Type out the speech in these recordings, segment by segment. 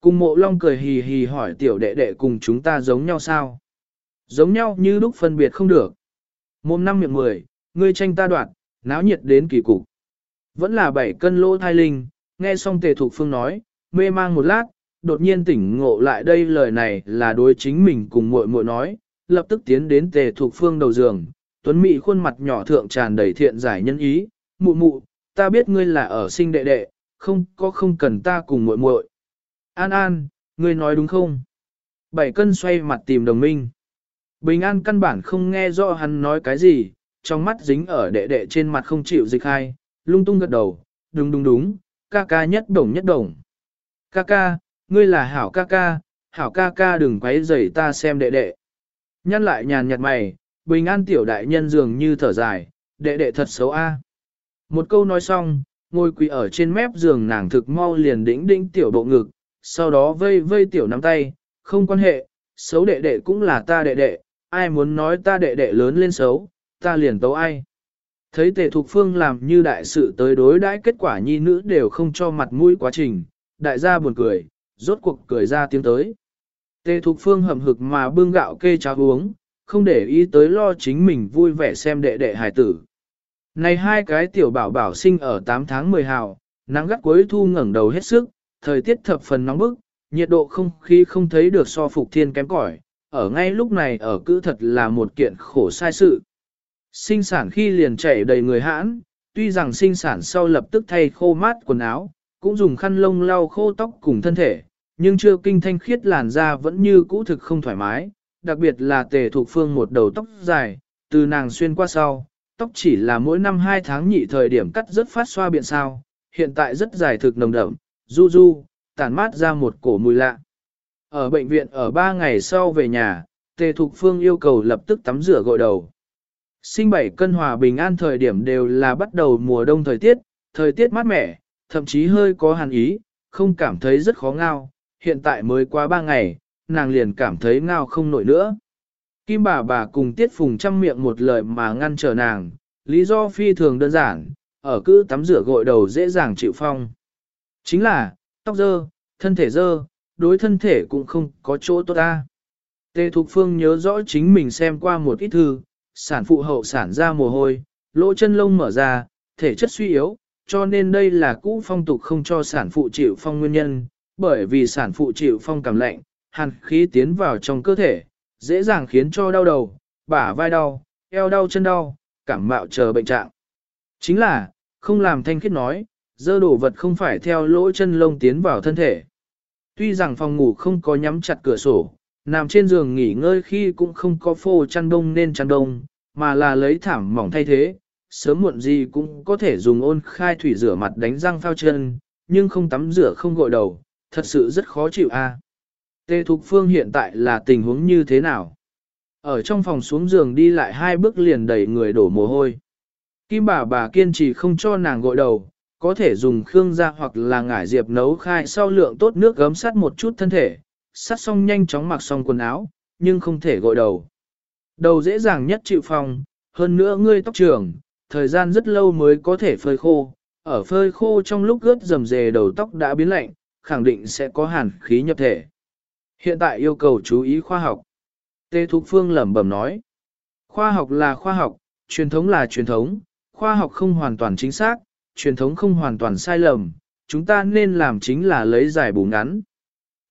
Cùng mộ long cười hì hì hỏi tiểu đệ đệ cùng chúng ta giống nhau sao? Giống nhau như lúc phân biệt không được. Mồm năm miệng mười, ngươi tranh ta đoạt, náo nhiệt đến kỳ cục. Vẫn là bảy cân lỗ thai linh, nghe xong tề thục phương nói, mê mang một lát, đột nhiên tỉnh ngộ lại đây lời này là đối chính mình cùng muội muội nói, lập tức tiến đến tề thục phương đầu giường, tuấn mỹ khuôn mặt nhỏ thượng tràn đầy thiện giải nhân ý, mụ mụ, ta biết ngươi là ở sinh đệ đệ, không có không cần ta cùng muội muội. An An, ngươi nói đúng không? Bảy cân xoay mặt tìm đồng minh. Bình An căn bản không nghe rõ hắn nói cái gì, trong mắt dính ở đệ đệ trên mặt không chịu dịch hai, lung tung gật đầu, đúng đúng đúng, ca ca nhất đồng nhất đồng. Ca ca, ngươi là hảo ca ca, hảo ca ca đừng quấy rầy ta xem đệ đệ. Nhăn lại nhàn nhạt mày, bình an tiểu đại nhân dường như thở dài, đệ đệ thật xấu a. Một câu nói xong, ngồi quỳ ở trên mép giường nàng thực mau liền đĩnh đĩnh tiểu bộ ngực, sau đó vây vây tiểu nắm tay, không quan hệ, xấu đệ đệ cũng là ta đệ đệ, ai muốn nói ta đệ đệ lớn lên xấu, ta liền tấu ai. Thấy tề thục phương làm như đại sự tới đối đãi kết quả nhi nữ đều không cho mặt mũi quá trình, đại gia buồn cười, rốt cuộc cười ra tiếng tới. Tề thục phương hầm hực mà bưng gạo kê cháo uống, không để ý tới lo chính mình vui vẻ xem đệ đệ hài tử. Này hai cái tiểu bảo bảo sinh ở 8 tháng 10 hào, nắng gắt cuối thu ngẩng đầu hết sức, thời tiết thập phần nóng bức, nhiệt độ không khí không thấy được so phục thiên kém cỏi, ở ngay lúc này ở cữ thật là một kiện khổ sai sự. Sinh sản khi liền chảy đầy người hãn, tuy rằng sinh sản sau lập tức thay khô mát quần áo, cũng dùng khăn lông lau khô tóc cùng thân thể, nhưng chưa kinh thanh khiết làn da vẫn như cũ thực không thoải mái, đặc biệt là tề thuộc phương một đầu tóc dài, từ nàng xuyên qua sau, tóc chỉ là mỗi năm 2 tháng nhị thời điểm cắt rất phát xoa biện sao, hiện tại rất dài thực nồng đậm, du du, tản mát ra một cổ mùi lạ. Ở bệnh viện ở 3 ngày sau về nhà, tề thục phương yêu cầu lập tức tắm rửa gội đầu. Sinh bảy cân hòa bình an thời điểm đều là bắt đầu mùa đông thời tiết, thời tiết mát mẻ, thậm chí hơi có hàn ý, không cảm thấy rất khó ngao, hiện tại mới qua ba ngày, nàng liền cảm thấy ngao không nổi nữa. Kim bà bà cùng tiết phùng chăm miệng một lời mà ngăn trở nàng, lý do phi thường đơn giản, ở cứ tắm rửa gội đầu dễ dàng chịu phong. Chính là, tóc dơ, thân thể dơ, đối thân thể cũng không có chỗ tốt ta. Tê Thục Phương nhớ rõ chính mình xem qua một ít thư, sản phụ hậu sản ra mồ hôi, lỗ chân lông mở ra, thể chất suy yếu, cho nên đây là cũ phong tục không cho sản phụ chịu phong nguyên nhân, bởi vì sản phụ chịu phong cảm lạnh, hàn khí tiến vào trong cơ thể, dễ dàng khiến cho đau đầu, bả vai đau, eo đau chân đau, cảm mạo chờ bệnh trạng. Chính là, không làm thanh khiết nói, dơ đổ vật không phải theo lỗ chân lông tiến vào thân thể. Tuy rằng phòng ngủ không có nhắm chặt cửa sổ, nằm trên giường nghỉ ngơi khi cũng không có phô chăn đông nên chăn đông, mà là lấy thảm mỏng thay thế, sớm muộn gì cũng có thể dùng ôn khai thủy rửa mặt đánh răng phao chân, nhưng không tắm rửa không gội đầu, thật sự rất khó chịu a. Tê Thục Phương hiện tại là tình huống như thế nào? Ở trong phòng xuống giường đi lại hai bước liền đẩy người đổ mồ hôi. Kim bà bà kiên trì không cho nàng gội đầu, có thể dùng khương gia hoặc là ngải diệp nấu khai sau lượng tốt nước gấm sắt một chút thân thể, sắt xong nhanh chóng mặc xong quần áo, nhưng không thể gội đầu. Đầu dễ dàng nhất chịu phòng, hơn nữa ngươi tóc trường, thời gian rất lâu mới có thể phơi khô, ở phơi khô trong lúc ướt dầm dề đầu tóc đã biến lạnh, khẳng định sẽ có hàn khí nhập thể. Hiện tại yêu cầu chú ý khoa học. Tê Thục Phương lẩm bẩm nói. Khoa học là khoa học, truyền thống là truyền thống, khoa học không hoàn toàn chính xác, truyền thống không hoàn toàn sai lầm, chúng ta nên làm chính là lấy giải bù ngắn.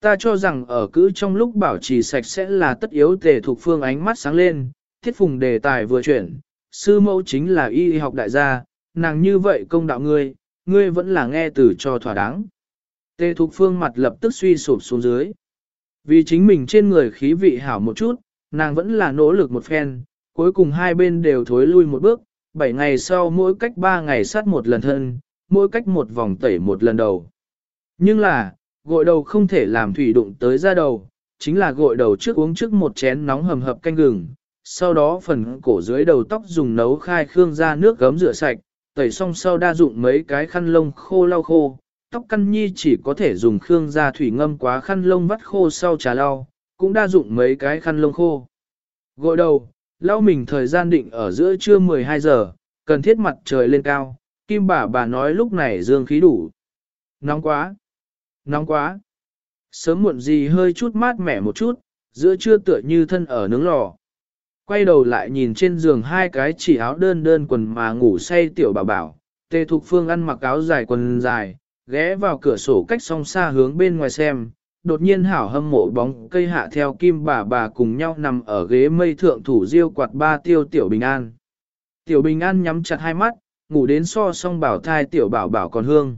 Ta cho rằng ở cữ trong lúc bảo trì sạch sẽ là tất yếu tề thuộc phương ánh mắt sáng lên, thiết phùng đề tài vừa chuyển, sư mẫu chính là y học đại gia, nàng như vậy công đạo ngươi, ngươi vẫn là nghe từ cho thỏa đáng. Tề thuộc phương mặt lập tức suy sụp xuống dưới. Vì chính mình trên người khí vị hảo một chút, nàng vẫn là nỗ lực một phen, cuối cùng hai bên đều thối lui một bước, bảy ngày sau mỗi cách ba ngày sát một lần thân, mỗi cách một vòng tẩy một lần đầu. Nhưng là, gội đầu không thể làm thủy đụng tới da đầu, chính là gội đầu trước uống trước một chén nóng hầm hập canh gừng, sau đó phần cổ dưới đầu tóc dùng nấu khai khương ra nước gấm rửa sạch, tẩy xong sau đa dụng mấy cái khăn lông khô lau khô, tóc căn nhi chỉ có thể dùng khương ra thủy ngâm quá khăn lông vắt khô sau trà lau, cũng đa dụng mấy cái khăn lông khô. Gội đầu, lau mình thời gian định ở giữa trưa 12 giờ, cần thiết mặt trời lên cao, kim bà bà nói lúc này dương khí đủ. Nóng quá, nóng quá. Sớm muộn gì hơi chút mát mẻ một chút, giữa trưa tựa như thân ở nướng lò. Quay đầu lại nhìn trên giường hai cái chỉ áo đơn đơn quần mà ngủ say tiểu bảo bảo, tề thục phương ăn mặc áo dài quần dài, ghé vào cửa sổ cách song xa hướng bên ngoài xem, đột nhiên hảo hâm mộ bóng cây hạ theo kim bà bà cùng nhau nằm ở ghế mây thượng thủ diêu quạt ba tiêu tiểu bình an. Tiểu bình an nhắm chặt hai mắt, ngủ đến so song bảo thai tiểu bảo bảo còn hương.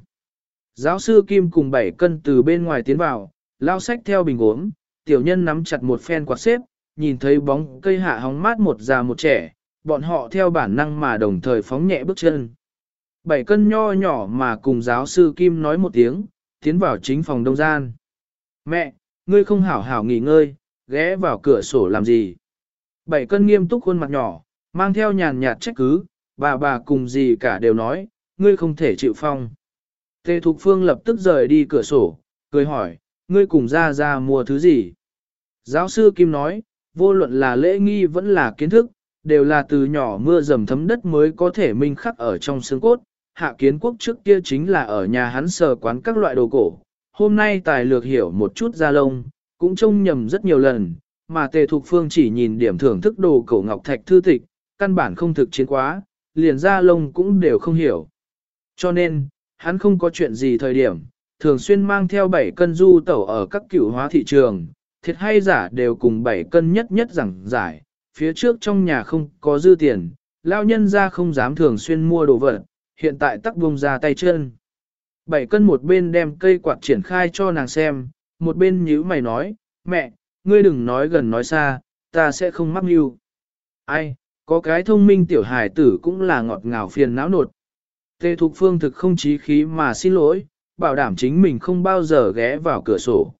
Giáo sư Kim cùng bảy cân từ bên ngoài tiến vào, lao sách theo bình uống, tiểu nhân nắm chặt một phen quạt xếp, nhìn thấy bóng cây hạ hóng mát một già một trẻ, bọn họ theo bản năng mà đồng thời phóng nhẹ bước chân. Bảy cân nho nhỏ mà cùng giáo sư Kim nói một tiếng, tiến vào chính phòng đông gian. Mẹ, ngươi không hảo hảo nghỉ ngơi, ghé vào cửa sổ làm gì? Bảy cân nghiêm túc khuôn mặt nhỏ, mang theo nhàn nhạt trách cứ, bà bà cùng gì cả đều nói, ngươi không thể chịu phong. Tề Thục Phương lập tức rời đi cửa sổ, cười hỏi, ngươi cùng ra ra mua thứ gì? Giáo sư Kim nói, vô luận là lễ nghi vẫn là kiến thức, đều là từ nhỏ mưa dầm thấm đất mới có thể minh khắc ở trong xương cốt. Hạ kiến quốc trước kia chính là ở nhà hắn sờ quán các loại đồ cổ. Hôm nay tài lược hiểu một chút ra lông, cũng trông nhầm rất nhiều lần, mà tề thục phương chỉ nhìn điểm thưởng thức đồ cổ ngọc thạch thư tịch, căn bản không thực chiến quá, liền ra lông cũng đều không hiểu. Cho nên, hắn không có chuyện gì thời điểm, thường xuyên mang theo 7 cân du tẩu ở các cửu hóa thị trường, thiệt hay giả đều cùng 7 cân nhất nhất rằng giải, phía trước trong nhà không có dư tiền, lao nhân ra không dám thường xuyên mua đồ vật, hiện tại tắc vùng ra tay chân. Bảy cân một bên đem cây quạt triển khai cho nàng xem, một bên nhíu mày nói, mẹ, ngươi đừng nói gần nói xa, ta sẽ không mắc mưu. Ai, có cái thông minh tiểu hài tử cũng là ngọt ngào phiền não nột. Tề Thục Phương thực không chí khí mà xin lỗi, bảo đảm chính mình không bao giờ ghé vào cửa sổ.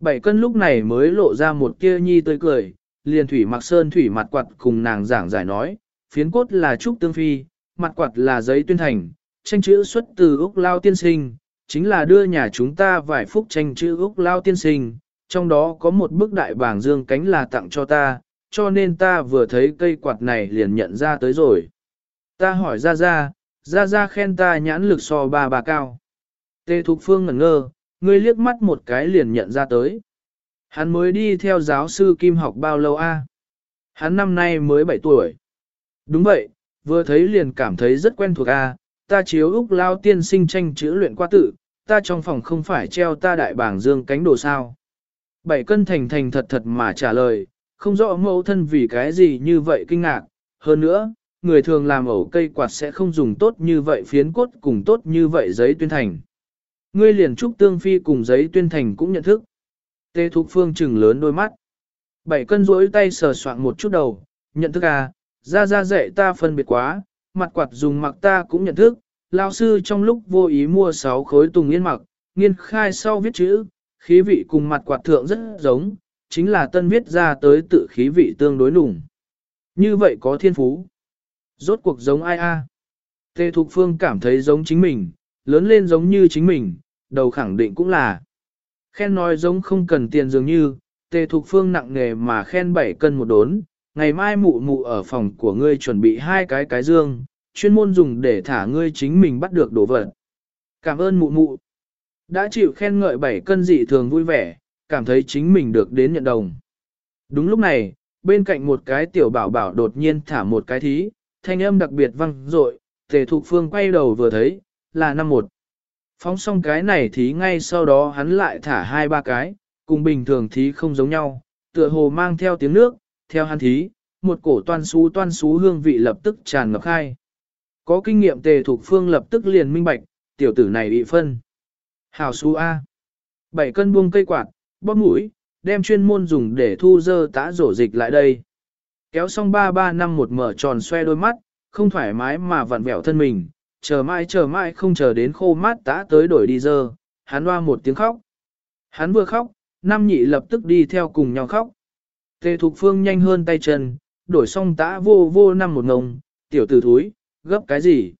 Bảy cân lúc này mới lộ ra một kia nhi tươi cười, liền thủy mặc sơn thủy mặt quạt cùng nàng giảng giải nói, phiến cốt là trúc tương phi, mặt quạt là giấy tuyên thành, tranh chữ xuất từ Úc Lao tiên sinh, chính là đưa nhà chúng ta vài phút tranh chữ Úc Lao tiên sinh, trong đó có một bức đại bảng dương cánh là tặng cho ta, cho nên ta vừa thấy cây quạt này liền nhận ra tới rồi. Ta hỏi ra ra, ra ra khen ta nhãn lực so ba bà cao. tê Thục Phương ngẩn ngơ, ngươi liếc mắt một cái liền nhận ra tới. Hắn mới đi theo giáo sư Kim học bao lâu a? Hắn năm nay mới 7 tuổi. Đúng vậy, vừa thấy liền cảm thấy rất quen thuộc a. Ta chiếu Úc Lao tiên sinh tranh chữ luyện qua tự, ta trong phòng không phải treo ta đại bảng dương cánh đồ sao. Bảy cân thành thành thật thật mà trả lời, không rõ mẫu thân vì cái gì như vậy kinh ngạc. Hơn nữa, người thường làm ẩu cây quạt sẽ không dùng tốt như vậy phiến cốt cùng tốt như vậy giấy tuyên thành. Ngươi liền trúc tương phi cùng giấy tuyên thành cũng nhận thức. Tê Thục Phương chừng lớn đôi mắt. Bảy cân rỗi tay sờ soạn một chút đầu, nhận thức à, ra ra dạy ta phân biệt quá, mặt quạt dùng mặc ta cũng nhận thức, lao sư trong lúc vô ý mua 6 khối tùng yên mặc, nghiên khai sau viết chữ, khí vị cùng mặt quạt thượng rất giống, chính là tân viết ra tới tự khí vị tương đối nùng. Như vậy có thiên phú. Rốt cuộc giống ai a? Tê Thục Phương cảm thấy giống chính mình, lớn lên giống như chính mình, đầu khẳng định cũng là. Khen nói giống không cần tiền dường như, tề thục phương nặng nghề mà khen bảy cân một đốn, ngày mai mụ mụ ở phòng của ngươi chuẩn bị hai cái cái dương, chuyên môn dùng để thả ngươi chính mình bắt được đồ vật. Cảm ơn mụ mụ. Đã chịu khen ngợi bảy cân dị thường vui vẻ, cảm thấy chính mình được đến nhận đồng. Đúng lúc này, bên cạnh một cái tiểu bảo bảo đột nhiên thả một cái thí, thanh âm đặc biệt vang dội, tề thục phương quay đầu vừa thấy, là năm một. Phóng xong cái này thí ngay sau đó hắn lại thả hai ba cái, cùng bình thường thí không giống nhau, tựa hồ mang theo tiếng nước, theo hắn thí, một cổ toan xú toan xú hương vị lập tức tràn ngập khai. Có kinh nghiệm tề thuộc phương lập tức liền minh bạch, tiểu tử này bị phân. Hào xú A. Bảy cân buông cây quạt, bóp mũi, đem chuyên môn dùng để thu dơ tã rổ dịch lại đây. Kéo xong ba ba năm một mở tròn xoe đôi mắt, không thoải mái mà vặn vẹo thân mình, chờ mãi chờ mãi không chờ đến khô mát tã tới đổi đi dơ, hắn hoa một tiếng khóc. Hắn vừa khóc, Nam nhị lập tức đi theo cùng nhau khóc. Tề Thục Phương nhanh hơn tay chân, đổi xong tã vô vô năm một ngông, tiểu tử thúi, gấp cái gì?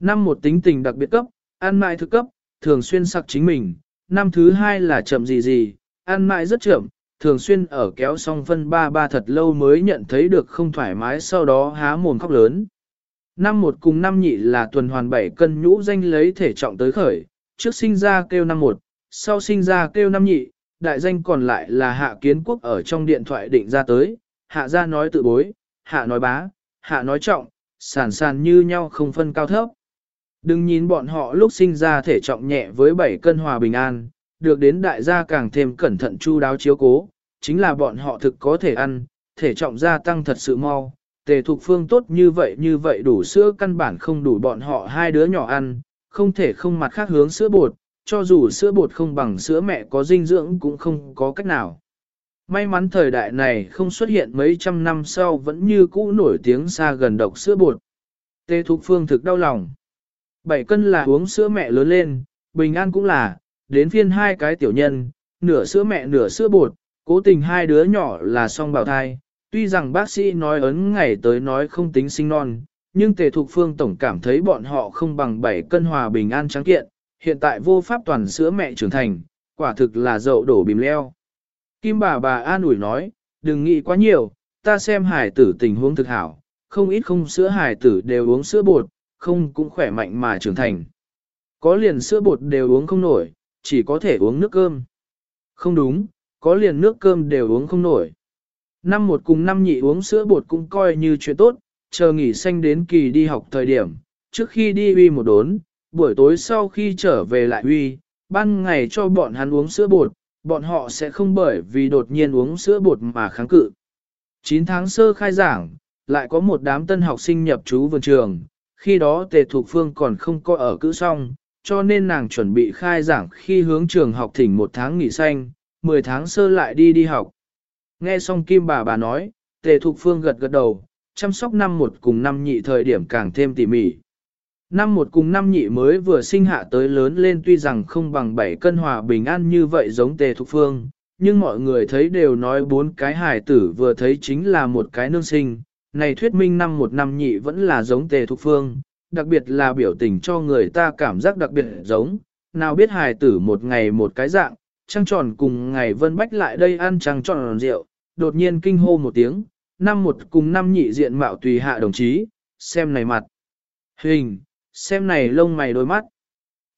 Năm một tính tình đặc biệt cấp, ăn mãi thực cấp, thường xuyên sặc chính mình. Năm thứ hai là chậm gì gì, ăn mãi rất chậm, thường xuyên ở kéo xong phân ba ba thật lâu mới nhận thấy được không thoải mái sau đó há mồm khóc lớn. Năm một cùng năm nhị là tuần hoàn bảy cân nhũ danh lấy thể trọng tới khởi, trước sinh ra kêu năm một, sau sinh ra kêu năm nhị, đại danh còn lại là hạ kiến quốc ở trong điện thoại định ra tới, hạ ra nói tự bối, hạ nói bá, hạ nói trọng, sàn sàn như nhau không phân cao thấp. Đừng nhìn bọn họ lúc sinh ra thể trọng nhẹ với 7 cân hòa bình an, được đến đại gia càng thêm cẩn thận chu đáo chiếu cố, chính là bọn họ thực có thể ăn, thể trọng gia tăng thật sự mau. Tề thục phương tốt như vậy như vậy đủ sữa căn bản không đủ bọn họ hai đứa nhỏ ăn, không thể không mặt khác hướng sữa bột, cho dù sữa bột không bằng sữa mẹ có dinh dưỡng cũng không có cách nào. May mắn thời đại này không xuất hiện mấy trăm năm sau vẫn như cũ nổi tiếng xa gần độc sữa bột. Tê Thục Phương thực đau lòng. Bảy cân là uống sữa mẹ lớn lên, bình an cũng là, đến phiên hai cái tiểu nhân, nửa sữa mẹ nửa sữa bột, cố tình hai đứa nhỏ là song bào thai. Tuy rằng bác sĩ nói ấn ngày tới nói không tính sinh non, nhưng Tề Thục Phương tổng cảm thấy bọn họ không bằng bảy cân hòa bình an trắng kiện, hiện tại vô pháp toàn sữa mẹ trưởng thành, quả thực là dậu đổ bìm leo. Kim bà bà an ủi nói, đừng nghĩ quá nhiều, ta xem hải tử tình huống thực hảo, không ít không sữa hải tử đều uống sữa bột, không cũng khỏe mạnh mà trưởng thành. Có liền sữa bột đều uống không nổi, chỉ có thể uống nước cơm. Không đúng, có liền nước cơm đều uống không nổi. Năm một cùng năm nhị uống sữa bột cũng coi như chuyện tốt, chờ nghỉ xanh đến kỳ đi học thời điểm, trước khi đi uy một đốn, buổi tối sau khi trở về lại uy, ban ngày cho bọn hắn uống sữa bột, bọn họ sẽ không bởi vì đột nhiên uống sữa bột mà kháng cự. 9 tháng sơ khai giảng, lại có một đám tân học sinh nhập trú vườn trường, khi đó tề thục phương còn không có ở cữ xong, cho nên nàng chuẩn bị khai giảng khi hướng trường học thỉnh một tháng nghỉ xanh, 10 tháng sơ lại đi đi học. Nghe xong Kim bà bà nói, tề thục phương gật gật đầu, chăm sóc năm một cùng năm nhị thời điểm càng thêm tỉ mỉ. Năm một cùng năm nhị mới vừa sinh hạ tới lớn lên tuy rằng không bằng bảy cân hòa bình an như vậy giống tề thục phương, nhưng mọi người thấy đều nói bốn cái hài tử vừa thấy chính là một cái nương sinh. Này thuyết minh năm một năm nhị vẫn là giống tề thục phương, đặc biệt là biểu tình cho người ta cảm giác đặc biệt giống, nào biết hài tử một ngày một cái dạng, trăng tròn cùng ngày vân bách lại đây ăn trăng tròn rượu, đột nhiên kinh hô một tiếng, năm một cùng năm nhị diện mạo tùy hạ đồng chí, xem này mặt. Hình, xem này lông mày đôi mắt.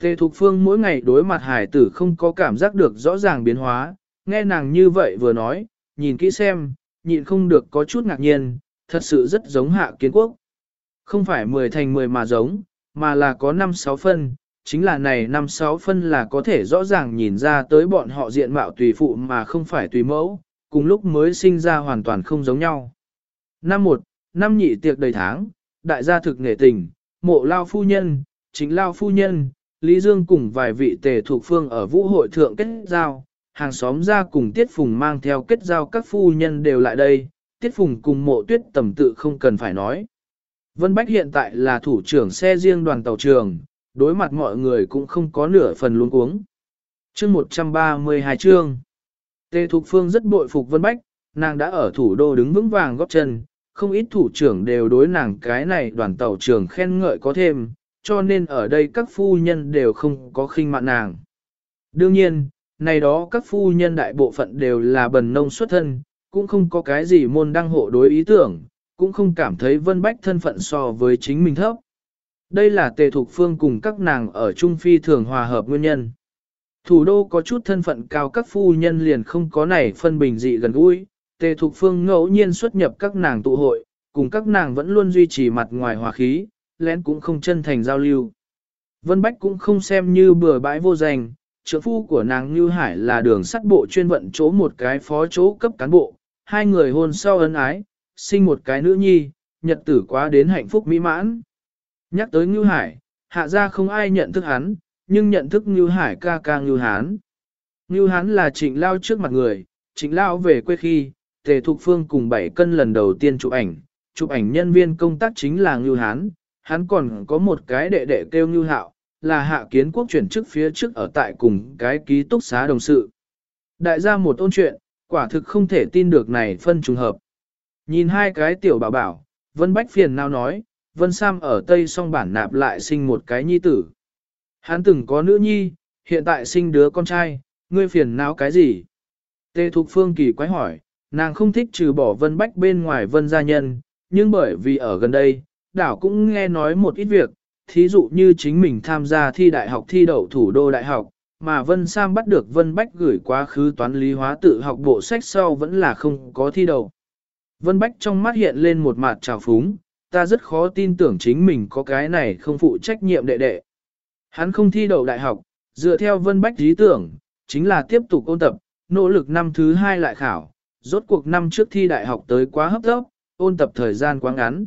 Tề Thục Phương mỗi ngày đối mặt hải tử không có cảm giác được rõ ràng biến hóa, nghe nàng như vậy vừa nói, nhìn kỹ xem, nhịn không được có chút ngạc nhiên, thật sự rất giống hạ kiến quốc. Không phải 10 thành 10 mà giống, mà là có 5-6 phân, chính là này 5-6 phân là có thể rõ ràng nhìn ra tới bọn họ diện mạo tùy phụ mà không phải tùy mẫu, cùng lúc mới sinh ra hoàn toàn không giống nhau. Năm 1, năm nhị tiệc đầy tháng, đại gia thực nghệ tình, mộ lao phu nhân, chính lao phu nhân, Lý Dương cùng vài vị tề thuộc phương ở vũ hội thượng kết giao, hàng xóm ra cùng Tiết Phùng mang theo kết giao các phu nhân đều lại đây, Tiết Phùng cùng mộ tuyết tầm tự không cần phải nói. Vân Bách hiện tại là thủ trưởng xe riêng đoàn tàu trường, đối mặt mọi người cũng không có nửa phần luống cuống. Chương 132 chương Tề Thục Phương rất bội phục Vân Bách, nàng đã ở thủ đô đứng vững vàng góp chân, không ít thủ trưởng đều đối nàng cái này đoàn tàu trưởng khen ngợi có thêm, cho nên ở đây các phu nhân đều không có khinh mạn nàng. Đương nhiên, này đó các phu nhân đại bộ phận đều là bần nông xuất thân, cũng không có cái gì môn đăng hộ đối ý tưởng, cũng không cảm thấy vân bách thân phận so với chính mình thấp. Đây là tề thục phương cùng các nàng ở Trung Phi thường hòa hợp nguyên nhân. Thủ đô có chút thân phận cao các phu nhân liền không có này phân bình dị gần gũi, tề thục phương ngẫu nhiên xuất nhập các nàng tụ hội, cùng các nàng vẫn luôn duy trì mặt ngoài hòa khí, lén cũng không chân thành giao lưu. Vân Bách cũng không xem như bừa bãi vô danh, trưởng phu của nàng Như Hải là đường sắt bộ chuyên vận chỗ một cái phó chỗ cấp cán bộ, hai người hôn sau ân ái, sinh một cái nữ nhi, nhật tử quá đến hạnh phúc mỹ mãn. Nhắc tới Như Hải, hạ ra không ai nhận thức hắn, nhưng nhận thức Như Hải ca ca Như Hán. Như Hán là trịnh lao trước mặt người, trịnh lao về quê khi, Tề Thục Phương cùng bảy cân lần đầu tiên chụp ảnh, chụp ảnh nhân viên công tác chính là Ngưu Hán, hắn còn có một cái đệ đệ kêu Ngưu Hạo, là hạ kiến quốc chuyển chức phía trước ở tại cùng cái ký túc xá đồng sự. Đại gia một ôn chuyện, quả thực không thể tin được này phân trùng hợp. Nhìn hai cái tiểu bảo bảo, Vân Bách phiền nào nói, Vân Sam ở Tây song bản nạp lại sinh một cái nhi tử. Hắn từng có nữ nhi, hiện tại sinh đứa con trai, ngươi phiền não cái gì? Tê Thục Phương kỳ quái hỏi, nàng không thích trừ bỏ Vân Bách bên ngoài Vân gia nhân, nhưng bởi vì ở gần đây, đảo cũng nghe nói một ít việc, thí dụ như chính mình tham gia thi đại học thi đậu thủ đô đại học, mà Vân Sam bắt được Vân Bách gửi quá khứ toán lý hóa tự học bộ sách sau vẫn là không có thi đậu. Vân Bách trong mắt hiện lên một mặt trào phúng, ta rất khó tin tưởng chính mình có cái này không phụ trách nhiệm đệ đệ. Hắn không thi đậu đại học, dựa theo Vân Bách lý tưởng, chính là tiếp tục ôn tập, nỗ lực năm thứ hai lại khảo, rốt cuộc năm trước thi đại học tới quá hấp tốc, ôn tập thời gian quá ngắn.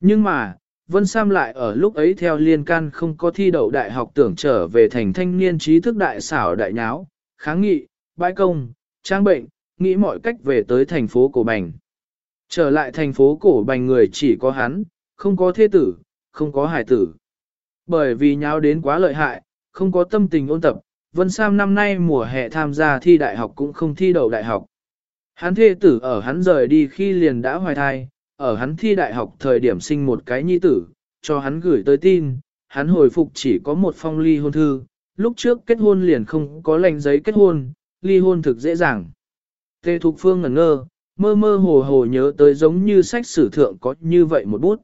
Nhưng mà, Vân Sam lại ở lúc ấy theo liên can không có thi đậu đại học tưởng trở về thành thanh niên trí thức đại xảo đại nháo, kháng nghị, bãi công, trang bệnh, nghĩ mọi cách về tới thành phố Cổ Bành. Trở lại thành phố Cổ Bành người chỉ có hắn, không có thế tử, không có hải tử. Bởi vì nháo đến quá lợi hại, không có tâm tình ôn tập, Vân Sam năm nay mùa hè tham gia thi đại học cũng không thi đậu đại học. Hắn thê tử ở hắn rời đi khi liền đã hoài thai, ở hắn thi đại học thời điểm sinh một cái nhi tử, cho hắn gửi tới tin, hắn hồi phục chỉ có một phong ly hôn thư, lúc trước kết hôn liền không có lệnh giấy kết hôn, ly hôn thực dễ dàng. Tề Thục Phương ngẩn ngơ, mơ mơ hồ hồ nhớ tới giống như sách sử thượng có như vậy một bút.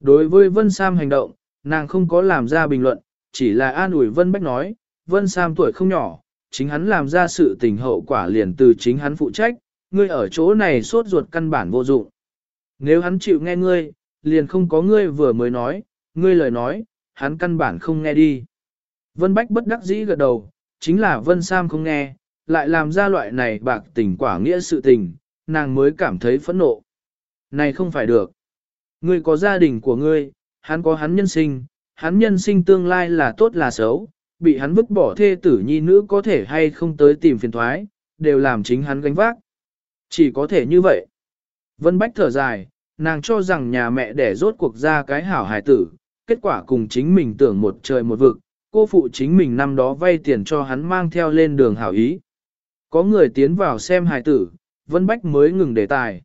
Đối với Vân Sam hành động, nàng không có làm ra bình luận, chỉ là an ủi Vân Bách nói, Vân Sam tuổi không nhỏ, chính hắn làm ra sự tình hậu quả liền từ chính hắn phụ trách, ngươi ở chỗ này sốt ruột căn bản vô dụng. Nếu hắn chịu nghe ngươi, liền không có ngươi vừa mới nói, ngươi lời nói, hắn căn bản không nghe đi. Vân Bách bất đắc dĩ gật đầu, chính là Vân Sam không nghe, lại làm ra loại này bạc tình quả nghĩa sự tình, nàng mới cảm thấy phẫn nộ. Này không phải được. Ngươi có gia đình của ngươi, hắn có hắn nhân sinh, hắn nhân sinh tương lai là tốt là xấu, bị hắn vứt bỏ thê tử nhi nữ có thể hay không tới tìm phiền thoái, đều làm chính hắn gánh vác. Chỉ có thể như vậy. Vân Bách thở dài, nàng cho rằng nhà mẹ đẻ rốt cuộc ra cái hảo hài tử, kết quả cùng chính mình tưởng một trời một vực, cô phụ chính mình năm đó vay tiền cho hắn mang theo lên đường hảo ý. Có người tiến vào xem hài tử, Vân Bách mới ngừng đề tài.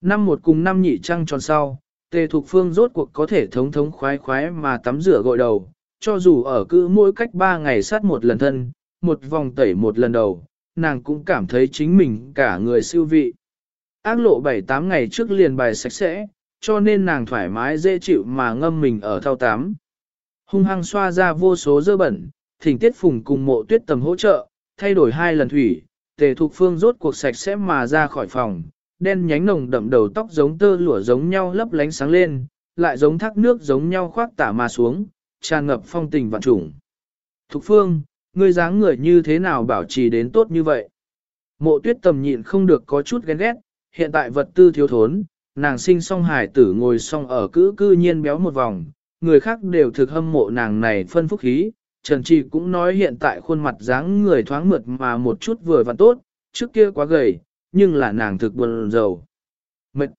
Năm một cùng năm nhị trăng tròn sau, Tề Thục Phương rốt cuộc có thể thống thống khoái khoái mà tắm rửa gội đầu, cho dù ở cứ mỗi cách ba ngày sát một lần thân, một vòng tẩy một lần đầu, nàng cũng cảm thấy chính mình cả người siêu vị. Ác lộ 7-8 ngày trước liền bài sạch sẽ, cho nên nàng thoải mái dễ chịu mà ngâm mình ở thao tám. Hung hăng xoa ra vô số dơ bẩn, thỉnh tiết phùng cùng mộ tuyết tầm hỗ trợ, thay đổi hai lần thủy, tề thục phương rốt cuộc sạch sẽ mà ra khỏi phòng, đen nhánh nồng đậm đầu tóc giống tơ lụa giống nhau lấp lánh sáng lên, lại giống thác nước giống nhau khoác tả mà xuống, tràn ngập phong tình vạn trùng. Thục phương, ngươi dáng người như thế nào bảo trì đến tốt như vậy? Mộ tuyết tầm nhịn không được có chút ghen ghét, hiện tại vật tư thiếu thốn, nàng sinh song hải tử ngồi song ở cữ cư nhiên béo một vòng, người khác đều thực hâm mộ nàng này phân phúc khí. Trần Trì cũng nói hiện tại khuôn mặt dáng người thoáng mượt mà một chút vừa và tốt, trước kia quá gầy, nhưng là nàng thực buồn rầu. Mệt.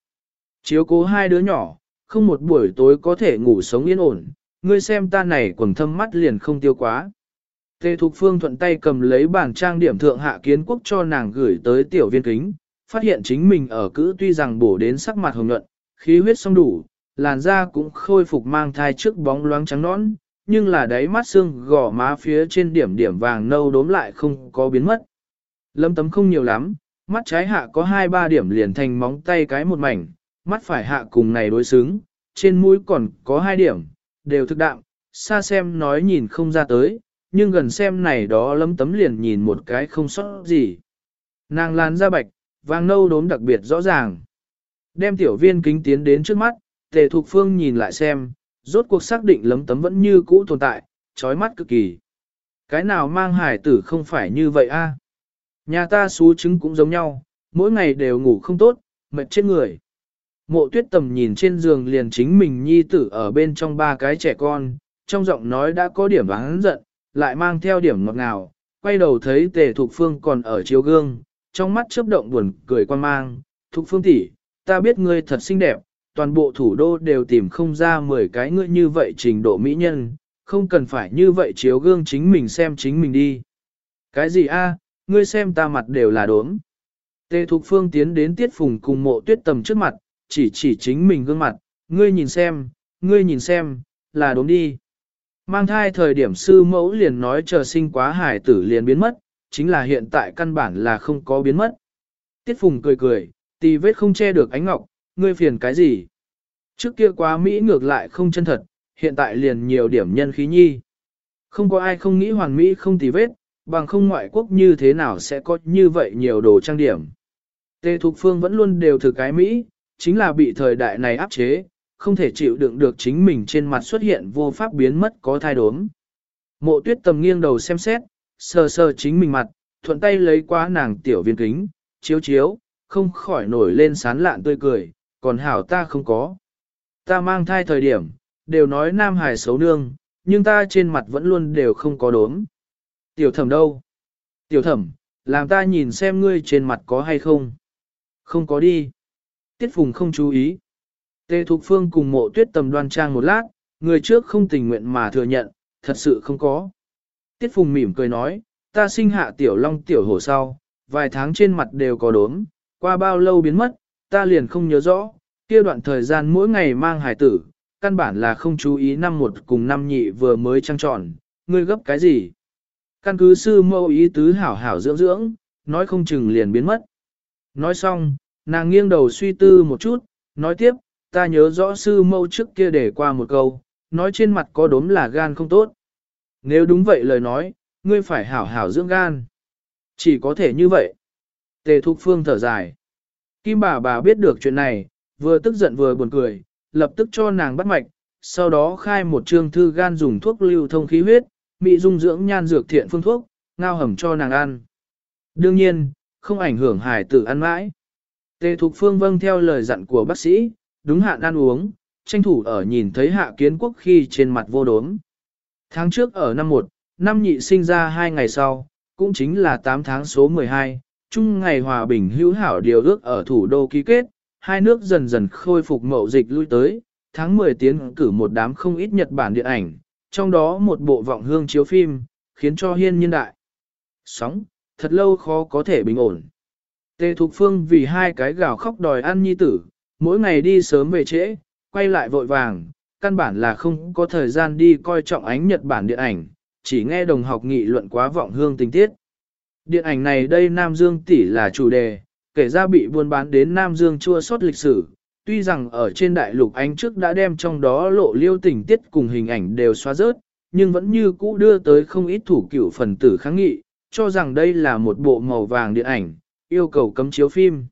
Chiếu cố hai đứa nhỏ, không một buổi tối có thể ngủ sống yên ổn, ngươi xem ta này quần thâm mắt liền không tiêu quá. Tề Thục Phương thuận tay cầm lấy bản trang điểm thượng hạ kiến quốc cho nàng gửi tới tiểu viên kính, phát hiện chính mình ở cữ tuy rằng bổ đến sắc mặt hồng nhuận, khí huyết song đủ, làn da cũng khôi phục mang thai trước bóng loáng trắng nõn, nhưng là đáy mắt xương gò má phía trên điểm điểm vàng nâu đốm lại không có biến mất. Lâm tấm không nhiều lắm, mắt trái hạ có hai ba điểm liền thành móng tay cái một mảnh, mắt phải hạ cùng này đối xứng, trên mũi còn có hai điểm, đều thực đạm, xa xem nói nhìn không ra tới, nhưng gần xem này đó lấm tấm liền nhìn một cái không sót gì. Nàng làn da bạch, vàng nâu đốm đặc biệt rõ ràng. Đem tiểu viên kính tiến đến trước mắt, tề thục phương nhìn lại xem, rốt cuộc xác định lấm tấm vẫn như cũ tồn tại, trói mắt cực kỳ. Cái nào mang hải tử không phải như vậy a? À? Nhà ta xú trứng cũng giống nhau, mỗi ngày đều ngủ không tốt, mệt chết người. Mộ tuyết tầm nhìn trên giường liền chính mình nhi tử ở bên trong ba cái trẻ con, trong giọng nói đã có điểm vắng giận, lại mang theo điểm ngọt ngào, quay đầu thấy tề thục phương còn ở chiếu gương, trong mắt chớp động buồn cười quan mang, thục phương tỷ, ta biết ngươi thật xinh đẹp, toàn bộ thủ đô đều tìm không ra 10 cái ngươi như vậy trình độ mỹ nhân, không cần phải như vậy chiếu gương chính mình xem chính mình đi. Cái gì a? ngươi xem ta mặt đều là đốm. Tề Thục Phương tiến đến Tiết Phùng cùng mộ tuyết tầm trước mặt, chỉ chỉ chính mình gương mặt, ngươi nhìn xem, ngươi nhìn xem, là đốm đi. Mang thai thời điểm sư mẫu liền nói chờ sinh quá hải tử liền biến mất, chính là hiện tại căn bản là không có biến mất. Tiết Phùng cười cười, tì vết không che được ánh ngọc, ngươi phiền cái gì? Trước kia quá Mỹ ngược lại không chân thật, hiện tại liền nhiều điểm nhân khí nhi. Không có ai không nghĩ hoàn mỹ không tì vết, bằng không ngoại quốc như thế nào sẽ có như vậy nhiều đồ trang điểm. Tề Thục Phương vẫn luôn đều thực cái Mỹ, chính là bị thời đại này áp chế, không thể chịu đựng được chính mình trên mặt xuất hiện vô pháp biến mất có thai đốm. Mộ tuyết tầm nghiêng đầu xem xét, sờ sờ chính mình mặt, thuận tay lấy qua nàng tiểu viên kính, chiếu chiếu, không khỏi nổi lên sán lạn tươi cười, còn hảo ta không có. Ta mang thai thời điểm, đều nói nam hải xấu nương, nhưng ta trên mặt vẫn luôn đều không có đốm. Tiểu thẩm đâu? Tiểu thẩm, làm ta nhìn xem ngươi trên mặt có hay không? Không có đi. Tiết Phùng không chú ý. Tề Thục Phương cùng mộ tuyết tầm đoan trang một lát, người trước không tình nguyện mà thừa nhận, thật sự không có. Tiết Phùng mỉm cười nói, ta sinh hạ tiểu long tiểu hổ sau, vài tháng trên mặt đều có đốm, qua bao lâu biến mất, ta liền không nhớ rõ, kia đoạn thời gian mỗi ngày mang hải tử, căn bản là không chú ý năm một cùng năm nhị vừa mới trăng tròn, ngươi gấp cái gì? Căn cứ sư mâu ý tứ hảo hảo dưỡng dưỡng, nói không chừng liền biến mất. Nói xong, nàng nghiêng đầu suy tư một chút, nói tiếp, ta nhớ rõ sư mâu trước kia để qua một câu, nói trên mặt có đốm là gan không tốt. Nếu đúng vậy lời nói, ngươi phải hảo hảo dưỡng gan. Chỉ có thể như vậy. Tề Thục Phương thở dài. Kim bà bà biết được chuyện này, vừa tức giận vừa buồn cười, lập tức cho nàng bắt mạch, sau đó khai một trương thư gan dùng thuốc lưu thông khí huyết, mỹ dung dưỡng nhan dược thiện phương thuốc, ngao hầm cho nàng ăn. Đương nhiên, không ảnh hưởng hài tử ăn mãi. Tề Thục Phương vâng theo lời dặn của bác sĩ, đúng hạn ăn uống, tranh thủ ở nhìn thấy hạ kiến quốc khi trên mặt vô đốm. Tháng trước ở năm 1, năm nhị sinh ra hai ngày sau, cũng chính là 8 tháng số 12, chung ngày hòa bình hữu hảo điều ước ở thủ đô ký kết, hai nước dần dần khôi phục mậu dịch lui tới, tháng 10 tiến cử một đám không ít Nhật Bản điện ảnh, trong đó một bộ vọng hương chiếu phim, khiến cho hiên nhân đại. Sóng, thật lâu khó có thể bình ổn. Tề Thục Phương vì hai cái gào khóc đòi ăn nhi tử, mỗi ngày đi sớm về trễ, quay lại vội vàng, căn bản là không có thời gian đi coi trọng ánh Nhật Bản điện ảnh, chỉ nghe đồng học nghị luận quá vọng hương tình tiết. Điện ảnh này đây Nam Dương tỷ là chủ đề, kể ra bị buôn bán đến Nam Dương chua sót lịch sử, tuy rằng ở trên đại lục ánh trước đã đem trong đó lộ liêu tình tiết cùng hình ảnh đều xóa rớt, nhưng vẫn như cũ đưa tới không ít thủ cựu phần tử kháng nghị, cho rằng đây là một bộ màu vàng điện ảnh, yêu cầu cấm chiếu phim.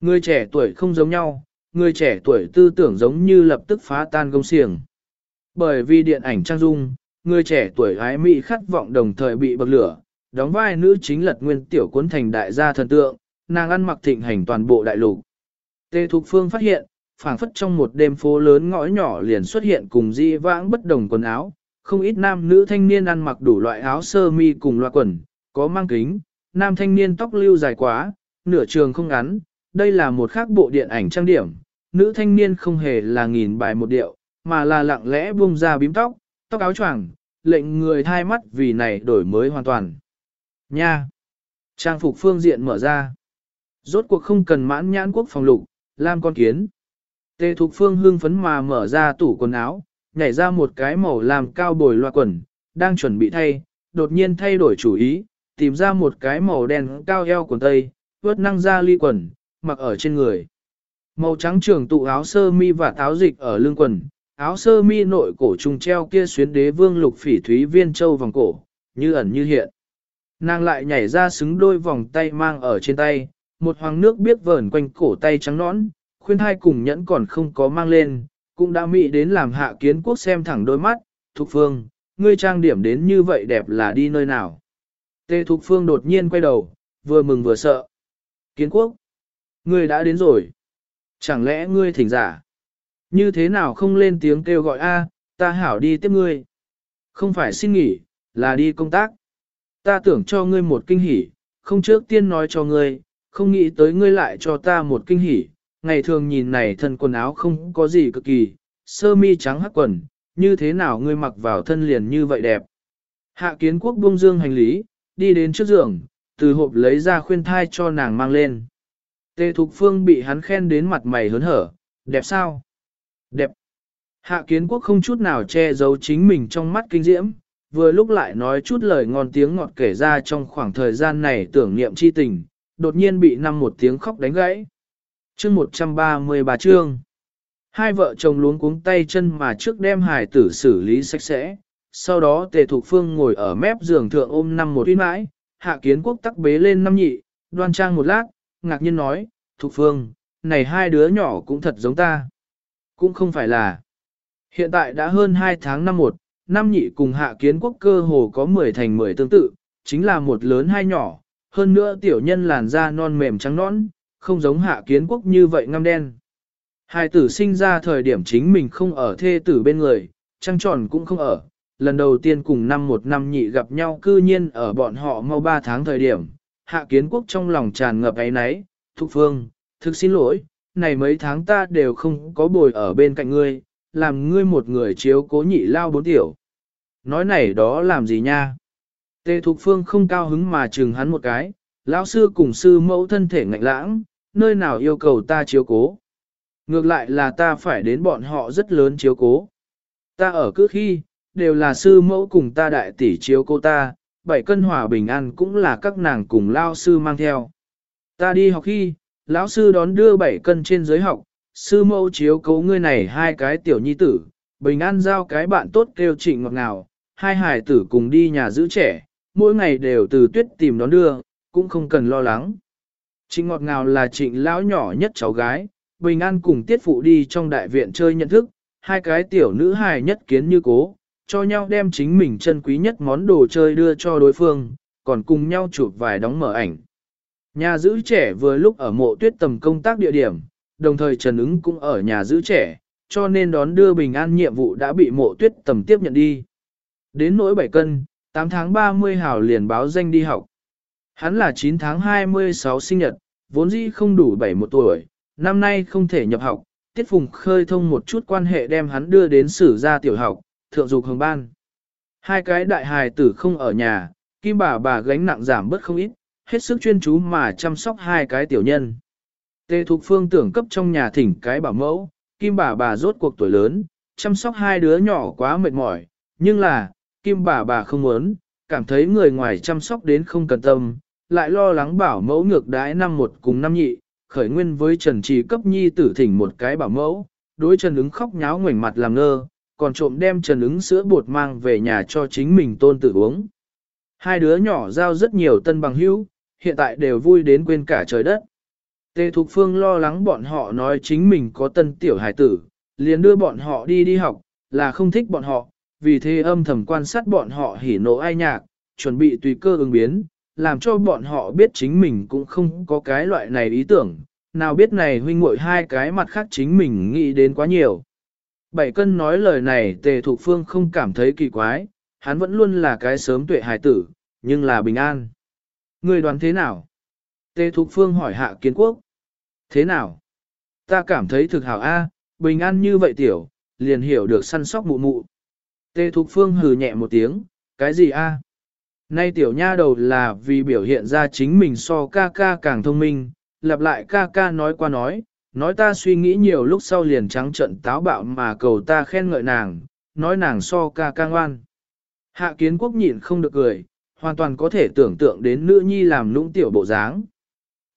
Người trẻ tuổi không giống nhau, người trẻ tuổi tư tưởng giống như lập tức phá tan công xiềng. Bởi vì điện ảnh trang dung, người trẻ tuổi ái mỹ khát vọng đồng thời bị bậc lửa, đóng vai nữ chính lật nguyên tiểu cuốn thành đại gia thần tượng, nàng ăn mặc thịnh hành toàn bộ đại lục. Tề Thục Phương phát hiện, phảng phất trong một đêm phố lớn ngõ nhỏ liền xuất hiện cùng di vãng bất đồng quần áo, không ít nam nữ thanh niên ăn mặc đủ loại áo sơ mi cùng loa quần, có mang kính, nam thanh niên tóc lưu dài quá, nửa trường không ngắn, đây là một khác bộ điện ảnh trang điểm, nữ thanh niên không hề là nghìn bài một điệu, mà là lặng lẽ buông ra bím tóc, tóc áo choàng, lệnh người thai mắt vì này đổi mới hoàn toàn. Nha! Trang phục phương diện mở ra. Rốt cuộc không cần mãn nhãn quốc phòng lục, lam con kiến. Tề thục phương hương phấn mà mở ra tủ quần áo, nhảy ra một cái màu làm cao bồi loa quần, đang chuẩn bị thay, đột nhiên thay đổi chủ ý, tìm ra một cái màu đen cao eo quần tây, vớt năng ra ly quần, mặc ở trên người. Màu trắng trường tụ áo sơ mi và áo dịch ở lưng quần, áo sơ mi nội cổ trùng treo kia xuyến đế vương lục phỉ thúy viên châu vòng cổ, như ẩn như hiện. Nàng lại nhảy ra xứng đôi vòng tay mang ở trên tay, một hoàng nước biết vờn quanh cổ tay trắng nõn, khuyên hai cùng nhẫn còn không có mang lên, cũng đã mị đến làm hạ kiến quốc xem thẳng đôi mắt, Thục Phương, ngươi trang điểm đến như vậy đẹp là đi nơi nào. Tê Thục Phương đột nhiên quay đầu, vừa mừng vừa sợ. Kiến quốc, ngươi đã đến rồi. Chẳng lẽ ngươi thỉnh giả? Như thế nào không lên tiếng kêu gọi a, ta hảo đi tiếp ngươi. Không phải xin nghỉ, là đi công tác. Ta tưởng cho ngươi một kinh hỉ, không trước tiên nói cho ngươi, không nghĩ tới ngươi lại cho ta một kinh hỉ. Ngày thường nhìn này thân quần áo không có gì cực kỳ, sơ mi trắng hắc quần, như thế nào ngươi mặc vào thân liền như vậy đẹp. Hạ kiến quốc buông dương hành lý, đi đến trước giường, từ hộp lấy ra khuyên thai cho nàng mang lên. Tề Thục Phương bị hắn khen đến mặt mày hớn hở, đẹp sao? Đẹp. Hạ kiến quốc không chút nào che giấu chính mình trong mắt kinh diễm, vừa lúc lại nói chút lời ngon tiếng ngọt kể ra trong khoảng thời gian này tưởng niệm chi tình, đột nhiên bị năm một tiếng khóc đánh gãy. chương 133 chương. Hai vợ chồng luống cuống tay chân mà trước đem hài tử xử lý sạch sẽ, sau đó tề thục phương ngồi ở mép giường thượng ôm năm một uy mãi, hạ kiến quốc tắc bế lên năm nhị, đoan trang một lát, ngạc nhiên nói, thục phương, này hai đứa nhỏ cũng thật giống ta. Cũng không phải là. Hiện tại đã hơn 2 tháng năm một, năm nhị cùng hạ kiến quốc cơ hồ có 10 thành 10 tương tự, chính là một lớn hai nhỏ, hơn nữa tiểu nhân làn da non mềm trắng nõn, không giống hạ kiến quốc như vậy ngăm đen. Hai tử sinh ra thời điểm chính mình không ở thê tử bên người, trăng tròn cũng không ở, lần đầu tiên cùng năm một năm nhị gặp nhau cư nhiên ở bọn họ mau ba tháng thời điểm, hạ kiến quốc trong lòng tràn ngập ấy náy, thục phương, thực xin lỗi, này mấy tháng ta đều không có bồi ở bên cạnh ngươi, làm ngươi một người chiếu cố nhị lao bốn tiểu. Nói này đó làm gì nha? Tề Thục Phương không cao hứng mà chừng hắn một cái, lão sư cùng sư mẫu thân thể ngạnh lãng, nơi nào yêu cầu ta chiếu cố. Ngược lại là ta phải đến bọn họ rất lớn chiếu cố. Ta ở cứ khi, đều là sư mẫu cùng ta đại tỷ chiếu cô ta, bảy cân hòa bình an cũng là các nàng cùng lao sư mang theo. Ta đi học khi, lão sư đón đưa bảy cân trên giới học, sư mẫu chiếu cấu ngươi này hai cái tiểu nhi tử, bình an giao cái bạn tốt kêu trịnh ngọt ngào, hai hải tử cùng đi nhà giữ trẻ, mỗi ngày đều từ tuyết tìm đón đưa, cũng không cần lo lắng. Trịnh ngọt ngào là trịnh lão nhỏ nhất cháu gái, bình an cùng tiết phụ đi trong đại viện chơi nhận thức, hai cái tiểu nữ hài nhất kiến như cố, cho nhau đem chính mình chân quý nhất món đồ chơi đưa cho đối phương, còn cùng nhau chụp vài đóng mở ảnh. Nhà giữ trẻ vừa lúc ở mộ tuyết tầm công tác địa điểm, đồng thời Trần ứng cũng ở nhà giữ trẻ, cho nên đón đưa bình an nhiệm vụ đã bị mộ tuyết tầm tiếp nhận đi. Đến nỗi 7 cân, 8 tháng 30 hào liền báo danh đi học. Hắn là 9 tháng 26 sinh nhật, vốn dĩ không đủ 71 tuổi, năm nay không thể nhập học, Tiết Phùng khơi thông một chút quan hệ đem hắn đưa đến sử gia tiểu học, thượng dục hồng ban. Hai cái đại hài tử không ở nhà, kim bà bà gánh nặng giảm bớt không ít, hết sức chuyên chú mà chăm sóc hai cái tiểu nhân. Tề Thục Phương tưởng cấp trong nhà thỉnh cái bảo mẫu, kim bà bà rốt cuộc tuổi lớn, chăm sóc hai đứa nhỏ quá mệt mỏi, nhưng là, kim bà bà không muốn, cảm thấy người ngoài chăm sóc đến không cần tâm, lại lo lắng bảo mẫu ngược đái năm một cùng năm nhị, khởi nguyên với Trần Trì cấp nhi tử thỉnh một cái bảo mẫu, đối Trần ứng khóc nháo ngoảnh mặt làm ngơ, còn trộm đem Trần ứng sữa bột mang về nhà cho chính mình tôn tử uống. Hai đứa nhỏ giao rất nhiều tân bằng hữu, hiện tại đều vui đến quên cả trời đất. Tề Thục Phương lo lắng bọn họ nói chính mình có tân tiểu hải tử, liền đưa bọn họ đi đi học, là không thích bọn họ, vì thế âm thầm quan sát bọn họ hỉ nộ ai nhạc, chuẩn bị tùy cơ ứng biến, làm cho bọn họ biết chính mình cũng không có cái loại này ý tưởng, nào biết này huynh muội hai cái mặt khác chính mình nghĩ đến quá nhiều. Bảy cân nói lời này tề thục phương không cảm thấy kỳ quái, hắn vẫn luôn là cái sớm tuệ hài tử, nhưng là bình an. Người đoán thế nào? Tề thục phương hỏi hạ kiến quốc. Thế nào? Ta cảm thấy thực hảo A, bình an như vậy tiểu, liền hiểu được săn sóc mụ mụ. Tề thục phương hừ nhẹ một tiếng, cái gì A? Nay tiểu nha đầu là vì biểu hiện ra chính mình so ca ca càng thông minh, lặp lại ca ca nói qua nói, nói ta suy nghĩ nhiều lúc sau liền trắng trận táo bạo mà cầu ta khen ngợi nàng, nói nàng so ca ca ngoan. Hạ kiến quốc nhịn không được cười, hoàn toàn có thể tưởng tượng đến nữ nhi làm nũng tiểu bộ dáng.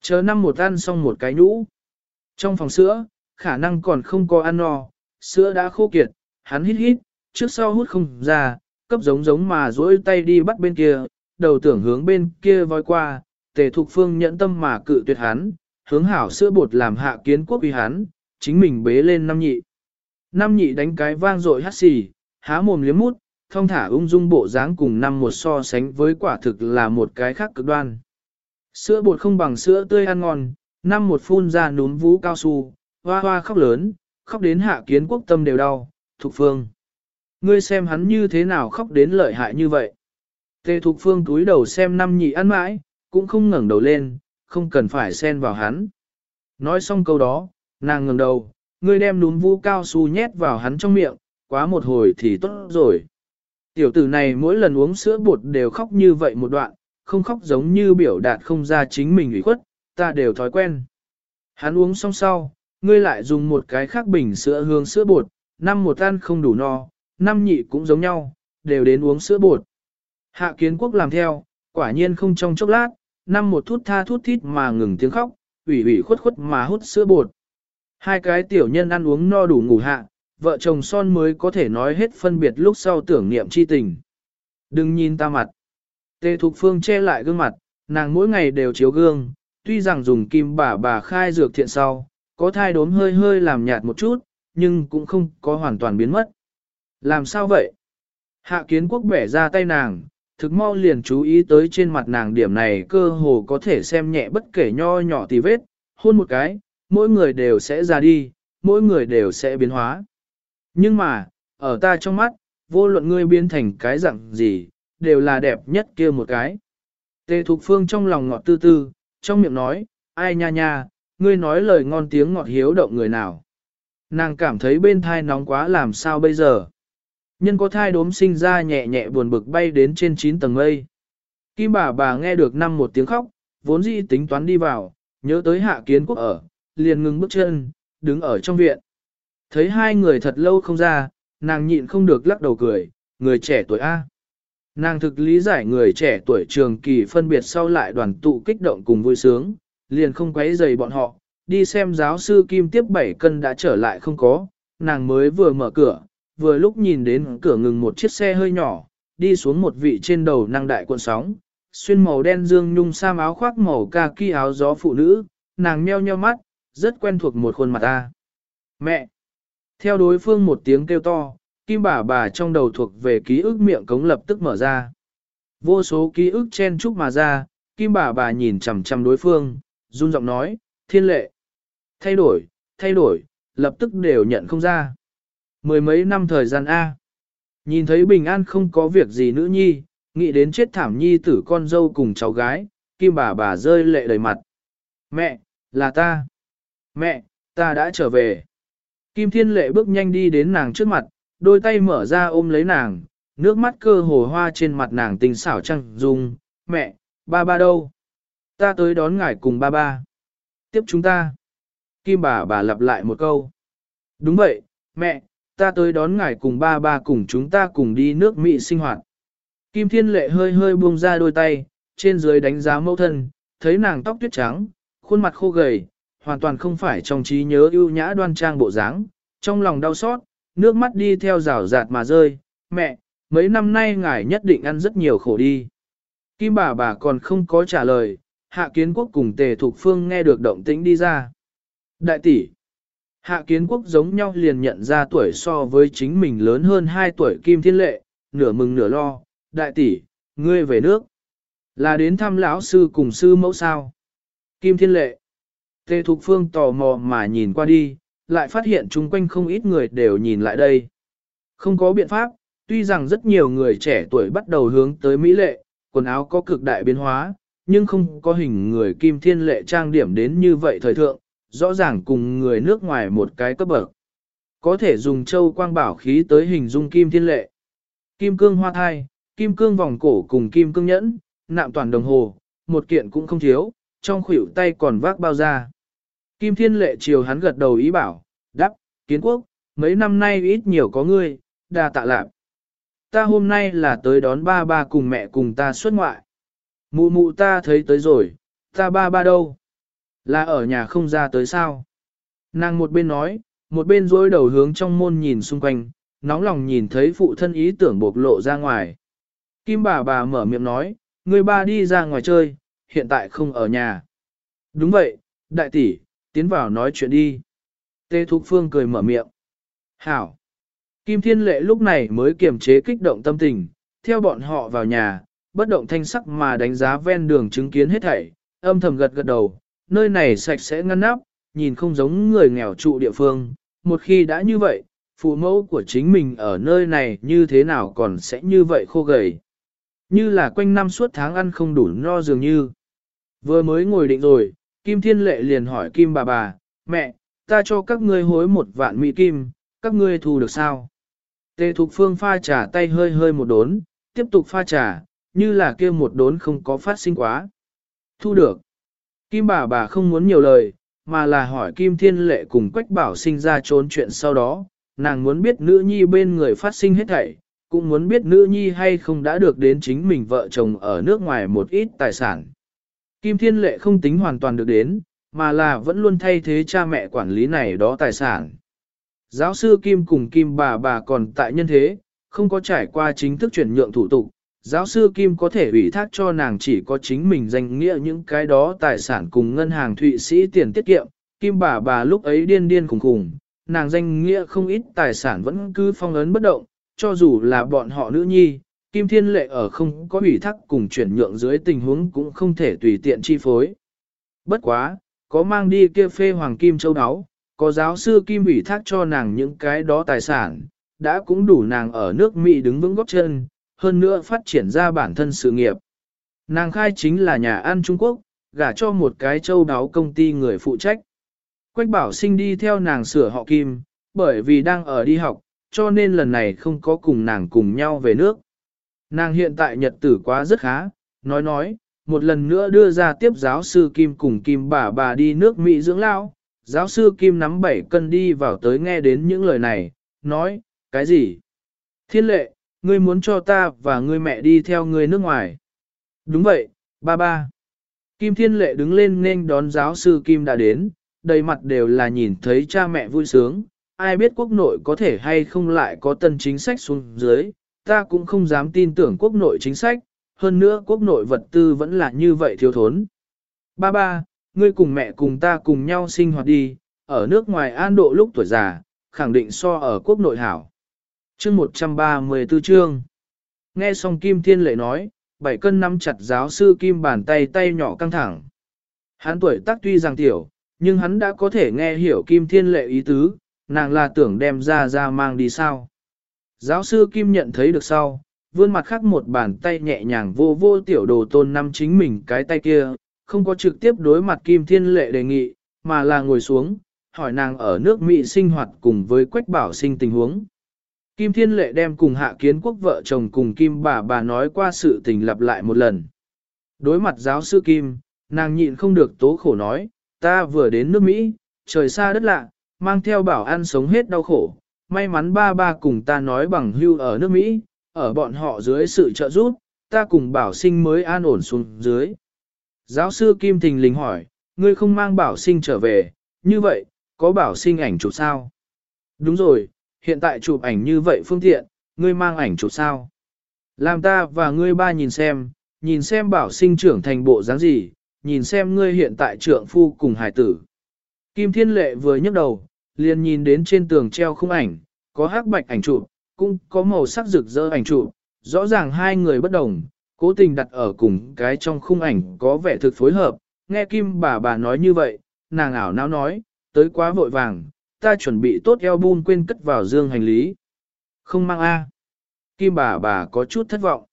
Chờ năm một ăn xong một cái nhũ. Trong phòng sữa, khả năng còn không có ăn no, sữa đã khô kiệt, hắn hít hít, trước sau hút không ra, cấp giống giống mà duỗi tay đi bắt bên kia, đầu tưởng hướng bên kia voi qua, tề thục phương nhẫn tâm mà cự tuyệt hắn, hướng hảo sữa bột làm hạ kiến quốc uy hắn, chính mình bế lên năm nhị. Năm nhị đánh cái vang dội hắt xì, há mồm liếm mút, thông thả ung dung bộ dáng cùng năm một so sánh với quả thực là một cái khác cực đoan. Sữa bột không bằng sữa tươi ăn ngon, năm một phun ra núm vũ cao su, hoa hoa khóc lớn, khóc đến hạ kiến quốc tâm đều đau, thục phương. Ngươi xem hắn như thế nào khóc đến lợi hại như vậy. Tề thục phương túi đầu xem năm nhị ăn mãi, cũng không ngẩng đầu lên, không cần phải xen vào hắn. Nói xong câu đó, nàng ngẩng đầu, ngươi đem núm vũ cao su nhét vào hắn trong miệng, quá một hồi thì tốt rồi. Tiểu tử này mỗi lần uống sữa bột đều khóc như vậy một đoạn, không khóc giống như biểu đạt không ra chính mình ủy khuất, ta đều thói quen. Hắn uống xong sau, ngươi lại dùng một cái khác bình sữa hương sữa bột, năm một ăn không đủ no, năm nhị cũng giống nhau, đều đến uống sữa bột. Hạ kiến quốc làm theo, quả nhiên không trong chốc lát, năm một thút tha thút thít mà ngừng tiếng khóc, ủy ủy khuất khuất mà hút sữa bột. Hai cái tiểu nhân ăn uống no đủ ngủ hạ, vợ chồng son mới có thể nói hết phân biệt lúc sau tưởng niệm chi tình. Đừng nhìn ta mặt. Tề Thục Phương che lại gương mặt, nàng mỗi ngày đều chiếu gương, tuy rằng dùng kim bà bà khai dược thiện sau, có thai đốm hơi hơi làm nhạt một chút, nhưng cũng không có hoàn toàn biến mất. Làm sao vậy? Hạ kiến quốc bẻ ra tay nàng, thực mau liền chú ý tới trên mặt nàng điểm này cơ hồ có thể xem nhẹ bất kể nho nhỏ tì vết, hôn một cái, mỗi người đều sẽ ra đi, mỗi người đều sẽ biến hóa. Nhưng mà, ở ta trong mắt, vô luận ngươi biến thành cái dạng gì, đều là đẹp nhất kia một cái. Tề Thục Phương trong lòng ngọt tư tư, trong miệng nói, ai nha nha, ngươi nói lời ngon tiếng ngọt hiếu động người nào. Nàng cảm thấy bên thai nóng quá làm sao bây giờ. Nhân có thai đốm sinh ra nhẹ nhẹ buồn bực bay đến trên 9 tầng mây. Kim bà bà nghe được năm một tiếng khóc, vốn dĩ tính toán đi vào, nhớ tới hạ kiến quốc ở, liền ngừng bước chân, đứng ở trong viện. Thấy hai người thật lâu không ra, nàng nhịn không được lắc đầu cười, người trẻ tuổi A. Nàng thực lý giải người trẻ tuổi trường kỳ phân biệt sau lại đoàn tụ kích động cùng vui sướng, liền không quấy rầy bọn họ, đi xem giáo sư Kim tiếp 7 cân đã trở lại không có, nàng mới vừa mở cửa, vừa lúc nhìn đến cửa ngừng một chiếc xe hơi nhỏ, đi xuống một vị trên đầu năng đại cuộn sóng, xuyên màu đen dương nhung sam áo khoác màu kaki áo gió phụ nữ, nàng meo nheo mắt, rất quen thuộc một khuôn mặt ta. Mẹ! Theo đối phương một tiếng kêu to, kim bà bà trong đầu thuộc về ký ức miệng cống lập tức mở ra. Vô số ký ức chen chúc mà ra, kim bà bà nhìn chằm chằm đối phương, run giọng nói, thiên lệ. Thay đổi, thay đổi, lập tức đều nhận không ra. Mười mấy năm thời gian A. Nhìn thấy bình an không có việc gì nữ nhi, nghĩ đến chết thảm nhi tử con dâu cùng cháu gái, kim bà bà rơi lệ đầy mặt. Mẹ, là ta. Mẹ, ta đã trở về. Kim thiên lệ bước nhanh đi đến nàng trước mặt, đôi tay mở ra ôm lấy nàng, nước mắt cơ hồ hoa trên mặt nàng tình xảo trăng dung. Mẹ, ba ba đâu? Ta tới đón ngài cùng ba ba. Tiếp chúng ta. Kim bà bà lặp lại một câu. Đúng vậy, mẹ, ta tới đón ngài cùng ba ba cùng chúng ta cùng đi nước Mỹ sinh hoạt. Kim Thiên Lệ hơi hơi buông ra đôi tay, trên dưới đánh giá mẫu thân, thấy nàng tóc tuyết trắng, khuôn mặt khô gầy, hoàn toàn không phải trong trí nhớ ưu nhã đoan trang bộ dáng, trong lòng đau xót, nước mắt đi theo rào rạt mà rơi, mẹ, mấy năm nay ngài nhất định ăn rất nhiều khổ đi. Kim bà bà còn không có trả lời, hạ kiến quốc cùng tề thục phương nghe được động tĩnh đi ra. Đại tỷ, hạ kiến quốc giống nhau liền nhận ra tuổi so với chính mình lớn hơn 2 tuổi Kim Thiên Lệ, nửa mừng nửa lo, đại tỷ, ngươi về nước. Là đến thăm lão sư cùng sư mẫu sao. Kim Thiên Lệ, tề thục phương tò mò mà nhìn qua đi, lại phát hiện chung quanh không ít người đều nhìn lại đây. Không có biện pháp, tuy rằng rất nhiều người trẻ tuổi bắt đầu hướng tới Mỹ lệ, quần áo có cực đại biến hóa, nhưng không có hình người kim thiên lệ trang điểm đến như vậy thời thượng, rõ ràng cùng người nước ngoài một cái cấp bậc. Có thể dùng châu quang bảo khí tới hình dung kim thiên lệ. Kim cương hoa thai, kim cương vòng cổ cùng kim cương nhẫn, nạm toàn đồng hồ, một kiện cũng không thiếu, trong khuỷu tay còn vác bao da. Kim thiên lệ chiều hắn gật đầu ý bảo, đáp, kiến quốc, mấy năm nay ít nhiều có ngươi, đa tạ lạc. Ta hôm nay là tới đón ba ba cùng mẹ cùng ta xuất ngoại. Mụ mụ ta thấy tới rồi, ta ba ba đâu? Là ở nhà không ra tới sao? Nàng một bên nói, một bên dối đầu hướng trong môn nhìn xung quanh, nóng lòng nhìn thấy phụ thân ý tưởng bộc lộ ra ngoài. Kim bà bà mở miệng nói, người ba đi ra ngoài chơi, hiện tại không ở nhà. Đúng vậy, đại tỷ, tiến vào nói chuyện đi. Tê Thục Phương cười mở miệng. Hảo. Kim Thiên Lệ lúc này mới kiềm chế kích động tâm tình, theo bọn họ vào nhà, bất động thanh sắc mà đánh giá ven đường chứng kiến hết thảy, âm thầm gật gật đầu, nơi này sạch sẽ ngăn nắp, nhìn không giống người nghèo trụ địa phương, một khi đã như vậy, phụ mẫu của chính mình ở nơi này như thế nào còn sẽ như vậy khô gầy. Như là quanh năm suốt tháng ăn không đủ no dường như. Vừa mới ngồi định rồi, Kim Thiên Lệ liền hỏi Kim bà bà, mẹ, ta cho các ngươi hối một vạn mỹ kim, các ngươi thu được sao? Tề Thục Phương pha trà tay hơi hơi một đốn, tiếp tục pha trà, như là kia một đốn không có phát sinh quá. Thu được. Kim bà bà không muốn nhiều lời, mà là hỏi Kim Thiên Lệ cùng Quách Bảo sinh ra trốn chuyện sau đó, nàng muốn biết nữ nhi bên người phát sinh hết thảy, cũng muốn biết nữ nhi hay không đã được đến chính mình vợ chồng ở nước ngoài một ít tài sản. Kim Thiên Lệ không tính hoàn toàn được đến, mà là vẫn luôn thay thế cha mẹ quản lý này đó tài sản. Giáo sư Kim cùng Kim bà bà còn tại nhân thế, không có trải qua chính thức chuyển nhượng thủ tục. Giáo sư Kim có thể ủy thác cho nàng chỉ có chính mình danh nghĩa những cái đó tài sản cùng ngân hàng Thụy Sĩ tiền tiết kiệm. Kim bà bà lúc ấy điên điên khủng khủng, nàng danh nghĩa không ít tài sản vẫn cứ phong ấn bất động, cho dù là bọn họ nữ nhi, Kim Thiên Lệ ở không có ủy thác cùng chuyển nhượng dưới tình huống cũng không thể tùy tiện chi phối. Bất quá, có mang đi kia phê hoàng kim châu áo, có giáo sư Kim ủy thác cho nàng những cái đó tài sản, đã cũng đủ nàng ở nước Mỹ đứng vững góc chân, hơn nữa phát triển ra bản thân sự nghiệp. Nàng khai chính là nhà ăn Trung Quốc, gả cho một cái châu đáo công ty người phụ trách. Quách bảo sinh đi theo nàng sửa họ Kim, bởi vì đang ở đi học, cho nên lần này không có cùng nàng cùng nhau về nước. Nàng hiện tại nhật tử quá rất khá, nói nói, một lần nữa đưa ra tiếp giáo sư Kim cùng Kim bà bà đi nước Mỹ dưỡng lao. Giáo sư Kim nắm bảy cân đi vào tới nghe đến những lời này, nói, cái gì? Thiên lệ, ngươi muốn cho ta và ngươi mẹ đi theo ngươi nước ngoài. Đúng vậy, ba ba. Kim Thiên Lệ đứng lên nên đón giáo sư Kim đã đến, đầy mặt đều là nhìn thấy cha mẹ vui sướng, ai biết quốc nội có thể hay không lại có tân chính sách xuống dưới, ta cũng không dám tin tưởng quốc nội chính sách, hơn nữa quốc nội vật tư vẫn là như vậy thiếu thốn. Ba ba, ngươi cùng mẹ cùng ta cùng nhau sinh hoạt đi, ở nước ngoài an độ lúc tuổi già, khẳng định so ở quốc nội hảo. Chương 134 chương Nghe xong Kim Thiên Lệ nói, bảy cân nắm chặt giáo sư Kim bàn tay tay nhỏ căng thẳng. Hắn tuổi tác tuy rằng tiểu, nhưng hắn đã có thể nghe hiểu Kim Thiên Lệ ý tứ, nàng là tưởng đem ra ra mang đi sao. Giáo sư Kim nhận thấy được sau, vươn mặt khác một bàn tay nhẹ nhàng vô vô tiểu đồ tôn năm chính mình cái tay kia, không có trực tiếp đối mặt Kim Thiên Lệ đề nghị, mà là ngồi xuống, hỏi nàng ở nước Mỹ sinh hoạt cùng với Quách Bảo sinh tình huống. Kim Thiên Lệ đem cùng hạ kiến quốc vợ chồng cùng Kim bà bà nói qua sự tình lặp lại một lần. Đối mặt giáo sư Kim, nàng nhịn không được tố khổ nói, ta vừa đến nước Mỹ, trời xa đất lạ, mang theo bảo ăn sống hết đau khổ. May mắn ba ba cùng ta nói bằng hưu ở nước Mỹ, ở bọn họ dưới sự trợ giúp, ta cùng bảo sinh mới an ổn xuống dưới. Giáo sư Kim Thình lình hỏi, ngươi không mang bảo sinh trở về, như vậy, có bảo sinh ảnh chụp sao? Đúng rồi, hiện tại chụp ảnh như vậy phương tiện, ngươi mang ảnh chụp sao? Làm ta và ngươi ba nhìn xem, nhìn xem bảo sinh trưởng thành bộ dáng gì, nhìn xem ngươi hiện tại trượng phu cùng hải tử. Kim Thiên Lệ vừa nhấc đầu, liền nhìn đến trên tường treo khung ảnh, có hắc bạch ảnh chụp, cũng có màu sắc rực rỡ ảnh chụp, rõ ràng hai người bất đồng, cố tình đặt ở cùng cái trong khung ảnh có vẻ thực phối hợp, nghe Kim bà bà nói như vậy, nàng ảo não nói, tới quá vội vàng, ta chuẩn bị tốt album quên cất vào dương hành lý. Không mang A. Kim bà bà có chút thất vọng.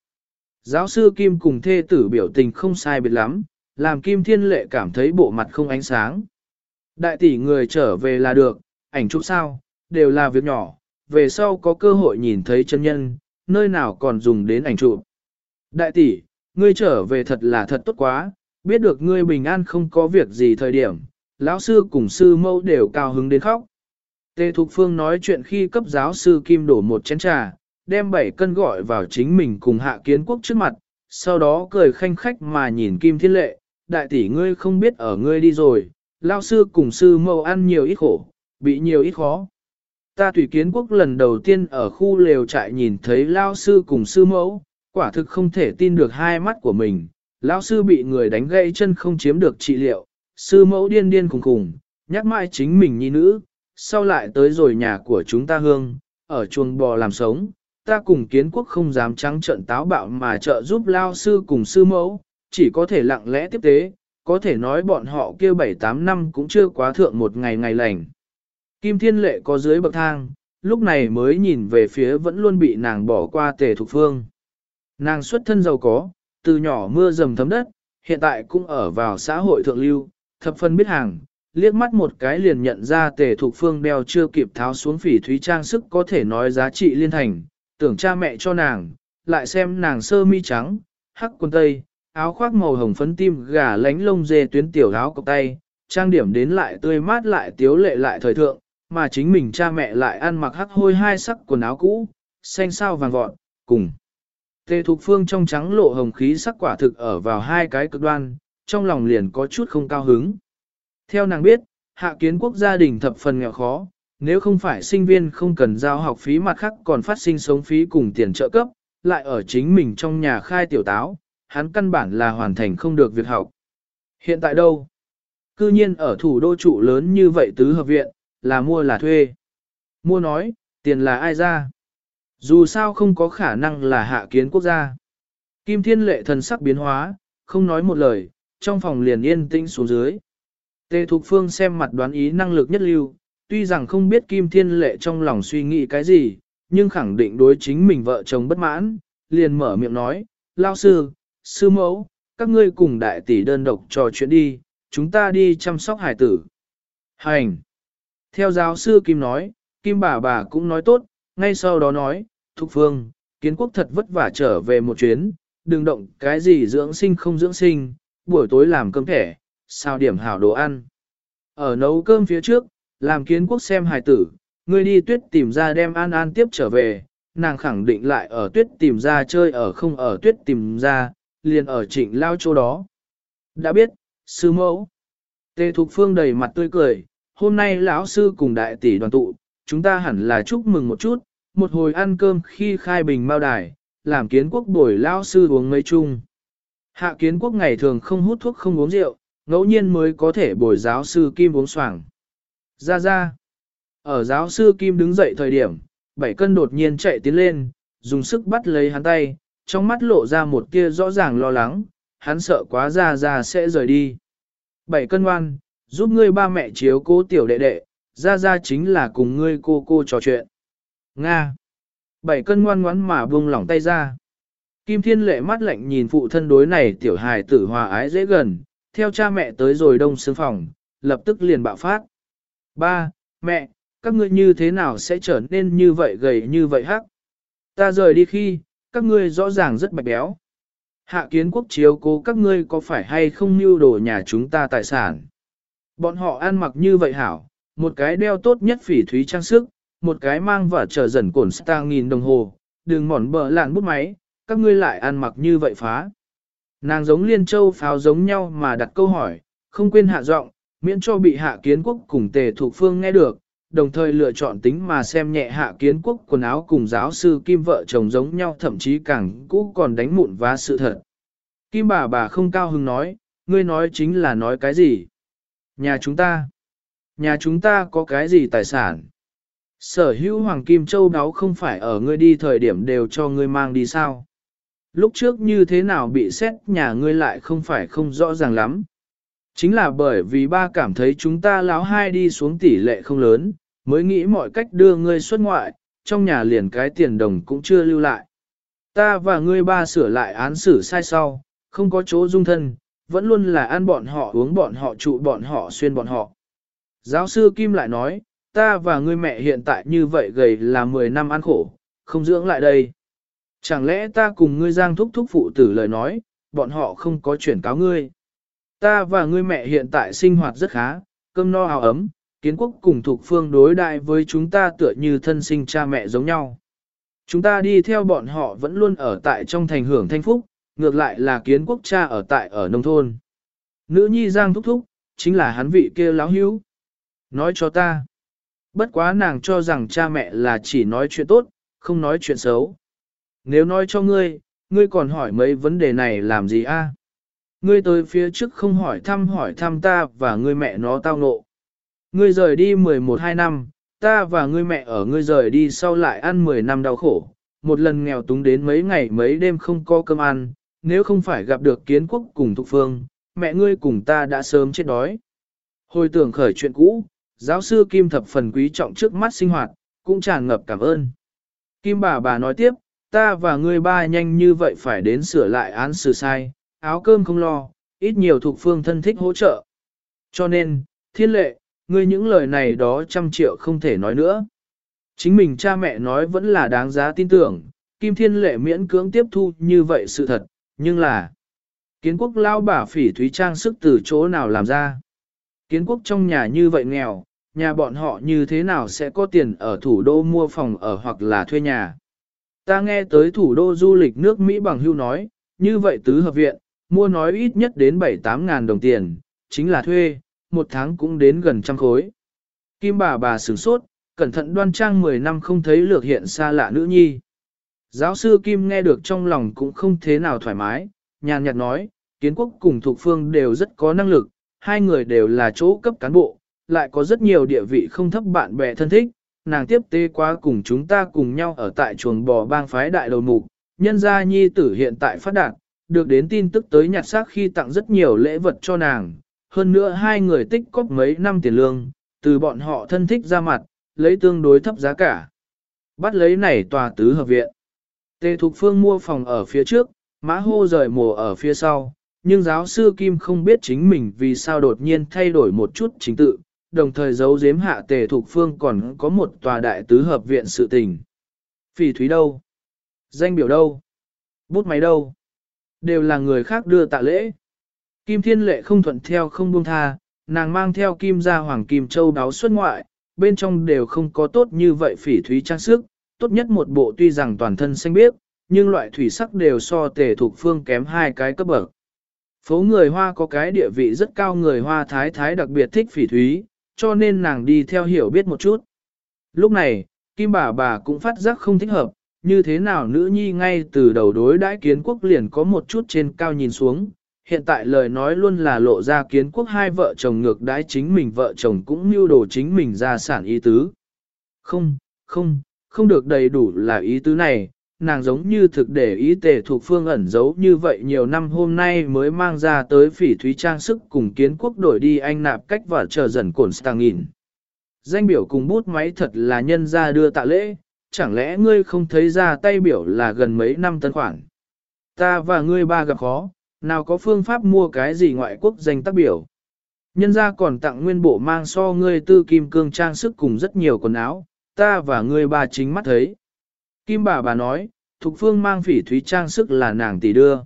Giáo sư Kim cùng thê tử biểu tình không sai biệt lắm, làm Kim Thiên Lệ cảm thấy bộ mặt không ánh sáng. Đại tỷ người trở về là được, ảnh chụp sao, đều là việc nhỏ, về sau có cơ hội nhìn thấy chân nhân, nơi nào còn dùng đến ảnh chụp. Đại tỷ, ngươi trở về thật là thật tốt quá, biết được ngươi bình an không có việc gì thời điểm, lão sư cùng sư mẫu đều cao hứng đến khóc. Tề Thục Phương nói chuyện khi cấp giáo sư Kim đổ một chén trà, đem bảy cân gọi vào chính mình cùng hạ kiến quốc trước mặt, sau đó cười khanh khách mà nhìn Kim Thiên Lệ, đại tỷ ngươi không biết ở ngươi đi rồi, lao sư cùng sư mẫu ăn nhiều ít khổ, bị nhiều ít khó. Ta tùy kiến quốc lần đầu tiên ở khu lều trại nhìn thấy lao sư cùng sư mẫu, quả thực không thể tin được hai mắt của mình. Lao sư bị người đánh gãy chân không chiếm được trị liệu, sư mẫu điên điên khùng khùng, nhắc mãi chính mình nhi nữ, sau lại tới rồi nhà của chúng ta hương, ở chuồng bò làm sống, ta cùng kiến quốc không dám trắng trận táo bạo mà trợ giúp lao sư cùng sư mẫu, chỉ có thể lặng lẽ tiếp tế, có thể nói bọn họ kêu 7-8 năm cũng chưa quá thượng một ngày ngày lành. Kim Thiên Lệ có dưới bậc thang, lúc này mới nhìn về phía vẫn luôn bị nàng bỏ qua tề thục phương. Nàng xuất thân giàu có, từ nhỏ mưa dầm thấm đất, hiện tại cũng ở vào xã hội thượng lưu, thập phân biết hàng, liếc mắt một cái liền nhận ra tề thục phương đeo chưa kịp tháo xuống phỉ thúy trang sức có thể nói giá trị liên thành, tưởng cha mẹ cho nàng, lại xem nàng sơ mi trắng, hắc quần tây, áo khoác màu hồng phấn tim gà lánh lông dê tuyến tiểu áo cọc tay, trang điểm đến lại tươi mát lại tiếu lệ lại thời thượng, mà chính mình cha mẹ lại ăn mặc hắc hôi hai sắc quần áo cũ, xanh sao vàng vọt, cùng. Tề Thục Phương trong trắng lộ hồng khí sắc quả thực ở vào hai cái cực đoan, trong lòng liền có chút không cao hứng. Theo nàng biết, hạ kiến quốc gia đình thập phần nghèo khó, nếu không phải sinh viên không cần giao học phí mặt khác còn phát sinh sống phí cùng tiền trợ cấp, lại ở chính mình trong nhà khai tiểu táo, hắn căn bản là hoàn thành không được việc học. Hiện tại đâu? Cư nhiên ở thủ đô trụ lớn như vậy tứ hợp viện, là mua là thuê. Mua nói, tiền là ai ra? Dù sao không có khả năng là hạ kiến quốc gia. Kim Thiên Lệ thần sắc biến hóa, không nói một lời, trong phòng liền yên tĩnh xuống dưới. Tề Thục Phương xem mặt đoán ý năng lực nhất lưu, tuy rằng không biết Kim Thiên Lệ trong lòng suy nghĩ cái gì, nhưng khẳng định đối chính mình vợ chồng bất mãn, liền mở miệng nói, lao sư, sư mẫu, các ngươi cùng đại tỷ đơn độc trò chuyện đi, chúng ta đi chăm sóc hải tử. Hành! Theo giáo sư Kim nói, Kim bà bà cũng nói tốt, ngay sau đó nói, Thục Phương, kiến quốc thật vất vả trở về một chuyến, đừng động cái gì dưỡng sinh không dưỡng sinh, buổi tối làm cơm thẻ, sao điểm hảo đồ ăn. Ở nấu cơm phía trước, làm kiến quốc xem hài tử, ngươi đi tuyết tìm ra đem An An tiếp trở về, nàng khẳng định lại ở tuyết tìm ra chơi ở không ở tuyết tìm ra, liền ở trịnh lao chỗ đó. Đã biết, sư mẫu. Tề Thục Phương đầy mặt tươi cười, hôm nay lão sư cùng đại tỷ đoàn tụ, chúng ta hẳn là chúc mừng một chút, một hồi ăn cơm khi khai bình mao đài, làm kiến quốc bồi lão sư uống mấy chung. Hạ kiến quốc ngày thường không hút thuốc không uống rượu, ngẫu nhiên mới có thể bồi giáo sư Kim uống xoàng. Ra ra. Ở giáo sư Kim đứng dậy thời điểm, bảy cân đột nhiên chạy tiến lên, dùng sức bắt lấy hắn tay, trong mắt lộ ra một tia rõ ràng lo lắng, hắn sợ quá ra ra sẽ rời đi. Bảy cân ngoan, giúp ngươi ba mẹ chiếu cố tiểu đệ đệ, ra ra chính là cùng ngươi cô cô trò chuyện. Nga. Bảy cân ngoan ngoãn mà buông lỏng tay ra. Kim Thiên Lệ mắt lạnh nhìn phụ thân đối này tiểu hài tử hòa ái dễ gần, theo cha mẹ tới rồi đông xương phòng, lập tức liền bạo phát. Ba, mẹ, các ngươi như thế nào sẽ trở nên như vậy gầy như vậy hắc? Ta rời đi khi, các ngươi rõ ràng rất bạch béo. Hạ kiến quốc chiếu cố các ngươi có phải hay không mưu đồ nhà chúng ta tài sản. Bọn họ ăn mặc như vậy hảo, một cái đeo tốt nhất phỉ thúy trang sức, một cái mang và chờ dần cổn star nghìn đồng hồ, đừng mòn bờ lạn bút máy, các ngươi lại ăn mặc như vậy phá. Nàng giống liên châu pháo giống nhau mà đặt câu hỏi, không quên hạ giọng, miễn cho bị hạ kiến quốc cùng tề thuộc phương nghe được, đồng thời lựa chọn tính mà xem nhẹ hạ kiến quốc quần áo cùng giáo sư Kim vợ chồng giống nhau thậm chí càng cũ còn đánh mụn vá sự thật. Kim bà bà không cao hứng nói, ngươi nói chính là nói cái gì? Nhà chúng ta, nhà chúng ta có cái gì tài sản? Sở hữu Hoàng Kim Châu đáo không phải ở ngươi đi thời điểm đều cho ngươi mang đi sao? Lúc trước như thế nào bị xét nhà ngươi lại không phải không rõ ràng lắm. Chính là bởi vì ba cảm thấy chúng ta láo hai đi xuống tỷ lệ không lớn, mới nghĩ mọi cách đưa ngươi xuất ngoại, trong nhà liền cái tiền đồng cũng chưa lưu lại. Ta và ngươi ba sửa lại án xử sai sau, không có chỗ dung thân, vẫn luôn là ăn bọn họ uống bọn họ trụ bọn họ xuyên bọn họ. Giáo sư Kim lại nói, ta và ngươi mẹ hiện tại như vậy gầy là 10 năm ăn khổ, không dưỡng lại đây. Chẳng lẽ ta cùng ngươi giang thúc thúc phụ tử lời nói, bọn họ không có chuyển cáo ngươi. Ta và ngươi mẹ hiện tại sinh hoạt rất khá, cơm no áo ấm, kiến quốc cùng thuộc phương đối đại với chúng ta tựa như thân sinh cha mẹ giống nhau. Chúng ta đi theo bọn họ vẫn luôn ở tại trong thành hưởng thanh phúc, ngược lại là kiến quốc cha ở tại ở nông thôn. Nữ nhi giang thúc thúc, chính là hắn vị kia láo hữu. Nói cho ta. Bất quá nàng cho rằng cha mẹ là chỉ nói chuyện tốt, không nói chuyện xấu. Nếu nói cho ngươi, ngươi còn hỏi mấy vấn đề này làm gì a? Ngươi tới phía trước không hỏi thăm hỏi thăm ta và ngươi mẹ nó tao ngộ. Ngươi rời đi 11-2 năm, ta và ngươi mẹ ở ngươi rời đi sau lại ăn 10 năm đau khổ, một lần nghèo túng đến mấy ngày mấy đêm không có cơm ăn, nếu không phải gặp được kiến quốc cùng thục phương, mẹ ngươi cùng ta đã sớm chết đói. Hồi tưởng khởi chuyện cũ, giáo sư Kim thập phần quý trọng trước mắt sinh hoạt, cũng tràn ngập cảm ơn. Kim bà bà nói tiếp, ta và ngươi ba nhanh như vậy phải đến sửa lại án xử sai, áo cơm không lo, ít nhiều thuộc phương thân thích hỗ trợ. Cho nên, thiên lệ, ngươi những lời này đó trăm triệu không thể nói nữa. Chính mình cha mẹ nói vẫn là đáng giá tin tưởng, Kim Thiên Lệ miễn cưỡng tiếp thu như vậy sự thật, nhưng là kiến quốc lao bả phỉ thúy trang sức từ chỗ nào làm ra. Kiến quốc trong nhà như vậy nghèo, nhà bọn họ như thế nào sẽ có tiền ở thủ đô mua phòng ở hoặc là thuê nhà. Ta nghe tới thủ đô du lịch nước Mỹ bằng hưu nói, như vậy tứ hợp viện, mua nói ít nhất đến 7-8 ngàn đồng tiền, chính là thuê, một tháng cũng đến gần trăm khối. Kim bà bà sửng sốt, cẩn thận đoan trang 10 năm không thấy lược hiện xa lạ nữ nhi. Giáo sư Kim nghe được trong lòng cũng không thế nào thoải mái, nhàn nhạt nói, kiến quốc cùng thuộc phương đều rất có năng lực, hai người đều là chỗ cấp cán bộ, lại có rất nhiều địa vị không thấp bạn bè thân thích, nàng tiếp tế quá cùng chúng ta cùng nhau ở tại chuồng bò bang phái đại đầu mục, nhân gia nhi tử hiện tại phát đạt, được đến tin tức tới nhặt xác khi tặng rất nhiều lễ vật cho nàng, hơn nữa hai người tích cóp mấy năm tiền lương, từ bọn họ thân thích ra mặt, lấy tương đối thấp giá cả. Bắt lấy này tòa tứ hợp viện. Tề Thục Phương mua phòng ở phía trước, mã hô rời mùa ở phía sau, nhưng giáo sư Kim không biết chính mình vì sao đột nhiên thay đổi một chút chính tự, đồng thời giấu giếm hạ Tề Thục Phương còn có một tòa đại tứ hợp viện sự tình. Phỉ thúy đâu? Danh biểu đâu? Bút máy đâu? Đều là người khác đưa tạ lễ. Kim Thiên Lệ không thuận theo không buông tha, nàng mang theo kim gia hoàng kim châu đáo xuất ngoại, bên trong đều không có tốt như vậy phỉ thúy trang sức, tốt nhất một bộ tuy rằng toàn thân xanh biếc, nhưng loại thủy sắc đều so tề thuộc phương kém hai cái cấp bậc. Phố người Hoa có cái địa vị rất cao người Hoa thái thái đặc biệt thích phỉ thúy, cho nên nàng đi theo hiểu biết một chút. Lúc này, Kim bà bà cũng phát giác không thích hợp, như thế nào nữ nhi ngay từ đầu đối đãi kiến quốc liền có một chút trên cao nhìn xuống, hiện tại lời nói luôn là lộ ra kiến quốc hai vợ chồng ngược đãi chính mình vợ chồng cũng mưu đồ chính mình ra sản ý tứ. Không, không, không được đầy đủ là ý tứ này, nàng giống như thực để ý tề thuộc phương ẩn giấu như vậy nhiều năm hôm nay mới mang ra tới phỉ thúy trang sức cùng kiến quốc đổi đi anh nạp cách và chờ dần cổn stang nghìn. Danh biểu cùng bút máy thật là nhân ra đưa tạ lễ, chẳng lẽ ngươi không thấy ra tay biểu là gần mấy năm tân khoản. Ta và ngươi ba gặp khó, nào có phương pháp mua cái gì ngoại quốc danh tác biểu. Nhân ra còn tặng nguyên bộ mang so ngươi tư kim cương trang sức cùng rất nhiều quần áo, ta và ngươi ba chính mắt thấy. Kim bà bà nói, Thục Phương mang phỉ thúy trang sức là nàng tỷ đưa.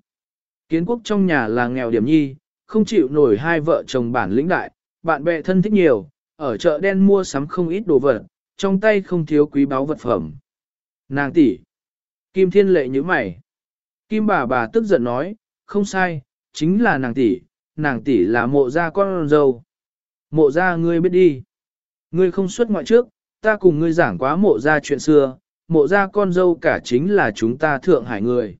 Kiến quốc trong nhà là nghèo điểm nhi, không chịu nổi hai vợ chồng bản lĩnh đại, bạn bè thân thích nhiều, ở chợ đen mua sắm không ít đồ vật, trong tay không thiếu quý báu vật phẩm. Nàng tỷ, Kim Thiên Lệ như mày. Kim bà bà tức giận nói, không sai, chính là nàng tỷ, nàng tỷ là mộ gia con dâu. Mộ gia ngươi biết đi. Ngươi không xuất ngoại trước, ta cùng ngươi giảng quá mộ gia chuyện xưa, mộ gia con dâu cả chính là chúng ta thượng hải người.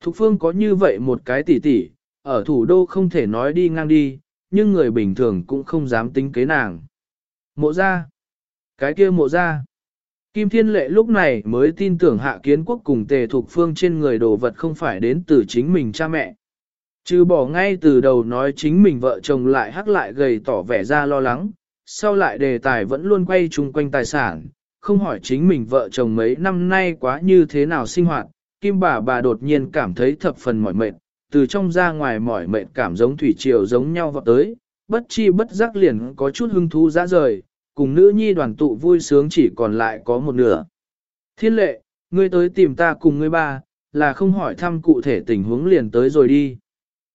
Thục phương có như vậy một cái tỷ tỷ, ở thủ đô không thể nói đi ngang đi, nhưng người bình thường cũng không dám tính kế nàng. Mộ gia. Cái kia mộ gia. Kim Thiên Lệ lúc này mới tin tưởng hạ kiến quốc cùng tề Thục phương trên người đồ vật không phải đến từ chính mình cha mẹ. Chứ bỏ ngay từ đầu nói chính mình vợ chồng lại hắc lại gầy tỏ vẻ ra lo lắng, sau lại đề tài vẫn luôn quay chung quanh tài sản, không hỏi chính mình vợ chồng mấy năm nay quá như thế nào sinh hoạt, Kim bà bà đột nhiên cảm thấy thập phần mỏi mệt, từ trong ra ngoài mỏi mệt cảm giống thủy triều giống nhau vọt tới, bất chi bất giác liền có chút hưng thú ra rời, cùng nữ nhi đoàn tụ vui sướng chỉ còn lại có một nửa. Thiên lệ, ngươi tới tìm ta cùng ngươi ba, là không hỏi thăm cụ thể tình huống liền tới rồi đi.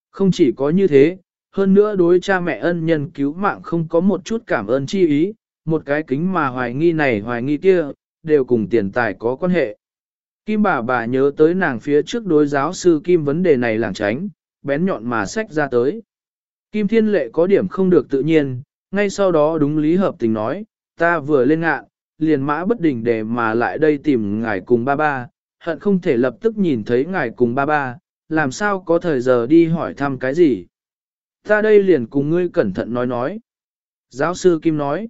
Không chỉ có như thế, hơn nữa đối cha mẹ ân nhân cứu mạng không có một chút cảm ơn chi ý, một cái kính mà hoài nghi này hoài nghi kia, đều cùng tiền tài có quan hệ. Kim bà bà nhớ tới nàng phía trước đối giáo sư Kim vấn đề này làng tránh, bén nhọn mà sách ra tới. Kim Thiên Lệ có điểm không được tự nhiên, ngay sau đó đúng lý hợp tình nói, ta vừa lên ngạ, liền mã bất định để mà lại đây tìm ngài cùng ba ba, hận không thể lập tức nhìn thấy ngài cùng ba ba, làm sao có thời giờ đi hỏi thăm cái gì. Ta đây liền cùng ngươi cẩn thận nói nói. Giáo sư Kim nói,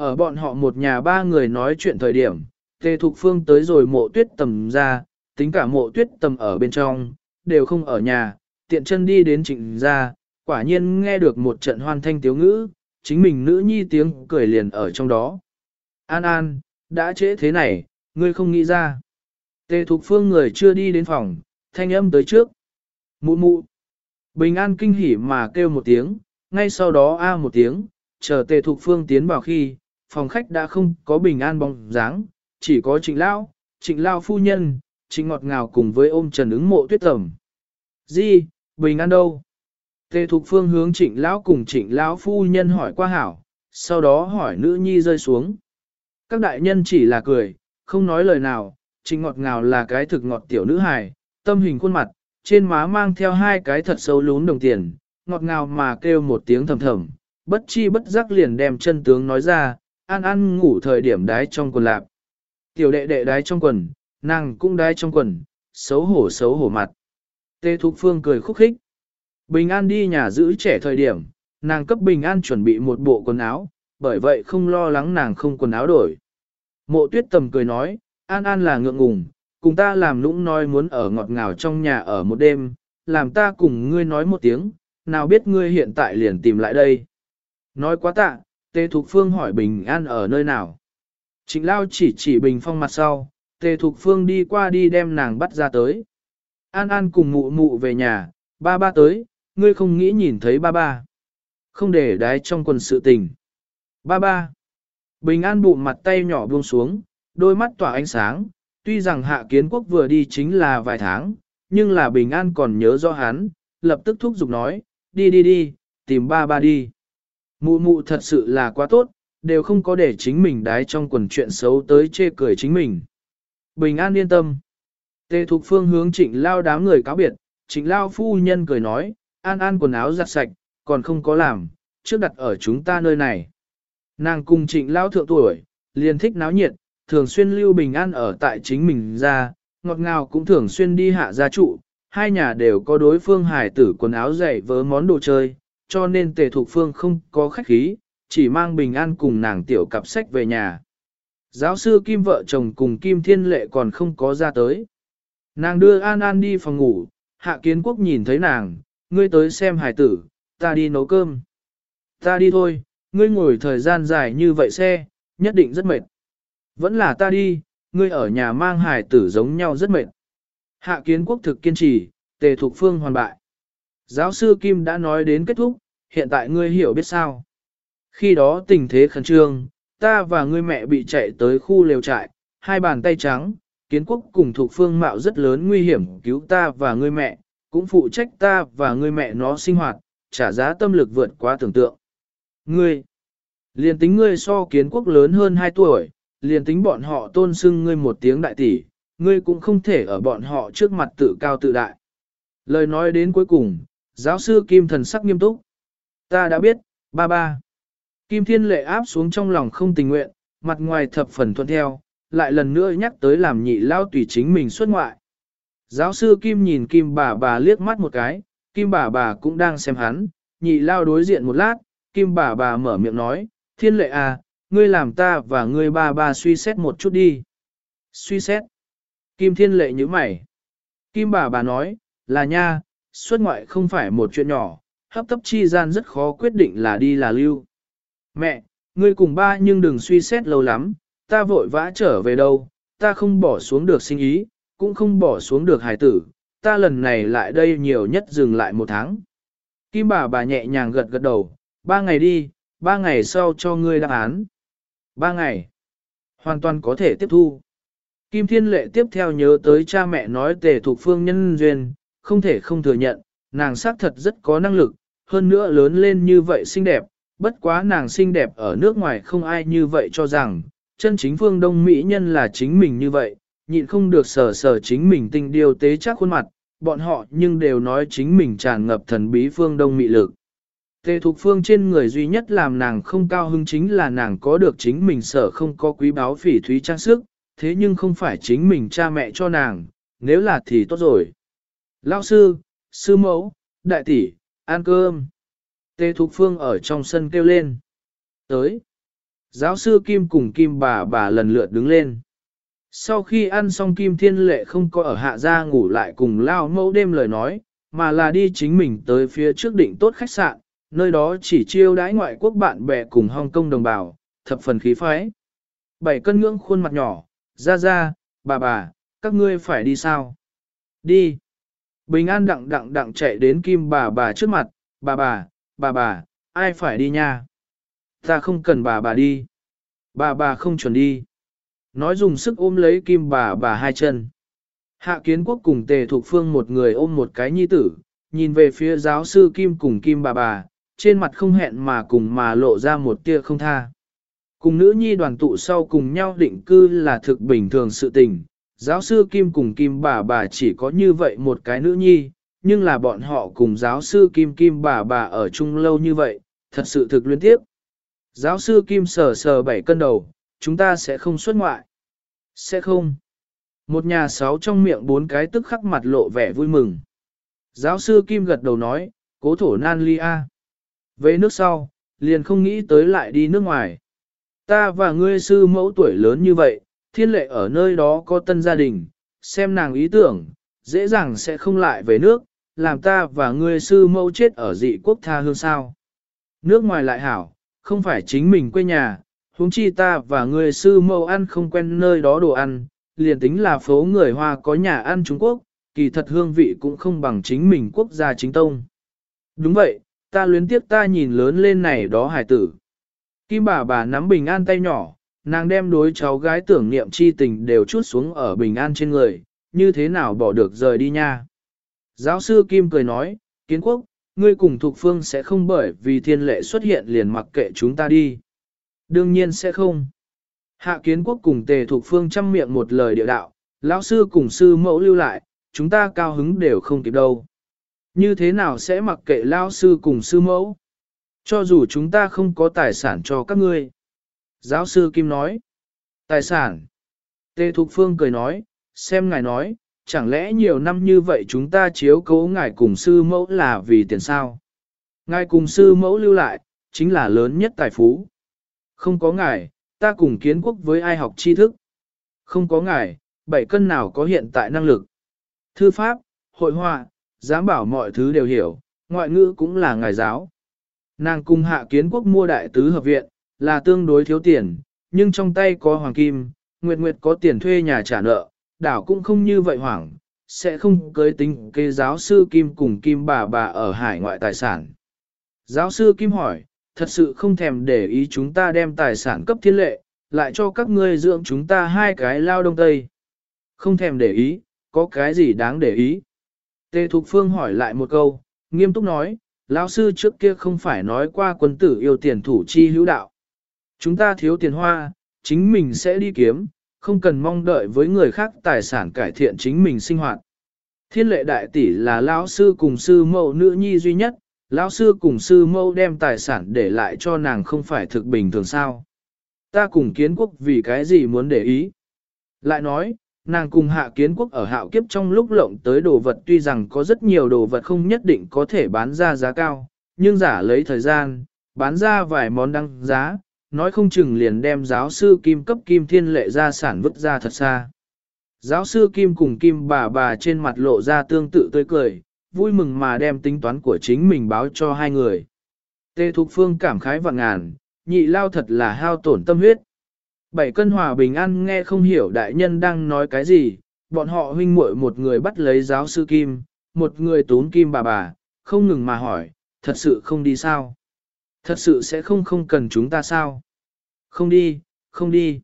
ở bọn họ một nhà ba người nói chuyện thời điểm, Tề Thục Phương tới rồi mộ tuyết tầm ra, tính cả mộ tuyết tầm ở bên trong, đều không ở nhà, tiện chân đi đến trịnh ra, quả nhiên nghe được một trận hoan thanh tiếu ngữ, chính mình nữ nhi tiếng cười liền ở trong đó. An An, đã trễ thế này, ngươi không nghĩ ra. Tề Thục Phương người chưa đi đến phòng, thanh âm tới trước. Mụ mụ. Bình An kinh hỉ mà kêu một tiếng, ngay sau đó a một tiếng, chờ Tề Thục Phương tiến vào khi, phòng khách đã không có Bình An bóng dáng, chỉ có Trịnh Lão, Trịnh Lao phu nhân, Trịnh ngọt ngào cùng với ôm Trần ứng mộ tuyết tẩm. Di, Bình An đâu? Tề Thục Phương hướng trịnh lão cùng trịnh lão phu nhân hỏi qua hảo, sau đó hỏi nữ nhi rơi xuống. Các đại nhân chỉ là cười, không nói lời nào, trịnh ngọt ngào là cái thực ngọt tiểu nữ hài, tâm hình khuôn mặt, trên má mang theo hai cái thật sâu lún đồng tiền, ngọt ngào mà kêu một tiếng thầm thầm, bất chi bất giác liền đem chân tướng nói ra, An An ngủ thời điểm đái trong quần lạp. Tiểu đệ đệ đái trong quần, nàng cũng đái trong quần, xấu hổ xấu hổ mặt. Tê Thục Phương cười khúc khích. Bình An đi nhà giữ trẻ thời điểm, nàng cấp Bình An chuẩn bị một bộ quần áo, bởi vậy không lo lắng nàng không quần áo đổi. Mộ tuyết tầm cười nói, An An là ngượng ngùng, cùng ta làm nũng nói muốn ở ngọt ngào trong nhà ở một đêm, làm ta cùng ngươi nói một tiếng, nào biết ngươi hiện tại liền tìm lại đây. Nói quá tạ, Tề Thục Phương hỏi Bình An ở nơi nào. Trịnh Lao chỉ chỉ Bình Phong mặt sau, Tề Thục Phương đi qua đi đem nàng bắt ra tới. An An cùng mụ mụ về nhà, ba ba tới, ngươi không nghĩ nhìn thấy ba ba. Không để đái trong quần sự tình. Ba ba. Bình An bụng mặt tay nhỏ buông xuống, đôi mắt tỏa ánh sáng, tuy rằng hạ kiến quốc vừa đi chính là vài tháng, nhưng là Bình An còn nhớ rõ hắn, lập tức thúc giục nói, đi đi đi, tìm ba ba đi. Mụ mụ thật sự là quá tốt, đều không có để chính mình đái trong quần chuyện xấu tới chê cười chính mình. Bình An yên tâm. Tề Thục Phương hướng trịnh lao đám người cáo biệt, trịnh lao phu nhân cười nói, an an quần áo giặt sạch, còn không có làm, trước đặt ở chúng ta nơi này. Nàng cùng trịnh lao thượng tuổi, liền thích náo nhiệt, thường xuyên lưu bình an ở tại chính mình ra, ngọt ngào cũng thường xuyên đi hạ gia trụ, hai nhà đều có đối phương hải tử quần áo dày vớ món đồ chơi, cho nên tề thục phương không có khách khí, chỉ mang bình an cùng nàng tiểu cặp sách về nhà. Giáo sư Kim vợ chồng cùng Kim Thiên Lệ còn không có ra tới. Nàng đưa An An đi phòng ngủ, Hạ Kiến Quốc nhìn thấy nàng, ngươi tới xem hải tử, ta đi nấu cơm. Ta đi thôi, ngươi ngồi thời gian dài như vậy xe, nhất định rất mệt. Vẫn là ta đi, ngươi ở nhà mang hải tử giống nhau rất mệt. Hạ Kiến Quốc thực kiên trì, tề thục phương hoàn bại. Giáo sư Kim đã nói đến kết thúc, hiện tại ngươi hiểu biết sao. Khi đó tình thế khẩn trương, ta và ngươi mẹ bị chạy tới khu lều trại, hai bàn tay trắng, kiến quốc cùng thuộc phương mạo rất lớn nguy hiểm cứu ta và ngươi mẹ, cũng phụ trách ta và ngươi mẹ nó sinh hoạt, trả giá tâm lực vượt quá tưởng tượng. Ngươi, liền tính ngươi so kiến quốc lớn hơn 2 tuổi, liền tính bọn họ tôn xưng ngươi một tiếng đại tỷ, ngươi cũng không thể ở bọn họ trước mặt tự cao tự đại. Lời nói đến cuối cùng, giáo sư Kim thần sắc nghiêm túc. Ta đã biết, ba ba. Kim Thiên Lệ áp xuống trong lòng không tình nguyện, mặt ngoài thập phần thuận theo, lại lần nữa nhắc tới làm nhị lao tùy chính mình xuất ngoại. Giáo sư Kim nhìn Kim bà bà liếc mắt một cái, Kim bà bà cũng đang xem hắn, nhị lao đối diện một lát, Kim bà bà mở miệng nói, Thiên Lệ à, ngươi làm ta và ngươi ba ba suy xét một chút đi. Suy xét. Kim Thiên Lệ như mày. Kim bà bà nói, là nha, xuất ngoại không phải một chuyện nhỏ, hấp tấp chi gian rất khó quyết định là đi là lưu. Mẹ, ngươi cùng ba nhưng đừng suy xét lâu lắm, ta vội vã trở về đâu, ta không bỏ xuống được sinh ý, cũng không bỏ xuống được hài tử, ta lần này lại đây nhiều nhất dừng lại một tháng. Kim bà bà nhẹ nhàng gật gật đầu, ba ngày đi, ba ngày sau cho ngươi đáp án. Ba ngày, hoàn toàn có thể tiếp thu. Kim Thiên Lệ tiếp theo nhớ tới cha mẹ nói tề thuộc phương nhân duyên, không thể không thừa nhận, nàng xác thật rất có năng lực, hơn nữa lớn lên như vậy xinh đẹp, bất quá nàng xinh đẹp ở nước ngoài không ai như vậy cho rằng, chân chính phương đông mỹ nhân là chính mình như vậy, nhịn không được sờ sờ chính mình tình điều tế chắc khuôn mặt, bọn họ nhưng đều nói chính mình tràn ngập thần bí phương đông mỹ lực. Tề thục phương trên người duy nhất làm nàng không cao hứng chính là nàng có được chính mình sở không có quý báo phỉ thúy trang sức, thế nhưng không phải chính mình cha mẹ cho nàng, nếu là thì tốt rồi. Lao sư, sư mẫu, đại tỷ, ăn cơm. Tề Thục Phương ở trong sân kêu lên. Tới. Giáo sư Kim cùng Kim bà bà lần lượt đứng lên. Sau khi ăn xong Kim Thiên Lệ không có ở hạ gia ngủ lại cùng lao mẫu đêm lời nói, mà là đi chính mình tới phía trước định tốt khách sạn, nơi đó chỉ chiêu đãi ngoại quốc bạn bè cùng Hong Kong đồng bào, thập phần khí phái. Bảy cân ngưỡng khuôn mặt nhỏ, ra ra, bà bà, các ngươi phải đi sao? Đi. Bình an đặng đặng đặng chạy đến Kim bà bà trước mặt, bà bà, bà bà, ai phải đi nha? Ta không cần bà bà đi. Bà bà không chuẩn đi. Nói dùng sức ôm lấy kim bà bà hai chân. Hạ kiến quốc cùng tề thuộc phương một người ôm một cái nhi tử, nhìn về phía giáo sư kim cùng kim bà bà, trên mặt không hẹn mà cùng mà lộ ra một tia không tha. Cùng nữ nhi đoàn tụ sau cùng nhau định cư là thực bình thường sự tình, giáo sư kim cùng kim bà bà chỉ có như vậy một cái nữ nhi, nhưng là bọn họ cùng giáo sư kim kim bà bà ở chung lâu như vậy, thật sự thực luyến tiếp. Giáo sư Kim sờ sờ bảy cân đầu, chúng ta sẽ không xuất ngoại. Sẽ không. Một nhà sáu trong miệng bốn cái tức khắc mặt lộ vẻ vui mừng. Giáo sư Kim gật đầu nói, cố thổ nan ly a. Về nước sau, liền không nghĩ tới lại đi nước ngoài. Ta và ngươi sư mẫu tuổi lớn như vậy, thiên lệ ở nơi đó có tân gia đình, xem nàng ý tưởng, dễ dàng sẽ không lại về nước, làm ta và ngươi sư mẫu chết ở dị quốc tha hương sao. Nước ngoài lại hảo, không phải chính mình quê nhà, huống chi ta và ngươi sư mẫu ăn không quen nơi đó đồ ăn, liền tính là phố người Hoa có nhà ăn Trung Quốc, kỳ thật hương vị cũng không bằng chính mình quốc gia chính tông. Đúng vậy, ta luyến tiếc ta nhìn lớn lên này đó hải tử. Kim bà bà nắm bình an tay nhỏ, nàng đem đối cháu gái tưởng niệm chi tình đều chút xuống ở bình an trên người, như thế nào bỏ được rời đi nha. Giáo sư Kim cười nói, kiến quốc, ngươi cùng Thục Phương sẽ không bởi vì thiên lệ xuất hiện liền mặc kệ chúng ta đi. Đương nhiên sẽ không. Hạ kiến quốc cùng tề Thục Phương chăm miệng một lời địa đạo, lão sư cùng sư mẫu lưu lại, chúng ta cao hứng đều không kịp đâu. Như thế nào sẽ mặc kệ lão sư cùng sư mẫu? Cho dù chúng ta không có tài sản cho các ngươi. Giáo sư Kim nói. Tài sản. Tề Thục Phương cười nói, xem ngài nói, chẳng lẽ nhiều năm như vậy chúng ta chiếu cố ngài cùng sư mẫu là vì tiền sao? Ngài cùng sư mẫu lưu lại, chính là lớn nhất tài phú. Không có ngài, ta cùng kiến quốc với ai học tri thức. Không có ngài, bảy cân nào có hiện tại năng lực. Thư pháp, hội họa, dám bảo mọi thứ đều hiểu, ngoại ngữ cũng là ngài giáo. Nàng cùng hạ kiến quốc mua đại tứ hợp viện, là tương đối thiếu tiền, nhưng trong tay có hoàng kim, Nguyệt Nguyệt có tiền thuê nhà trả nợ, đảo cũng không như vậy hoảng, sẽ không cưới tính kế giáo sư Kim cùng Kim bà bà ở hải ngoại tài sản. Giáo sư Kim hỏi, thật sự không thèm để ý chúng ta đem tài sản cấp thiên lệ, lại cho các ngươi dưỡng chúng ta hai cái lao đông tây. Không thèm để ý, có cái gì đáng để ý. Tề Thục Phương hỏi lại một câu, nghiêm túc nói, lão sư trước kia không phải nói qua quân tử yêu tiền thủ chi hữu đạo. Chúng ta thiếu tiền hoa, chính mình sẽ đi kiếm, không cần mong đợi với người khác tài sản cải thiện chính mình sinh hoạt. Thiên lệ đại tỷ là lão sư cùng sư mẫu nữ nhi duy nhất, lão sư cùng sư mẫu đem tài sản để lại cho nàng không phải thực bình thường sao. Ta cùng kiến quốc vì cái gì muốn để ý. Lại nói, nàng cùng hạ kiến quốc ở hạo kiếp trong lúc lộng tới đồ vật tuy rằng có rất nhiều đồ vật không nhất định có thể bán ra giá cao, nhưng giả lấy thời gian, bán ra vài món đăng giá, nói không chừng liền đem giáo sư Kim cấp Kim Thiên Lệ ra sản vứt ra thật xa. Giáo sư Kim cùng Kim bà bà trên mặt lộ ra tương tự tươi cười, vui mừng mà đem tính toán của chính mình báo cho hai người. Tê Thục Phương cảm khái vạn ngàn, nhị lao thật là hao tổn tâm huyết. Bảy cân hòa bình an nghe không hiểu đại nhân đang nói cái gì, bọn họ huynh muội một người bắt lấy giáo sư Kim, một người tốn Kim bà bà, không ngừng mà hỏi, thật sự không đi sao? Thật sự sẽ không không cần chúng ta sao? Không đi, không đi.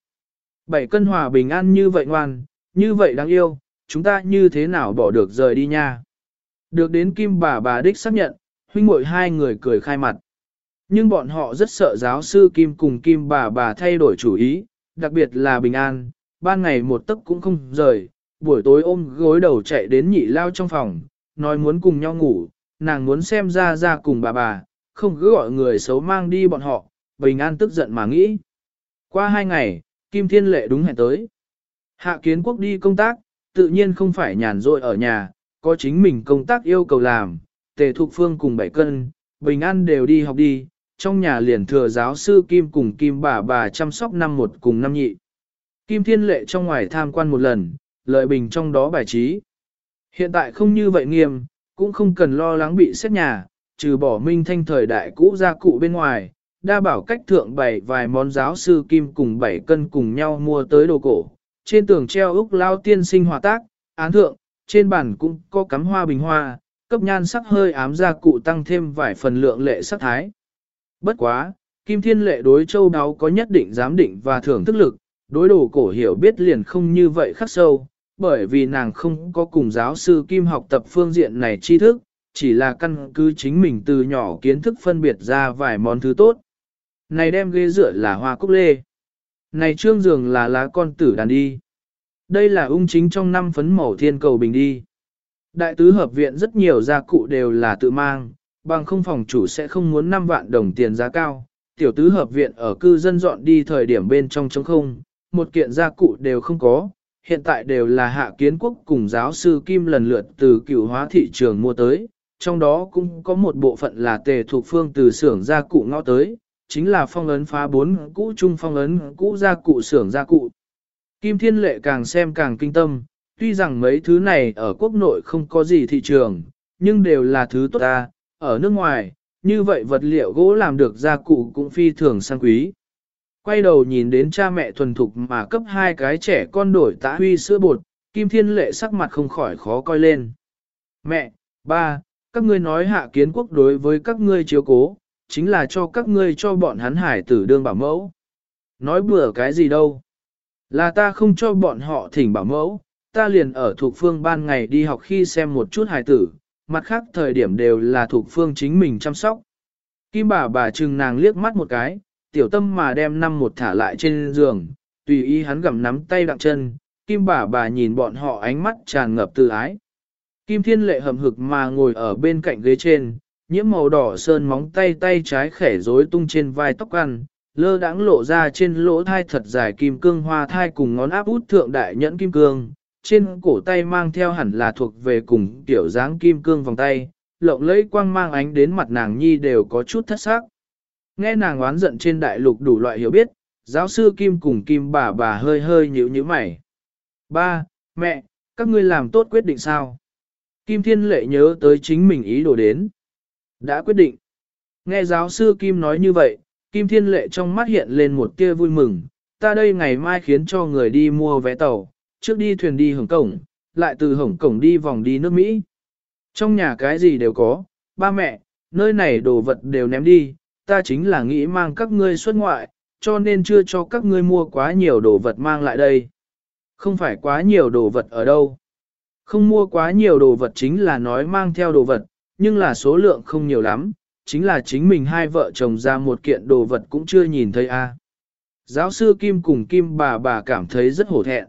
Bảy cân hòa bình an như vậy ngoan, như vậy đáng yêu, chúng ta như thế nào bỏ được rời đi nha? Được đến Kim bà bà đích xác nhận, huynh muội hai người cười khai mặt. Nhưng bọn họ rất sợ giáo sư Kim cùng Kim bà bà thay đổi chủ ý, đặc biệt là bình an, ban ngày một tấc cũng không rời, buổi tối ôm gối đầu chạy đến nhị lao trong phòng, nói muốn cùng nhau ngủ, nàng muốn xem ra ra cùng bà bà, không cứ gọi người xấu mang đi bọn họ, bình an tức giận mà nghĩ. Qua hai ngày, Kim Thiên Lệ đúng hẹn tới. Hạ kiến quốc đi công tác, tự nhiên không phải nhàn rỗi ở nhà, có chính mình công tác yêu cầu làm, tề thục phương cùng bảy cân, bình an đều đi học đi, trong nhà liền thừa giáo sư Kim cùng Kim bà bà chăm sóc năm một cùng năm nhị. Kim Thiên Lệ trong ngoài tham quan một lần, lợi bình trong đó bài trí. Hiện tại không như vậy nghiêm, cũng không cần lo lắng bị xét nhà, trừ bỏ minh thanh thời đại cũ ra cụ bên ngoài, đa bảo cách thượng bày vài món giáo sư kim cùng bảy cân cùng nhau mua tới đồ cổ. Trên tường treo úc lao tiên sinh hòa tác, án thượng, trên bàn cũng có cắm hoa bình hoa, cấp nhan sắc hơi ám ra cụ tăng thêm vài phần lượng lệ sắc thái. Bất quá, Kim Thiên Lệ đối châu đáo có nhất định giám định và thưởng thức lực, đối đồ cổ hiểu biết liền không như vậy khắc sâu, bởi vì nàng không có cùng giáo sư Kim học tập phương diện này tri thức, chỉ là căn cứ chính mình từ nhỏ kiến thức phân biệt ra vài món thứ tốt. Này đem ghế dựa là hoa cúc lê. Này trương giường là lá con tử đàn đi. Đây là ung chính trong năm phấn màu thiên cầu bình đi. Đại tứ hợp viện rất nhiều gia cụ đều là tự mang, bằng không phòng chủ sẽ không muốn 5 vạn đồng tiền giá cao, tiểu tứ hợp viện ở cư dân dọn đi thời điểm bên trong trống không, một kiện gia cụ đều không có, hiện tại đều là hạ kiến quốc cùng giáo sư Kim lần lượt từ cựu hóa thị trường mua tới, trong đó cũng có một bộ phận là tề thuộc phương từ xưởng gia cụ ngõ tới, chính là phong ấn phá bốn cũ trung phong ấn cũ gia cụ xưởng gia cụ. Kim Thiên Lệ càng xem càng kinh tâm, tuy rằng mấy thứ này ở quốc nội không có gì thị trường, nhưng đều là thứ tốt ta, ở nước ngoài, như vậy vật liệu gỗ làm được gia cụ cũng phi thường sang quý. Quay đầu nhìn đến cha mẹ thuần thục mà cấp hai cái trẻ con đổi tã huy sữa bột, Kim Thiên Lệ sắc mặt không khỏi khó coi lên. Mẹ, ba, các ngươi nói hạ kiến quốc đối với các ngươi chiếu cố, chính là cho các ngươi cho bọn hắn hải tử đương bảo mẫu. Nói bừa cái gì đâu. Là ta không cho bọn họ thỉnh bảo mẫu, ta liền ở thuộc phương ban ngày đi học khi xem một chút hải tử, mặt khác thời điểm đều là thuộc phương chính mình chăm sóc. Kim bà bà trừng nàng liếc mắt một cái, tiểu tâm mà đem năm một thả lại trên giường, tùy ý hắn gặm nắm tay đặng chân, Kim bà bà nhìn bọn họ ánh mắt tràn ngập từ ái. Kim thiên lệ hầm hực mà ngồi ở bên cạnh ghế trên, nhiễm màu đỏ sơn móng tay tay trái khẻ rối tung trên vai tóc ăn, lơ đãng lộ ra trên lỗ thai thật dài kim cương hoa thai cùng ngón áp út thượng đại nhẫn kim cương, trên cổ tay mang theo hẳn là thuộc về cùng tiểu dáng kim cương vòng tay, lộng lẫy quang mang ánh đến mặt nàng nhi đều có chút thất sắc. Nghe nàng oán giận trên đại lục đủ loại hiểu biết, giáo sư Kim cùng Kim bà bà hơi hơi nhíu nhíu mày. Ba, mẹ, các ngươi làm tốt quyết định sao? Kim Thiên Lệ nhớ tới chính mình ý đồ đến. Đã quyết định. Nghe giáo sư Kim nói như vậy, Kim Thiên Lệ trong mắt hiện lên một tia vui mừng. Ta đây ngày mai khiến cho người đi mua vé tàu, trước đi thuyền đi Hồng Cổng, lại từ Hồng Cổng đi vòng đi nước Mỹ. Trong nhà cái gì đều có, ba mẹ, nơi này đồ vật đều ném đi, ta chính là nghĩ mang các ngươi xuất ngoại, cho nên chưa cho các ngươi mua quá nhiều đồ vật mang lại đây. Không phải quá nhiều đồ vật ở đâu. Không mua quá nhiều đồ vật chính là nói mang theo đồ vật, nhưng là số lượng không nhiều lắm, chính là chính mình hai vợ chồng ra một kiện đồ vật cũng chưa nhìn thấy a. Giáo sư Kim cùng Kim bà bà cảm thấy rất hổ thẹn.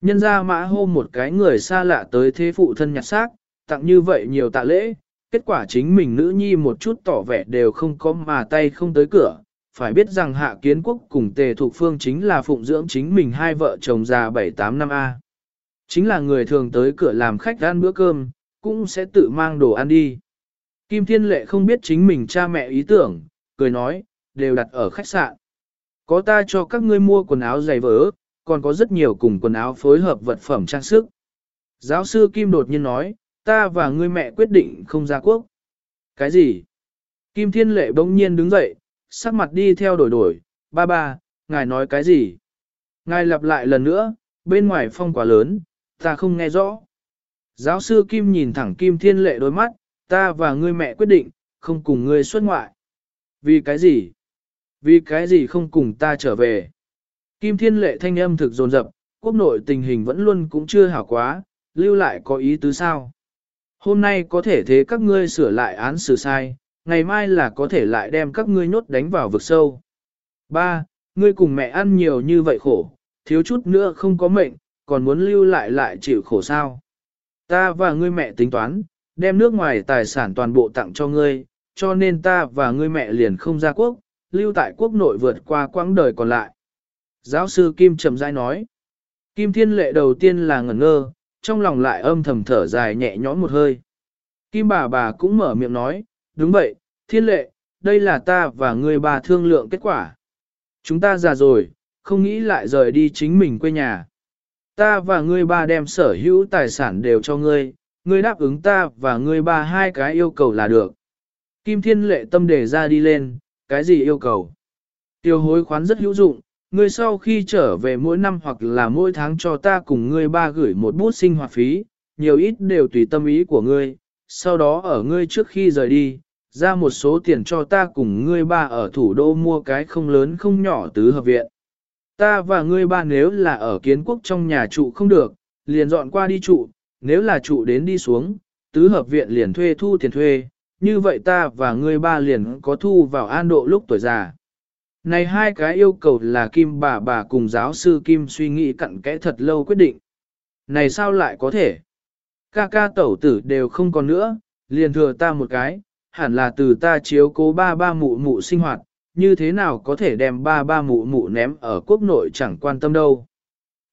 Nhân ra mã hô một cái người xa lạ tới thế phụ thân nhặt xác, tặng như vậy nhiều tạ lễ, kết quả chính mình nữ nhi một chút tỏ vẻ đều không có mà tay không tới cửa. Phải biết rằng hạ kiến quốc cùng tề thuộc phương chính là phụng dưỡng chính mình hai vợ chồng già 7-8 năm A. Chính là người thường tới cửa làm khách ăn bữa cơm, cũng sẽ tự mang đồ ăn đi. Kim Thiên Lệ không biết chính mình cha mẹ ý tưởng, cười nói, đều đặt ở khách sạn. Có ta cho các ngươi mua quần áo giày vỡ, còn có rất nhiều cùng quần áo phối hợp vật phẩm trang sức. Giáo sư Kim đột nhiên nói, ta và ngươi mẹ quyết định không ra quốc. Cái gì? Kim Thiên Lệ bỗng nhiên đứng dậy, sắc mặt đi theo đổi đổi, ba ba, ngài nói cái gì? Ngài lặp lại lần nữa, bên ngoài phong quá lớn, ta không nghe rõ. Giáo sư Kim nhìn thẳng Kim Thiên Lệ đôi mắt, ta và ngươi mẹ quyết định, không cùng ngươi xuất ngoại. Vì cái gì? Vì cái gì không cùng ta trở về? Kim Thiên Lệ thanh âm thực dồn dập, quốc nội tình hình vẫn luôn cũng chưa hảo quá, lưu lại có ý tứ sao? Hôm nay có thể thế các ngươi sửa lại án xử sai, ngày mai là có thể lại đem các ngươi nhốt đánh vào vực sâu. Ba, ngươi cùng mẹ ăn nhiều như vậy khổ, thiếu chút nữa không có mệnh, còn muốn lưu lại lại chịu khổ sao. Ta và ngươi mẹ tính toán, đem nước ngoài tài sản toàn bộ tặng cho ngươi, cho nên ta và ngươi mẹ liền không ra quốc, lưu tại quốc nội vượt qua quãng đời còn lại. Giáo sư Kim trầm rãi nói. Kim Thiên Lệ đầu tiên là ngẩn ngơ, trong lòng lại âm thầm thở dài nhẹ nhõm một hơi. Kim bà bà cũng mở miệng nói, đúng vậy, Thiên Lệ, đây là ta và ngươi bà thương lượng kết quả. Chúng ta già rồi, không nghĩ lại rời đi chính mình quê nhà. Ta và ngươi ba đem sở hữu tài sản đều cho ngươi, ngươi đáp ứng ta và ngươi ba hai cái yêu cầu là được. Kim Thiên Lệ tâm đề ra đi lên, cái gì yêu cầu? Tiêu hối khoán rất hữu dụng, ngươi sau khi trở về mỗi năm hoặc là mỗi tháng cho ta cùng ngươi ba gửi một bút sinh hoạt phí, nhiều ít đều tùy tâm ý của ngươi, sau đó ở ngươi trước khi rời đi, ra một số tiền cho ta cùng ngươi ba ở thủ đô mua cái không lớn không nhỏ tứ hợp viện. Ta và ngươi ba nếu là ở kiến quốc trong nhà trụ không được, liền dọn qua đi trụ, nếu là trụ đến đi xuống, tứ hợp viện liền thuê thu tiền thuê, như vậy ta và ngươi ba liền có thu vào an độ lúc tuổi già. Này hai cái yêu cầu là Kim bà bà cùng giáo sư Kim suy nghĩ cặn kẽ thật lâu quyết định. Này sao lại có thể? Ca ca tẩu tử đều không còn nữa, liền thừa ta một cái, hẳn là từ ta chiếu cố ba ba mụ mụ sinh hoạt, như thế nào có thể đem ba ba mụ mụ ném ở quốc nội chẳng quan tâm đâu.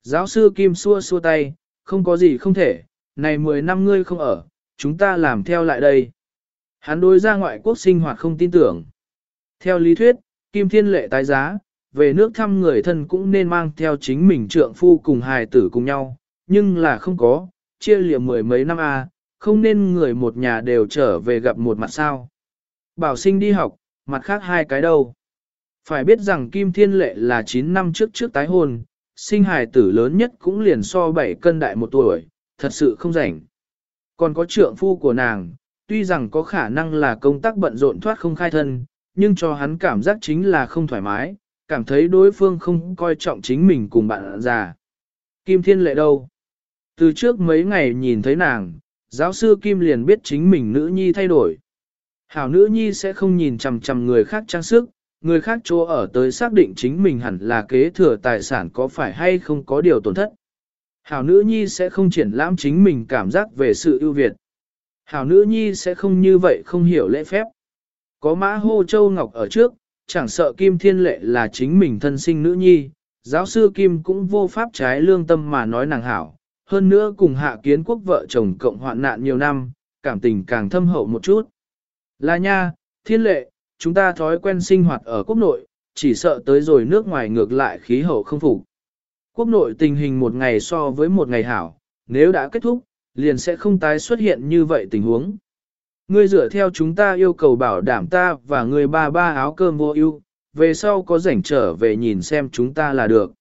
Giáo sư Kim xua xua tay, không có gì không thể, này 10 năm ngươi không ở, chúng ta làm theo lại đây. Hắn đối ra ngoại quốc sinh hoạt không tin tưởng. Theo lý thuyết, Kim Thiên Lệ tái giá, về nước thăm người thân cũng nên mang theo chính mình trượng phu cùng hài tử cùng nhau, nhưng là không có, chia liệm mười mấy năm a, không nên người một nhà đều trở về gặp một mặt sao. Bảo sinh đi học, mặt khác hai cái đâu. Phải biết rằng Kim Thiên Lệ là 9 năm trước trước tái hôn, sinh hài tử lớn nhất cũng liền so 7 cân đại một tuổi, thật sự không rảnh. Còn có trượng phu của nàng, tuy rằng có khả năng là công tác bận rộn thoát không khai thân, nhưng cho hắn cảm giác chính là không thoải mái, cảm thấy đối phương không coi trọng chính mình cùng bạn già. Kim Thiên Lệ đâu? Từ trước mấy ngày nhìn thấy nàng, giáo sư Kim liền biết chính mình nữ nhi thay đổi. Hảo nữ nhi sẽ không nhìn chằm chằm người khác trang sức, người khác chỗ ở tới xác định chính mình hẳn là kế thừa tài sản có phải hay không có điều tổn thất. Hảo nữ nhi sẽ không triển lãm chính mình cảm giác về sự ưu việt. Hảo nữ nhi sẽ không như vậy không hiểu lễ phép. Có mã hô châu ngọc ở trước, chẳng sợ Kim Thiên Lệ là chính mình thân sinh nữ nhi, giáo sư Kim cũng vô pháp trái lương tâm mà nói nàng hảo. Hơn nữa cùng hạ kiến quốc vợ chồng cộng hoạn nạn nhiều năm, cảm tình càng thâm hậu một chút. Là nha, Thiên Lệ, chúng ta thói quen sinh hoạt ở quốc nội, chỉ sợ tới rồi nước ngoài ngược lại khí hậu không phục. Quốc nội tình hình một ngày so với một ngày hảo, nếu đã kết thúc, liền sẽ không tái xuất hiện như vậy tình huống. Ngươi dựa theo chúng ta yêu cầu bảo đảm ta và người ba ba áo cơm vô ưu, về sau có rảnh trở về nhìn xem chúng ta là được.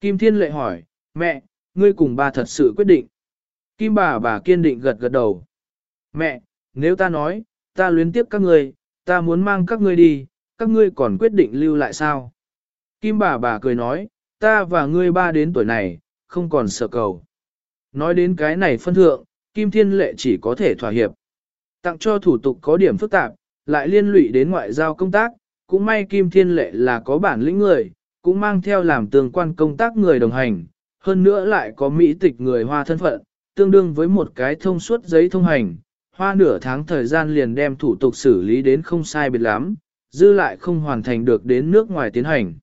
Kim Thiên Lệ hỏi, mẹ, ngươi cùng ba thật sự quyết định. Kim bà bà kiên định gật gật đầu. Mẹ, nếu ta nói, ta luyến tiếp các ngươi, ta muốn mang các ngươi đi, các ngươi còn quyết định lưu lại sao? Kim bà bà cười nói, ta và ngươi ba đến tuổi này, không còn sợ cầu. Nói đến cái này phân thượng, Kim Thiên Lệ chỉ có thể thỏa hiệp. Tặng cho thủ tục có điểm phức tạp, lại liên lụy đến ngoại giao công tác, cũng may Kim Thiên Lệ là có bản lĩnh người, cũng mang theo làm tương quan công tác người đồng hành, hơn nữa lại có mỹ tịch người hoa thân phận, tương đương với một cái thông suốt giấy thông hành, hoa nửa tháng thời gian liền đem thủ tục xử lý đến không sai biệt lắm, dư lại không hoàn thành được đến nước ngoài tiến hành.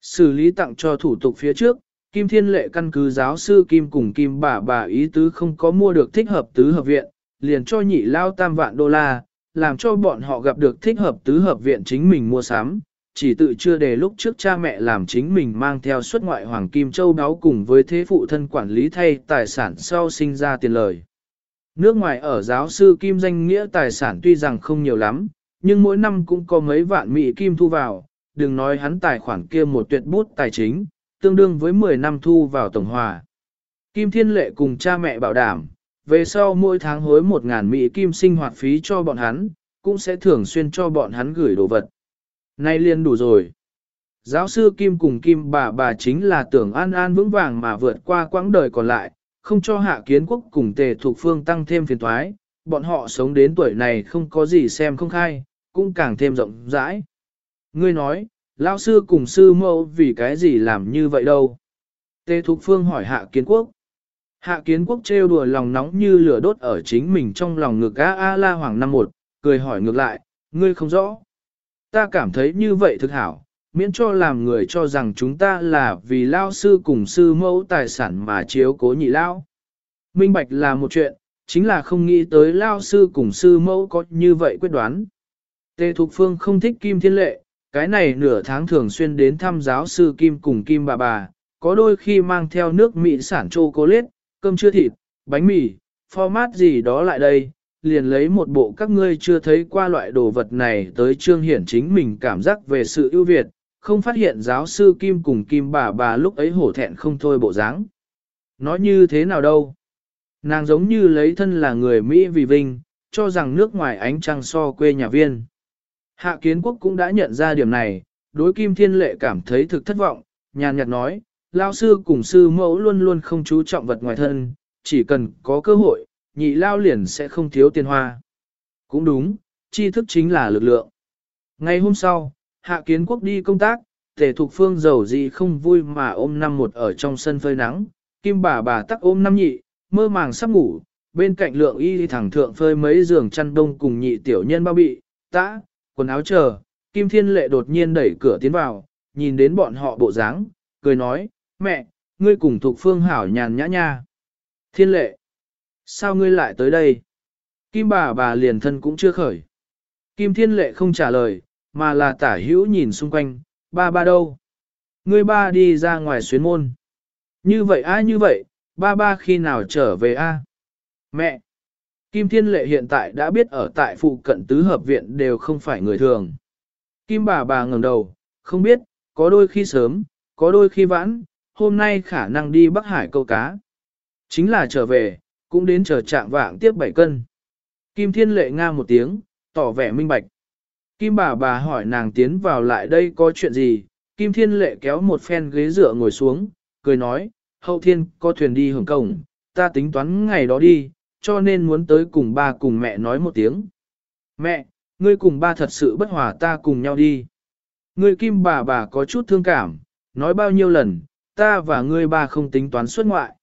Xử lý tặng cho thủ tục phía trước, Kim Thiên Lệ căn cứ giáo sư Kim cùng Kim bà bà ý tứ không có mua được thích hợp tứ hợp viện, liền cho nhị lao tam vạn đô la, làm cho bọn họ gặp được thích hợp tứ hợp viện chính mình mua sắm. Chỉ tự chưa đề lúc trước cha mẹ làm chính mình mang theo xuất ngoại Hoàng Kim Châu đáo cùng với thế phụ thân quản lý thay tài sản sau sinh ra tiền lời. Nước ngoài ở giáo sư Kim danh nghĩa tài sản tuy rằng không nhiều lắm, nhưng mỗi năm cũng có mấy vạn Mỹ Kim thu vào, đừng nói hắn tài khoản kia một tuyệt bút tài chính, tương đương với 10 năm thu vào tổng hòa. Kim Thiên Lệ cùng cha mẹ bảo đảm, về sau mỗi tháng hối 1.000 Mỹ Kim sinh hoạt phí cho bọn hắn, cũng sẽ thường xuyên cho bọn hắn gửi đồ vật. Nay liền đủ rồi. Giáo sư Kim cùng Kim bà bà chính là tưởng an an vững vàng mà vượt qua quãng đời còn lại, không cho hạ kiến quốc cùng tề thuộc phương tăng thêm phiền toái, bọn họ sống đến tuổi này không có gì xem không khai, cũng càng thêm rộng rãi. Ngươi nói, lão sư cùng sư mẫu vì cái gì làm như vậy đâu? Tề Thục Phương hỏi Hạ Kiến Quốc. Hạ Kiến Quốc trêu đùa lòng nóng như lửa đốt ở chính mình trong lòng ngực A A La Hoàng năm một, cười hỏi ngược lại, ngươi không rõ. Ta cảm thấy như vậy thực hảo, miễn cho làm người cho rằng chúng ta là vì lao sư cùng sư mẫu tài sản mà chiếu cố nhị lao. Minh bạch là một chuyện, chính là không nghĩ tới lao sư cùng sư mẫu có như vậy quyết đoán. Tề Thục Phương không thích Kim Thiên Lệ, cái này nửa tháng thường xuyên đến thăm giáo sư Kim cùng Kim bà bà, có đôi khi mang theo nước mị sản chocolate, cơm chưa thịt, bánh mì, format gì đó lại đây, liền lấy một bộ các ngươi chưa thấy qua loại đồ vật này tới trương hiển chính mình cảm giác về sự ưu việt, không phát hiện giáo sư Kim cùng Kim bà bà lúc ấy hổ thẹn không thôi bộ dáng. Nói như thế nào đâu? Nàng giống như lấy thân là người Mỹ vì vinh, cho rằng nước ngoài ánh trăng so quê nhà viên. Hạ kiến quốc cũng đã nhận ra điểm này, đối Kim Thiên Lệ cảm thấy thực thất vọng, nhàn nhạt nói, lao sư cùng sư mẫu luôn luôn không chú trọng vật ngoài thân, chỉ cần có cơ hội, nhị lao liền sẽ không thiếu tiền hoa. Cũng đúng, tri thức chính là lực lượng. Ngày hôm sau, Hạ Kiến Quốc đi công tác, Tề Thục Phương giàu gì không vui mà ôm năm một ở trong sân phơi nắng, Kim bà bà tắc ôm năm nhị, mơ màng sắp ngủ, bên cạnh lượng y thẳng thượng phơi mấy giường chăn đông cùng nhị tiểu nhân bao bị, tã, quần áo chờ, Kim Thiên Lệ đột nhiên đẩy cửa tiến vào, nhìn đến bọn họ bộ dáng, cười nói, mẹ, ngươi cùng Thục Phương hảo nhàn nhã nha. Thiên Lệ, sao ngươi lại tới đây? Kim bà bà liền thân cũng chưa khởi. Kim Thiên Lệ không trả lời, mà là tả hữu nhìn xung quanh, ba ba đâu? Ngươi ba đi ra ngoài xuyến môn. Như vậy ai như vậy, ba ba khi nào trở về a? Mẹ! Kim Thiên Lệ hiện tại đã biết ở tại phụ cận tứ hợp viện đều không phải người thường. Kim bà bà ngẩng đầu, không biết, có đôi khi sớm, có đôi khi vãn, hôm nay khả năng đi Bắc Hải câu cá. Chính là trở về, cũng đến chờ trạng vạng tiếp 7 cân. Kim Thiên Lệ nga một tiếng, tỏ vẻ minh bạch. Kim bà bà hỏi nàng tiến vào lại đây có chuyện gì, Kim Thiên Lệ kéo một phen ghế dựa ngồi xuống, cười nói, hậu thiên có thuyền đi hưởng cổng, ta tính toán ngày đó đi, cho nên muốn tới cùng ba cùng mẹ nói một tiếng. Mẹ, ngươi cùng ba thật sự bất hòa ta cùng nhau đi. Ngươi Kim bà bà có chút thương cảm, nói bao nhiêu lần, ta và ngươi ba không tính toán xuất ngoại.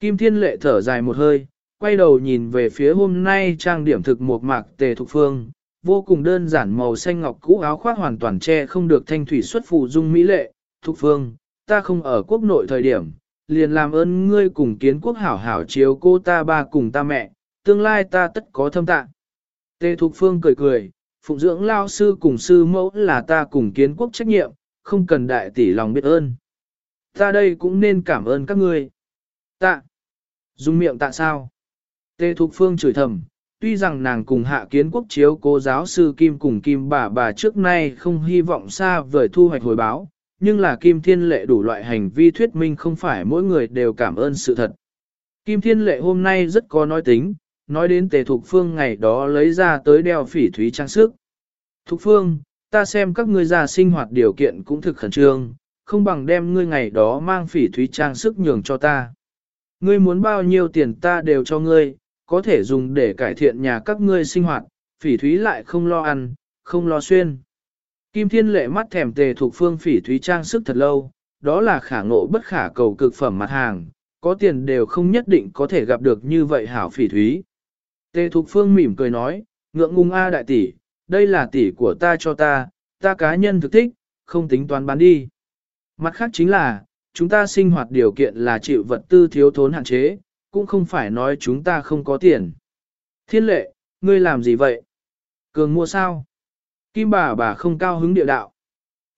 Kim Thiên Lệ thở dài một hơi, quay đầu nhìn về phía hôm nay trang điểm thực một mạc tề thục phương, vô cùng đơn giản màu xanh ngọc cũ áo khoác hoàn toàn che không được thanh thủy xuất phù dung mỹ lệ, thục phương, ta không ở quốc nội thời điểm, liền làm ơn ngươi cùng kiến quốc hảo hảo chiếu cô ta ba cùng ta mẹ, tương lai ta tất có thâm tạ. tê thục phương cười cười, phụng dưỡng lao sư cùng sư mẫu là ta cùng kiến quốc trách nhiệm, không cần đại tỷ lòng biết ơn. Ta đây cũng nên cảm ơn các ngươi. Tạ. Dùng miệng tạ sao? tê Thục Phương chửi thầm, tuy rằng nàng cùng hạ kiến quốc chiếu cố giáo sư Kim cùng Kim bà bà trước nay không hy vọng xa vời thu hoạch hồi báo, nhưng là Kim Thiên Lệ đủ loại hành vi thuyết minh không phải mỗi người đều cảm ơn sự thật. Kim Thiên Lệ hôm nay rất có nói tính, nói đến Tề Thục Phương ngày đó lấy ra tới đeo phỉ thúy trang sức. Thục Phương, ta xem các ngươi già sinh hoạt điều kiện cũng thực khẩn trương, không bằng đem ngươi ngày đó mang phỉ thúy trang sức nhường cho ta. Ngươi muốn bao nhiêu tiền ta đều cho ngươi, có thể dùng để cải thiện nhà các ngươi sinh hoạt, phỉ thúy lại không lo ăn, không lo xuyên. Kim Thiên Lệ mắt thèm tề thuộc phương phỉ thúy trang sức thật lâu, đó là khả ngộ bất khả cầu cực phẩm mặt hàng, có tiền đều không nhất định có thể gặp được như vậy hảo phỉ thúy. Tề thuộc Phương mỉm cười nói, ngượng ngung A đại tỷ, đây là tỷ của ta cho ta, ta cá nhân thực thích, không tính toán bán đi. Mặt khác chính là, chúng ta sinh hoạt điều kiện là chịu vật tư thiếu thốn hạn chế, cũng không phải nói chúng ta không có tiền. Thiên lệ, ngươi làm gì vậy? Cường mua sao? Kim bà bà không cao hứng địa đạo.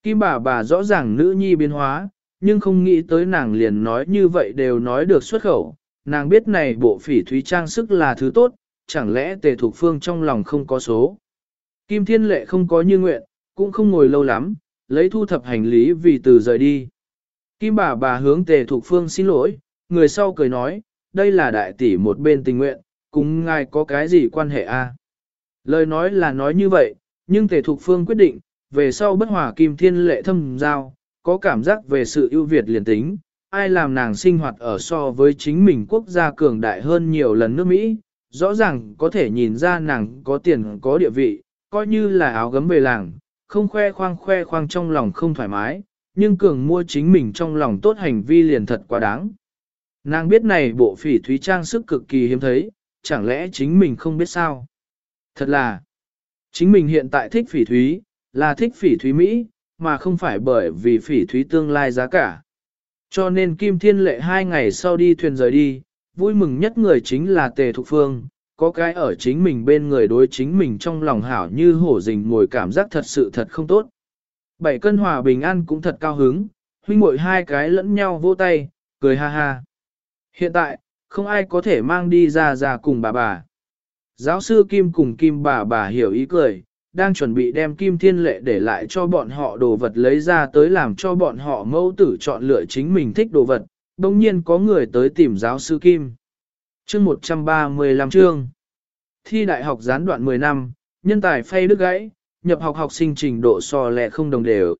Kim bà bà rõ ràng nữ nhi biến hóa, nhưng không nghĩ tới nàng liền nói như vậy đều nói được xuất khẩu. Nàng biết này bộ phỉ thúy trang sức là thứ tốt, chẳng lẽ tề thục phương trong lòng không có số. Kim thiên lệ không có như nguyện, cũng không ngồi lâu lắm, lấy thu thập hành lý vì từ rời đi. Kim bà bà hướng tề thục phương xin lỗi, người sau cười nói, đây là đại tỷ một bên tình nguyện, cùng ngài có cái gì quan hệ a? Lời nói là nói như vậy, nhưng tề thục phương quyết định, về sau bất hòa kim thiên lệ thâm giao, có cảm giác về sự ưu việt liền tính, ai làm nàng sinh hoạt ở so với chính mình quốc gia cường đại hơn nhiều lần nước Mỹ, rõ ràng có thể nhìn ra nàng có tiền có địa vị, coi như là áo gấm về làng, không khoe khoang khoe khoang trong lòng không thoải mái, nhưng cường mua chính mình trong lòng tốt hành vi liền thật quá đáng. Nàng biết này bộ phỉ thúy trang sức cực kỳ hiếm thấy, chẳng lẽ chính mình không biết sao? Thật là, chính mình hiện tại thích phỉ thúy, là thích phỉ thúy Mỹ, mà không phải bởi vì phỉ thúy tương lai giá cả. Cho nên Kim Thiên Lệ hai ngày sau đi thuyền rời đi, vui mừng nhất người chính là Tề Thục Phương, có cái ở chính mình bên người đối chính mình trong lòng hảo như hổ rình ngồi cảm giác thật sự thật không tốt. Bảy cân hòa bình an cũng thật cao hứng, huynh muội hai cái lẫn nhau vỗ tay, cười ha ha. Hiện tại, không ai có thể mang đi ra ra cùng bà bà. Giáo sư Kim cùng Kim bà bà hiểu ý cười, đang chuẩn bị đem Kim Thiên Lệ để lại cho bọn họ đồ vật lấy ra tới làm cho bọn họ mẫu tử chọn lựa chính mình thích đồ vật. Đồng nhiên có người tới tìm giáo sư Kim. chương 135 chương. Thi đại học gián đoạn 10 năm, nhân tài phay đứt gãy, nhập học học sinh trình độ so lẹ không đồng đều.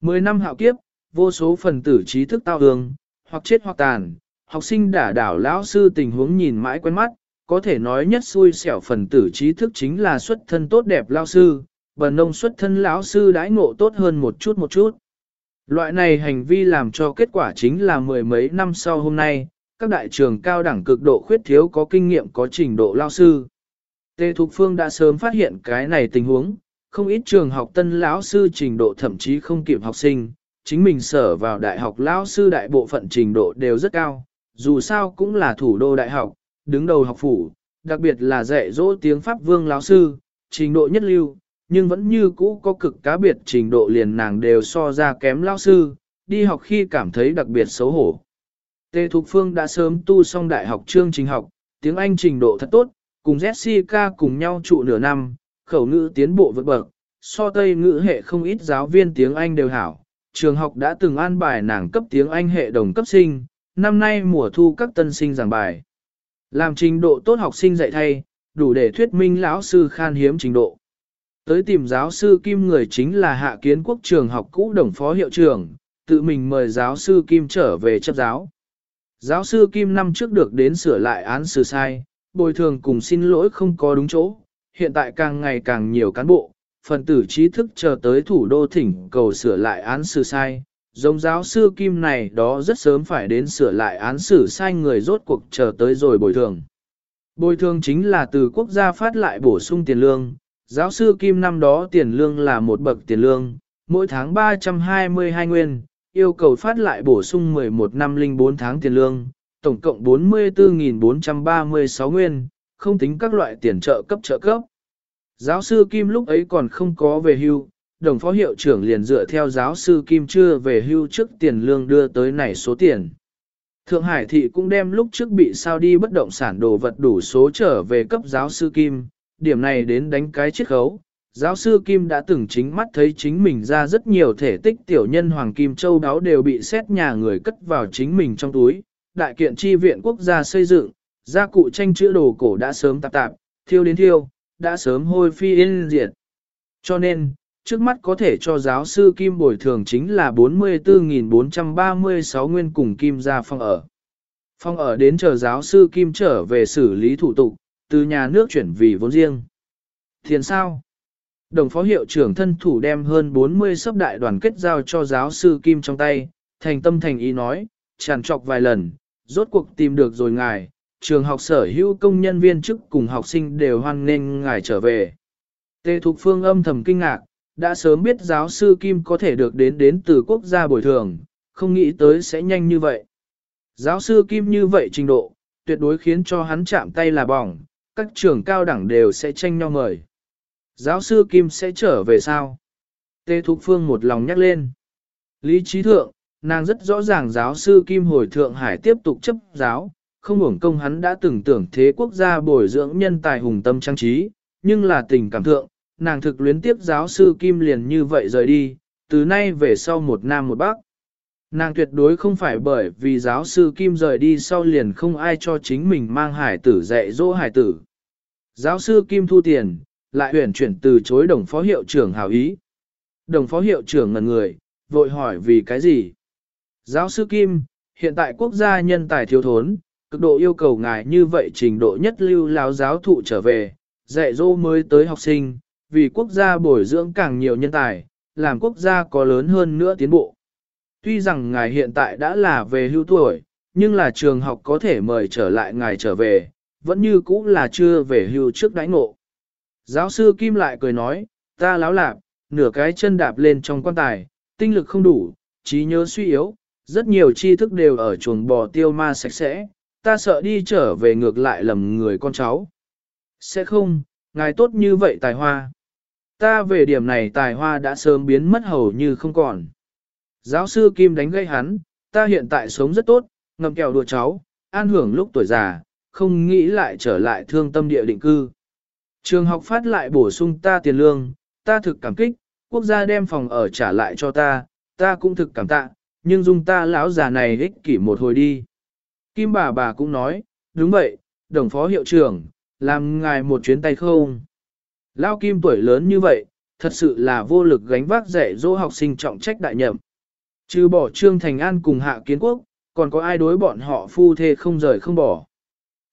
10 năm hạo kiếp, vô số phần tử trí thức tao hương, hoặc chết hoặc tàn, học sinh đả đảo lão sư tình huống nhìn mãi quen mắt, có thể nói nhất xui xẻo phần tử trí thức chính là xuất thân tốt đẹp lão sư, bần nông xuất thân lão sư đãi ngộ tốt hơn một chút một chút. Loại này hành vi làm cho kết quả chính là mười mấy năm sau hôm nay, các đại trường cao đẳng cực độ khuyết thiếu có kinh nghiệm có trình độ lao sư. Tề Thục Phương đã sớm phát hiện cái này tình huống, Không ít trường học tân lão sư trình độ thậm chí không kịp học sinh, chính mình sở vào đại học lão sư đại bộ phận trình độ đều rất cao, dù sao cũng là thủ đô đại học, đứng đầu học phủ, đặc biệt là dạy dỗ tiếng Pháp vương lão sư, trình độ nhất lưu, nhưng vẫn như cũ có cực cá biệt trình độ liền nàng đều so ra kém lão sư, đi học khi cảm thấy đặc biệt xấu hổ. Tề Thục Phương đã sớm tu xong đại học chương trình học, tiếng Anh trình độ thật tốt, cùng Jessica cùng nhau trụ nửa năm, khẩu ngữ tiến bộ vượt bậc, so tây ngữ hệ không ít giáo viên tiếng Anh đều hảo. Trường học đã từng an bài nàng cấp tiếng Anh hệ đồng cấp sinh, năm nay mùa thu các tân sinh giảng bài. Làm trình độ tốt học sinh dạy thay, đủ để thuyết minh lão sư khan hiếm trình độ. Tới tìm giáo sư Kim người chính là hạ kiến quốc trường học cũ đồng phó hiệu trưởng, tự mình mời giáo sư Kim trở về chấp giáo. Giáo sư Kim năm trước được đến sửa lại án xử sai, bồi thường cùng xin lỗi không có đúng chỗ, hiện tại càng ngày càng nhiều cán bộ, phần tử trí thức chờ tới thủ đô thỉnh cầu sửa lại án xử sai. Giống giáo sư Kim này đó rất sớm phải đến sửa lại án xử sai người rốt cuộc chờ tới rồi bồi thường. Bồi thường chính là từ quốc gia phát lại bổ sung tiền lương. Giáo sư Kim năm đó tiền lương là một bậc tiền lương, mỗi tháng 322 nguyên, yêu cầu phát lại bổ sung 11 năm linh 4 tháng tiền lương, tổng cộng 44.436 nguyên, không tính các loại tiền trợ cấp trợ cấp. Giáo sư Kim lúc ấy còn không có về hưu, đồng phó hiệu trưởng liền dựa theo giáo sư Kim chưa về hưu trước tiền lương đưa tới này số tiền. Thượng Hải thị cũng đem lúc trước bị sao đi bất động sản đồ vật đủ số trở về cấp giáo sư Kim, điểm này đến đánh cái chiết khấu. Giáo sư Kim đã từng chính mắt thấy chính mình ra rất nhiều thể tích tiểu nhân Hoàng Kim Châu đáo đều bị xét nhà người cất vào chính mình trong túi. Đại kiện chi viện quốc gia xây dựng, gia cụ tranh chữ đồ cổ đã sớm tạp tạp, thiêu đến thiêu, đã sớm hôi phi yên diệt. Cho nên, trước mắt có thể cho giáo sư Kim bồi thường chính là 44.436 nguyên cùng Kim ra phong ở. Phong ở đến chờ giáo sư Kim trở về xử lý thủ tục, từ nhà nước chuyển vì vốn riêng. Thiền sao? Đồng phó hiệu trưởng thân thủ đem hơn 40 sấp đại đoàn kết giao cho giáo sư Kim trong tay, thành tâm thành ý nói, tràn trọc vài lần, rốt cuộc tìm được rồi ngài, trường học sở hữu công nhân viên chức cùng học sinh đều hoan nghênh ngài trở về. Tề Thục Phương âm thầm kinh ngạc, đã sớm biết giáo sư Kim có thể được đến đến từ quốc gia bồi thường, không nghĩ tới sẽ nhanh như vậy. Giáo sư Kim như vậy trình độ, tuyệt đối khiến cho hắn chạm tay là bỏng, các trường cao đẳng đều sẽ tranh nhau mời. Giáo sư Kim sẽ trở về sao? Tề Thục Phương một lòng nhắc lên. Lý trí thượng, nàng rất rõ ràng giáo sư Kim hồi Thượng Hải tiếp tục chấp giáo, không hưởng công hắn đã từng tưởng thế quốc gia bồi dưỡng nhân tài hùng tâm trang trí, nhưng là tình cảm thượng, nàng thực luyến tiếp giáo sư Kim liền như vậy rời đi, từ nay về sau một nam một bắc. Nàng tuyệt đối không phải bởi vì giáo sư Kim rời đi sau liền không ai cho chính mình mang hải tử dạy dỗ hải tử. Giáo sư Kim thu tiền, lại huyển chuyển từ chối đồng phó hiệu trưởng hào ý. Đồng phó hiệu trưởng ngần người, vội hỏi vì cái gì? Giáo sư Kim, hiện tại quốc gia nhân tài thiếu thốn, cực độ yêu cầu ngài như vậy trình độ nhất lưu láo giáo thụ trở về, dạy dỗ mới tới học sinh, vì quốc gia bồi dưỡng càng nhiều nhân tài, làm quốc gia có lớn hơn nữa tiến bộ. Tuy rằng ngài hiện tại đã là về hưu tuổi, nhưng là trường học có thể mời trở lại ngài trở về, vẫn như cũ là chưa về hưu trước đánh ngộ. Giáo sư Kim lại cười nói, ta láo lạp, nửa cái chân đạp lên trong quan tài, tinh lực không đủ, trí nhớ suy yếu, rất nhiều tri thức đều ở chuồng bò tiêu ma sạch sẽ, ta sợ đi trở về ngược lại lầm người con cháu. Sẽ không, ngài tốt như vậy tài hoa. Ta về điểm này tài hoa đã sớm biến mất hầu như không còn. Giáo sư Kim đánh gây hắn, ta hiện tại sống rất tốt, ngầm kẹo đùa cháu, an hưởng lúc tuổi già, không nghĩ lại trở lại thương tâm địa định cư. Trường học phát lại bổ sung ta tiền lương, ta thực cảm kích, quốc gia đem phòng ở trả lại cho ta, ta cũng thực cảm tạ, nhưng dung ta lão già này ích kỷ một hồi đi. Kim bà bà cũng nói, đúng vậy, đồng phó hiệu trưởng, làm ngài một chuyến tay không. Lao Kim tuổi lớn như vậy, thật sự là vô lực gánh vác dạy dỗ học sinh trọng trách đại nhậm. Trừ bỏ Trương Thành An cùng Hạ Kiến Quốc, còn có ai đối bọn họ phu thê không rời không bỏ.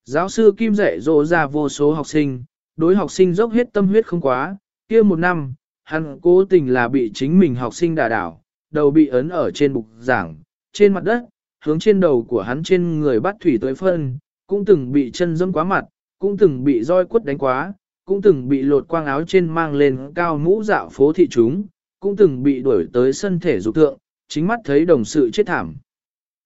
Giáo sư Kim dạy dỗ ra vô số học sinh, đối học sinh dốc hết tâm huyết không quá, kia một năm, hắn cố tình là bị chính mình học sinh đả đảo, đầu bị ấn ở trên bục giảng, trên mặt đất, hướng trên đầu của hắn trên người bắt thủy tới phân, cũng từng bị chân dâm quá mặt, cũng từng bị roi quất đánh quá, cũng từng bị lột quang áo trên mang lên cao mũ dạo phố thị chúng, cũng từng bị đuổi tới sân thể dục thượng, chính mắt thấy đồng sự chết thảm.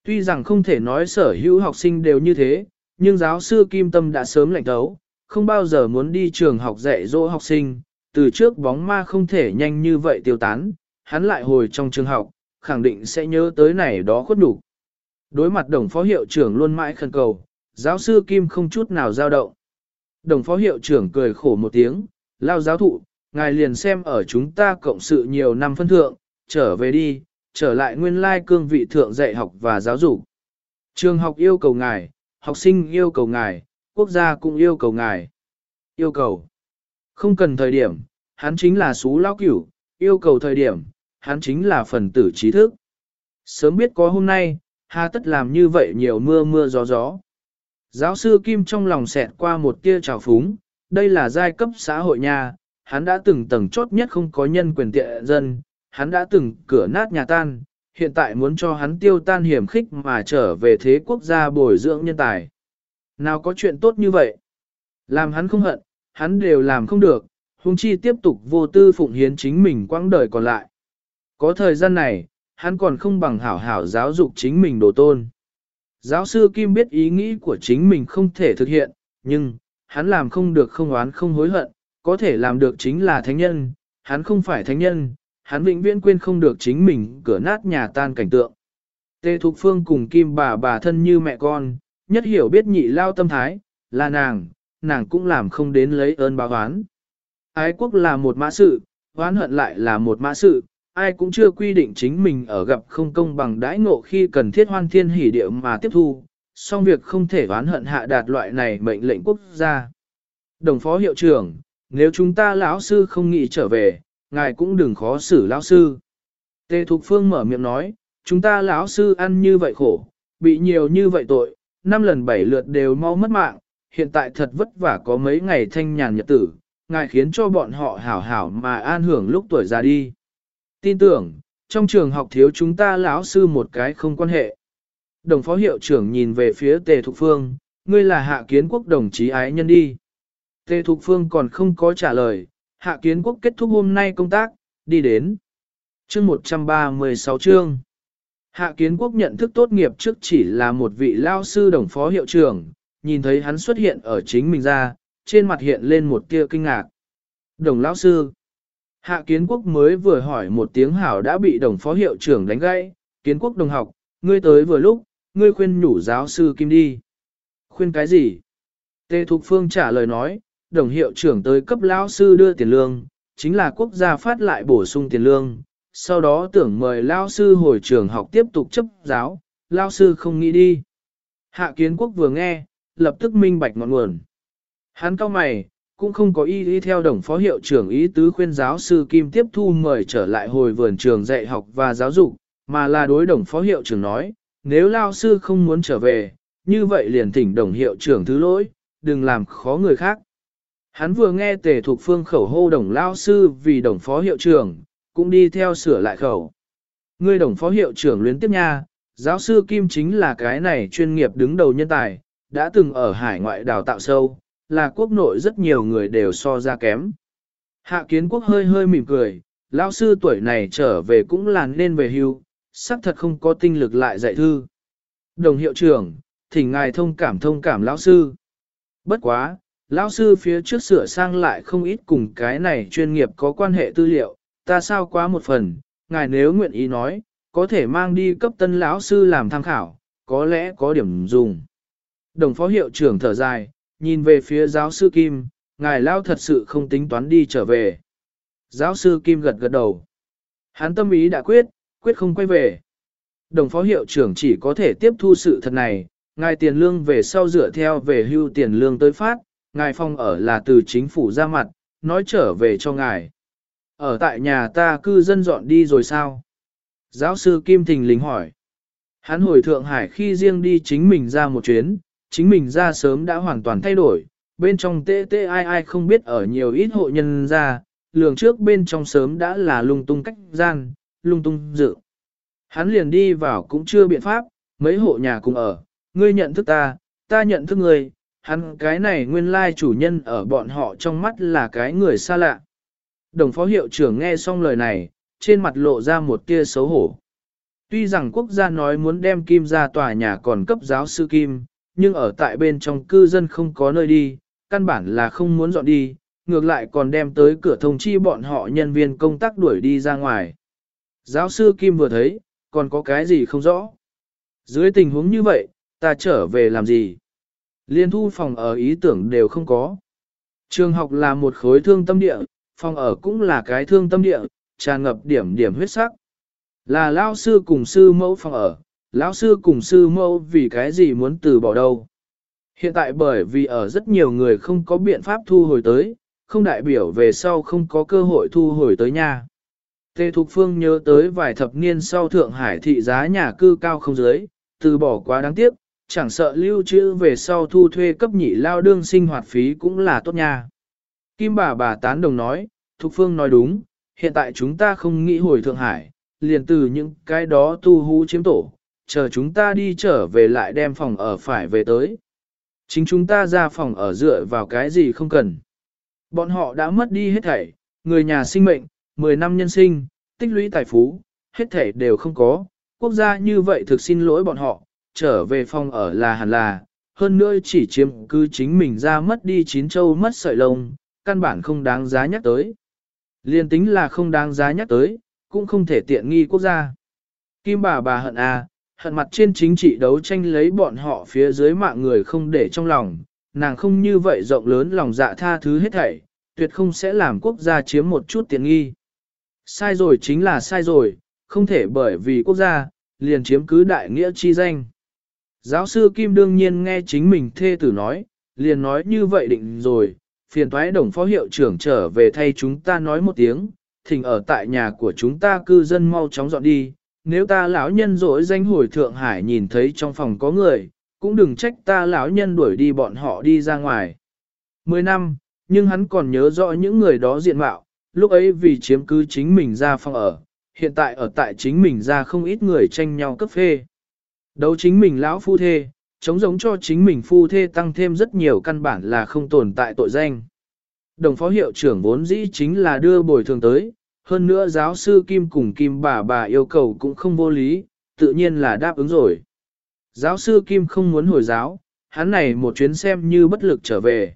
Tuy rằng không thể nói sở hữu học sinh đều như thế, nhưng giáo sư Kim Tâm đã sớm lạnh thấu, không bao giờ muốn đi trường học dạy dỗ học sinh, từ trước bóng ma không thể nhanh như vậy tiêu tán, hắn lại hồi trong trường học, khẳng định sẽ nhớ tới này đó khuất đủ. Đối mặt đồng phó hiệu trưởng luôn mãi khẩn cầu, giáo sư Kim không chút nào dao động. Đồng phó hiệu trưởng cười khổ một tiếng, lao giáo thụ, ngài liền xem ở chúng ta cộng sự nhiều năm phân thượng, trở về đi, trở lại nguyên lai cương vị thượng dạy học và giáo dục. Trường học yêu cầu ngài, học sinh yêu cầu ngài, quốc gia cũng yêu cầu ngài. Yêu cầu. Không cần thời điểm, hắn chính là xú lao cửu, yêu cầu thời điểm, hắn chính là phần tử trí thức. Sớm biết có hôm nay, hà tất làm như vậy nhiều mưa mưa gió gió. Giáo sư Kim trong lòng xẹt qua một tia trào phúng, đây là giai cấp xã hội nhà, hắn đã từng tầng chốt nhất không có nhân quyền tiện dân, hắn đã từng cửa nát nhà tan, hiện tại muốn cho hắn tiêu tan hiểm khích mà trở về thế quốc gia bồi dưỡng nhân tài. Nào có chuyện tốt như vậy? Làm hắn không hận, hắn đều làm không được, huống chi tiếp tục vô tư phụng hiến chính mình quãng đời còn lại. Có thời gian này, hắn còn không bằng hảo hảo giáo dục chính mình đồ tôn. Giáo sư Kim biết ý nghĩ của chính mình không thể thực hiện, nhưng, hắn làm không được không oán không hối hận, có thể làm được chính là thánh nhân, hắn không phải thánh nhân, hắn vĩnh viễn quên không được chính mình cửa nát nhà tan cảnh tượng. Tê Thục Phương cùng Kim bà bà thân như mẹ con, nhất hiểu biết nhị lao tâm thái, là nàng, nàng cũng làm không đến lấy ơn báo oán. Ái quốc là một mã sự, oán hận lại là một mã sự, ai cũng chưa quy định chính mình ở gặp không công bằng đãi ngộ khi cần thiết hoan thiên hỉ địa mà tiếp thu, song việc không thể oán hận hạ đạt loại này mệnh lệnh quốc gia. Đồng phó hiệu trưởng, nếu chúng ta lão sư không nghĩ trở về, ngài cũng đừng khó xử lão sư. Tề Thục Phương mở miệng nói, chúng ta lão sư ăn như vậy khổ, bị nhiều như vậy tội, năm lần bảy lượt đều mau mất mạng, hiện tại thật vất vả có mấy ngày thanh nhàn nhật tử, ngài khiến cho bọn họ hảo hảo mà an hưởng lúc tuổi già đi. Tin tưởng, trong trường học thiếu chúng ta lão sư một cái không quan hệ. Đồng phó hiệu trưởng nhìn về phía Tề Thục Phương, ngươi là hạ kiến quốc đồng chí ái nhân đi. Tề Thục Phương còn không có trả lời, hạ kiến quốc kết thúc hôm nay công tác, đi đến. Chương 136 chương. Hạ kiến quốc nhận thức tốt nghiệp trước chỉ là một vị lao sư đồng phó hiệu trưởng, nhìn thấy hắn xuất hiện ở chính mình ra, trên mặt hiện lên một tia kinh ngạc. Đồng lão sư. Hạ kiến quốc mới vừa hỏi một tiếng hảo đã bị đồng phó hiệu trưởng đánh gãy, kiến quốc đồng học, ngươi tới vừa lúc, ngươi khuyên nhủ giáo sư Kim đi. Khuyên cái gì? Tề Thục Phương trả lời nói, đồng hiệu trưởng tới cấp lão sư đưa tiền lương, chính là quốc gia phát lại bổ sung tiền lương, sau đó tưởng mời lão sư hồi trường học tiếp tục chấp giáo, lão sư không nghĩ đi. Hạ kiến quốc vừa nghe, lập tức minh bạch ngọn nguồn. Hắn cao mày, cũng không có ý ý theo đồng phó hiệu trưởng ý tứ khuyên giáo sư Kim tiếp thu mời trở lại hồi vườn trường dạy học và giáo dục, mà là đối đồng phó hiệu trưởng nói, nếu lao sư không muốn trở về, như vậy liền thỉnh đồng hiệu trưởng thứ lỗi, đừng làm khó người khác. Hắn vừa nghe tề thuộc phương khẩu hô đồng lao sư vì đồng phó hiệu trưởng, cũng đi theo sửa lại khẩu. Ngươi đồng phó hiệu trưởng luyến tiếp nha, giáo sư Kim chính là cái này chuyên nghiệp đứng đầu nhân tài, đã từng ở hải ngoại đào tạo sâu, là quốc nội rất nhiều người đều so ra kém. Hạ kiến quốc hơi hơi mỉm cười, lão sư tuổi này trở về cũng là nên về hưu, xác thật không có tinh lực lại dạy thư. Đồng hiệu trưởng, thỉnh ngài thông cảm thông cảm lão sư. Bất quá, lão sư phía trước sửa sang lại không ít cùng cái này chuyên nghiệp có quan hệ tư liệu, ta sao quá một phần, ngài nếu nguyện ý nói, có thể mang đi cấp tân lão sư làm tham khảo, có lẽ có điểm dùng. Đồng phó hiệu trưởng thở dài, nhìn về phía giáo sư Kim, ngài lao thật sự không tính toán đi trở về. Giáo sư Kim gật gật đầu. Hắn tâm ý đã quyết, quyết không quay về. Đồng phó hiệu trưởng chỉ có thể tiếp thu sự thật này, ngài tiền lương về sau dựa theo về hưu tiền lương tới phát, ngài phong ở là từ chính phủ ra mặt, nói trở về cho ngài. Ở tại nhà ta cư dân dọn đi rồi sao? Giáo sư Kim Thình lính hỏi. Hắn hồi Thượng Hải khi riêng đi chính mình ra một chuyến, chính mình ra sớm đã hoàn toàn thay đổi, bên trong tê tê ai ai không biết ở nhiều ít hộ nhân ra, lường trước bên trong sớm đã là lung tung cách gian, lung tung dự. Hắn liền đi vào cũng chưa biện pháp, mấy hộ nhà cùng ở, ngươi nhận thức ta, ta nhận thức ngươi, hắn cái này nguyên lai chủ nhân ở bọn họ trong mắt là cái người xa lạ. Đồng phó hiệu trưởng nghe xong lời này, trên mặt lộ ra một tia xấu hổ. Tuy rằng quốc gia nói muốn đem Kim ra tòa nhà còn cấp giáo sư Kim, nhưng ở tại bên trong cư dân không có nơi đi, căn bản là không muốn dọn đi, ngược lại còn đem tới cửa thông chi bọn họ nhân viên công tác đuổi đi ra ngoài. Giáo sư Kim vừa thấy, còn có cái gì không rõ. Dưới tình huống như vậy, ta trở về làm gì? Liên thu phòng ở ý tưởng đều không có. Trường học là một khối thương tâm địa, phòng ở cũng là cái thương tâm địa, tràn ngập điểm điểm huyết sắc. Là lao sư cùng sư mẫu phòng ở, lão sư cùng sư mẫu vì cái gì muốn từ bỏ đâu. Hiện tại bởi vì ở rất nhiều người không có biện pháp thu hồi tới, không đại biểu về sau không có cơ hội thu hồi tới nha. Tề Thục Phương nhớ tới vài thập niên sau Thượng Hải thị giá nhà cư cao không dưới, từ bỏ quá đáng tiếc, chẳng sợ lưu trữ về sau thu thuê cấp nhị lao đương sinh hoạt phí cũng là tốt nha. Kim bà bà tán đồng nói, Thục Phương nói đúng, hiện tại chúng ta không nghĩ hồi Thượng Hải, liền từ những cái đó tu hú chiếm tổ, chờ chúng ta đi trở về lại đem phòng ở phải về tới. Chính chúng ta ra phòng ở dựa vào cái gì không cần. Bọn họ đã mất đi hết thảy, người nhà sinh mệnh, 10 năm nhân sinh, tích lũy tài phú, hết thảy đều không có. Quốc gia như vậy thực xin lỗi bọn họ, trở về phòng ở là hẳn là, hơn nữa chỉ chiếm cứ chính mình ra mất đi chín châu mất sợi lông, căn bản không đáng giá nhắc tới. Liên tính là không đáng giá nhắc tới, cũng không thể tiện nghi quốc gia. Kim bà bà hận à, hận mặt trên chính trị đấu tranh lấy bọn họ phía dưới mạng người không để trong lòng, nàng không như vậy rộng lớn lòng dạ tha thứ hết thảy, tuyệt không sẽ làm quốc gia chiếm một chút tiện nghi. Sai rồi chính là sai rồi, không thể bởi vì quốc gia, liền chiếm cứ đại nghĩa chi danh. Giáo sư Kim đương nhiên nghe chính mình thê tử nói, liền nói như vậy định rồi, phiền toái đồng phó hiệu trưởng trở về thay chúng ta nói một tiếng, thỉnh ở tại nhà của chúng ta cư dân mau chóng dọn đi, nếu ta lão nhân rỗi danh hồi Thượng Hải nhìn thấy trong phòng có người, cũng đừng trách ta lão nhân đuổi đi bọn họ đi ra ngoài. Mười năm, nhưng hắn còn nhớ rõ những người đó diện mạo, lúc ấy vì chiếm cứ chính mình ra phòng ở, hiện tại ở tại chính mình ra không ít người tranh nhau cấp phê. Đấu chính mình lão phu thê, chống giống cho chính mình phu thê tăng thêm rất nhiều căn bản là không tồn tại tội danh. Đồng phó hiệu trưởng vốn dĩ chính là đưa bồi thường tới, hơn nữa giáo sư Kim cùng Kim bà bà yêu cầu cũng không vô lý, tự nhiên là đáp ứng rồi. Giáo sư Kim không muốn hồi giáo, hắn này một chuyến xem như bất lực trở về.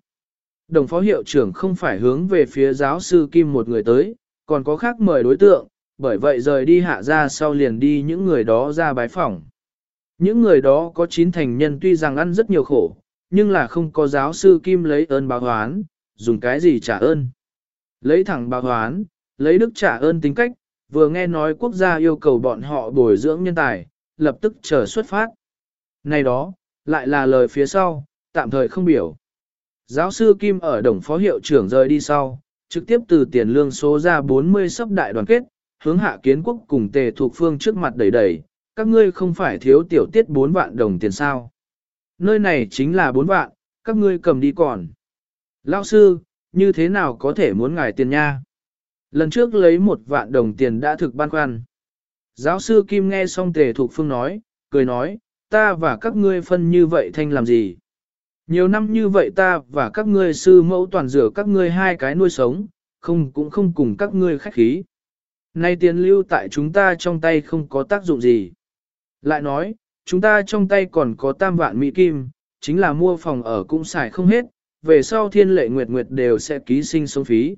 Đồng phó hiệu trưởng không phải hướng về phía giáo sư Kim một người tới, còn có khác mời đối tượng, bởi vậy rời đi hạ ra sau liền đi những người đó ra bái phỏng. Những người đó có chín thành nhân tuy rằng ăn rất nhiều khổ, nhưng là không có giáo sư Kim lấy ơn báo hoán, dùng cái gì trả ơn. Lấy thẳng báo hoán, lấy đức trả ơn tính cách, vừa nghe nói quốc gia yêu cầu bọn họ bồi dưỡng nhân tài, lập tức chờ xuất phát. Này đó, lại là lời phía sau, tạm thời không biểu. Giáo sư Kim ở đồng phó hiệu trưởng rời đi sau, trực tiếp từ tiền lương số ra 40 sắp đại đoàn kết, hướng hạ kiến quốc cùng tề thuộc phương trước mặt đẩy đẩy, các ngươi không phải thiếu tiểu tiết 4 vạn đồng tiền sao. Nơi này chính là 4 vạn, các ngươi cầm đi còn. Lão sư, như thế nào có thể muốn ngài tiền nha? Lần trước lấy một vạn đồng tiền đã thực ban khoăn. Giáo sư Kim nghe xong tề thuộc phương nói, cười nói, ta và các ngươi phân như vậy thanh làm gì? Nhiều năm như vậy ta và các ngươi sư mẫu toàn rửa các ngươi hai cái nuôi sống, không cũng không cùng các ngươi khách khí. Nay tiền lưu tại chúng ta trong tay không có tác dụng gì. Lại nói, chúng ta trong tay còn có tam vạn mỹ kim, chính là mua phòng ở cũng xài không hết, về sau thiên lệ nguyệt nguyệt đều sẽ ký sinh sống phí.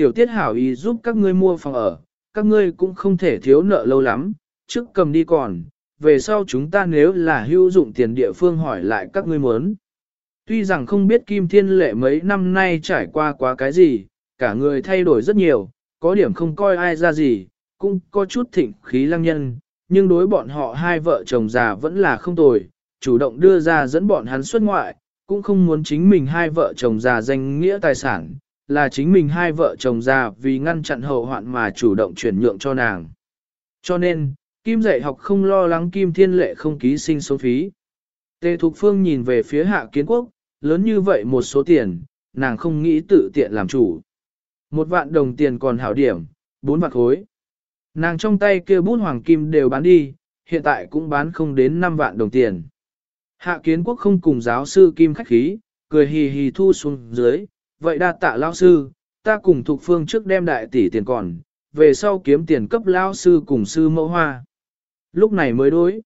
Tiểu tiết hảo ý giúp các ngươi mua phòng ở, các ngươi cũng không thể thiếu nợ lâu lắm, trước cầm đi còn, về sau chúng ta nếu là hữu dụng tiền địa phương hỏi lại các ngươi muốn. Tuy rằng không biết Kim Thiên Lệ mấy năm nay trải qua quá cái gì, cả người thay đổi rất nhiều, có điểm không coi ai ra gì, cũng có chút thịnh khí lăng nhân, nhưng đối bọn họ hai vợ chồng già vẫn là không tồi, chủ động đưa ra dẫn bọn hắn xuất ngoại, cũng không muốn chính mình hai vợ chồng già danh nghĩa tài sản, là chính mình hai vợ chồng già vì ngăn chặn hậu hoạn mà chủ động chuyển nhượng cho nàng. Cho nên, Kim dạy học không lo lắng Kim Thiên Lệ không ký sinh số phí. Tề Thục Phương nhìn về phía Hạ Kiến Quốc, lớn như vậy một số tiền, nàng không nghĩ tự tiện làm chủ. Một vạn đồng tiền còn hảo điểm, bốn vạn khối. Nàng trong tay kia bút hoàng kim đều bán đi, hiện tại cũng bán không đến 5 vạn đồng tiền. Hạ kiến quốc không cùng giáo sư kim khách khí, cười hì hì thu xuống dưới, vậy đa tạ lao sư, ta cùng thuộc phương trước đem đại tỷ tiền còn, về sau kiếm tiền cấp lao sư cùng sư mẫu hoa. Lúc này mới đối.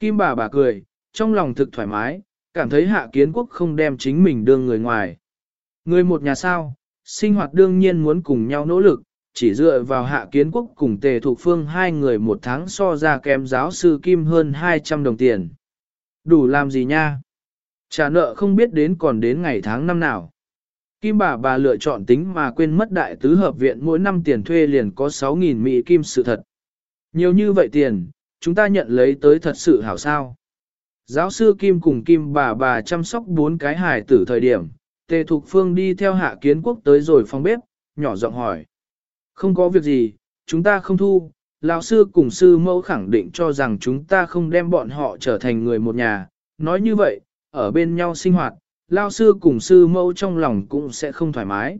Kim bà bà cười, trong lòng thực thoải mái, cảm thấy hạ kiến quốc không đem chính mình đương người ngoài. Người một nhà sao, sinh hoạt đương nhiên muốn cùng nhau nỗ lực, chỉ dựa vào hạ kiến quốc cùng tề thuộc phương hai người một tháng so ra kém giáo sư Kim hơn 200 đồng tiền. Đủ làm gì nha? Trả nợ không biết đến còn đến ngày tháng năm nào. Kim bà bà lựa chọn tính mà quên mất đại tứ hợp viện mỗi năm tiền thuê liền có 6.000 Mỹ Kim sự thật. Nhiều như vậy tiền, chúng ta nhận lấy tới thật sự hảo sao. Giáo sư Kim cùng Kim bà bà chăm sóc bốn cái hài tử thời điểm, Tề Thục Phương đi theo hạ kiến quốc tới rồi phòng bếp, nhỏ giọng hỏi. Không có việc gì, chúng ta không thu, lão sư cùng sư mẫu khẳng định cho rằng chúng ta không đem bọn họ trở thành người một nhà. Nói như vậy, ở bên nhau sinh hoạt, lão sư cùng sư mẫu trong lòng cũng sẽ không thoải mái.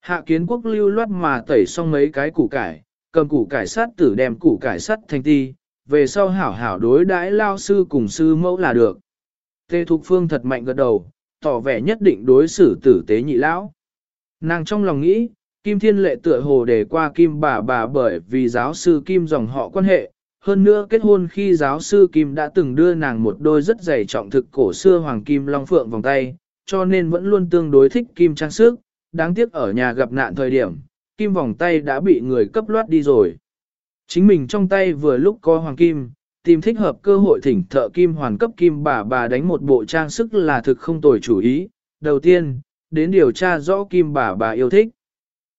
Hạ kiến quốc lưu loát mà tẩy xong mấy cái củ cải, cầm củ cải sắt tử đem củ cải sắt thành ti, về sau hảo hảo đối đãi lao sư cùng sư mẫu là được. Tê Thục Phương thật mạnh gật đầu, tỏ vẻ nhất định đối xử tử tế nhị lão. Nàng trong lòng nghĩ, Kim Thiên Lệ tựa hồ để qua Kim bà bà bởi vì giáo sư Kim dòng họ quan hệ, hơn nữa kết hôn khi giáo sư Kim đã từng đưa nàng một đôi rất dày trọng thực cổ xưa hoàng kim long phượng vòng tay, cho nên vẫn luôn tương đối thích Kim trang sức, đáng tiếc ở nhà gặp nạn thời điểm, Kim vòng tay đã bị người cấp loát đi rồi. Chính mình trong tay vừa lúc có hoàng kim, tìm thích hợp cơ hội thỉnh thợ kim hoàn cấp kim bà bà đánh một bộ trang sức là thực không tồi chủ ý. Đầu tiên, đến điều tra rõ kim bà bà yêu thích.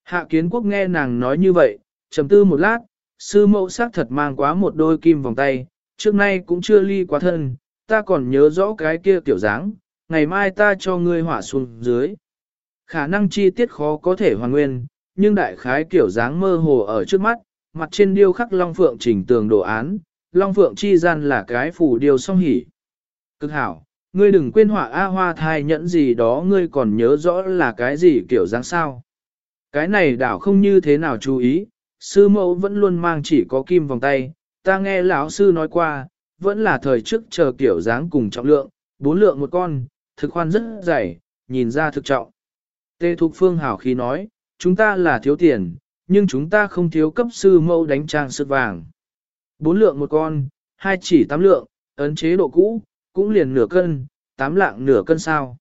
Hạ kiến quốc nghe nàng nói như vậy, trầm tư một lát, sư mẫu xác thật mang quá một đôi kim vòng tay, trước nay cũng chưa ly quá thân, ta còn nhớ rõ cái kia tiểu dáng, ngày mai ta cho ngươi hỏa xuống dưới. Khả năng chi tiết khó có thể hoàn nguyên, nhưng đại khái kiểu dáng mơ hồ ở trước mắt, mặt trên điêu khắc Long Phượng chỉnh tường đồ án, Long Phượng chi gian là cái phù điêu song hỉ. Cực hảo, ngươi đừng quên họa A hoa thai nhẫn gì đó ngươi còn nhớ rõ là cái gì kiểu dáng sao. Cái này đảo không như thế nào chú ý, sư mẫu vẫn luôn mang chỉ có kim vòng tay, ta nghe lão sư nói qua, vẫn là thời trước chờ kiểu dáng cùng trọng lượng, bốn lượng một con, thực khoan rất dày, nhìn ra thực trọng. Tê Thục Phương hảo khí nói, chúng ta là thiếu tiền, nhưng chúng ta không thiếu cấp sư mẫu đánh trang sức vàng. Bốn lượng một con, hai chỉ tám lượng, ấn chế độ cũ, cũng liền nửa cân, tám lạng nửa cân sao.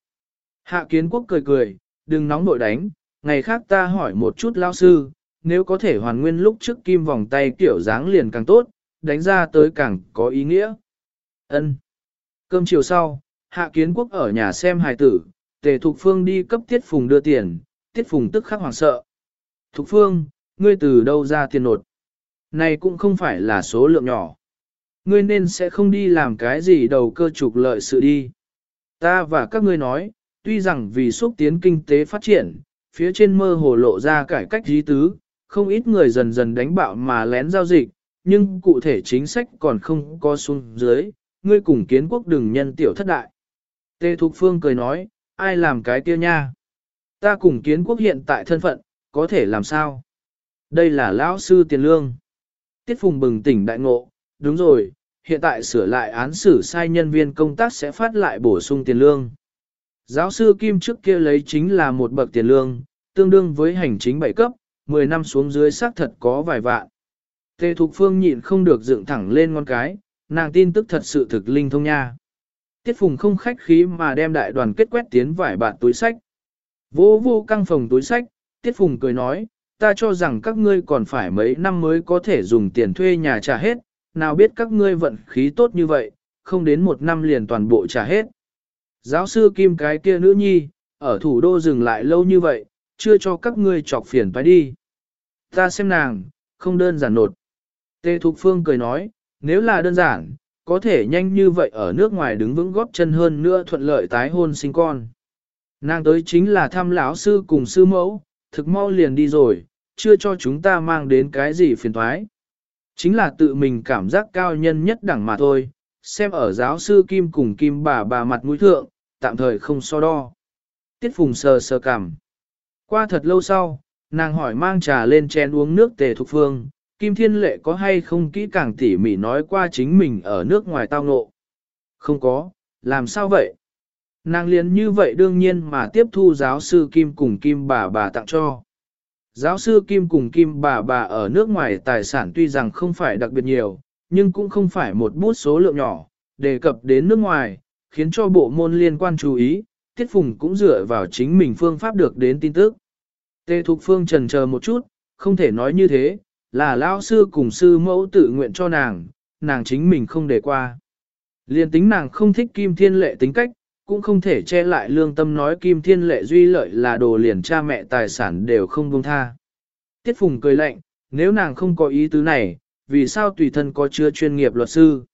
Hạ kiến quốc cười cười, đừng nóng nội đánh, ngày khác ta hỏi một chút lao sư, nếu có thể hoàn nguyên lúc trước kim vòng tay kiểu dáng liền càng tốt, đánh ra tới càng có ý nghĩa. Ân. Cơm chiều sau, hạ kiến quốc ở nhà xem hài tử, tề thục phương đi cấp tiết phùng đưa tiền, tiết phùng tức khắc hoảng sợ. Thục phương, ngươi từ đâu ra tiền nột? Này cũng không phải là số lượng nhỏ. Ngươi nên sẽ không đi làm cái gì đầu cơ trục lợi sự đi. Ta và các ngươi nói, tuy rằng vì xúc tiến kinh tế phát triển, phía trên mơ hồ lộ ra cải cách dí tứ, không ít người dần dần đánh bạo mà lén giao dịch, nhưng cụ thể chính sách còn không có xuống dưới, ngươi cùng kiến quốc đừng nhân tiểu thất đại. Tê Thục Phương cười nói, ai làm cái kia nha? Ta cùng kiến quốc hiện tại thân phận, có thể làm sao? Đây là lão sư tiền lương. Tiết Phùng bừng tỉnh đại ngộ, đúng rồi, hiện tại sửa lại án xử sai nhân viên công tác sẽ phát lại bổ sung tiền lương. Giáo sư Kim trước kia lấy chính là một bậc tiền lương, tương đương với hành chính bảy cấp, 10 năm xuống dưới xác thật có vài vạn. Tề Thục Phương nhịn không được dựng thẳng lên ngón cái, nàng tin tức thật sự thực linh thông nha. Tiết Phùng không khách khí mà đem đại đoàn kết quét tiến vải bạn túi sách. Vô vô căng phòng túi sách, Tiết Phùng cười nói, ta cho rằng các ngươi còn phải mấy năm mới có thể dùng tiền thuê nhà trả hết, nào biết các ngươi vận khí tốt như vậy, không đến một năm liền toàn bộ trả hết. Giáo sư Kim cái kia nữ nhi, ở thủ đô dừng lại lâu như vậy, chưa cho các ngươi chọc phiền phải đi. Ta xem nàng, không đơn giản nột. Tê Thục Phương cười nói, nếu là đơn giản, có thể nhanh như vậy ở nước ngoài đứng vững góp chân hơn nữa thuận lợi tái hôn sinh con. Nàng tới chính là thăm lão sư cùng sư mẫu, thực mau liền đi rồi, chưa cho chúng ta mang đến cái gì phiền thoái. Chính là tự mình cảm giác cao nhân nhất đẳng mà thôi, xem ở giáo sư Kim cùng Kim bà bà mặt mũi thượng, tạm thời không so đo. Tiết Phùng sờ sờ cảm. Qua thật lâu sau, nàng hỏi mang trà lên chén uống nước tề thục phương, Kim Thiên Lệ có hay không kỹ càng tỉ mỉ nói qua chính mình ở nước ngoài tao ngộ. Không có, làm sao vậy? Nàng liền như vậy đương nhiên mà tiếp thu giáo sư Kim cùng Kim bà bà tặng cho. Giáo sư Kim cùng Kim bà bà ở nước ngoài tài sản tuy rằng không phải đặc biệt nhiều, nhưng cũng không phải một bút số lượng nhỏ, đề cập đến nước ngoài, khiến cho bộ môn liên quan chú ý, Tiết Phùng cũng dựa vào chính mình phương pháp được đến tin tức. Tê Thục Phương trần chờ một chút, không thể nói như thế, là lão sư cùng sư mẫu tự nguyện cho nàng, nàng chính mình không để qua. Liên tính nàng không thích Kim Thiên Lệ tính cách, cũng không thể che lại lương tâm nói Kim Thiên Lệ duy lợi là đồ liền cha mẹ tài sản đều không buông tha. Tiết Phùng cười lạnh, nếu nàng không có ý tứ này, vì sao tùy thân có chưa chuyên nghiệp luật sư?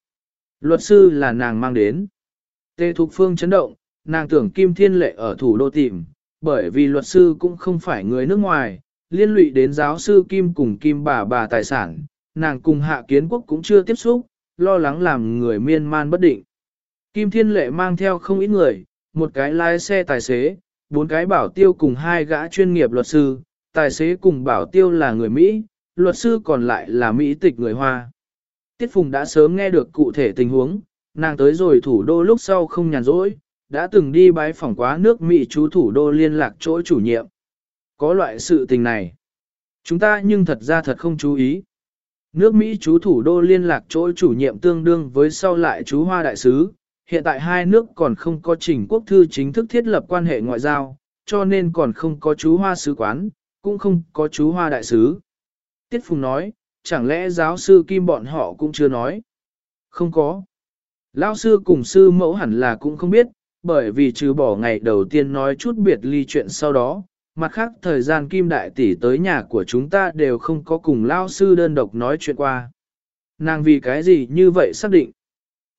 Luật sư là nàng mang đến. Tê Thục Phương chấn động, nàng tưởng Kim Thiên Lệ ở thủ đô tìm, bởi vì luật sư cũng không phải người nước ngoài, liên lụy đến giáo sư Kim cùng Kim bà bà tài sản, nàng cùng hạ kiến quốc cũng chưa tiếp xúc, lo lắng làm người miên man bất định. Kim Thiên Lệ mang theo không ít người, một cái lái xe tài xế, bốn cái bảo tiêu cùng hai gã chuyên nghiệp luật sư, tài xế cùng bảo tiêu là người Mỹ, luật sư còn lại là Mỹ tịch người Hoa. Tiết Phùng đã sớm nghe được cụ thể tình huống, nàng tới rồi thủ đô lúc sau không nhàn rỗi, đã từng đi bái phỏng quá nước Mỹ chú thủ đô liên lạc chỗ chủ nhiệm. Có loại sự tình này. Chúng ta nhưng thật ra thật không chú ý. Nước Mỹ chú thủ đô liên lạc chỗ chủ nhiệm tương đương với sau lại chú Hoa Đại sứ, hiện tại hai nước còn không có trình quốc thư chính thức thiết lập quan hệ ngoại giao, cho nên còn không có chú Hoa sứ quán, cũng không có chú Hoa Đại sứ. Tiết Phùng nói, chẳng lẽ giáo sư Kim bọn họ cũng chưa nói? Không có. Lão sư cùng sư mẫu hẳn là cũng không biết, bởi vì trừ bỏ ngày đầu tiên nói chút biệt ly chuyện sau đó, mặt khác thời gian Kim Đại Tỷ tới nhà của chúng ta đều không có cùng Lão sư đơn độc nói chuyện qua. Nàng vì cái gì như vậy xác định?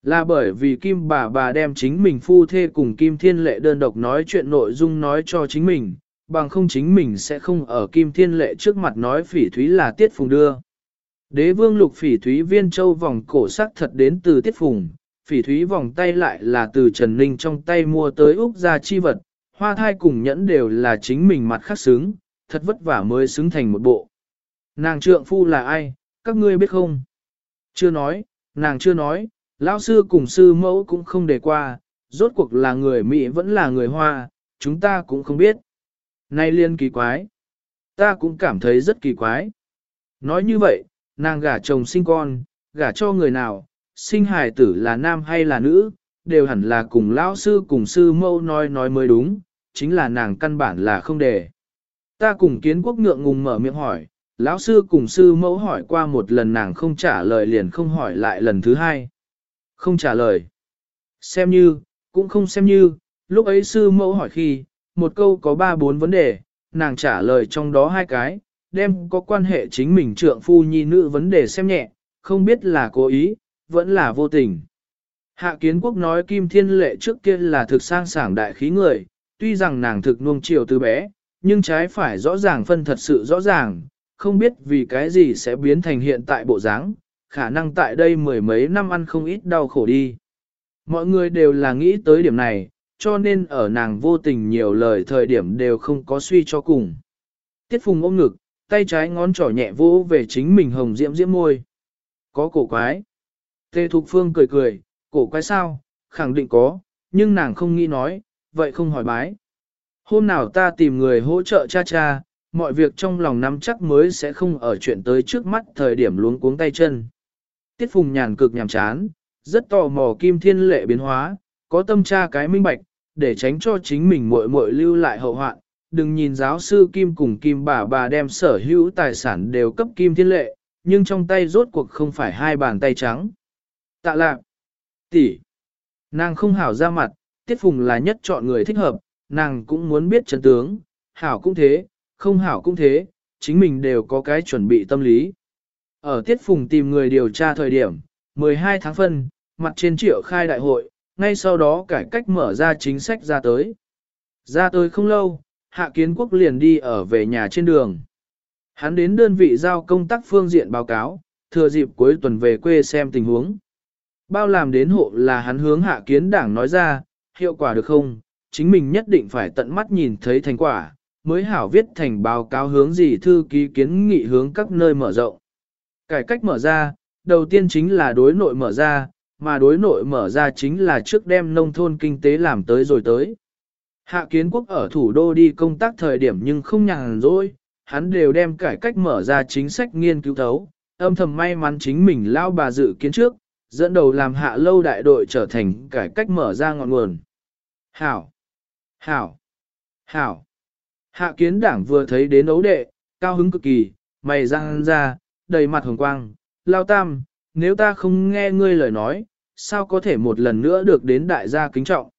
Là bởi vì Kim bà bà đem chính mình phu thê cùng Kim Thiên Lệ đơn độc nói chuyện nội dung nói cho chính mình, bằng không chính mình sẽ không ở Kim Thiên Lệ trước mặt nói phỉ thúy là tiết phùng đưa. Đế vương lục phỉ thúy viên châu vòng cổ sắc thật đến từ tiết phùng, phỉ thúy vòng tay lại là từ Trần Ninh trong tay mua tới Úc ra chi vật, hoa thai cùng nhẫn đều là chính mình mặt khắc xứng, thật vất vả mới xứng thành một bộ. Nàng trượng phu là ai, các ngươi biết không? Chưa nói, nàng chưa nói, lão sư cùng sư mẫu cũng không đề qua, rốt cuộc là người Mỹ vẫn là người Hoa, chúng ta cũng không biết. Nay liên kỳ quái. Ta cũng cảm thấy rất kỳ quái. Nói như vậy, nàng gả chồng sinh con, gả cho người nào, sinh hài tử là nam hay là nữ, đều hẳn là cùng lão sư cùng sư mẫu nói nói mới đúng, chính là nàng căn bản là không để. Ta cùng kiến quốc ngượng ngùng mở miệng hỏi, lão sư cùng sư mẫu hỏi qua một lần nàng không trả lời liền không hỏi lại lần thứ hai. Không trả lời. Xem như, cũng không xem như, lúc ấy sư mẫu hỏi khi, một câu có ba bốn vấn đề, nàng trả lời trong đó hai cái, đem có quan hệ chính mình trượng phu nhi nữ vấn đề xem nhẹ, không biết là cố ý, vẫn là vô tình. Hạ kiến quốc nói Kim Thiên Lệ trước kia là thực sang sảng đại khí người, tuy rằng nàng thực nuông chiều từ bé, nhưng trái phải rõ ràng phân thật sự rõ ràng, không biết vì cái gì sẽ biến thành hiện tại bộ dáng, khả năng tại đây mười mấy năm ăn không ít đau khổ đi. Mọi người đều là nghĩ tới điểm này, cho nên ở nàng vô tình nhiều lời thời điểm đều không có suy cho cùng. Tiết Phùng ôm ngực, tay trái ngón trỏ nhẹ vỗ về chính mình hồng diễm diễm môi. Có cổ quái. Tê Thục Phương cười cười, cổ quái sao, khẳng định có, nhưng nàng không nghĩ nói, vậy không hỏi bái. Hôm nào ta tìm người hỗ trợ cha cha, mọi việc trong lòng nắm chắc mới sẽ không ở chuyện tới trước mắt thời điểm luống cuống tay chân. Tiết Phùng nhàn cực nhàm chán, rất tò mò kim thiên lệ biến hóa, có tâm tra cái minh bạch, để tránh cho chính mình muội muội lưu lại hậu hoạn. Đừng nhìn giáo sư Kim cùng Kim bà bà đem sở hữu tài sản đều cấp Kim thiên lệ, nhưng trong tay rốt cuộc không phải hai bàn tay trắng. Tạ lạc, tỷ, nàng không hảo ra mặt, Tiết Phùng là nhất chọn người thích hợp, nàng cũng muốn biết chân tướng, hảo cũng thế, không hảo cũng thế, chính mình đều có cái chuẩn bị tâm lý. Ở Tiết Phùng tìm người điều tra thời điểm, 12 tháng phân, mặt trên triệu khai đại hội, ngay sau đó cải cách mở ra chính sách ra tới. Ra tới không lâu, Hạ Kiến Quốc liền đi ở về nhà trên đường. Hắn đến đơn vị giao công tác phương diện báo cáo, thừa dịp cuối tuần về quê xem tình huống. Bao làm đến hộ là hắn hướng Hạ Kiến Đảng nói ra, hiệu quả được không, chính mình nhất định phải tận mắt nhìn thấy thành quả, mới hảo viết thành báo cáo hướng gì thư ký kiến nghị hướng các nơi mở rộng. Cải cách mở ra, đầu tiên chính là đối nội mở ra, mà đối nội mở ra chính là trước đem nông thôn kinh tế làm tới rồi tới. Hạ kiến quốc ở thủ đô đi công tác thời điểm nhưng không nhàn rỗi, hắn đều đem cải cách mở ra chính sách nghiên cứu thấu, âm thầm may mắn chính mình lao bà dự kiến trước, dẫn đầu làm hạ lâu đại đội trở thành cải cách mở ra ngọn nguồn. Hảo! Hảo! Hảo! Hạ kiến đảng vừa thấy đến ấu đệ, cao hứng cực kỳ, mày răng ra, đầy mặt hồng quang, lao tam, nếu ta không nghe ngươi lời nói, sao có thể một lần nữa được đến đại gia kính trọng.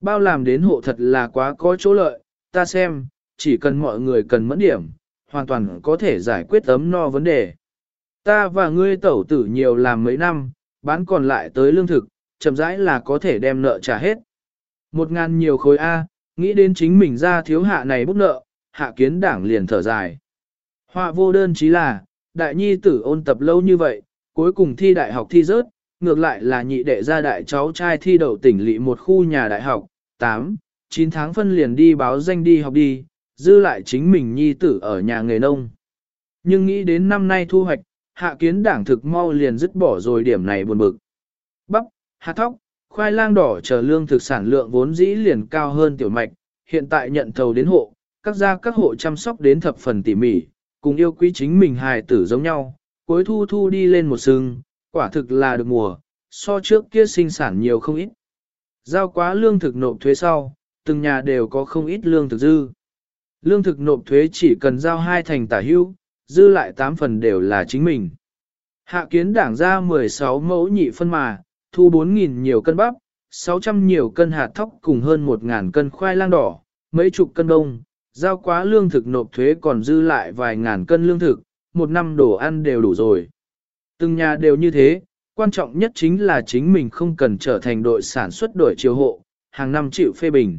Bao làm đến hộ thật là quá có chỗ lợi, ta xem, chỉ cần mọi người cần mẫn điểm, hoàn toàn có thể giải quyết ấm no vấn đề. Ta và ngươi tẩu tử nhiều làm mấy năm, bán còn lại tới lương thực, chậm rãi là có thể đem nợ trả hết. Một ngàn nhiều khối A, nghĩ đến chính mình ra thiếu hạ này bút nợ, hạ kiến đảng liền thở dài. Họa vô đơn chí là, đại nhi tử ôn tập lâu như vậy, cuối cùng thi đại học thi rớt, ngược lại là nhị đệ gia đại cháu trai thi đậu tỉnh lỵ một khu nhà đại học, 8, 9 tháng phân liền đi báo danh đi học đi, dư lại chính mình nhi tử ở nhà nghề nông. Nhưng nghĩ đến năm nay thu hoạch, hạ kiến đảng thực mau liền dứt bỏ rồi điểm này buồn bực. Bắp, hạt thóc, khoai lang đỏ chờ lương thực sản lượng vốn dĩ liền cao hơn tiểu mạch, hiện tại nhận thầu đến hộ, các gia các hộ chăm sóc đến thập phần tỉ mỉ, cùng yêu quý chính mình hài tử giống nhau, cuối thu thu đi lên một sừng, quả thực là được mùa, so trước kia sinh sản nhiều không ít. Giao quá lương thực nộp thuế sau, từng nhà đều có không ít lương thực dư. Lương thực nộp thuế chỉ cần giao hai thành tả hưu, dư lại 8 phần đều là chính mình. Hạ kiến đảng ra 16 mẫu nhị phân mà, thu 4.000 nhiều cân bắp, 600 nhiều cân hạt thóc cùng hơn 1.000 cân khoai lang đỏ, mấy chục cân đông, giao quá lương thực nộp thuế còn dư lại vài ngàn cân lương thực, một năm đồ ăn đều đủ rồi. Từng nhà đều như thế, quan trọng nhất chính là chính mình không cần trở thành đội sản xuất đổi chiều hộ, hàng năm chịu phê bình.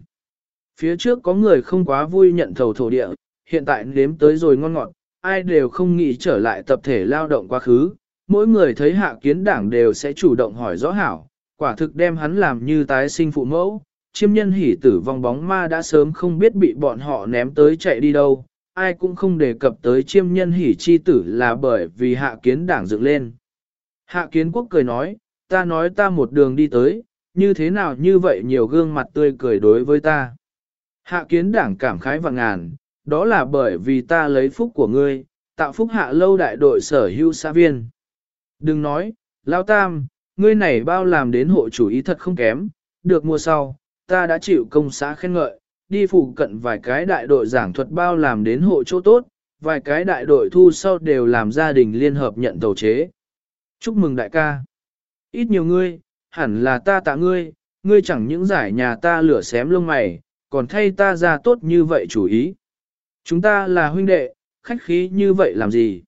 Phía trước có người không quá vui nhận thầu thổ địa, hiện tại nếm tới rồi ngon ngọt, ai đều không nghĩ trở lại tập thể lao động quá khứ, mỗi người thấy hạ kiến đảng đều sẽ chủ động hỏi rõ hảo, quả thực đem hắn làm như tái sinh phụ mẫu, chiêm nhân hỉ tử vong bóng ma đã sớm không biết bị bọn họ ném tới chạy đi đâu, ai cũng không đề cập tới chiêm nhân hỉ chi tử là bởi vì hạ kiến đảng dựng lên. Hạ kiến quốc cười nói, ta nói ta một đường đi tới, như thế nào như vậy nhiều gương mặt tươi cười đối với ta. Hạ kiến đảng cảm khái và ngàn, đó là bởi vì ta lấy phúc của ngươi, tạo phúc hạ lâu đại đội sở hưu xã viên. Đừng nói, Lao Tam, ngươi này bao làm đến hộ chủ ý thật không kém, được mua sau, ta đã chịu công xã khen ngợi, đi phụ cận vài cái đại đội giảng thuật bao làm đến hộ chỗ tốt, vài cái đại đội thu sau đều làm gia đình liên hợp nhận tàu chế. Chúc mừng đại ca. Ít nhiều ngươi, hẳn là ta tạ ngươi, ngươi chẳng những giải nhà ta lửa xém lông mày, còn thay ta ra tốt như vậy chủ ý. Chúng ta là huynh đệ, khách khí như vậy làm gì?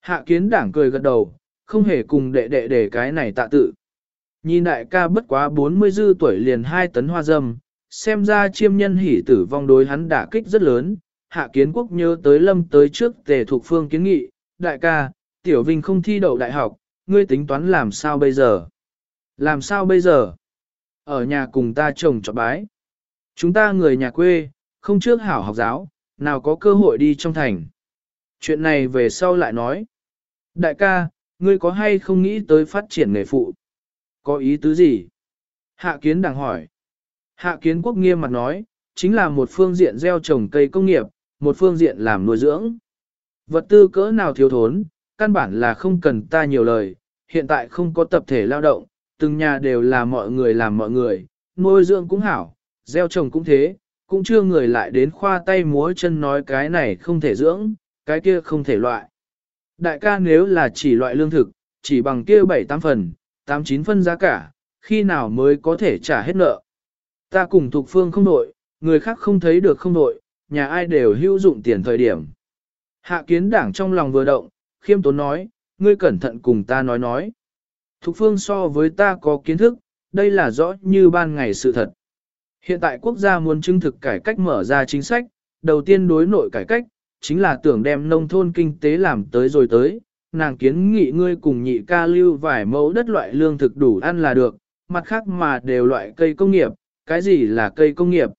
Hạ kiến đảng cười gật đầu, không hề cùng đệ đệ để cái này tạ tự. Nhìn đại ca bất quá 40 dư tuổi liền hai tấn hoa dâm, xem ra chiêm nhân hỉ tử vong đối hắn đả kích rất lớn. Hạ kiến quốc nhớ tới lâm tới trước tề thuộc phương kiến nghị, đại ca, tiểu vinh không thi đậu đại học, ngươi tính toán làm sao bây giờ? Làm sao bây giờ? Ở nhà cùng ta chồng cho bái. Chúng ta người nhà quê, không trước hảo học giáo, nào có cơ hội đi trong thành. Chuyện này về sau lại nói. Đại ca, ngươi có hay không nghĩ tới phát triển nghề phụ? Có ý tứ gì? Hạ kiến đang hỏi. Hạ kiến quốc nghiêm mặt nói, chính là một phương diện gieo trồng cây công nghiệp, một phương diện làm nuôi dưỡng. Vật tư cỡ nào thiếu thốn, căn bản là không cần ta nhiều lời, hiện tại không có tập thể lao động, từng nhà đều là mọi người làm mọi người, nuôi dưỡng cũng hảo, gieo trồng cũng thế, cũng chưa người lại đến khoa tay múa chân nói cái này không thể dưỡng, cái kia không thể loại. Đại ca nếu là chỉ loại lương thực, chỉ bằng kia 7-8 phần, 8-9 phân giá cả, khi nào mới có thể trả hết nợ. Ta cùng thuộc phương không nội, người khác không thấy được không nội, nhà ai đều hữu dụng tiền thời điểm. Hạ kiến đảng trong lòng vừa động, khiêm tốn nói, ngươi cẩn thận cùng ta nói nói. Thục phương so với ta có kiến thức, đây là rõ như ban ngày sự thật. Hiện tại quốc gia muốn chứng thực cải cách mở ra chính sách, đầu tiên đối nội cải cách, chính là tưởng đem nông thôn kinh tế làm tới rồi tới. Nàng kiến nghị ngươi cùng nhị ca lưu vài mẫu đất loại lương thực đủ ăn là được, mặt khác mà đều loại cây công nghiệp, cái gì là cây công nghiệp?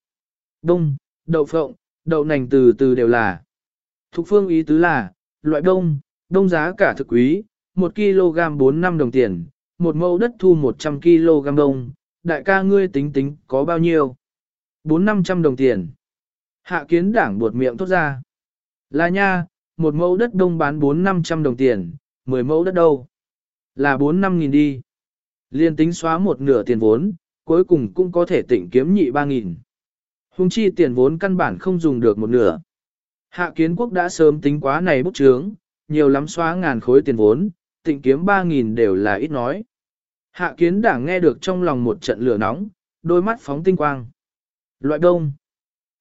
Đông, đậu phộng, đậu nành từ từ đều là. Thục phương ý tứ là, loại đông, đông giá cả thực quý, 1 kg 4 năm đồng tiền, một mẫu đất thu 100 kg đông, đại ca ngươi tính tính có bao nhiêu? 4-500 đồng tiền. Hạ kiến đảng buột miệng thốt ra. Là nha, một mẫu đất đông bán 4-500 đồng tiền, 10 mẫu đất đâu? Là 4-5 nghìn đi. Liên tính xóa một nửa tiền vốn, cuối cùng cũng có thể tỉnh kiếm nhị 3 nghìn. Hùng chi tiền vốn căn bản không dùng được một nửa. Hạ kiến quốc đã sớm tính quá này bút chướng, nhiều lắm xóa ngàn khối tiền vốn, tịnh kiếm 3.000 đều là ít nói. Hạ kiến đảng nghe được trong lòng một trận lửa nóng, đôi mắt phóng tinh quang. Loại đông.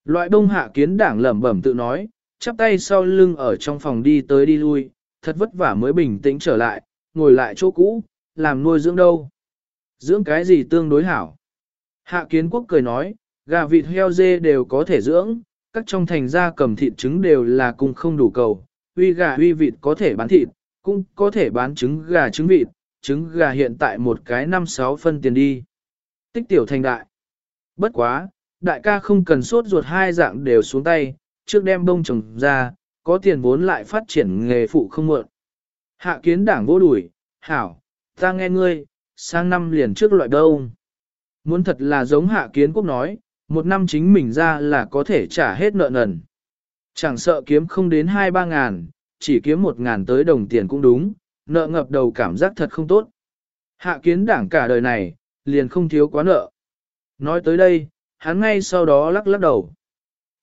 Loại đông hạ kiến đảng lẩm bẩm tự nói, chắp tay sau lưng ở trong phòng đi tới đi lui, thật vất vả mới bình tĩnh trở lại, ngồi lại chỗ cũ, làm nuôi dưỡng đâu. Dưỡng cái gì tương đối hảo. Hạ kiến quốc cười nói, gà vịt heo dê đều có thể dưỡng, các trong thành gia cầm thịt trứng đều là cùng không đủ cầu, uy gà uy vịt có thể bán thịt, cũng có thể bán trứng gà trứng vịt, trứng gà hiện tại một cái 5-6 phân tiền đi. Tích tiểu thành đại. Bất quá, đại ca không cần sốt ruột hai dạng đều xuống tay, trước đem bông trồng ra, có tiền vốn lại phát triển nghề phụ không mượn. Hạ kiến đảng vô đuổi, hảo, ta nghe ngươi, sang năm liền trước loại đông. Muốn thật là giống hạ kiến quốc nói, một năm chính mình ra là có thể trả hết nợ nần. Chẳng sợ kiếm không đến hai ba ngàn, chỉ kiếm một ngàn tới đồng tiền cũng đúng, nợ ngập đầu cảm giác thật không tốt. Hạ kiến đảng cả đời này, liền không thiếu quá nợ. Nói tới đây, hắn ngay sau đó lắc lắc đầu.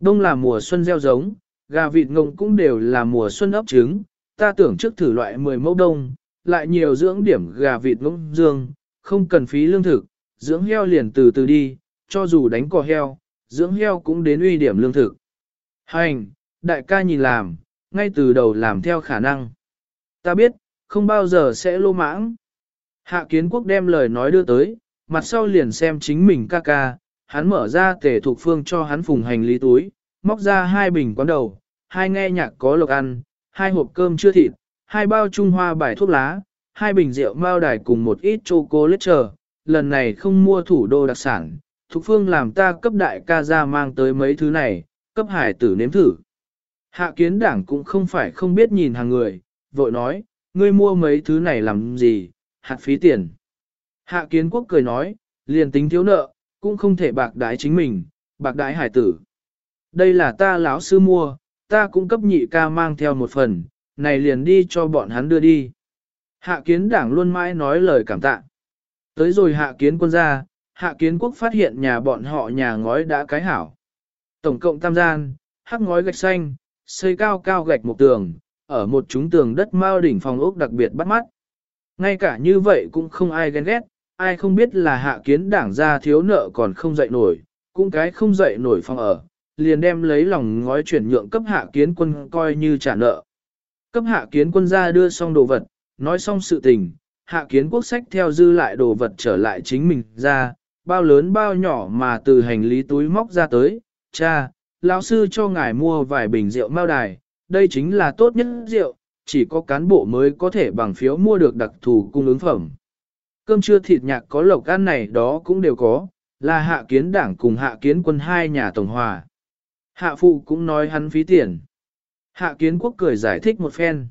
Đông là mùa xuân gieo giống, gà vịt ngông cũng đều là mùa xuân ấp trứng, ta tưởng trước thử loại 10 mẫu đông, lại nhiều dưỡng điểm gà vịt ngông dương, không cần phí lương thực, dưỡng heo liền từ từ đi, cho dù đánh cò heo, dưỡng heo cũng đến uy điểm lương thực. Hành, đại ca nhìn làm, ngay từ đầu làm theo khả năng. Ta biết, không bao giờ sẽ lô mãng. Hạ kiến quốc đem lời nói đưa tới, mặt sau liền xem chính mình ca ca, hắn mở ra tể thuộc phương cho hắn phùng hành lý túi, móc ra hai bình quán đầu, hai nghe nhạc có lộc ăn, hai hộp cơm chưa thịt, hai bao trung hoa bài thuốc lá, hai bình rượu mao đài cùng một ít chocolate chờ. Lần này không mua thủ đô đặc sản, Thục Phương làm ta cấp đại ca ra mang tới mấy thứ này, cấp hải tử nếm thử. Hạ kiến đảng cũng không phải không biết nhìn hàng người, vội nói, ngươi mua mấy thứ này làm gì, hạt phí tiền. Hạ kiến quốc cười nói, liền tính thiếu nợ, cũng không thể bạc đái chính mình, bạc đái hải tử. Đây là ta lão sư mua, ta cũng cấp nhị ca mang theo một phần, này liền đi cho bọn hắn đưa đi. Hạ kiến đảng luôn mãi nói lời cảm tạ. Tới rồi hạ kiến quân ra, hạ kiến quốc phát hiện nhà bọn họ nhà ngói đã cái hảo. Tổng cộng tam gian, hắc ngói gạch xanh, xây cao cao gạch một tường, ở một chúng tường đất mao đỉnh phòng ốc đặc biệt bắt mắt. Ngay cả như vậy cũng không ai ghen ghét, ai không biết là hạ kiến đảng ra thiếu nợ còn không dậy nổi, cũng cái không dậy nổi phòng ở, liền đem lấy lòng ngói chuyển nhượng cấp hạ kiến quân coi như trả nợ. Cấp hạ kiến quân ra đưa xong đồ vật, nói xong sự tình, hạ kiến quốc sách theo dư lại đồ vật trở lại chính mình ra, bao lớn bao nhỏ mà từ hành lý túi móc ra tới, cha, lão sư cho ngài mua vài bình rượu mao đài, đây chính là tốt nhất rượu, chỉ có cán bộ mới có thể bằng phiếu mua được đặc thù cung ứng phẩm. Cơm trưa thịt nhạc có lộc ăn này đó cũng đều có, là hạ kiến đảng cùng hạ kiến quân hai nhà tổng hòa. Hạ phụ cũng nói hắn phí tiền. Hạ kiến quốc cười giải thích một phen.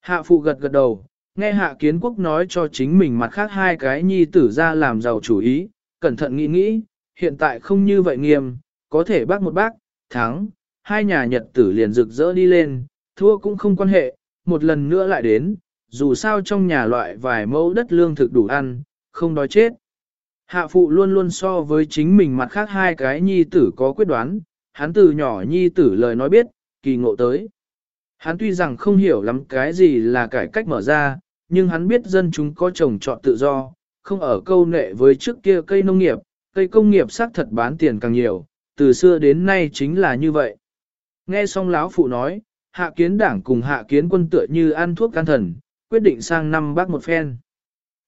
Hạ phụ gật gật đầu, nghe hạ kiến quốc nói cho chính mình mặt khác hai cái nhi tử ra làm giàu chủ ý, cẩn thận nghĩ nghĩ, hiện tại không như vậy nghiêm, có thể bác một bác, thắng, hai nhà nhật tử liền rực rỡ đi lên, thua cũng không quan hệ, một lần nữa lại đến, dù sao trong nhà loại vài mẫu đất lương thực đủ ăn, không đói chết. Hạ phụ luôn luôn so với chính mình mặt khác hai cái nhi tử có quyết đoán, hắn từ nhỏ nhi tử lời nói biết, kỳ ngộ tới. Hắn tuy rằng không hiểu lắm cái gì là cải cách mở ra, nhưng hắn biết dân chúng có trồng trọt tự do, không ở câu nệ với trước kia cây nông nghiệp, cây công nghiệp xác thật bán tiền càng nhiều, từ xưa đến nay chính là như vậy. Nghe xong lão phụ nói, hạ kiến đảng cùng hạ kiến quân tựa như ăn thuốc can thần, quyết định sang năm bác một phen.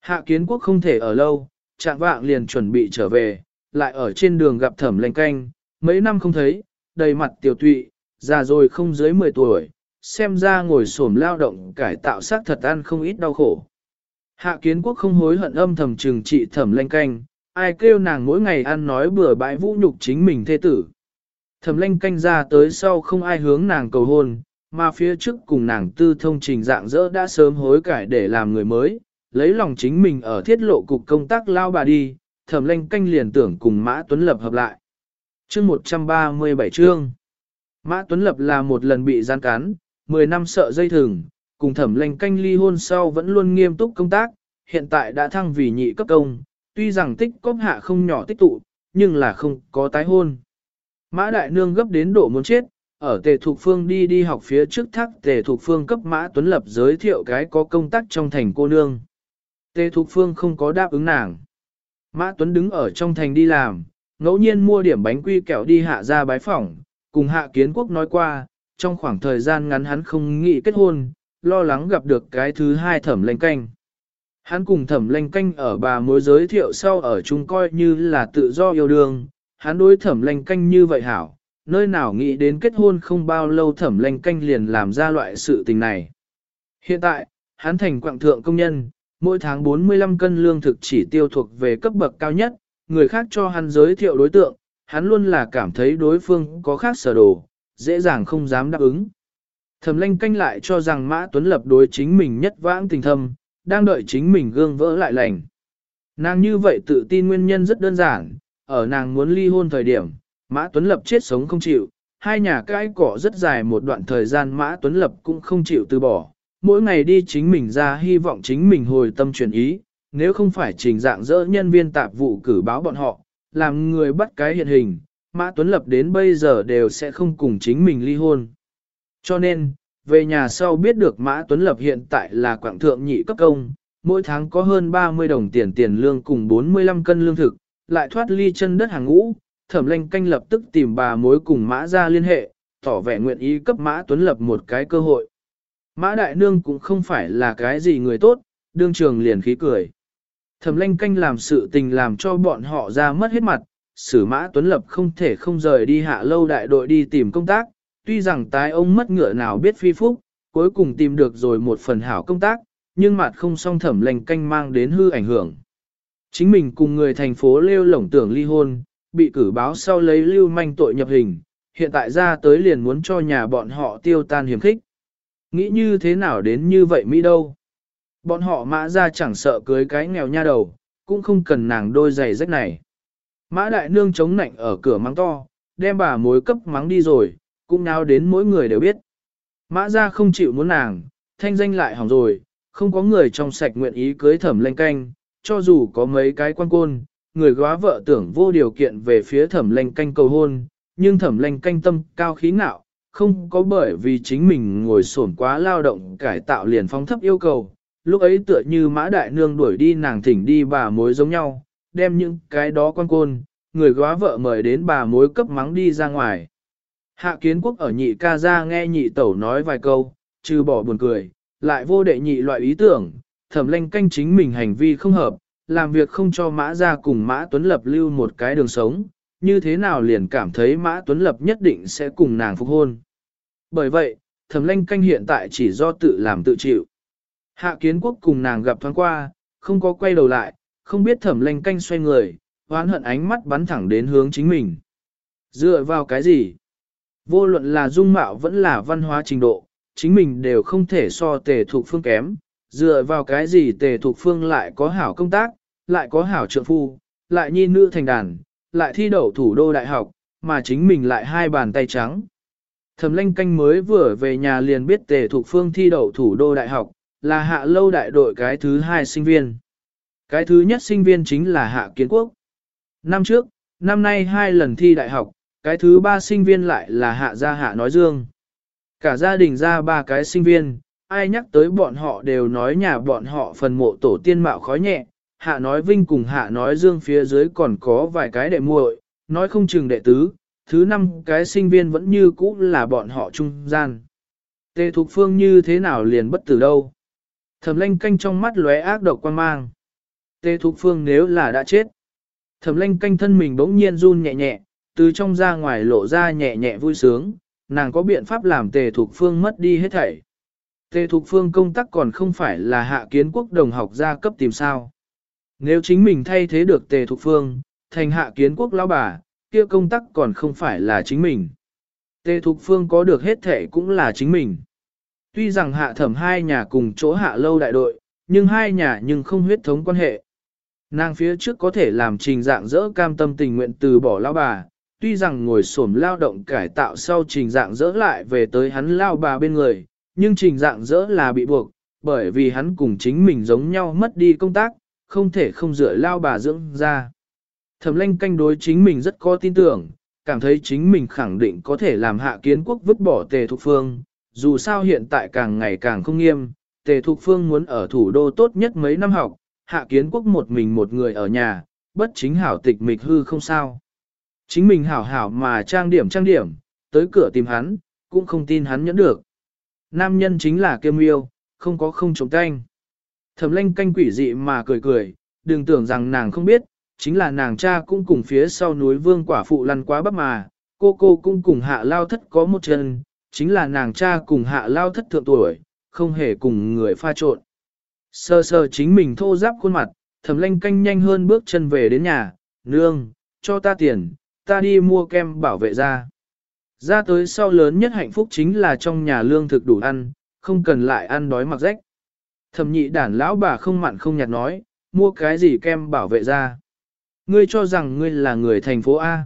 Hạ kiến quốc không thể ở lâu, trạng vạng liền chuẩn bị trở về, lại ở trên đường gặp thẩm lệnh canh, mấy năm không thấy, đầy mặt tiểu tụy, già rồi không dưới 10 tuổi, xem ra ngồi xổm lao động cải tạo xác thật ăn không ít đau khổ. Hạ kiến quốc không hối hận âm thầm trừng trị thẩm lanh canh, ai kêu nàng mỗi ngày ăn nói bừa bãi vũ nhục chính mình thê tử. Thẩm lanh canh ra tới sau không ai hướng nàng cầu hôn, mà phía trước cùng nàng tư thông trình dạng dỡ đã sớm hối cải để làm người mới, lấy lòng chính mình ở thiết lộ cục công tác lao bà đi, thẩm lanh canh liền tưởng cùng Mã Tuấn Lập hợp lại. chương 137 chương Mã Tuấn Lập là một lần bị gian cán, 10 năm sợ dây thừng, cùng thẩm lanh canh ly hôn sau vẫn luôn nghiêm túc công tác, hiện tại đã thăng vì nhị cấp công, tuy rằng tích cóp hạ không nhỏ tích tụ, nhưng là không có tái hôn. Mã Đại Nương gấp đến độ muốn chết, ở Tề Thục Phương đi đi học phía trước thác Tề Thục Phương cấp Mã Tuấn Lập giới thiệu cái có công tác trong thành cô nương. Tề Thục Phương không có đáp ứng nàng. Mã Tuấn đứng ở trong thành đi làm, ngẫu nhiên mua điểm bánh quy kẹo đi hạ ra bái phỏng, cùng hạ kiến quốc nói qua, trong khoảng thời gian ngắn hắn không nghĩ kết hôn, lo lắng gặp được cái thứ hai thẩm lanh canh. Hắn cùng thẩm lanh canh ở bà mối giới thiệu sau ở chung coi như là tự do yêu đương, hắn đối thẩm lanh canh như vậy hảo, nơi nào nghĩ đến kết hôn không bao lâu thẩm lanh canh liền làm ra loại sự tình này. Hiện tại, hắn thành quạng thượng công nhân, mỗi tháng 45 cân lương thực chỉ tiêu thuộc về cấp bậc cao nhất, người khác cho hắn giới thiệu đối tượng, hắn luôn là cảm thấy đối phương có khác sở đồ, dễ dàng không dám đáp ứng. Thẩm lanh canh lại cho rằng Mã Tuấn Lập đối chính mình nhất vãng tình thâm, đang đợi chính mình gương vỡ lại lành. Nàng như vậy tự tin nguyên nhân rất đơn giản, ở nàng muốn ly hôn thời điểm, Mã Tuấn Lập chết sống không chịu, hai nhà cãi cỏ rất dài một đoạn thời gian Mã Tuấn Lập cũng không chịu từ bỏ, mỗi ngày đi chính mình ra hy vọng chính mình hồi tâm chuyển ý, nếu không phải trình dạng dỡ nhân viên tạp vụ cử báo bọn họ, làm người bắt cái hiện hình, Mã Tuấn Lập đến bây giờ đều sẽ không cùng chính mình ly hôn. Cho nên, về nhà sau biết được Mã Tuấn Lập hiện tại là quảng thượng nhị cấp công, mỗi tháng có hơn 30 đồng tiền tiền lương cùng 45 cân lương thực, lại thoát ly chân đất hàng ngũ, thẩm lanh canh lập tức tìm bà mối cùng Mã ra liên hệ, tỏ vẻ nguyện ý cấp Mã Tuấn Lập một cái cơ hội. Mã Đại Nương cũng không phải là cái gì người tốt, đương trường liền khí cười. Thẩm lanh canh làm sự tình làm cho bọn họ ra mất hết mặt, sử Mã Tuấn Lập không thể không rời đi hạ lâu đại đội đi tìm công tác, tuy rằng tái ông mất ngựa nào biết phi phúc, cuối cùng tìm được rồi một phần hảo công tác, nhưng mặt không song thẩm lành canh mang đến hư ảnh hưởng. Chính mình cùng người thành phố lêu lổng tưởng ly hôn, bị cử báo sau lấy lưu manh tội nhập hình, hiện tại ra tới liền muốn cho nhà bọn họ tiêu tan hiểm khích. Nghĩ như thế nào đến như vậy Mỹ đâu? Bọn họ mã ra chẳng sợ cưới cái nghèo nha đầu, cũng không cần nàng đôi giày rách này. Mã đại nương chống nạnh ở cửa mắng to, đem bà mối cấp mắng đi rồi, cũng nào đến mỗi người đều biết. Mã ra không chịu muốn nàng, thanh danh lại hỏng rồi, không có người trong sạch nguyện ý cưới thẩm lanh canh, cho dù có mấy cái quan côn, người góa vợ tưởng vô điều kiện về phía thẩm lanh canh cầu hôn, nhưng thẩm lanh canh tâm cao khí ngạo, không có bởi vì chính mình ngồi sổn quá lao động cải tạo liền phong thấp yêu cầu. Lúc ấy tựa như mã đại nương đuổi đi nàng thỉnh đi bà mối giống nhau, đem những cái đó quan côn, người góa vợ mời đến bà mối cấp mắng đi ra ngoài. Hạ kiến quốc ở nhị ca ra nghe nhị tẩu nói vài câu, trừ bỏ buồn cười, lại vô đệ nhị loại ý tưởng, thẩm lanh canh chính mình hành vi không hợp, làm việc không cho mã ra cùng mã tuấn lập lưu một cái đường sống, như thế nào liền cảm thấy mã tuấn lập nhất định sẽ cùng nàng phục hôn. Bởi vậy, thẩm lanh canh hiện tại chỉ do tự làm tự chịu. Hạ kiến quốc cùng nàng gặp thoáng qua, không có quay đầu lại, không biết thẩm lanh canh xoay người, hoán hận ánh mắt bắn thẳng đến hướng chính mình. Dựa vào cái gì? Vô luận là dung mạo vẫn là văn hóa trình độ, chính mình đều không thể so tề thuộc phương kém, dựa vào cái gì tề thuộc phương lại có hảo công tác, lại có hảo trượng phu, lại nhi nữ thành đàn, lại thi đậu thủ đô đại học, mà chính mình lại hai bàn tay trắng. Thẩm lanh canh mới vừa về nhà liền biết tề thuộc phương thi đậu thủ đô đại học, là hạ lâu đại đội cái thứ hai sinh viên. Cái thứ nhất sinh viên chính là hạ kiến quốc. Năm trước, năm nay hai lần thi đại học, cái thứ ba sinh viên lại là hạ gia hạ nói dương. Cả gia đình ra ba cái sinh viên, ai nhắc tới bọn họ đều nói nhà bọn họ phần mộ tổ tiên mạo khói nhẹ, hạ nói vinh cùng hạ nói dương phía dưới còn có vài cái đệ muội, nói không chừng đệ tứ, thứ năm cái sinh viên vẫn như cũ là bọn họ trung gian. Tề Thục Phương như thế nào liền bất tử đâu. Thẩm lanh canh trong mắt lóe ác độc quan mang. Tề Thục Phương nếu là đã chết. Thẩm lanh canh thân mình bỗng nhiên run nhẹ nhẹ, từ trong ra ngoài lộ ra nhẹ nhẹ vui sướng, nàng có biện pháp làm tề thục phương mất đi hết thảy. Tề thục phương công tác còn không phải là hạ kiến quốc đồng học gia cấp tìm sao. Nếu chính mình thay thế được tề thục phương, thành hạ kiến quốc lão bà, kia công tác còn không phải là chính mình. Tề thục phương có được hết thể cũng là chính mình. Tuy rằng hạ thẩm hai nhà cùng chỗ hạ lâu đại đội, nhưng hai nhà nhưng không huyết thống quan hệ. Nàng phía trước có thể làm trình dạng dỡ cam tâm tình nguyện từ bỏ lao bà, tuy rằng ngồi xổm lao động cải tạo sau trình dạng dỡ lại về tới hắn lao bà bên người, nhưng trình dạng dỡ là bị buộc, bởi vì hắn cùng chính mình giống nhau mất đi công tác, không thể không dựa lao bà dưỡng ra. Thẩm lanh canh đối chính mình rất có tin tưởng, cảm thấy chính mình khẳng định có thể làm hạ kiến quốc vứt bỏ tề thục phương, dù sao hiện tại càng ngày càng không nghiêm, tề thục phương muốn ở thủ đô tốt nhất mấy năm học, hạ kiến quốc một mình một người ở nhà, bất chính hảo tịch mịch hư không sao. Chính mình hảo hảo mà trang điểm trang điểm, tới cửa tìm hắn, cũng không tin hắn nhẫn được. Nam nhân chính là kiêm yêu, không có không chống canh. Thẩm lanh canh quỷ dị mà cười cười, đừng tưởng rằng nàng không biết, chính là nàng cha cũng cùng phía sau núi vương quả phụ lăn quá bắp mà, cô cô cũng cùng hạ lao thất có một chân, chính là nàng cha cùng hạ lao thất thượng tuổi, không hề cùng người pha trộn. Sơ sơ chính mình thô giáp khuôn mặt, thẩm lanh canh nhanh hơn bước chân về đến nhà, nương, cho ta tiền, ta đi mua kem bảo vệ da. Ra tới sau lớn nhất hạnh phúc chính là trong nhà lương thực đủ ăn, không cần lại ăn đói mặc rách. Thẩm nhị đản lão bà không mặn không nhạt nói, mua cái gì kem bảo vệ ra. Ngươi cho rằng ngươi là người thành phố A.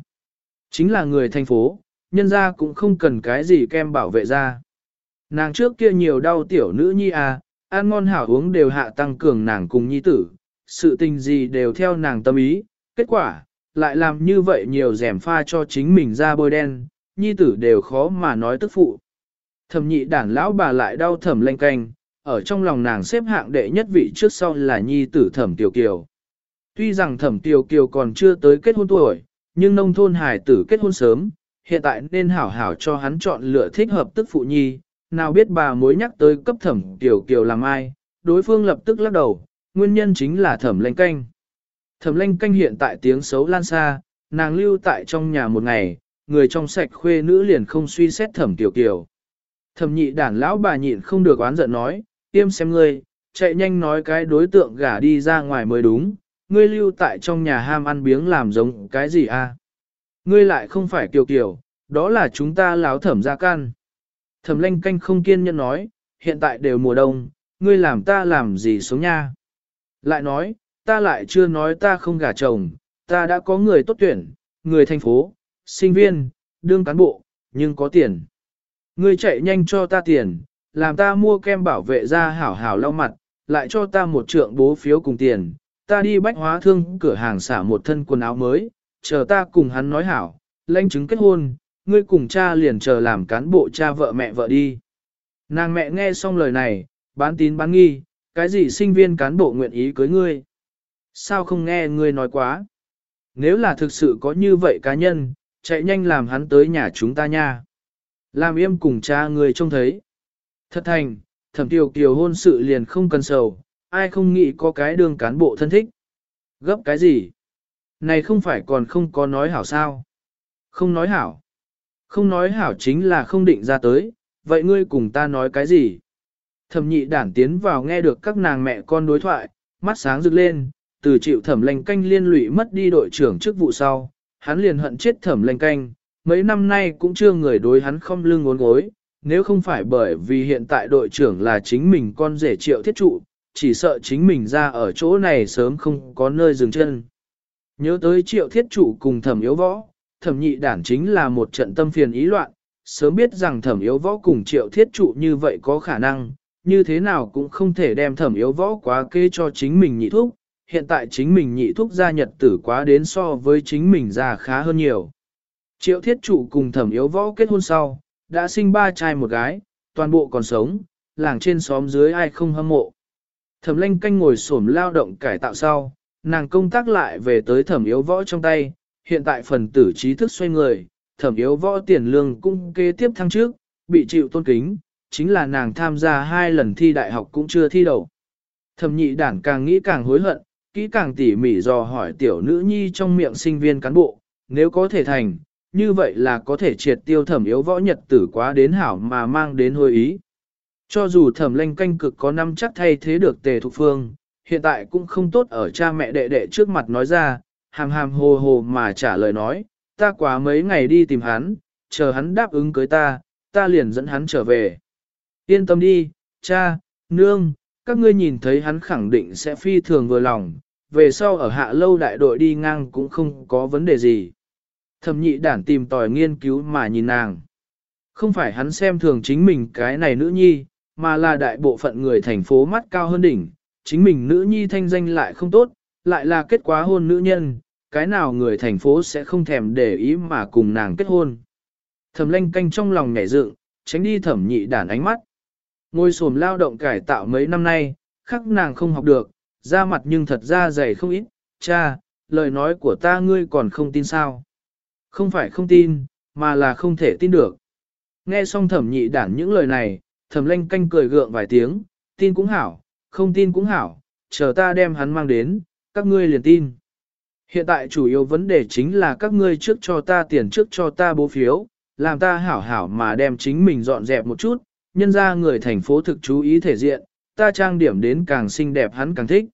Chính là người thành phố, nhân ra cũng không cần cái gì kem bảo vệ ra. Nàng trước kia nhiều đau tiểu nữ nhi A, ăn ngon hảo uống đều hạ tăng cường nàng cùng nhi tử, sự tình gì đều theo nàng tâm ý, kết quả, lại làm như vậy nhiều rèm pha cho chính mình ra bôi đen, nhi tử đều khó mà nói tức phụ. Thẩm nhị đản lão bà lại đau thẩm lanh canh, ở trong lòng nàng xếp hạng đệ nhất vị trước sau là nhi tử thẩm tiểu kiều. Tuy rằng thẩm tiểu kiều còn chưa tới kết hôn tuổi, nhưng nông thôn hải tử kết hôn sớm, hiện tại nên hảo hảo cho hắn chọn lựa thích hợp tức phụ nhi, nào biết bà mối nhắc tới cấp thẩm tiểu kiều làm ai, đối phương lập tức lắc đầu, nguyên nhân chính là thẩm lanh canh. Thẩm lanh canh hiện tại tiếng xấu lan xa, nàng lưu tại trong nhà một ngày, người trong sạch khuê nữ liền không suy xét thẩm tiểu kiều. Thẩm nhị đản lão bà nhịn không được oán giận nói, tiêm xem ngươi, chạy nhanh nói cái đối tượng gả đi ra ngoài mới đúng, ngươi lưu tại trong nhà ham ăn biếng làm giống cái gì a? À? Ngươi lại không phải kiều kiều, đó là chúng ta láo thẩm ra can. Thẩm lanh canh không kiên nhẫn nói, hiện tại đều mùa đông, ngươi làm ta làm gì sống nha. Lại nói, ta lại chưa nói ta không gả chồng, ta đã có người tốt tuyển, người thành phố, sinh viên, đương cán bộ, nhưng có tiền. Ngươi chạy nhanh cho ta tiền, làm ta mua kem bảo vệ da hảo hảo lau mặt, lại cho ta một trượng bố phiếu cùng tiền, ta đi bách hóa thương cửa hàng xả một thân quần áo mới, chờ ta cùng hắn nói hảo, lãnh chứng kết hôn, ngươi cùng cha liền chờ làm cán bộ cha vợ mẹ vợ đi. Nàng mẹ nghe xong lời này, bán tín bán nghi, cái gì sinh viên cán bộ nguyện ý cưới ngươi? Sao không nghe ngươi nói quá? Nếu là thực sự có như vậy cá nhân, chạy nhanh làm hắn tới nhà chúng ta nha. Làm im cùng cha người trông thấy. Thật thành, thẩm tiểu kiều hôn sự liền không cần sầu, ai không nghĩ có cái đường cán bộ thân thích. Gấp cái gì? Này không phải còn không có nói hảo sao? Không nói hảo. Không nói hảo chính là không định ra tới, vậy ngươi cùng ta nói cái gì? Thẩm nhị đản tiến vào nghe được các nàng mẹ con đối thoại, mắt sáng rực lên, từ chịu thẩm lành canh liên lụy mất đi đội trưởng chức vụ sau, hắn liền hận chết thẩm lành canh, mấy năm nay cũng chưa người đối hắn không lưng ngốn gối, nếu không phải bởi vì hiện tại đội trưởng là chính mình con rể triệu thiết trụ, chỉ sợ chính mình ra ở chỗ này sớm không có nơi dừng chân. Nhớ tới triệu thiết trụ cùng thẩm yếu võ, thẩm nhị đản chính là một trận tâm phiền ý loạn, sớm biết rằng thẩm yếu võ cùng triệu thiết trụ như vậy có khả năng, như thế nào cũng không thể đem thẩm yếu võ quá kê cho chính mình nhị thuốc, hiện tại chính mình nhị thuốc gia nhật tử quá đến so với chính mình già khá hơn nhiều. Triệu thiết trụ cùng thẩm yếu võ kết hôn sau, đã sinh ba trai một gái, toàn bộ còn sống, làng trên xóm dưới ai không hâm mộ. Thẩm lanh canh ngồi xổm lao động cải tạo sau, nàng công tác lại về tới thẩm yếu võ trong tay, hiện tại phần tử trí thức xoay người, thẩm yếu võ tiền lương cũng kế tiếp thăng trước, bị chịu tôn kính, chính là nàng tham gia hai lần thi đại học cũng chưa thi đầu. Thẩm nhị đảng càng nghĩ càng hối hận, kỹ càng tỉ mỉ dò hỏi tiểu nữ nhi trong miệng sinh viên cán bộ, nếu có thể thành, như vậy là có thể triệt tiêu thẩm yếu võ nhật tử quá đến hảo mà mang đến hồi ý. Cho dù thẩm lanh canh cực có năm chắc thay thế được tề thục phương, hiện tại cũng không tốt ở cha mẹ đệ đệ trước mặt nói ra, hàm hàm hồ hồ mà trả lời nói, ta quá mấy ngày đi tìm hắn, chờ hắn đáp ứng cưới ta, ta liền dẫn hắn trở về. Yên tâm đi, cha, nương, các ngươi nhìn thấy hắn khẳng định sẽ phi thường vừa lòng, về sau ở hạ lâu đại đội đi ngang cũng không có vấn đề gì. Thẩm nhị đản tìm tòi nghiên cứu mà nhìn nàng. Không phải hắn xem thường chính mình cái này nữ nhi, mà là đại bộ phận người thành phố mắt cao hơn đỉnh, chính mình nữ nhi thanh danh lại không tốt, lại là kết quả hôn nữ nhân, cái nào người thành phố sẽ không thèm để ý mà cùng nàng kết hôn. Thẩm lanh canh trong lòng nhảy dựng, tránh đi thẩm nhị đản ánh mắt. Ngôi sồm lao động cải tạo mấy năm nay, khắc nàng không học được, da mặt nhưng thật ra dày không ít, cha, lời nói của ta ngươi còn không tin sao. Không phải không tin, mà là không thể tin được. Nghe xong thẩm nhị đản những lời này, thẩm lanh canh cười gượng vài tiếng, tin cũng hảo, không tin cũng hảo, chờ ta đem hắn mang đến, các ngươi liền tin. Hiện tại chủ yếu vấn đề chính là các ngươi trước cho ta tiền trước cho ta bố phiếu, làm ta hảo hảo mà đem chính mình dọn dẹp một chút, nhân ra người thành phố thực chú ý thể diện, ta trang điểm đến càng xinh đẹp hắn càng thích.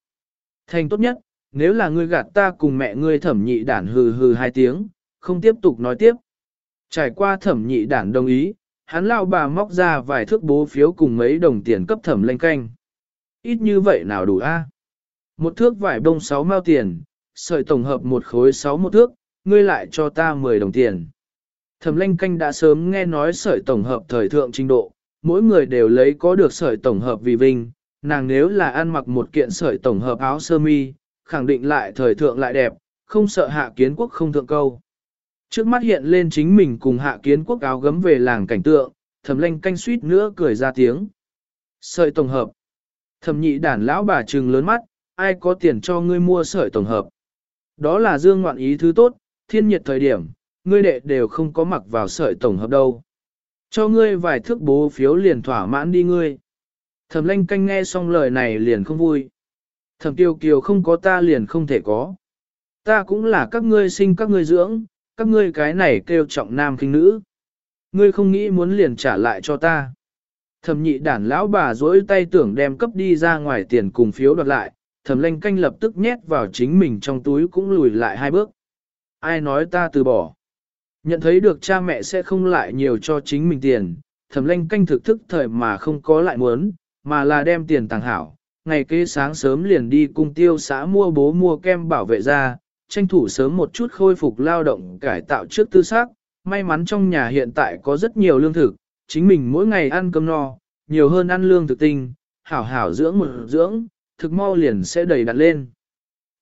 Thành tốt nhất, nếu là ngươi gạt ta cùng mẹ ngươi thẩm nhị đản hừ hừ hai tiếng, không tiếp tục nói tiếp. Trải qua thẩm nhị đản đồng ý, hắn lao bà móc ra vài thước bố phiếu cùng mấy đồng tiền cấp thẩm lanh canh. Ít như vậy nào đủ a? Một thước vải bông sáu mao tiền, sợi tổng hợp một khối sáu một thước, ngươi lại cho ta 10 đồng tiền. Thẩm lanh canh đã sớm nghe nói sợi tổng hợp thời thượng trình độ, mỗi người đều lấy có được sợi tổng hợp vì vinh, nàng nếu là ăn mặc một kiện sợi tổng hợp áo sơ mi, khẳng định lại thời thượng lại đẹp, không sợ hạ kiến quốc không thượng câu. Trước mắt hiện lên chính mình cùng hạ kiến quốc áo gấm về làng cảnh tượng, thẩm lanh canh suýt nữa cười ra tiếng. Sợi tổng hợp. Thẩm nhị đản lão bà trừng lớn mắt, ai có tiền cho ngươi mua sợi tổng hợp. Đó là dương ngoạn ý thứ tốt, thiên nhiệt thời điểm, ngươi đệ đều không có mặc vào sợi tổng hợp đâu. Cho ngươi vài thước bố phiếu liền thỏa mãn đi ngươi. Thẩm lanh canh nghe xong lời này liền không vui. Thẩm tiêu kiều không có ta liền không thể có. Ta cũng là các ngươi sinh các ngươi dưỡng, các ngươi cái này kêu trọng nam kinh nữ. Ngươi không nghĩ muốn liền trả lại cho ta. Thẩm nhị đản lão bà dỗi tay tưởng đem cấp đi ra ngoài tiền cùng phiếu đoạt lại, thẩm lanh canh lập tức nhét vào chính mình trong túi cũng lùi lại hai bước. Ai nói ta từ bỏ. Nhận thấy được cha mẹ sẽ không lại nhiều cho chính mình tiền, thẩm lanh canh thực thức thời mà không có lại muốn, mà là đem tiền tàng hảo. Ngày kế sáng sớm liền đi cung tiêu xã mua bố mua kem bảo vệ ra, tranh thủ sớm một chút khôi phục lao động cải tạo trước tư xác. May mắn trong nhà hiện tại có rất nhiều lương thực, chính mình mỗi ngày ăn cơm no, nhiều hơn ăn lương thực tinh, hảo hảo dưỡng một dưỡng, thực mau liền sẽ đầy đặt lên.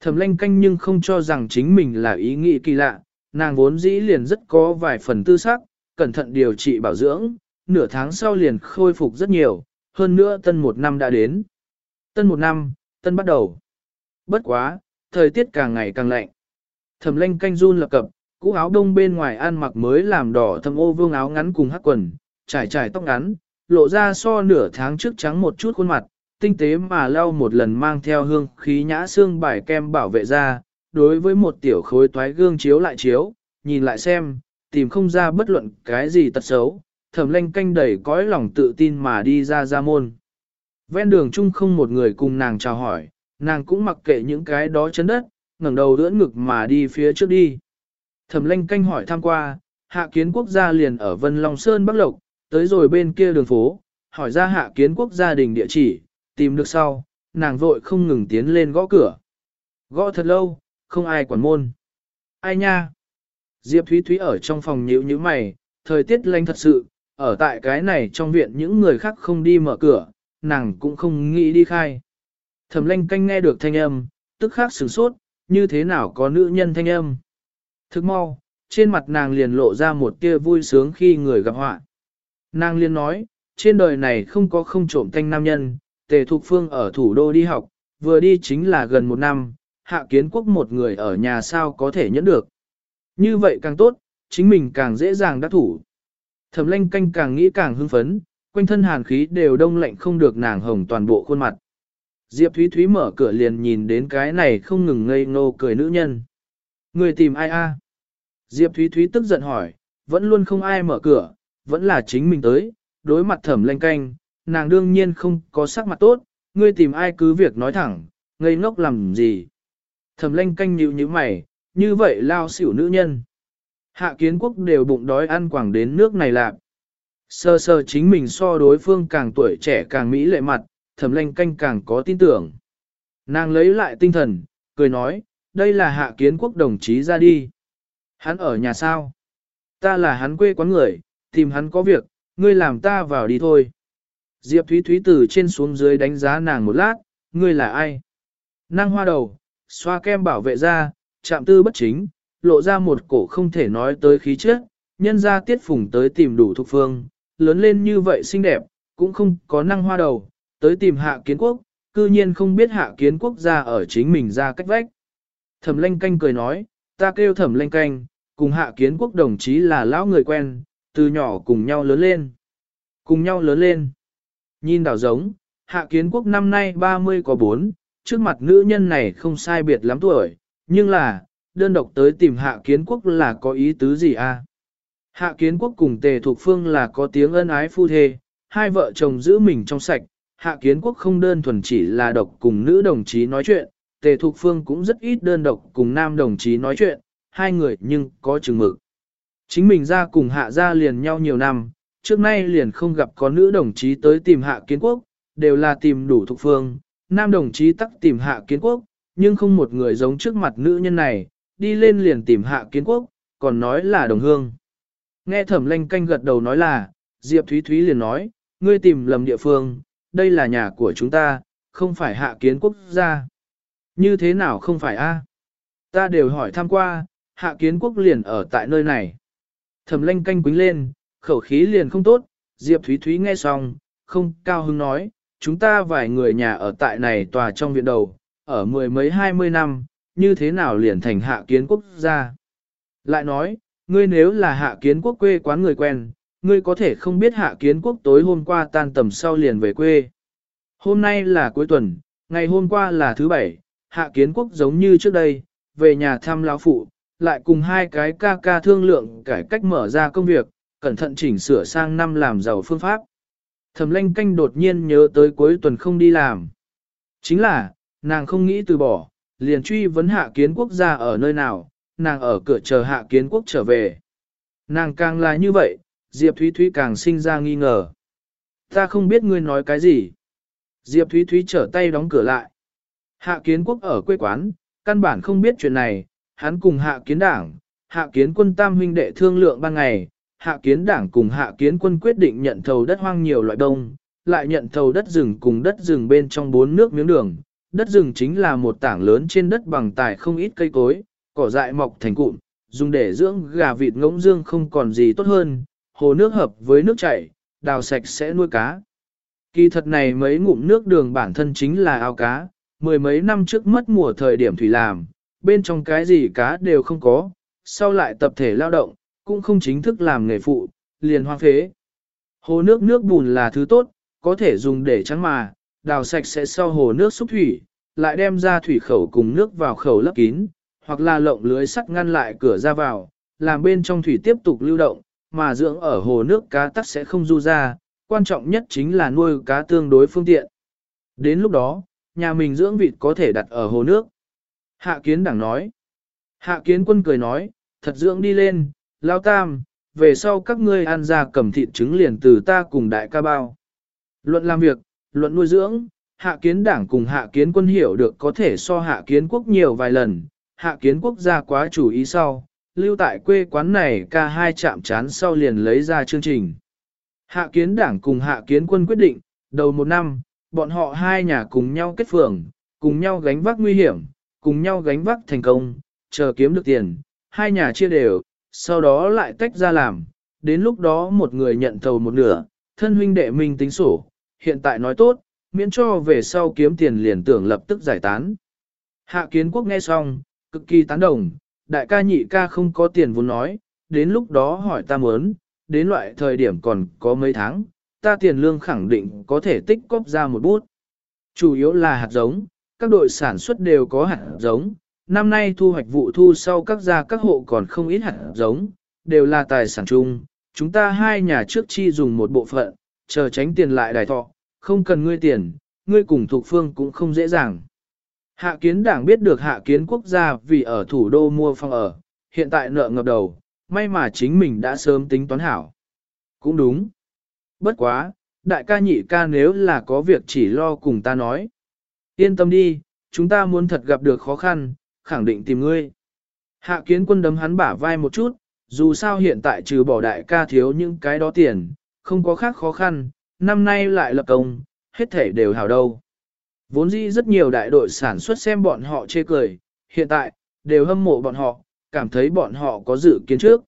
Thẩm lanh canh nhưng không cho rằng chính mình là ý nghĩ kỳ lạ, nàng vốn dĩ liền rất có vài phần tư sắc, cẩn thận điều trị bảo dưỡng, nửa tháng sau liền khôi phục rất nhiều, hơn nữa tân một năm đã đến. Tân một năm, tân bắt đầu. Bất quá, thời tiết càng ngày càng lạnh. Thẩm lanh canh run lập cập, cũ áo đông bên ngoài ăn mặc mới làm đỏ thâm ô vương áo ngắn cùng hắc quần, trải trải tóc ngắn, lộ ra so nửa tháng trước trắng một chút khuôn mặt, tinh tế mà lau một lần mang theo hương khí nhã xương bài kem bảo vệ da, đối với một tiểu khối toái gương chiếu lại chiếu, nhìn lại xem, tìm không ra bất luận cái gì tật xấu, thẩm lanh canh đầy cõi lòng tự tin mà đi ra ra môn. Ven đường chung không một người cùng nàng chào hỏi, nàng cũng mặc kệ những cái đó chấn đất, ngẩng đầu đưỡn ngực mà đi phía trước đi. Thẩm lanh canh hỏi tham qua, hạ kiến quốc gia liền ở Vân Long Sơn Bắc Lộc, tới rồi bên kia đường phố, hỏi ra hạ kiến quốc gia đình địa chỉ, tìm được sau, nàng vội không ngừng tiến lên gõ cửa. Gõ thật lâu, không ai quản môn. Ai nha? Diệp Thúy Thúy ở trong phòng nhíu như mày, thời tiết lạnh thật sự, ở tại cái này trong viện những người khác không đi mở cửa, nàng cũng không nghĩ đi khai. Thẩm lanh canh nghe được thanh âm, tức khắc sửng sốt, như thế nào có nữ nhân thanh âm. Thức mau, trên mặt nàng liền lộ ra một tia vui sướng khi người gặp họa. Nàng liền nói, trên đời này không có không trộm thanh nam nhân, tề thục phương ở thủ đô đi học, vừa đi chính là gần một năm, hạ kiến quốc một người ở nhà sao có thể nhẫn được. Như vậy càng tốt, chính mình càng dễ dàng đắc thủ. Thẩm lanh canh càng nghĩ càng hưng phấn, quanh thân hàn khí đều đông lạnh không được nàng hồng toàn bộ khuôn mặt. Diệp Thúy Thúy mở cửa liền nhìn đến cái này không ngừng ngây ngô cười nữ nhân. Người tìm ai a? Diệp Thúy Thúy tức giận hỏi, vẫn luôn không ai mở cửa, vẫn là chính mình tới, đối mặt thẩm lanh canh, nàng đương nhiên không có sắc mặt tốt, ngươi tìm ai cứ việc nói thẳng, ngây ngốc làm gì. Thẩm lanh canh nhíu như mày, như vậy lao xỉu nữ nhân. Hạ kiến quốc đều bụng đói ăn quảng đến nước này lạc. Sơ sơ chính mình so đối phương càng tuổi trẻ càng mỹ lệ mặt, thẩm lanh canh càng có tin tưởng. Nàng lấy lại tinh thần, cười nói, đây là hạ kiến quốc đồng chí ra đi. Hắn ở nhà sao? Ta là hắn quê quán người, tìm hắn có việc, ngươi làm ta vào đi thôi. Diệp Thúy Thúy từ trên xuống dưới đánh giá nàng một lát, ngươi là ai? Năng hoa đầu, xoa kem bảo vệ ra, chạm tư bất chính, lộ ra một cổ không thể nói tới khí chất, nhân ra tiết phùng tới tìm đủ thuộc phương, lớn lên như vậy xinh đẹp, cũng không có năng hoa đầu, tới tìm hạ kiến quốc, cư nhiên không biết hạ kiến quốc ra ở chính mình ra cách vách. Thẩm lanh canh cười nói, ta kêu thẩm lanh canh, cùng hạ kiến quốc đồng chí là lão người quen, từ nhỏ cùng nhau lớn lên. Cùng nhau lớn lên. Nhìn đảo giống, hạ kiến quốc năm nay 30 có 4, trước mặt nữ nhân này không sai biệt lắm tuổi, nhưng là, đơn độc tới tìm hạ kiến quốc là có ý tứ gì à? Hạ kiến quốc cùng tề thuộc phương là có tiếng ân ái phu thê, hai vợ chồng giữ mình trong sạch, hạ kiến quốc không đơn thuần chỉ là độc cùng nữ đồng chí nói chuyện, tề Thục phương cũng rất ít đơn độc cùng nam đồng chí nói chuyện, hai người nhưng có chừng mực. Chính mình ra cùng hạ ra liền nhau nhiều năm, trước nay liền không gặp có nữ đồng chí tới tìm hạ kiến quốc, đều là tìm đủ Thục phương, nam đồng chí tắc tìm hạ kiến quốc, nhưng không một người giống trước mặt nữ nhân này, đi lên liền tìm hạ kiến quốc, còn nói là đồng hương. Nghe thẩm lanh canh gật đầu nói là, Diệp Thúy Thúy liền nói, ngươi tìm lầm địa phương, đây là nhà của chúng ta, không phải hạ kiến quốc gia. Như thế nào không phải a? Ta đều hỏi thăm qua, hạ kiến quốc liền ở tại nơi này. Thẩm lanh canh quính lên, khẩu khí liền không tốt, Diệp Thúy Thúy nghe xong, không cao hứng nói, chúng ta vài người nhà ở tại này tòa trong viện đầu, ở mười mấy hai mươi năm, như thế nào liền thành hạ kiến quốc gia. Lại nói, ngươi nếu là hạ kiến quốc quê quán người quen, ngươi có thể không biết hạ kiến quốc tối hôm qua tan tầm sau liền về quê. Hôm nay là cuối tuần, ngày hôm qua là thứ bảy, hạ kiến quốc giống như trước đây, về nhà thăm lão phụ, lại cùng hai cái ca ca thương lượng cải cách mở ra công việc, cẩn thận chỉnh sửa sang năm làm giàu phương pháp. Thẩm lanh canh đột nhiên nhớ tới cuối tuần không đi làm. Chính là, nàng không nghĩ từ bỏ, liền truy vấn hạ kiến quốc gia ở nơi nào, nàng ở cửa chờ hạ kiến quốc trở về. Nàng càng là như vậy, Diệp Thúy Thúy càng sinh ra nghi ngờ. Ta không biết ngươi nói cái gì. Diệp Thúy Thúy trở tay đóng cửa lại. Hạ kiến quốc ở quê quán, căn bản không biết chuyện này, hắn cùng hạ kiến đảng, hạ kiến quân tam huynh đệ thương lượng ban ngày, hạ kiến đảng cùng hạ kiến quân quyết định nhận thầu đất hoang nhiều loại đông, lại nhận thầu đất rừng cùng đất rừng bên trong bốn nước miếng đường. Đất rừng chính là một tảng lớn trên đất bằng tài không ít cây cối, cỏ dại mọc thành cụm, dùng để dưỡng gà vịt ngỗng dương không còn gì tốt hơn, hồ nước hợp với nước chảy, đào sạch sẽ nuôi cá. Kỳ thật này mấy ngụm nước đường bản thân chính là ao cá, mười mấy năm trước mất mùa thời điểm thủy làm, bên trong cái gì cá đều không có, sau lại tập thể lao động, cũng không chính thức làm nghề phụ, liền hoang phế. Hồ nước nước bùn là thứ tốt, có thể dùng để trắng mà, đào sạch sẽ sau hồ nước xúc thủy, lại đem ra thủy khẩu cùng nước vào khẩu lấp kín, hoặc là lộng lưới sắt ngăn lại cửa ra vào, làm bên trong thủy tiếp tục lưu động, mà dưỡng ở hồ nước cá tắc sẽ không du ra, quan trọng nhất chính là nuôi cá tương đối phương tiện. Đến lúc đó, nhà mình dưỡng vịt có thể đặt ở hồ nước. Hạ kiến đảng nói. Hạ kiến quân cười nói, thật dưỡng đi lên, lao tam, về sau các ngươi ăn ra cầm thịt trứng liền từ ta cùng đại ca bao. Luận làm việc, luận nuôi dưỡng, hạ kiến đảng cùng hạ kiến quân hiểu được có thể so hạ kiến quốc nhiều vài lần, hạ kiến quốc gia quá chủ ý sau, lưu tại quê quán này ca hai chạm chán sau liền lấy ra chương trình. Hạ kiến đảng cùng hạ kiến quân quyết định, đầu một năm, bọn họ hai nhà cùng nhau kết phường, cùng nhau gánh vác nguy hiểm, cùng nhau gánh vác thành công, chờ kiếm được tiền, hai nhà chia đều, sau đó lại tách ra làm, đến lúc đó một người nhận thầu một nửa, thân huynh đệ mình tính sổ, hiện tại nói tốt, miễn cho về sau kiếm tiền liền tưởng lập tức giải tán. Hạ kiến quốc nghe xong, cực kỳ tán đồng, đại ca nhị ca không có tiền vốn nói, đến lúc đó hỏi ta muốn, đến loại thời điểm còn có mấy tháng, ta tiền lương khẳng định có thể tích cóp ra một bút. Chủ yếu là hạt giống, các đội sản xuất đều có hạt giống, năm nay thu hoạch vụ thu sau các gia các hộ còn không ít hạt giống, đều là tài sản chung, chúng ta hai nhà trước chi dùng một bộ phận, chờ tránh tiền lại đài thọ, không cần ngươi tiền, ngươi cùng thuộc phương cũng không dễ dàng. Hạ kiến đảng biết được hạ kiến quốc gia vì ở thủ đô mua phòng ở, hiện tại nợ ngập đầu, may mà chính mình đã sớm tính toán hảo. Cũng đúng. Bất quá, đại ca nhị ca nếu là có việc chỉ lo cùng ta nói. Yên tâm đi, chúng ta muốn thật gặp được khó khăn, khẳng định tìm ngươi. Hạ kiến quân đấm hắn bả vai một chút, dù sao hiện tại trừ bỏ đại ca thiếu những cái đó tiền, không có khác khó khăn, năm nay lại lập công, hết thể đều hảo đâu. Vốn dĩ rất nhiều đại đội sản xuất xem bọn họ chê cười, hiện tại, đều hâm mộ bọn họ, cảm thấy bọn họ có dự kiến trước.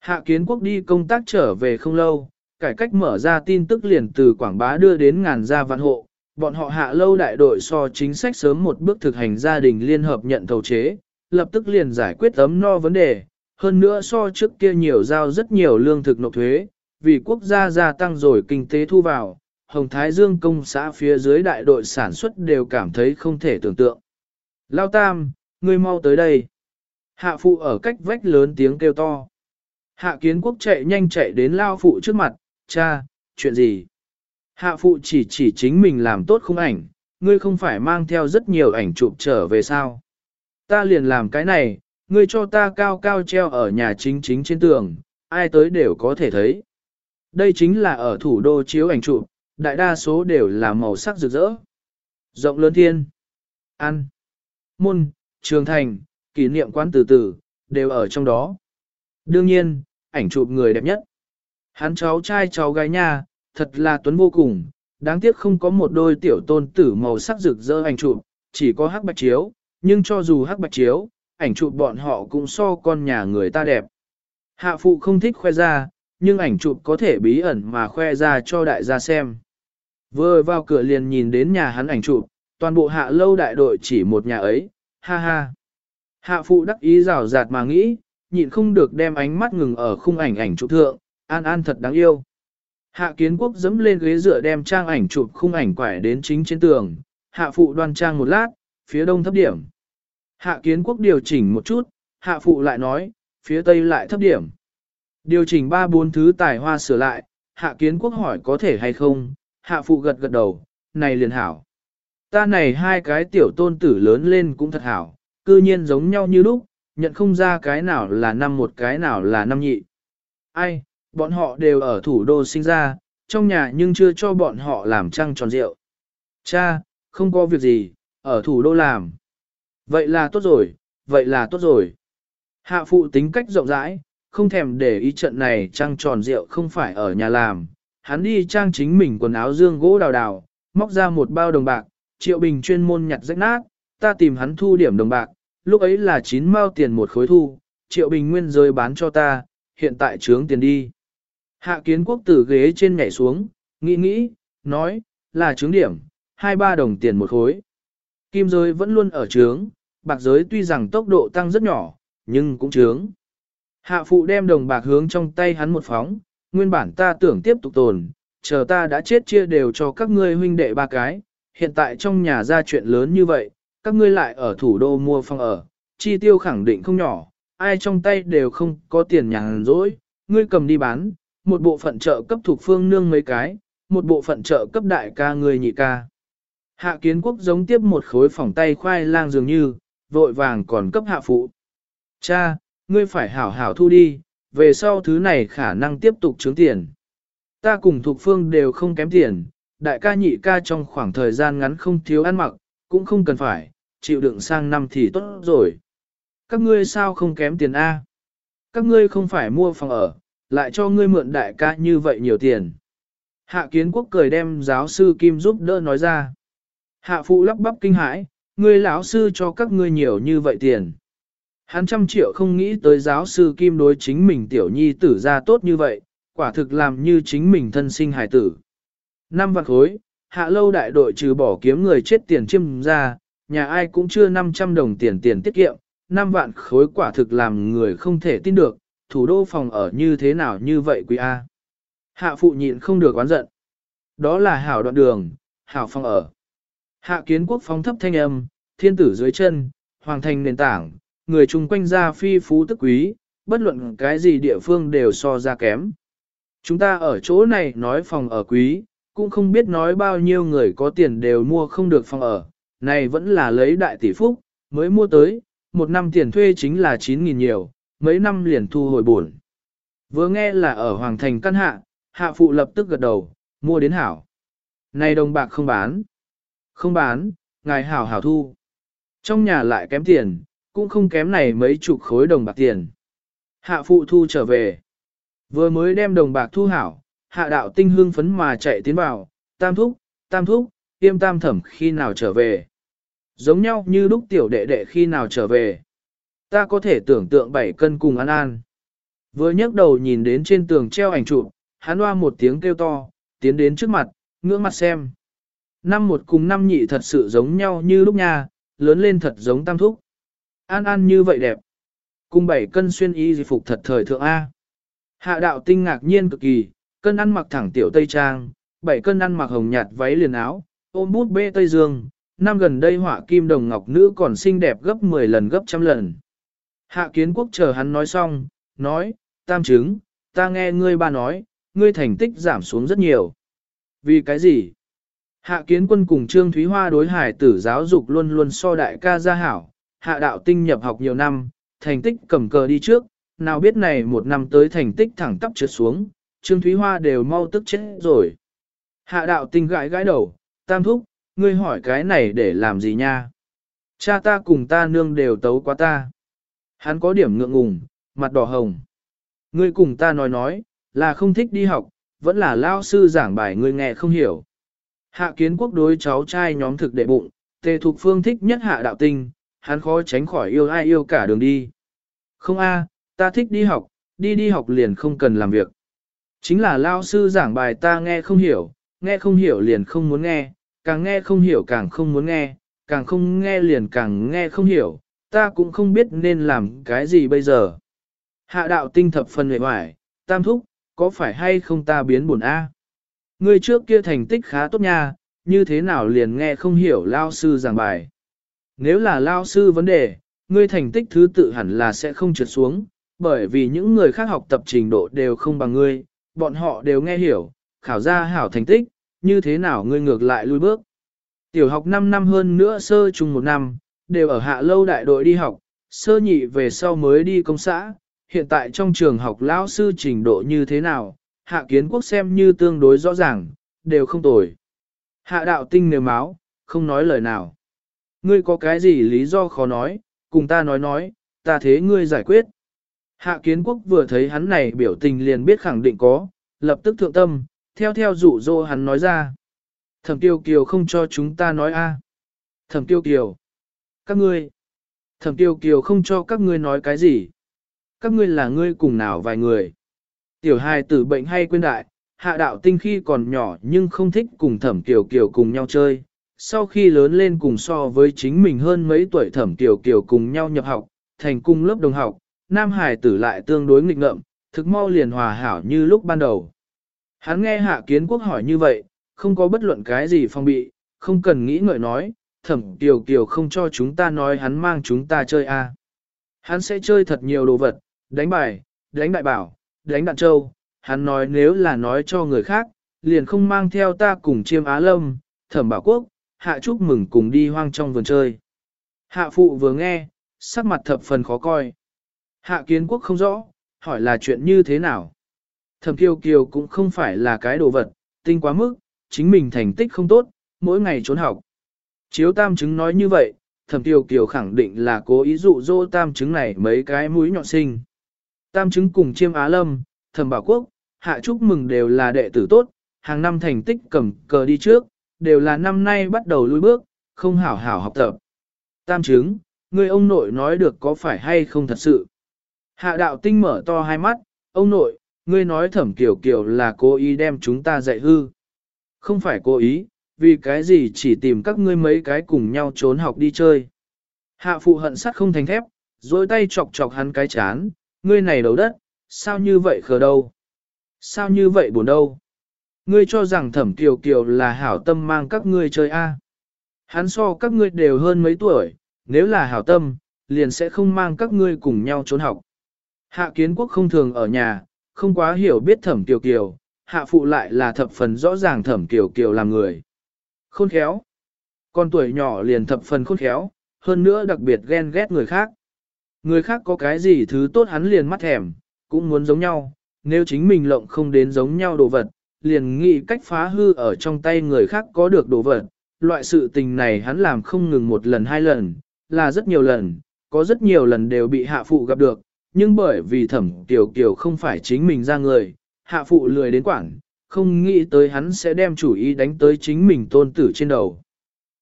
Hạ kiến quốc đi công tác trở về không lâu, cải cách mở ra tin tức liền từ Quảng Bá đưa đến ngàn gia văn hộ, bọn họ hạ lâu đại đội so chính sách sớm một bước thực hành gia đình liên hợp nhận thầu chế, lập tức liền giải quyết ấm no vấn đề, hơn nữa so trước kia nhiều giao rất nhiều lương thực nộp thuế, vì quốc gia gia tăng rồi kinh tế thu vào, Hồng Thái Dương công xã phía dưới đại đội sản xuất đều cảm thấy không thể tưởng tượng. Lao Tam, ngươi mau tới đây. Hạ phụ ở cách vách lớn tiếng kêu to. Hạ kiến quốc chạy nhanh chạy đến Lao phụ trước mặt, cha, chuyện gì? Hạ phụ chỉ chỉ chính mình làm tốt không ảnh, ngươi không phải mang theo rất nhiều ảnh chụp trở về sao? Ta liền làm cái này, ngươi cho ta cao cao treo ở nhà chính chính trên tường, ai tới đều có thể thấy. Đây chính là ở thủ đô chiếu ảnh chụp, đại đa số đều là màu sắc rực rỡ. Rộng lớn thiên, ăn, môn, trường thành, kỷ niệm quán từ từ, đều ở trong đó. Đương nhiên, ảnh chụp người đẹp nhất. Hắn cháu trai cháu gái nha, thật là tuấn vô cùng, đáng tiếc không có một đôi tiểu tôn tử màu sắc rực rỡ ảnh chụp, chỉ có hắc bạch chiếu, nhưng cho dù hắc bạch chiếu, ảnh chụp bọn họ cũng so con nhà người ta đẹp. Hạ phụ không thích khoe ra, nhưng ảnh chụp có thể bí ẩn mà khoe ra cho đại gia xem. Vừa vào cửa liền nhìn đến nhà hắn ảnh chụp, toàn bộ hạ lâu đại đội chỉ một nhà ấy, ha ha. Hạ phụ đắc ý rào rạt mà nghĩ, nhịn không được đem ánh mắt ngừng ở khung ảnh ảnh chụp thượng, an an thật đáng yêu. Hạ kiến quốc dẫm lên ghế dựa đem trang ảnh chụp khung ảnh quải đến chính trên tường, hạ phụ đoan trang một lát, phía đông thấp điểm. Hạ kiến quốc điều chỉnh một chút, hạ phụ lại nói, phía tây lại thấp điểm. Điều chỉnh ba bốn thứ tài hoa sửa lại, hạ kiến quốc hỏi có thể hay không, hạ phụ gật gật đầu, này liền hảo. Ta này hai cái tiểu tôn tử lớn lên cũng thật hảo, cư nhiên giống nhau như lúc, nhận không ra cái nào là năm một cái nào là năm nhị. Ai, bọn họ đều ở thủ đô sinh ra, trong nhà nhưng chưa cho bọn họ làm trăng tròn rượu. Cha, không có việc gì, ở thủ đô làm. Vậy là tốt rồi, vậy là tốt rồi. Hạ phụ tính cách rộng rãi, không thèm để ý trận này trăng tròn rượu không phải ở nhà làm. Hắn đi trang chính mình quần áo dương gỗ đào đào, móc ra một bao đồng bạc, triệu bình chuyên môn nhặt rách nát, ta tìm hắn thu điểm đồng bạc, lúc ấy là 9 mao tiền một khối thu, triệu bình nguyên rơi bán cho ta, hiện tại trướng tiền đi. Hạ kiến quốc từ ghế trên nhảy xuống, nghĩ nghĩ, nói, là trướng điểm, 2-3 đồng tiền một khối. Kim giới vẫn luôn ở trướng, bạc giới tuy rằng tốc độ tăng rất nhỏ, nhưng cũng trướng. Hạ phụ đem đồng bạc hướng trong tay hắn một phóng, nguyên bản ta tưởng tiếp tục tồn, chờ ta đã chết chia đều cho các ngươi huynh đệ ba cái, hiện tại trong nhà ra chuyện lớn như vậy, các ngươi lại ở thủ đô mua phòng ở, chi tiêu khẳng định không nhỏ, ai trong tay đều không có tiền nhàn rỗi, ngươi cầm đi bán, một bộ phận trợ cấp thuộc phương nương mấy cái, một bộ phận trợ cấp đại ca người nhị ca. Hạ kiến quốc giống tiếp một khối phòng tay khoai lang dường như, vội vàng còn cấp hạ phụ. Cha, ngươi phải hảo hảo thu đi, về sau thứ này khả năng tiếp tục trướng tiền. Ta cùng thuộc phương đều không kém tiền, đại ca nhị ca trong khoảng thời gian ngắn không thiếu ăn mặc, cũng không cần phải, chịu đựng sang năm thì tốt rồi. Các ngươi sao không kém tiền A? Các ngươi không phải mua phòng ở, lại cho ngươi mượn đại ca như vậy nhiều tiền. Hạ kiến quốc cười đem giáo sư Kim giúp đỡ nói ra. Hạ phụ lắp bắp kinh hãi, ngươi lão sư cho các ngươi nhiều như vậy tiền. Hắn trăm triệu không nghĩ tới giáo sư Kim đối chính mình tiểu nhi tử ra tốt như vậy, quả thực làm như chính mình thân sinh hài tử. Năm vạn khối, hạ lâu đại đội trừ bỏ kiếm người chết tiền chiêm ra, nhà ai cũng chưa 500 đồng tiền tiền tiết kiệm, năm vạn khối quả thực làm người không thể tin được, thủ đô phòng ở như thế nào như vậy quý A. Hạ phụ nhịn không được oán giận. Đó là hảo đoạn đường, hảo phòng ở. Hạ kiến quốc phóng thấp thanh âm, thiên tử dưới chân, hoàng thành nền tảng, người chung quanh ra phi phú tức quý, bất luận cái gì địa phương đều so ra kém. Chúng ta ở chỗ này nói phòng ở quý, cũng không biết nói bao nhiêu người có tiền đều mua không được phòng ở, này vẫn là lấy đại tỷ phúc, mới mua tới, một năm tiền thuê chính là 9.000 nhiều, mấy năm liền thu hồi buồn. Vừa nghe là ở Hoàng Thành căn hạ, hạ phụ lập tức gật đầu, Mua đến hảo. Này đồng bạc không bán. Không bán, ngài hảo hảo thu. Trong nhà lại kém tiền, cũng không kém này mấy chục khối đồng bạc tiền. Hạ phụ thu trở về. Vừa mới đem đồng bạc thu hảo, hạ đạo tinh hương phấn mà chạy tiến vào, tam thúc, tam thúc, tiêm tam thẩm khi nào trở về. Giống nhau như lúc tiểu đệ đệ khi nào trở về. Ta có thể tưởng tượng bảy cân cùng ăn an. Vừa nhấc đầu nhìn đến trên tường treo ảnh chụp, hắn hoa một tiếng kêu to, tiến đến trước mặt, ngưỡng mặt xem. Năm một cùng năm nhị thật sự giống nhau như lúc nha, lớn lên thật giống tam thúc. An an như vậy đẹp. Cùng bảy cân xuyên y di phục thật thời thượng A. Hạ đạo tinh ngạc nhiên cực kỳ, cân ăn mặc thẳng tiểu tây trang, bảy cân ăn mặc hồng nhạt váy liền áo, ôm bút bê tây dương, năm gần đây họa kim đồng ngọc nữ còn xinh đẹp gấp 10 lần gấp trăm lần. Hạ kiến quốc chờ hắn nói xong, nói, tam chứng, ta nghe ngươi ba nói, ngươi thành tích giảm xuống rất nhiều. Vì cái gì? Hạ kiến quân cùng Trương Thúy Hoa đối hải tử giáo dục luôn luôn so đại ca gia hảo, hạ đạo tinh nhập học nhiều năm, thành tích cầm cờ đi trước, nào biết này một năm tới thành tích thẳng tắp trượt xuống, Trương Thúy Hoa đều mau tức chết rồi. Hạ đạo tinh gãi gãi đầu, tam thúc, ngươi hỏi cái này để làm gì nha? Cha ta cùng ta nương đều tấu quá ta. Hắn có điểm ngượng ngùng, mặt đỏ hồng. Ngươi cùng ta nói nói, là không thích đi học, vẫn là lao sư giảng bài ngươi nghe không hiểu. Hạ kiến quốc đối cháu trai nhóm thực đệ bụng, tề thục phương thích nhất hạ đạo tinh, hắn khó tránh khỏi yêu ai yêu cả đường đi. Không a, ta thích đi học, đi đi học liền không cần làm việc. Chính là lao sư giảng bài ta nghe không hiểu, nghe không hiểu liền không muốn nghe, càng nghe không hiểu càng không muốn nghe, càng không nghe liền càng nghe không hiểu, ta cũng không biết nên làm cái gì bây giờ. Hạ đạo tinh thập phần hệ hoài, tam thúc, có phải hay không ta biến buồn a? Ngươi trước kia thành tích khá tốt nha, như thế nào liền nghe không hiểu lao sư giảng bài. Nếu là lao sư vấn đề, ngươi thành tích thứ tự hẳn là sẽ không trượt xuống, bởi vì những người khác học tập trình độ đều không bằng ngươi, bọn họ đều nghe hiểu, khảo ra hảo thành tích, như thế nào ngươi ngược lại lui bước. Tiểu học 5 năm hơn nữa sơ chung một năm, đều ở hạ lâu đại đội đi học, sơ nhị về sau mới đi công xã, hiện tại trong trường học lão sư trình độ như thế nào, hạ kiến quốc xem như tương đối rõ ràng, đều không tồi. Hạ đạo tinh nề máu, không nói lời nào. Ngươi có cái gì lý do khó nói, cùng ta nói nói, ta thế ngươi giải quyết. Hạ kiến quốc vừa thấy hắn này biểu tình liền biết khẳng định có, lập tức thượng tâm, theo theo dụ dỗ hắn nói ra. Thẩm tiêu kiều không cho chúng ta nói a. Thẩm tiêu kiều. Các ngươi. Thẩm tiêu kiều không cho các ngươi nói cái gì. Các ngươi là ngươi cùng nào vài người. Tiểu hài tử bệnh hay quên đại, hạ đạo tinh khi còn nhỏ nhưng không thích cùng thẩm kiều kiều cùng nhau chơi. Sau khi lớn lên cùng so với chính mình hơn mấy tuổi thẩm tiểu kiều cùng nhau nhập học, thành cung lớp đồng học, nam Hải tử lại tương đối nghịch ngợm, thực mau liền hòa hảo như lúc ban đầu. Hắn nghe hạ kiến quốc hỏi như vậy, không có bất luận cái gì phong bị, không cần nghĩ ngợi nói, thẩm tiểu kiều không cho chúng ta nói hắn mang chúng ta chơi a. Hắn sẽ chơi thật nhiều đồ vật, đánh bài, đánh đại bảo, đánh đạn châu, hắn nói nếu là nói cho người khác, liền không mang theo ta cùng chiêm á lâm, thẩm bảo quốc, hạ chúc mừng cùng đi hoang trong vườn chơi. Hạ phụ vừa nghe, sắc mặt thập phần khó coi. Hạ kiến quốc không rõ, hỏi là chuyện như thế nào. Thẩm kiều kiều cũng không phải là cái đồ vật, tinh quá mức, chính mình thành tích không tốt, mỗi ngày trốn học. Chiếu tam chứng nói như vậy, thẩm kiều kiều khẳng định là cố ý dụ dỗ tam chứng này mấy cái mũi nhọn sinh. Tam chứng cùng chiêm á lâm, thẩm bảo quốc, hạ chúc mừng đều là đệ tử tốt, hàng năm thành tích cầm cờ đi trước, đều là năm nay bắt đầu lùi bước, không hảo hảo học tập. Tam chứng, người ông nội nói được có phải hay không thật sự. Hạ đạo tinh mở to hai mắt, ông nội, ngươi nói thẩm kiểu kiểu là cố ý đem chúng ta dạy hư. Không phải cố ý, vì cái gì chỉ tìm các ngươi mấy cái cùng nhau trốn học đi chơi. Hạ phụ hận sắt không thành thép, dối tay chọc chọc hắn cái chán, ngươi này đầu đất, sao như vậy khờ đâu? Sao như vậy buồn đâu? Ngươi cho rằng thẩm kiều kiều là hảo tâm mang các ngươi chơi a? Hắn so các ngươi đều hơn mấy tuổi, nếu là hảo tâm, liền sẽ không mang các ngươi cùng nhau trốn học. Hạ kiến quốc không thường ở nhà, không quá hiểu biết thẩm kiều kiều, hạ phụ lại là thập phần rõ ràng thẩm kiều kiều làm người. Khôn khéo. Con tuổi nhỏ liền thập phần khôn khéo, hơn nữa đặc biệt ghen ghét người khác. Người khác có cái gì thứ tốt hắn liền mắt thèm, cũng muốn giống nhau, nếu chính mình lộng không đến giống nhau đồ vật, liền nghĩ cách phá hư ở trong tay người khác có được đồ vật. Loại sự tình này hắn làm không ngừng một lần hai lần, là rất nhiều lần, có rất nhiều lần đều bị hạ phụ gặp được, nhưng bởi vì thẩm tiểu kiều không phải chính mình ra người, hạ phụ lười đến quảng, không nghĩ tới hắn sẽ đem chủ ý đánh tới chính mình tôn tử trên đầu.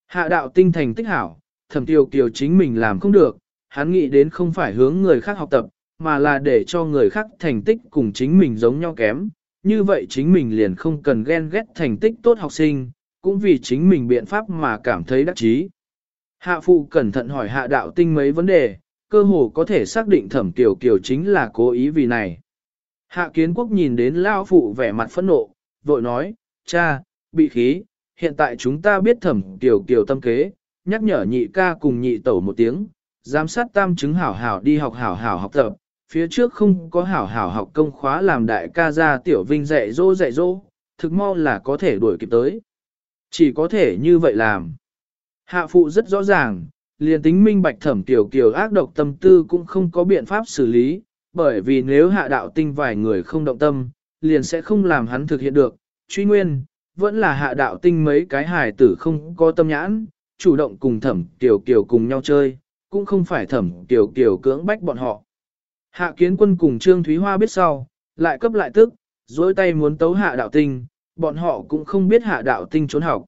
Hạ đạo tinh thành tích hảo, thẩm tiểu kiều chính mình làm không được, hắn nghĩ đến không phải hướng người khác học tập, mà là để cho người khác thành tích cùng chính mình giống nhau kém. Như vậy chính mình liền không cần ghen ghét thành tích tốt học sinh, cũng vì chính mình biện pháp mà cảm thấy đắc chí. Hạ phụ cẩn thận hỏi hạ đạo tinh mấy vấn đề, cơ hồ có thể xác định thẩm tiểu kiều chính là cố ý vì này. Hạ kiến quốc nhìn đến lao phụ vẻ mặt phẫn nộ, vội nói, cha, bị khí, hiện tại chúng ta biết thẩm tiểu kiều tâm kế, nhắc nhở nhị ca cùng nhị tẩu một tiếng, giám sát tam chứng hảo hảo đi học hảo hảo học tập, phía trước không có hảo hảo học công khóa làm đại ca ra tiểu vinh dạy dỗ dạy dỗ, thực mau là có thể đuổi kịp tới. Chỉ có thể như vậy làm. Hạ phụ rất rõ ràng, liền tính minh bạch thẩm tiểu kiều ác độc tâm tư cũng không có biện pháp xử lý, bởi vì nếu hạ đạo tinh vài người không động tâm, liền sẽ không làm hắn thực hiện được. Truy nguyên, vẫn là hạ đạo tinh mấy cái hài tử không có tâm nhãn, chủ động cùng thẩm tiểu kiều cùng nhau chơi, cũng không phải thẩm tiểu kiều cưỡng bách bọn họ. Hạ kiến quân cùng Trương Thúy Hoa biết sau, lại cấp lại tức, dối tay muốn tấu hạ đạo tinh, bọn họ cũng không biết hạ đạo tinh trốn học.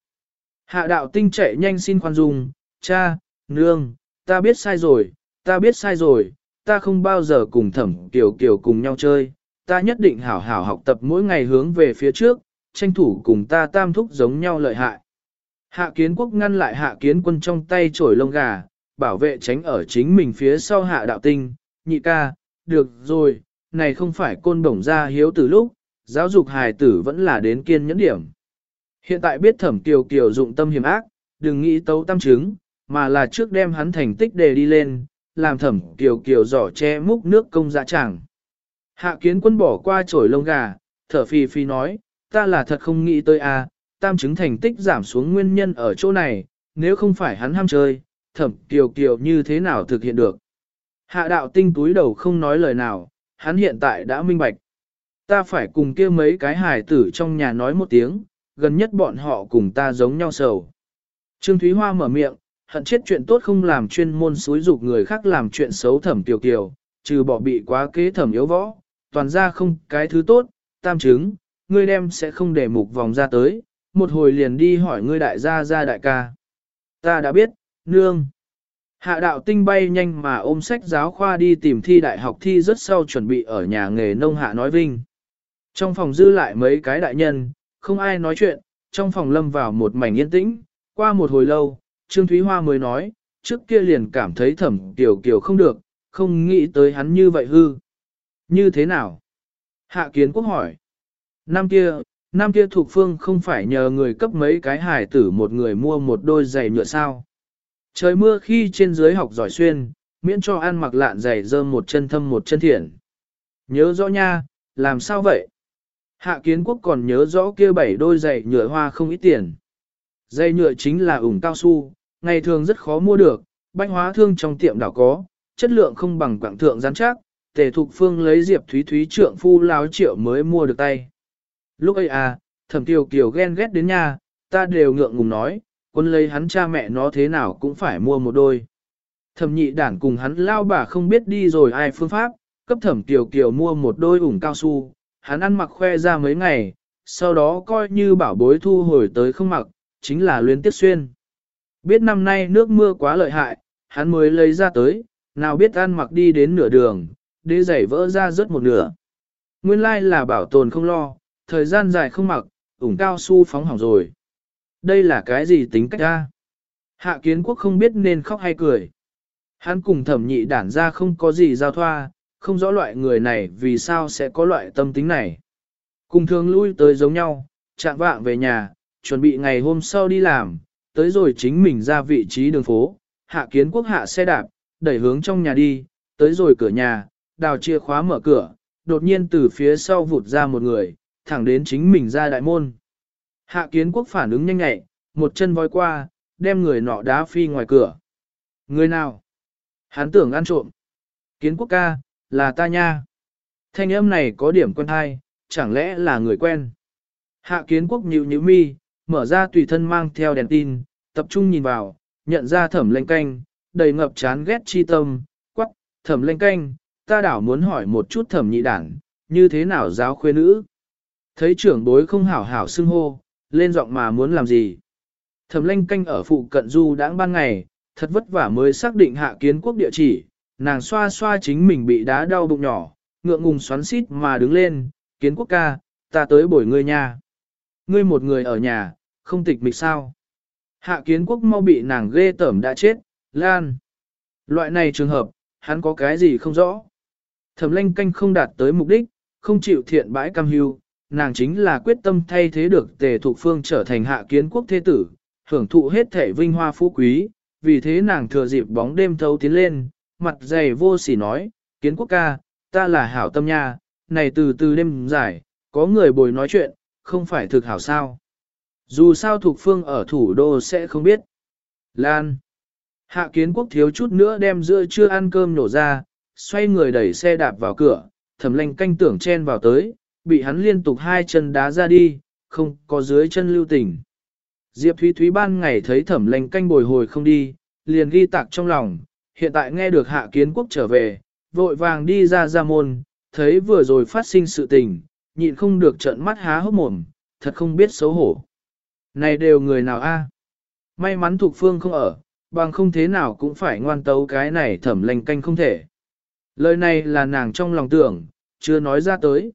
Hạ đạo tinh chạy nhanh xin khoan dung, cha, nương, ta biết sai rồi, ta biết sai rồi, ta không bao giờ cùng thẩm kiều kiều cùng nhau chơi, ta nhất định hảo hảo học tập mỗi ngày hướng về phía trước, tranh thủ cùng ta tam thúc giống nhau lợi hại. Hạ kiến quốc ngăn lại hạ kiến quân trong tay trổi lông gà, bảo vệ tránh ở chính mình phía sau hạ đạo tinh, nhị ca, được rồi, này không phải côn bổng ra hiếu từ lúc, giáo dục hài tử vẫn là đến kiên nhẫn điểm. Hiện tại biết thẩm kiều kiều dụng tâm hiểm ác, đừng nghĩ tấu tam chứng, mà là trước đem hắn thành tích đề đi lên, làm thẩm kiều kiều giỏ che múc nước công dạ chẳng. Hạ kiến quân bỏ qua chổi lông gà, thở phì phì nói, ta là thật không nghĩ tới a, tam chứng thành tích giảm xuống nguyên nhân ở chỗ này, nếu không phải hắn ham chơi, thẩm kiều kiều như thế nào thực hiện được. Hạ đạo tinh túi đầu không nói lời nào, hắn hiện tại đã minh bạch. Ta phải cùng kia mấy cái hài tử trong nhà nói một tiếng, gần nhất bọn họ cùng ta giống nhau sầu. Trương Thúy Hoa mở miệng, hận chết chuyện tốt không làm chuyên môn xúi dục người khác làm chuyện xấu thẩm tiểu kiều, trừ bỏ bị quá kế thẩm yếu võ, toàn ra không cái thứ tốt, tam chứng, ngươi đem sẽ không để mục vòng ra tới, một hồi liền đi hỏi ngươi đại gia gia đại ca. Ta đã biết, nương. Hạ đạo tinh bay nhanh mà ôm sách giáo khoa đi tìm thi đại học thi rất sau chuẩn bị ở nhà nghề nông hạ nói vinh. Trong phòng dư lại mấy cái đại nhân, không ai nói chuyện, trong phòng lâm vào một mảnh yên tĩnh, qua một hồi lâu, Trương Thúy Hoa mới nói, trước kia liền cảm thấy thẩm tiểu kiều không được, không nghĩ tới hắn như vậy hư. Như thế nào? Hạ kiến quốc hỏi. Năm kia, năm kia thuộc phương không phải nhờ người cấp mấy cái hải tử một người mua một đôi giày nhựa sao. Trời mưa khi trên dưới học giỏi xuyên, miễn cho ăn mặc lạn giày dơm một chân thâm một chân thiện. Nhớ rõ nha, làm sao vậy? Hạ kiến quốc còn nhớ rõ kia bảy đôi giày nhựa hoa không ít tiền. Giày nhựa chính là ủng cao su, ngày thường rất khó mua được, bách hóa thương trong tiệm đảo có, chất lượng không bằng quảng thượng gián chắc, tề thục phương lấy diệp thúy thúy trượng phu láo triệu mới mua được tay. Lúc ấy à, thẩm tiêu kiều ghen ghét đến nhà, ta đều ngượng ngùng nói, quân lấy hắn cha mẹ nó thế nào cũng phải mua một đôi. Thẩm nhị đản cùng hắn lao bà không biết đi rồi ai phương pháp, cấp thẩm tiểu kiều mua một đôi ủng cao su, hắn ăn mặc khoe ra mấy ngày, sau đó coi như bảo bối thu hồi tới không mặc, chính là luyến tiếp xuyên. Biết năm nay nước mưa quá lợi hại, hắn mới lấy ra tới, nào biết ăn mặc đi đến nửa đường, đế giày vỡ ra rớt một nửa. Nguyên lai là bảo tồn không lo, thời gian dài không mặc, ủng cao su phóng hỏng rồi. Đây là cái gì tính cách ra? Hạ kiến quốc không biết nên khóc hay cười. Hắn cùng thẩm nhị đản ra không có gì giao thoa, không rõ loại người này vì sao sẽ có loại tâm tính này. Cùng thường lui tới giống nhau, chạm vạng về nhà, chuẩn bị ngày hôm sau đi làm, tới rồi chính mình ra vị trí đường phố, hạ kiến quốc hạ xe đạp, đẩy hướng trong nhà đi, tới rồi cửa nhà, đào chìa khóa mở cửa, đột nhiên từ phía sau vụt ra một người, thẳng đến chính mình ra đại môn. Hạ kiến quốc phản ứng nhanh nhẹ, một chân voi qua, đem người nọ đá phi ngoài cửa. Người nào? Hắn tưởng ăn trộm. Kiến quốc ca, là ta nha. Thanh âm này có điểm quen hay, chẳng lẽ là người quen? Hạ kiến quốc nhíu nhíu mi, mở ra tùy thân mang theo đèn tin, tập trung nhìn vào, nhận ra thẩm Lệnh canh, đầy ngập chán ghét chi tâm, quắc, thẩm Lệnh canh, ta đảo muốn hỏi một chút thẩm nhị đảng, như thế nào giáo khuê nữ. Thấy trưởng bối không hảo hảo xưng hô, lên giọng mà muốn làm gì. Thẩm lanh canh ở phụ cận du đãng ban ngày, thật vất vả mới xác định hạ kiến quốc địa chỉ, nàng xoa xoa chính mình bị đá đau bụng nhỏ, ngượng ngùng xoắn xít mà đứng lên, kiến quốc ca, ta tới bổi ngươi nha. Ngươi một người ở nhà, không tịch mịch sao. Hạ kiến quốc mau bị nàng ghê tởm đã chết, lan. Loại này trường hợp, hắn có cái gì không rõ. Thẩm lanh canh không đạt tới mục đích, không chịu thiện bãi cam hưu, nàng chính là quyết tâm thay thế được tề thục phương trở thành hạ kiến quốc thế tử, hưởng thụ hết thể vinh hoa phú quý, vì thế nàng thừa dịp bóng đêm thấu tiến lên, mặt dày vô sỉ nói, kiến quốc ca, ta là hảo tâm nha, này từ từ đêm dài, có người bồi nói chuyện, không phải thực hảo sao. Dù sao thuộc phương ở thủ đô sẽ không biết. Lan. Hạ kiến quốc thiếu chút nữa đem giữa chưa ăn cơm nổ ra, xoay người đẩy xe đạp vào cửa, thẩm lanh canh tưởng chen vào tới, bị hắn liên tục hai chân đá ra đi, không có dưới chân lưu tình. Diệp Thúy Thúy ban ngày thấy thẩm lệnh canh bồi hồi không đi, liền ghi tạc trong lòng, hiện tại nghe được hạ kiến quốc trở về, vội vàng đi ra ra môn, thấy vừa rồi phát sinh sự tình, nhịn không được trợn mắt há hốc mồm, thật không biết xấu hổ. Này đều người nào a? May mắn thuộc phương không ở, bằng không thế nào cũng phải ngoan tấu cái này thẩm lành canh không thể. Lời này là nàng trong lòng tưởng, chưa nói ra tới.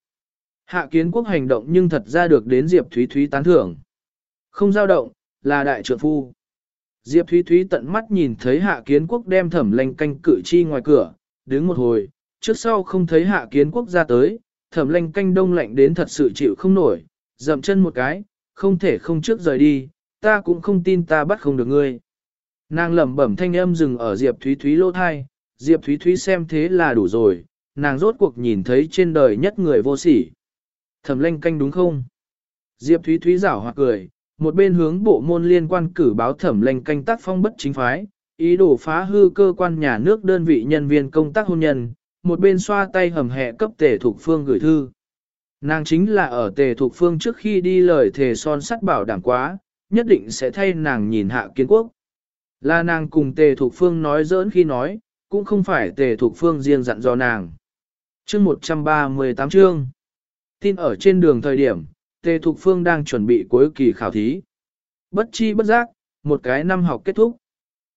Hạ kiến quốc hành động nhưng thật ra được đến Diệp Thúy Thúy tán thưởng. Không dao động, là đại trượng phu. Diệp Thúy Thúy tận mắt nhìn thấy hạ kiến quốc đem thẩm lành canh cử chi ngoài cửa, đứng một hồi, trước sau không thấy hạ kiến quốc ra tới, thẩm lệnh canh đông lạnh đến thật sự chịu không nổi, dậm chân một cái, không thể không trước rời đi, ta cũng không tin ta bắt không được ngươi. Nàng lẩm bẩm thanh âm dừng ở Diệp Thúy Thúy lỗ thai, Diệp Thúy Thúy xem thế là đủ rồi, nàng rốt cuộc nhìn thấy trên đời nhất người vô sỉ. Thẩm lanh canh đúng không? Diệp Thúy Thúy giảo hoặc cười, một bên hướng bộ môn liên quan cử báo thẩm lanh canh tác phong bất chính phái, ý đồ phá hư cơ quan nhà nước đơn vị nhân viên công tác hôn nhân, một bên xoa tay hầm hẹ cấp tề thuộc phương gửi thư. Nàng chính là ở tề thuộc phương trước khi đi lời thề son sắt bảo đảm quá, nhất định sẽ thay nàng nhìn hạ kiến quốc. Là nàng cùng tề thuộc phương nói giỡn khi nói, cũng không phải tề thuộc phương riêng dặn dò nàng. chương 138 chương. Tin ở trên đường thời điểm, tề thuộc phương đang chuẩn bị cuối kỳ khảo thí. Bất chi bất giác, một cái năm học kết thúc.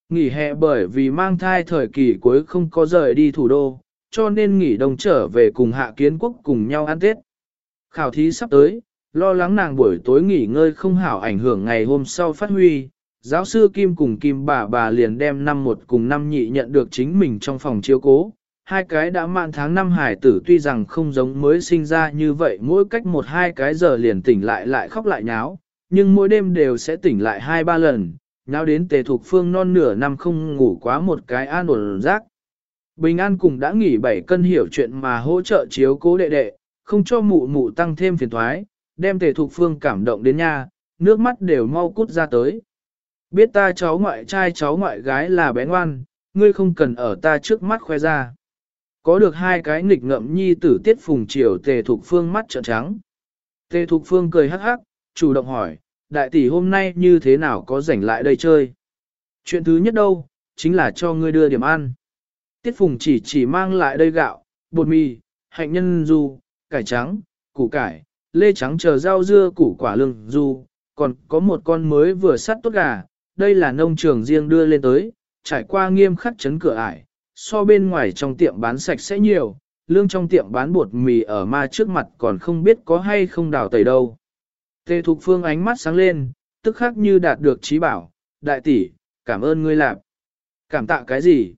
Nghỉ hè bởi vì mang thai thời kỳ cuối không có rời đi thủ đô, cho nên nghỉ đông trở về cùng hạ kiến quốc cùng nhau ăn Tết. Khảo thí sắp tới, lo lắng nàng buổi tối nghỉ ngơi không hảo ảnh hưởng ngày hôm sau phát huy. Giáo sư Kim cùng Kim bà bà liền đem năm một cùng năm nhị nhận được chính mình trong phòng chiếu cố. Hai cái đã mạn tháng năm hải tử tuy rằng không giống mới sinh ra như vậy mỗi cách một hai cái giờ liền tỉnh lại lại khóc lại nháo, nhưng mỗi đêm đều sẽ tỉnh lại hai ba lần, nháo đến tề thuộc phương non nửa năm không ngủ quá một cái an ổn rác. Bình An cùng đã nghỉ bảy cân hiểu chuyện mà hỗ trợ chiếu cố đệ đệ, không cho mụ mụ tăng thêm phiền thoái, đem tề thục phương cảm động đến nha, nước mắt đều mau cút ra tới. Biết ta cháu ngoại trai cháu ngoại gái là bé ngoan, ngươi không cần ở ta trước mắt khoe ra. Có được hai cái nghịch ngậm nhi tử tiết phùng triều tề thục phương mắt trợn trắng. Tề thục phương cười hắc hắc, chủ động hỏi, đại tỷ hôm nay như thế nào có rảnh lại đây chơi? Chuyện thứ nhất đâu, chính là cho ngươi đưa điểm ăn. Tiết Phùng chỉ chỉ mang lại đây gạo, bột mì, hạnh nhân du, cải trắng, củ cải, lê trắng chờ rau dưa củ quả lương du, còn có một con mới vừa sắt tốt gà, đây là nông trường riêng đưa lên tới, trải qua nghiêm khắc chấn cửa ải, so bên ngoài trong tiệm bán sạch sẽ nhiều, lương trong tiệm bán bột mì ở ma trước mặt còn không biết có hay không đào tẩy đâu. Tề Thục Phương ánh mắt sáng lên, tức khắc như đạt được trí bảo, đại tỷ, cảm ơn ngươi làm. Cảm tạ cái gì?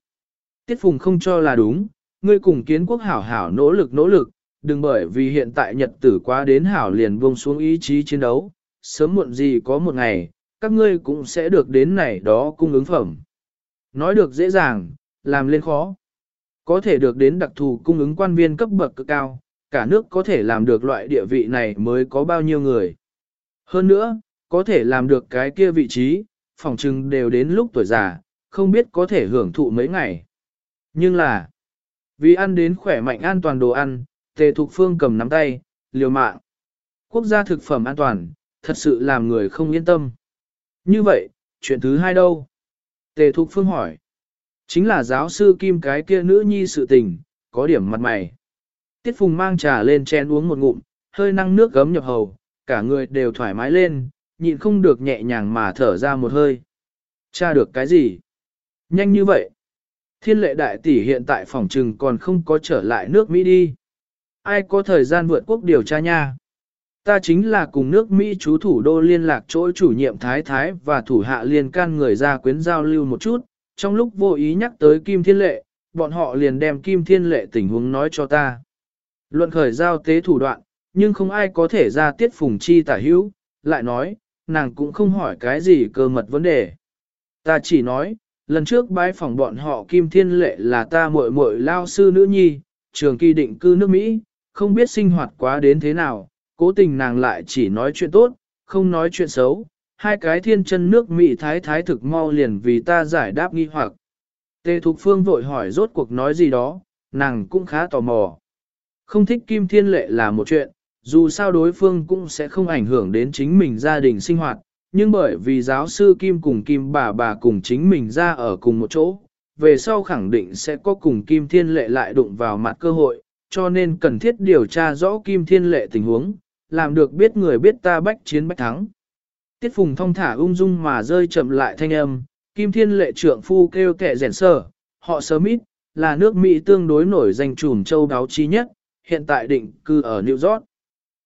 Tiết Phùng không cho là đúng, ngươi cùng kiến quốc hảo hảo nỗ lực nỗ lực, đừng bởi vì hiện tại nhật tử quá đến hảo liền buông xuống ý chí chiến đấu, sớm muộn gì có một ngày, các ngươi cũng sẽ được đến này đó cung ứng phẩm. Nói được dễ dàng, làm lên khó. Có thể được đến đặc thù cung ứng quan viên cấp bậc cực cao, cả nước có thể làm được loại địa vị này mới có bao nhiêu người. Hơn nữa, có thể làm được cái kia vị trí, phòng trừng đều đến lúc tuổi già, không biết có thể hưởng thụ mấy ngày. Nhưng là, vì ăn đến khỏe mạnh an toàn đồ ăn, tề thục phương cầm nắm tay, liều mạng. Quốc gia thực phẩm an toàn, thật sự làm người không yên tâm. Như vậy, chuyện thứ hai đâu? Tề Thục Phương hỏi. Chính là giáo sư Kim cái kia nữ nhi sự tình, có điểm mặt mày. Tiết Phùng mang trà lên chén uống một ngụm, hơi năng nước gấm nhập hầu, cả người đều thoải mái lên, nhịn không được nhẹ nhàng mà thở ra một hơi. Cha được cái gì? Nhanh như vậy. Thiên lệ đại tỷ hiện tại phòng trừng còn không có trở lại nước Mỹ đi. Ai có thời gian vượt quốc điều tra nha? Ta chính là cùng nước Mỹ chú thủ đô liên lạc chỗ chủ nhiệm Thái Thái và thủ hạ liên can người ra quyến giao lưu một chút, trong lúc vô ý nhắc tới Kim Thiên Lệ, bọn họ liền đem Kim Thiên Lệ tình huống nói cho ta. Luận khởi giao tế thủ đoạn, nhưng không ai có thể ra tiết phùng chi tả hữu, lại nói, nàng cũng không hỏi cái gì cơ mật vấn đề. Ta chỉ nói, lần trước bái phỏng bọn họ Kim Thiên Lệ là ta muội muội lao sư nữ nhi, trường kỳ định cư nước Mỹ, không biết sinh hoạt quá đến thế nào, cố tình nàng lại chỉ nói chuyện tốt, không nói chuyện xấu. Hai cái thiên chân nước Mỹ thái thái thực mau liền vì ta giải đáp nghi hoặc. Tề Thục Phương vội hỏi rốt cuộc nói gì đó, nàng cũng khá tò mò. Không thích Kim Thiên Lệ là một chuyện, dù sao đối phương cũng sẽ không ảnh hưởng đến chính mình gia đình sinh hoạt, nhưng bởi vì giáo sư Kim cùng Kim bà bà cùng chính mình ra ở cùng một chỗ, về sau khẳng định sẽ có cùng Kim Thiên Lệ lại đụng vào mặt cơ hội, cho nên cần thiết điều tra rõ Kim Thiên Lệ tình huống, làm được biết người biết ta bách chiến bách thắng. Tiết Phùng thông thả ung dung mà rơi chậm lại thanh âm, Kim Thiên Lệ trưởng phu kêu kẻ rèn sở, họ sớm ít, là nước Mỹ tương đối nổi danh trùm châu đáo chi nhất, hiện tại định cư ở New York.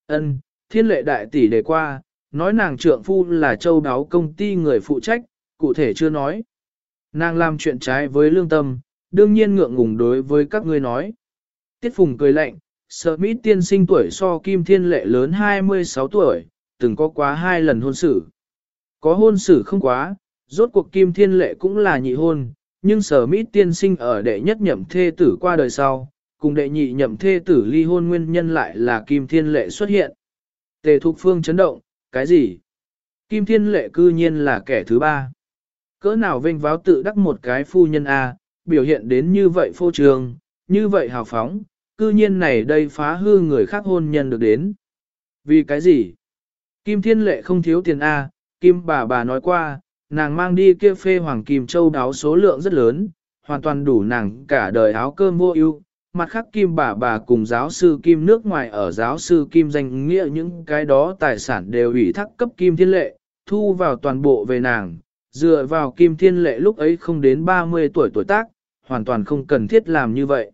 Ân, Thiên Lệ đại tỷ đề qua, nói nàng trượng phu là châu đáo công ty người phụ trách, cụ thể chưa nói. Nàng làm chuyện trái với lương tâm, đương nhiên ngượng ngùng đối với các ngươi nói. Tiết Phùng cười lạnh, Smith tiên sinh tuổi so Kim Thiên Lệ lớn 26 tuổi, từng có quá hai lần hôn sự. Có hôn sự không quá, rốt cuộc Kim Thiên Lệ cũng là nhị hôn, nhưng Sở Mít tiên sinh ở đệ nhất nhậm thê tử qua đời sau, cùng đệ nhị nhậm thê tử ly hôn nguyên nhân lại là Kim Thiên Lệ xuất hiện. Tề Thục Phương chấn động, cái gì? Kim Thiên Lệ cư nhiên là kẻ thứ ba. Cỡ nào vinh váo tự đắc một cái phu nhân A, biểu hiện đến như vậy phô trường, như vậy hào phóng, cư nhiên này đây phá hư người khác hôn nhân được đến. Vì cái gì? Kim Thiên Lệ không thiếu tiền A, Kim bà bà nói qua, nàng mang đi kia phê hoàng kim châu đáo số lượng rất lớn, hoàn toàn đủ nàng cả đời áo cơm mua ưu. Mặt khác Kim bà bà cùng giáo sư Kim nước ngoài ở giáo sư Kim danh nghĩa những cái đó tài sản đều ủy thác cấp Kim Thiên Lệ, thu vào toàn bộ về nàng, dựa vào Kim Thiên Lệ lúc ấy không đến 30 tuổi tuổi tác, hoàn toàn không cần thiết làm như vậy.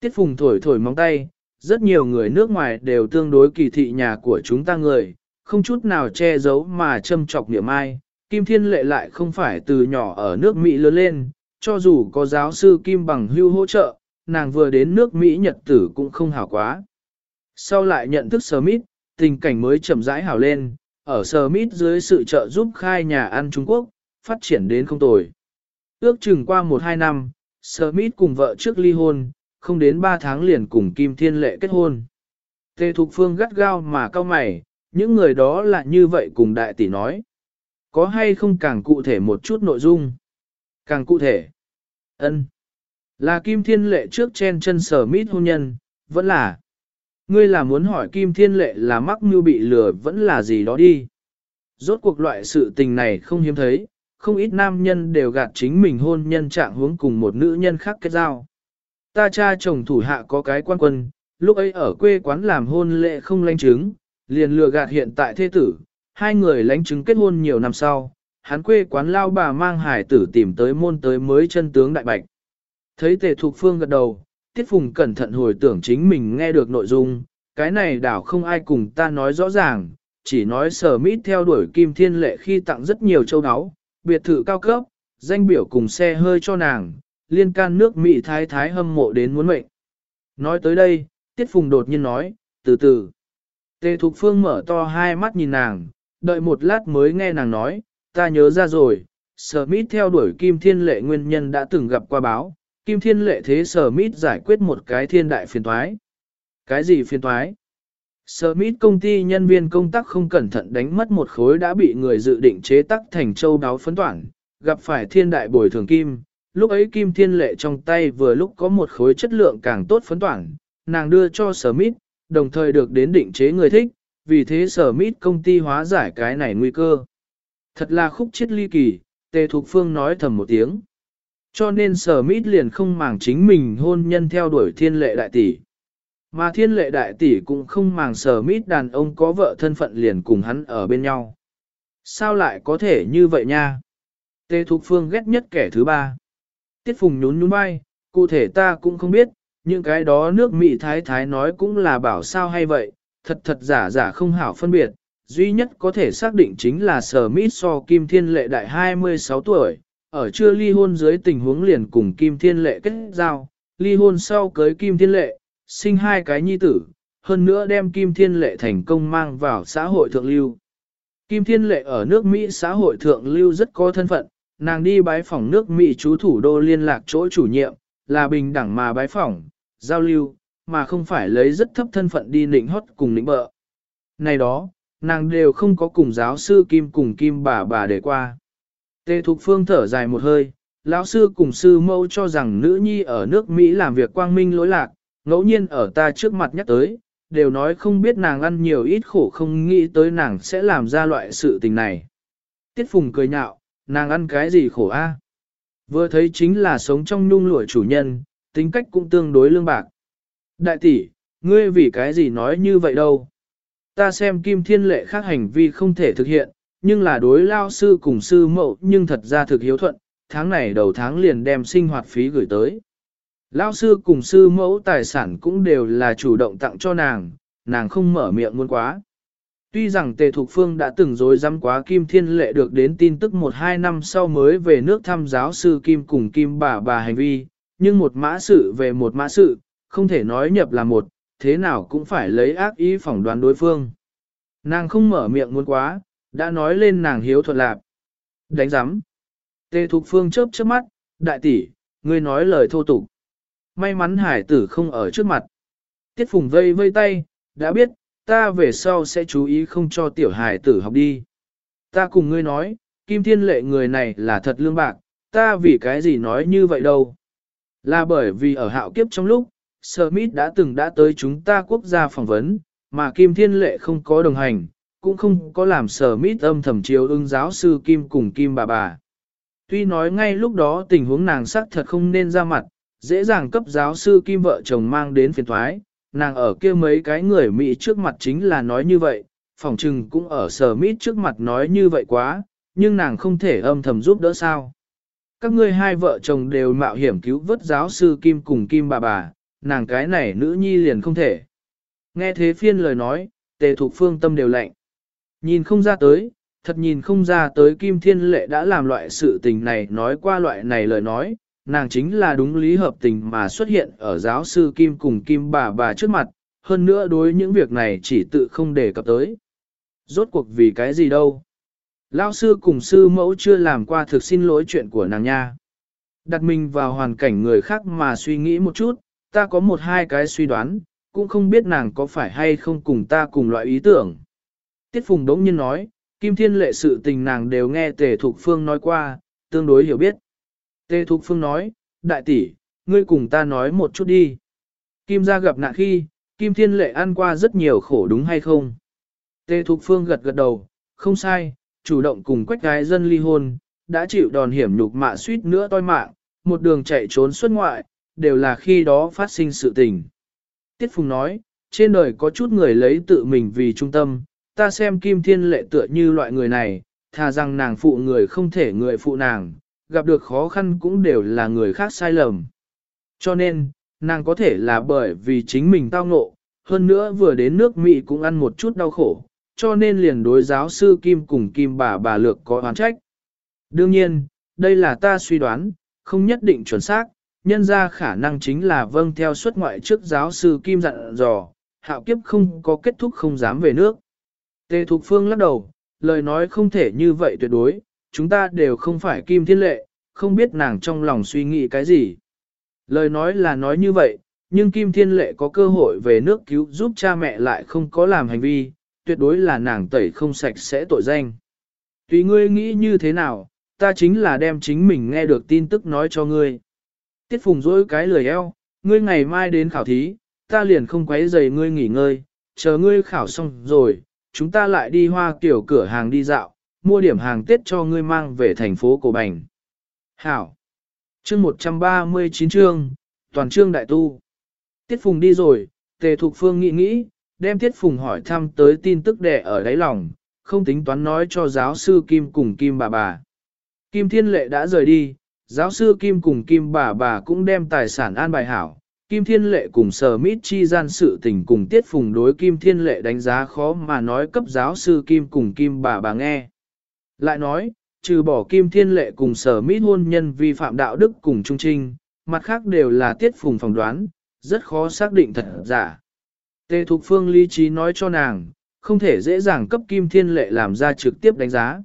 Tiết Phùng thổi thổi móng tay, rất nhiều người nước ngoài đều tương đối kỳ thị nhà của chúng ta người, không chút nào che giấu mà châm chọc niệm ai. Kim Thiên Lệ lại không phải từ nhỏ ở nước Mỹ lớn lên, cho dù có giáo sư Kim bằng hưu hỗ trợ, nàng vừa đến nước Mỹ Nhật tử cũng không hảo quá. Sau lại nhận thức Smith, tình cảnh mới chậm rãi hảo lên, ở Smith dưới sự trợ giúp khai nhà ăn Trung Quốc, phát triển đến không tồi. Ước chừng qua 1-2 năm, Smith cùng vợ trước ly hôn, không đến 3 tháng liền cùng Kim Thiên Lệ kết hôn. Tề Thục Phương gắt gao mà cao mày, những người đó là như vậy cùng đại tỷ nói. Có hay không càng cụ thể một chút nội dung? Càng cụ thể. ân Là Kim Thiên Lệ trước chen chân sở mít hôn nhân, vẫn là. Ngươi là muốn hỏi Kim Thiên Lệ là mắc mưu bị lừa vẫn là gì đó đi. Rốt cuộc loại sự tình này không hiếm thấy, không ít nam nhân đều gạt chính mình hôn nhân trạng hướng cùng một nữ nhân khác kết giao. Ta cha chồng thủ hạ có cái quan quân, lúc ấy ở quê quán làm hôn lệ không lanh chứng, liền lừa gạt hiện tại thế tử, hai người lánh chứng kết hôn nhiều năm sau, hắn quê quán lao bà mang hải tử tìm tới môn tới mới chân tướng đại bạch. Thấy tề thục phương gật đầu, tiết phùng cẩn thận hồi tưởng chính mình nghe được nội dung, cái này đảo không ai cùng ta nói rõ ràng, chỉ nói sở mít theo đuổi kim thiên lệ khi tặng rất nhiều châu áo, biệt thự cao cấp, danh biểu cùng xe hơi cho nàng, liên can nước Mỹ thái thái hâm mộ đến muốn mệnh. Nói tới đây, Tiết Phùng đột nhiên nói, từ từ. Tề Thục Phương mở to hai mắt nhìn nàng, đợi một lát mới nghe nàng nói, ta nhớ ra rồi, Smith theo đuổi Kim Thiên Lệ nguyên nhân đã từng gặp qua báo, Kim Thiên Lệ thế Smith giải quyết một cái thiên đại phiền toái. Cái gì phiền toái? Smith công ty nhân viên công tác không cẩn thận đánh mất một khối đã bị người dự định chế tác thành châu đáo phấn toản, gặp phải thiên đại bồi thường kim, lúc ấy Kim Thiên Lệ trong tay vừa lúc có một khối chất lượng càng tốt phấn toản, nàng đưa cho Smith, đồng thời được đến định chế người thích, vì thế sở mít công ty hóa giải cái này nguy cơ. Thật là khúc chết ly kỳ, tề thục phương nói thầm một tiếng. Cho nên sở mít liền không màng chính mình hôn nhân theo đuổi thiên lệ đại tỷ. Mà thiên lệ đại tỷ cũng không màng sở mít đàn ông có vợ thân phận liền cùng hắn ở bên nhau. Sao lại có thể như vậy nha? Tề Thục Phương ghét nhất kẻ thứ ba. Tiết Phùng nhún nhún vai, cụ thể ta cũng không biết, những cái đó nước Mỹ Thái Thái nói cũng là bảo sao hay vậy, thật thật giả giả không hảo phân biệt, duy nhất có thể xác định chính là sở mỹ so Kim Thiên Lệ đại 26 tuổi, ở chưa ly hôn dưới tình huống liền cùng Kim Thiên Lệ kết giao, ly hôn sau cưới Kim Thiên Lệ, sinh hai cái nhi tử, hơn nữa đem Kim Thiên Lệ thành công mang vào xã hội thượng lưu. Kim Thiên Lệ ở nước Mỹ xã hội thượng lưu rất có thân phận, nàng đi bái phỏng nước Mỹ chú thủ đô liên lạc chỗ chủ nhiệm, là bình đẳng mà bái phỏng, giao lưu, mà không phải lấy rất thấp thân phận đi nịnh hót cùng nịnh bợ. Này đó, nàng đều không có cùng giáo sư Kim cùng Kim bà bà để qua. Tê Thục Phương thở dài một hơi, lão sư cùng sư mâu cho rằng nữ nhi ở nước Mỹ làm việc quang minh lỗi lạc, ngẫu nhiên ở ta trước mặt nhắc tới, đều nói không biết nàng ăn nhiều ít khổ không nghĩ tới nàng sẽ làm ra loại sự tình này. Tiết Phùng cười nhạo, nàng ăn cái gì khổ a? Vừa thấy chính là sống trong nhung lụa chủ nhân, tính cách cũng tương đối lương bạc. Đại tỷ, ngươi vì cái gì nói như vậy đâu? Ta xem kim thiên lệ khác hành vi không thể thực hiện, nhưng là đối lao sư cùng sư mẫu nhưng thật ra thực hiếu thuận, tháng này đầu tháng liền đem sinh hoạt phí gửi tới. Lao sư cùng sư mẫu tài sản cũng đều là chủ động tặng cho nàng, nàng không mở miệng muốn quá. Tuy rằng Tề Thục Phương đã từng dối dám quá Kim Thiên Lệ được đến tin tức một hai năm sau mới về nước thăm giáo sư Kim cùng Kim bà bà hành vi, nhưng một mã sự về một mã sự, không thể nói nhập là một, thế nào cũng phải lấy ác ý phỏng đoán đối phương. Nàng không mở miệng muốn quá, đã nói lên nàng hiếu thuận lạp. Đánh giám. Tề Thục Phương chớp chớp mắt, đại tỷ, ngươi nói lời thô tục. May mắn hải tử không ở trước mặt. Tiết Phùng vây vây tay, đã biết, ta về sau sẽ chú ý không cho tiểu hải tử học đi. Ta cùng ngươi nói, Kim Thiên Lệ người này là thật lương bạc, ta vì cái gì nói như vậy đâu. Là bởi vì ở hạo kiếp trong lúc, Smith đã từng đã tới chúng ta quốc gia phỏng vấn, mà Kim Thiên Lệ không có đồng hành, cũng không có làm Smith âm thầm chiếu ưng giáo sư Kim cùng Kim bà bà. Tuy nói ngay lúc đó tình huống nàng sắc thật không nên ra mặt, dễ dàng cấp giáo sư Kim vợ chồng mang đến phiền thoái, nàng ở kia mấy cái người Mỹ trước mặt chính là nói như vậy, phỏng trừng cũng ở sở Mít trước mặt nói như vậy quá, nhưng nàng không thể âm thầm giúp đỡ sao. Các ngươi hai vợ chồng đều mạo hiểm cứu vớt giáo sư Kim cùng Kim bà bà, nàng cái này nữ nhi liền không thể. Nghe thế phiên lời nói, tề thục phương tâm đều lạnh. Nhìn không ra tới, thật nhìn không ra tới Kim Thiên Lệ đã làm loại sự tình này nói qua loại này lời nói, nàng chính là đúng lý hợp tình mà xuất hiện ở giáo sư Kim cùng Kim bà bà trước mặt, hơn nữa đối những việc này chỉ tự không đề cập tới. Rốt cuộc vì cái gì đâu? Lao sư cùng sư mẫu chưa làm qua thực xin lỗi chuyện của nàng nha. Đặt mình vào hoàn cảnh người khác mà suy nghĩ một chút, ta có một hai cái suy đoán, cũng không biết nàng có phải hay không cùng ta cùng loại ý tưởng. Tiết Phùng đống nhiên nói, Kim Thiên lệ sự tình nàng đều nghe Tề Thục Phương nói qua, tương đối hiểu biết. Tê Thục Phương nói, đại tỷ, ngươi cùng ta nói một chút đi. Kim gia gặp nạn khi, Kim Thiên Lệ ăn qua rất nhiều khổ đúng hay không? Tê Thục Phương gật gật đầu, không sai, chủ động cùng quách gái dân ly hôn, đã chịu đòn hiểm nhục mạ suýt nữa toi mạng, một đường chạy trốn xuất ngoại, đều là khi đó phát sinh sự tình. Tiết Phùng nói, trên đời có chút người lấy tự mình vì trung tâm, ta xem Kim Thiên Lệ tựa như loại người này, thà rằng nàng phụ người không thể người phụ nàng, gặp được khó khăn cũng đều là người khác sai lầm. Cho nên, nàng có thể là bởi vì chính mình tao ngộ, hơn nữa vừa đến nước Mỹ cũng ăn một chút đau khổ, cho nên liền đối giáo sư Kim cùng Kim bà bà lược có oán trách. Đương nhiên, đây là ta suy đoán, không nhất định chuẩn xác, nhân ra khả năng chính là vâng theo xuất ngoại trước giáo sư Kim dặn dò, hạo kiếp không có kết thúc không dám về nước. Tề Thục Phương lắc đầu, lời nói không thể như vậy tuyệt đối, chúng ta đều không phải Kim Thiên Lệ, không biết nàng trong lòng suy nghĩ cái gì. Lời nói là nói như vậy, nhưng Kim Thiên Lệ có cơ hội về nước cứu giúp cha mẹ lại không có làm hành vi, tuyệt đối là nàng tẩy không sạch sẽ tội danh. Tùy ngươi nghĩ như thế nào, ta chính là đem chính mình nghe được tin tức nói cho ngươi. Tiết phùng dối cái lười eo, ngươi ngày mai đến khảo thí, ta liền không quấy rầy ngươi nghỉ ngơi, chờ ngươi khảo xong rồi, chúng ta lại đi hoa kiểu cửa hàng đi dạo, mua điểm hàng Tết cho ngươi mang về thành phố Cổ Bành. Hảo! Chương 139 chương, toàn chương đại tu. Tiết Phùng đi rồi, Tề Thục Phương nghĩ nghĩ, đem Tiết Phùng hỏi thăm tới tin tức đẻ ở đáy lòng, không tính toán nói cho giáo sư Kim cùng Kim bà bà. Kim Thiên Lệ đã rời đi, giáo sư Kim cùng Kim bà bà cũng đem tài sản an bài hảo. Kim Thiên Lệ cùng Sở Mít chi gian sự tình cùng Tiết Phùng đối Kim Thiên Lệ đánh giá khó mà nói cấp giáo sư Kim cùng Kim bà bà nghe. Lại nói, trừ bỏ Kim Thiên Lệ cùng Sở Mít hôn nhân vi phạm đạo đức cùng trung trinh, mặt khác đều là Tiết Phùng phỏng đoán, rất khó xác định thật giả. Tề Thục Phương lý trí nói cho nàng, không thể dễ dàng cấp Kim Thiên Lệ làm ra trực tiếp đánh giá.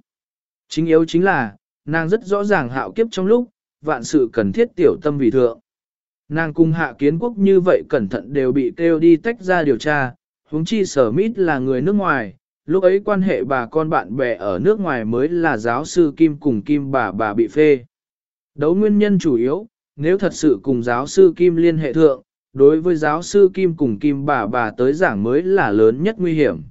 Chính yếu chính là, nàng rất rõ ràng hạo kiếp trong lúc, vạn sự cần thiết tiểu tâm vì thượng. Nàng cùng hạ kiến quốc như vậy cẩn thận đều bị kêu đi tách ra điều tra, huống chi sở mít là người nước ngoài, lúc ấy quan hệ bà con bạn bè ở nước ngoài mới là giáo sư Kim cùng Kim bà bà bị phê. Đấu nguyên nhân chủ yếu, nếu thật sự cùng giáo sư Kim liên hệ thượng, đối với giáo sư Kim cùng Kim bà bà tới giảng mới là lớn nhất nguy hiểm.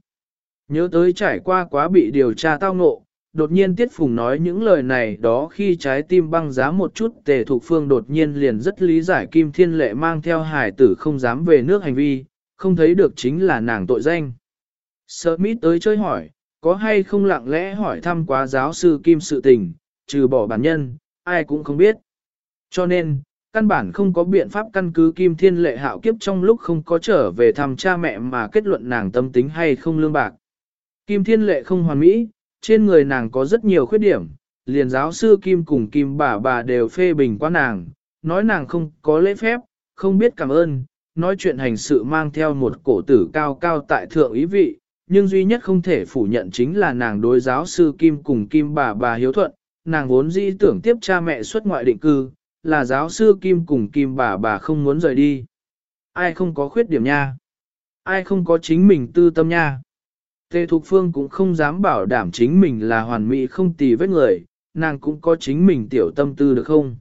Nhớ tới trải qua quá bị điều tra tao ngộ, đột nhiên Tiết Phùng nói những lời này đó khi trái tim băng giá một chút tề thục phương đột nhiên liền rất lý giải Kim Thiên Lệ mang theo hải tử không dám về nước hành vi, không thấy được chính là nàng tội danh. Sợ mít tới chơi hỏi, có hay không lặng lẽ hỏi thăm quá giáo sư Kim sự tình, trừ bỏ bản nhân, ai cũng không biết. Cho nên, căn bản không có biện pháp căn cứ Kim Thiên Lệ hạo kiếp trong lúc không có trở về thăm cha mẹ mà kết luận nàng tâm tính hay không lương bạc. Kim Thiên Lệ không hoàn mỹ, trên người nàng có rất nhiều khuyết điểm, liền giáo sư Kim cùng Kim bà bà đều phê bình qua nàng, nói nàng không có lễ phép, không biết cảm ơn, nói chuyện hành sự mang theo một cổ tử cao cao tại thượng ý vị, nhưng duy nhất không thể phủ nhận chính là nàng đối giáo sư Kim cùng Kim bà bà hiếu thuận, nàng vốn dĩ tưởng tiếp cha mẹ xuất ngoại định cư, là giáo sư Kim cùng Kim bà bà không muốn rời đi. Ai không có khuyết điểm nha? Ai không có chính mình tư tâm nha? Tề Thục Phương cũng không dám bảo đảm chính mình là hoàn mỹ không tì vết người, nàng cũng có chính mình tiểu tâm tư được không?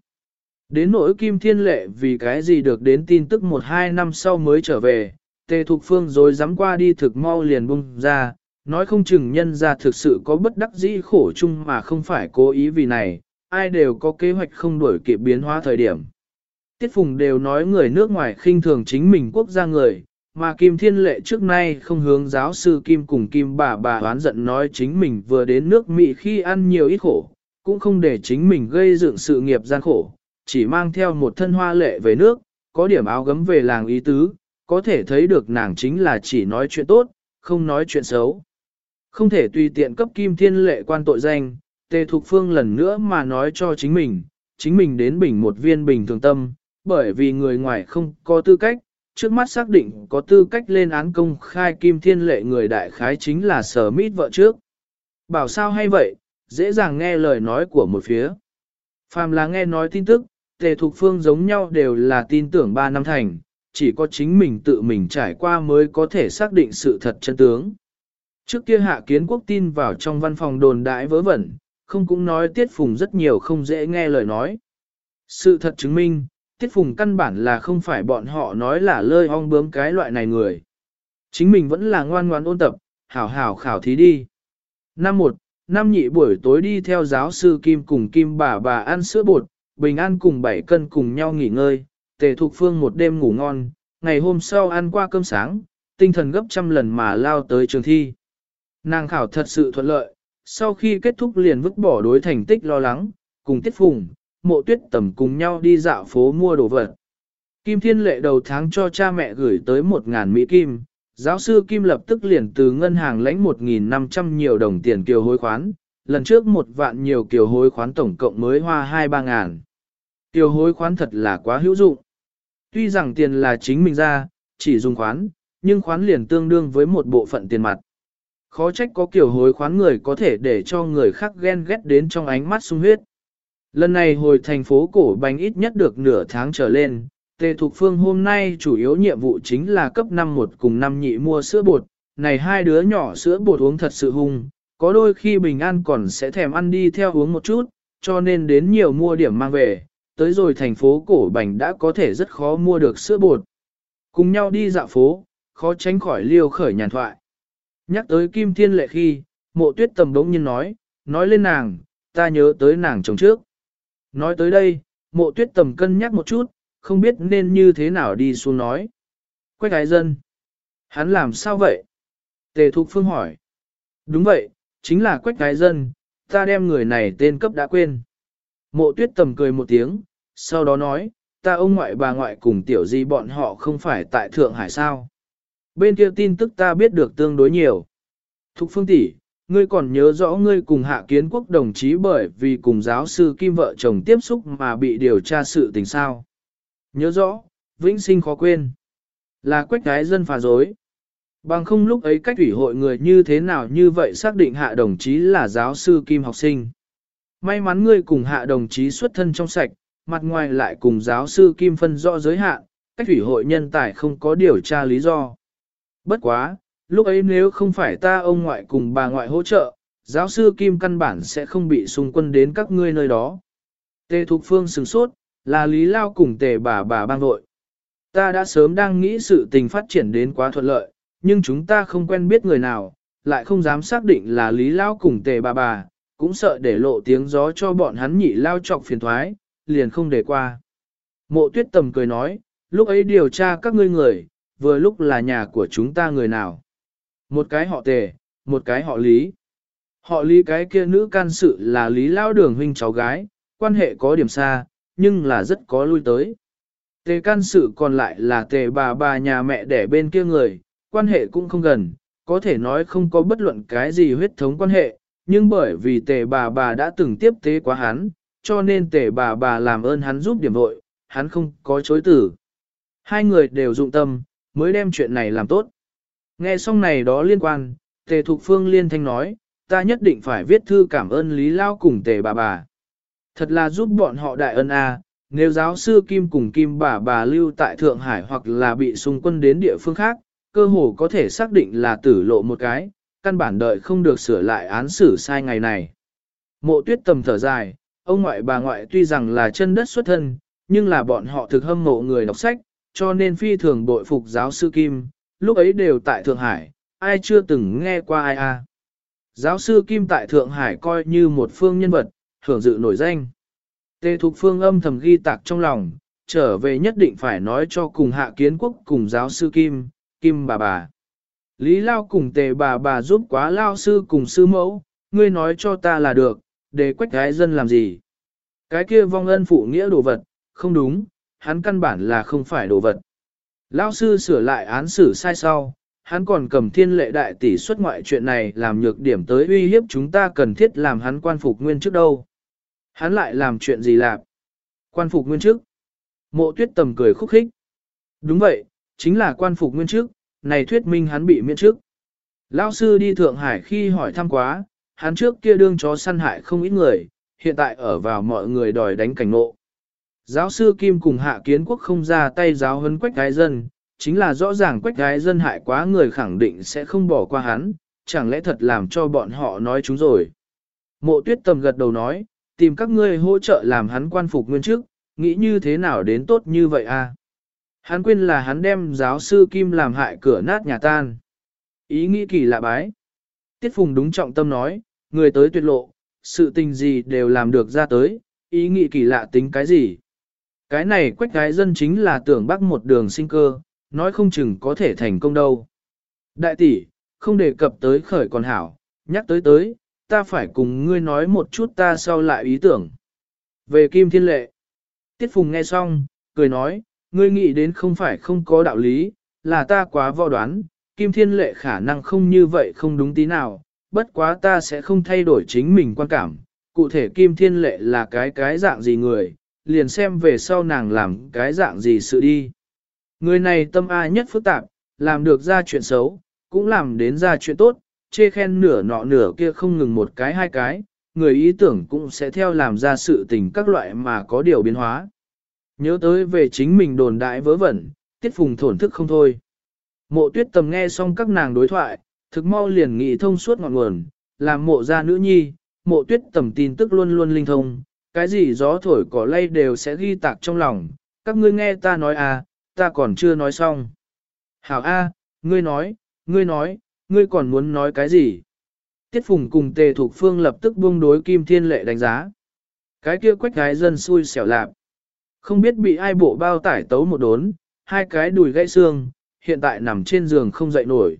Đến nỗi Kim Thiên Lệ vì cái gì được đến tin tức một hai năm sau mới trở về, Tề Thục Phương rồi dám qua đi thực mau liền bung ra, nói không chừng nhân ra thực sự có bất đắc dĩ khổ chung mà không phải cố ý vì này, ai đều có kế hoạch không đổi kịp biến hóa thời điểm. Tiết Phùng đều nói người nước ngoài khinh thường chính mình quốc gia người, mà Kim Thiên Lệ trước nay không hướng giáo sư Kim cùng Kim bà bà oán giận nói chính mình vừa đến nước Mỹ khi ăn nhiều ít khổ, cũng không để chính mình gây dựng sự nghiệp gian khổ, chỉ mang theo một thân hoa lệ về nước, có điểm áo gấm về làng ý tứ, có thể thấy được nàng chính là chỉ nói chuyện tốt, không nói chuyện xấu. Không thể tùy tiện cấp Kim Thiên Lệ quan tội danh, Tề Thục Phương lần nữa mà nói cho chính mình, chính mình đến bình một viên bình thường tâm, bởi vì người ngoài không có tư cách, trước mắt xác định có tư cách lên án công khai kim thiên lệ người đại khái chính là sở mít vợ trước. Bảo sao hay vậy, dễ dàng nghe lời nói của một phía. Phàm là nghe nói tin tức, tề thục phương giống nhau đều là tin tưởng ba năm thành, chỉ có chính mình tự mình trải qua mới có thể xác định sự thật chân tướng. Trước kia hạ kiến quốc tin vào trong văn phòng đồn đại vớ vẩn, không cũng nói tiết phùng rất nhiều không dễ nghe lời nói. Sự thật chứng minh, Tiết Phùng căn bản là không phải bọn họ nói là lơi ong bướm cái loại này người. Chính mình vẫn là ngoan ngoan ôn tập, hảo hảo khảo thí đi. Năm một, năm nhị buổi tối đi theo giáo sư Kim cùng Kim bà bà ăn sữa bột, bình an cùng bảy cân cùng nhau nghỉ ngơi, tề thục phương một đêm ngủ ngon, ngày hôm sau ăn qua cơm sáng, tinh thần gấp trăm lần mà lao tới trường thi. Nàng khảo thật sự thuận lợi, sau khi kết thúc liền vứt bỏ đối thành tích lo lắng, cùng tiết phùng, mộ tuyết tầm cùng nhau đi dạo phố mua đồ vật. Kim Thiên Lệ đầu tháng cho cha mẹ gửi tới 1.000 Mỹ Kim, giáo sư Kim lập tức liền từ ngân hàng lãnh 1.500 nhiều đồng tiền kiều hối khoán, lần trước một vạn nhiều kiều hối khoán tổng cộng mới hoa 2-3 ngàn. Kiều hối khoán thật là quá hữu dụng. Tuy rằng tiền là chính mình ra, chỉ dùng khoán, nhưng khoán liền tương đương với một bộ phận tiền mặt. Khó trách có kiểu hối khoán người có thể để cho người khác ghen ghét đến trong ánh mắt sung huyết. Lần này hồi thành phố cổ bánh ít nhất được nửa tháng trở lên, Tề Thục Phương hôm nay chủ yếu nhiệm vụ chính là cấp năm một cùng năm nhị mua sữa bột, này hai đứa nhỏ sữa bột uống thật sự hung, có đôi khi bình an còn sẽ thèm ăn đi theo uống một chút, cho nên đến nhiều mua điểm mang về, tới rồi thành phố cổ Bành đã có thể rất khó mua được sữa bột. Cùng nhau đi dạo phố, khó tránh khỏi liêu khởi nhàn thoại. Nhắc tới Kim Thiên Lệ khi, mộ tuyết tầm đống nhiên nói, nói lên nàng, ta nhớ tới nàng chồng trước. Nói tới đây, mộ tuyết tầm cân nhắc một chút, không biết nên như thế nào đi xuống nói. Quách ái dân. Hắn làm sao vậy? Tề Thục Phương hỏi. Đúng vậy, chính là quách ái dân, ta đem người này tên cấp đã quên. Mộ tuyết tầm cười một tiếng, sau đó nói, ta ông ngoại bà ngoại cùng tiểu di bọn họ không phải tại Thượng Hải sao. Bên kia tin tức ta biết được tương đối nhiều. Thục Phương tỷ, ngươi còn nhớ rõ ngươi cùng hạ kiến quốc đồng chí bởi vì cùng giáo sư Kim vợ chồng tiếp xúc mà bị điều tra sự tình sao. Nhớ rõ, vĩnh sinh khó quên. Là quách cái dân phá dối. Bằng không lúc ấy cách ủy hội người như thế nào như vậy xác định hạ đồng chí là giáo sư Kim học sinh. May mắn ngươi cùng hạ đồng chí xuất thân trong sạch, mặt ngoài lại cùng giáo sư Kim phân rõ giới hạn, cách thủy hội nhân tài không có điều tra lý do. Bất quá, lúc ấy nếu không phải ta ông ngoại cùng bà ngoại hỗ trợ, giáo sư Kim căn bản sẽ không bị xung quân đến các ngươi nơi đó. Tề Thục Phương sừng sốt, là Lý Lao cùng tề bà bà bang vội. Ta đã sớm đang nghĩ sự tình phát triển đến quá thuận lợi, nhưng chúng ta không quen biết người nào, lại không dám xác định là Lý Lao cùng tề bà bà, cũng sợ để lộ tiếng gió cho bọn hắn nhị lao trọc phiền thoái, liền không để qua. Mộ tuyết tầm cười nói, lúc ấy điều tra các ngươi người, vừa lúc là nhà của chúng ta người nào. Một cái họ tề, một cái họ lý. Họ lý cái kia nữ can sự là lý lao đường huynh cháu gái, quan hệ có điểm xa, nhưng là rất có lui tới. Tề can sự còn lại là tề bà bà nhà mẹ đẻ bên kia người, quan hệ cũng không gần, có thể nói không có bất luận cái gì huyết thống quan hệ, nhưng bởi vì tề bà bà đã từng tiếp tế quá hắn, cho nên tề bà bà làm ơn hắn giúp điểm vội, hắn không có chối tử. Hai người đều dụng tâm, mới đem chuyện này làm tốt. Nghe xong này đó liên quan, tề thục phương liên thanh nói, ta nhất định phải viết thư cảm ơn Lý Lao cùng tề bà bà. Thật là giúp bọn họ đại ân a. nếu giáo sư Kim cùng Kim bà bà lưu tại Thượng Hải hoặc là bị xung quân đến địa phương khác, cơ hồ có thể xác định là tử lộ một cái, căn bản đợi không được sửa lại án xử sai ngày này. Mộ tuyết tầm thở dài, ông ngoại bà ngoại tuy rằng là chân đất xuất thân, nhưng là bọn họ thực hâm mộ người đọc sách, cho nên phi thường bội phục giáo sư Kim, lúc ấy đều tại Thượng Hải, ai chưa từng nghe qua ai a. Giáo sư Kim tại Thượng Hải coi như một phương nhân vật, hưởng dự nổi danh. Tề Thục Phương âm thầm ghi tạc trong lòng, trở về nhất định phải nói cho cùng hạ kiến quốc cùng giáo sư Kim, Kim bà bà. Lý Lao cùng tề bà bà giúp quá Lao sư cùng sư mẫu, ngươi nói cho ta là được, để quách gái dân làm gì. Cái kia vong ân phụ nghĩa đồ vật, không đúng, hắn căn bản là không phải đồ vật. Lao sư sửa lại án xử sai sau, hắn còn cầm thiên lệ đại tỷ xuất ngoại chuyện này làm nhược điểm tới uy hiếp chúng ta cần thiết làm hắn quan phục nguyên trước đâu. Hắn lại làm chuyện gì lạp? Quan phục nguyên trước. Mộ tuyết tầm cười khúc khích. Đúng vậy, chính là quan phục nguyên trước, này thuyết minh hắn bị miễn trước. Lão sư đi Thượng Hải khi hỏi thăm quá, hắn trước kia đương chó săn hại không ít người, hiện tại ở vào mọi người đòi đánh cảnh ngộ. Giáo sư Kim cùng hạ kiến quốc không ra tay giáo huấn quách gái dân, chính là rõ ràng quách gái dân hại quá người khẳng định sẽ không bỏ qua hắn, chẳng lẽ thật làm cho bọn họ nói chúng rồi. Mộ tuyết tầm gật đầu nói, tìm các ngươi hỗ trợ làm hắn quan phục nguyên chức, nghĩ như thế nào đến tốt như vậy a? À? Hắn quên là hắn đem giáo sư Kim làm hại cửa nát nhà tan. Ý nghĩ kỳ lạ bái. Tiết Phùng đúng trọng tâm nói, người tới tuyệt lộ, sự tình gì đều làm được ra tới, ý nghĩ kỳ lạ tính cái gì. Cái này quách gái dân chính là tưởng bắt một đường sinh cơ, nói không chừng có thể thành công đâu. Đại tỷ, không đề cập tới khởi còn hảo, nhắc tới tới, ta phải cùng ngươi nói một chút ta sau lại ý tưởng. Về Kim Thiên Lệ, Tiết Phùng nghe xong, cười nói, ngươi nghĩ đến không phải không có đạo lý, là ta quá vò đoán, Kim Thiên Lệ khả năng không như vậy không đúng tí nào, bất quá ta sẽ không thay đổi chính mình quan cảm, cụ thể Kim Thiên Lệ là cái cái dạng gì người, liền xem về sau nàng làm cái dạng gì sự đi. Người này tâm ai nhất phức tạp, làm được ra chuyện xấu, cũng làm đến ra chuyện tốt, chê khen nửa nọ nửa kia không ngừng một cái hai cái, người ý tưởng cũng sẽ theo làm ra sự tình các loại mà có điều biến hóa. Nhớ tới về chính mình đồn đại vớ vẩn, tiết phùng thổn thức không thôi. Mộ tuyết tầm nghe xong các nàng đối thoại, thực mau liền nghị thông suốt ngọn nguồn, làm mộ gia nữ nhi, mộ tuyết tầm tin tức luôn luôn linh thông, cái gì gió thổi cỏ lay đều sẽ ghi tạc trong lòng, các ngươi nghe ta nói à, ta còn chưa nói xong. Hảo A, ngươi nói, ngươi nói, ngươi còn muốn nói cái gì? Tiết Phùng cùng Tề Thục Phương lập tức buông đối Kim Thiên Lệ đánh giá. Cái kia quách gái dân xui xẻo lạp. Không biết bị ai bộ bao tải tấu một đốn, hai cái đùi gãy xương, hiện tại nằm trên giường không dậy nổi.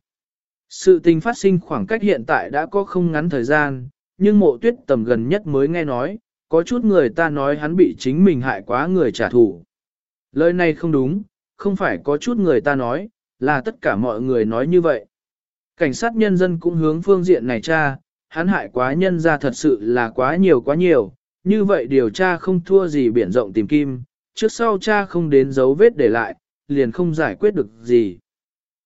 Sự tình phát sinh khoảng cách hiện tại đã có không ngắn thời gian, nhưng mộ tuyết tầm gần nhất mới nghe nói, có chút người ta nói hắn bị chính mình hại quá người trả thù. Lời này không đúng, không phải có chút người ta nói, là tất cả mọi người nói như vậy. Cảnh sát nhân dân cũng hướng phương diện này tra, hắn hại quá nhân ra thật sự là quá nhiều quá nhiều, như vậy điều tra không thua gì biển rộng tìm kim, trước sau cha không đến dấu vết để lại, liền không giải quyết được gì.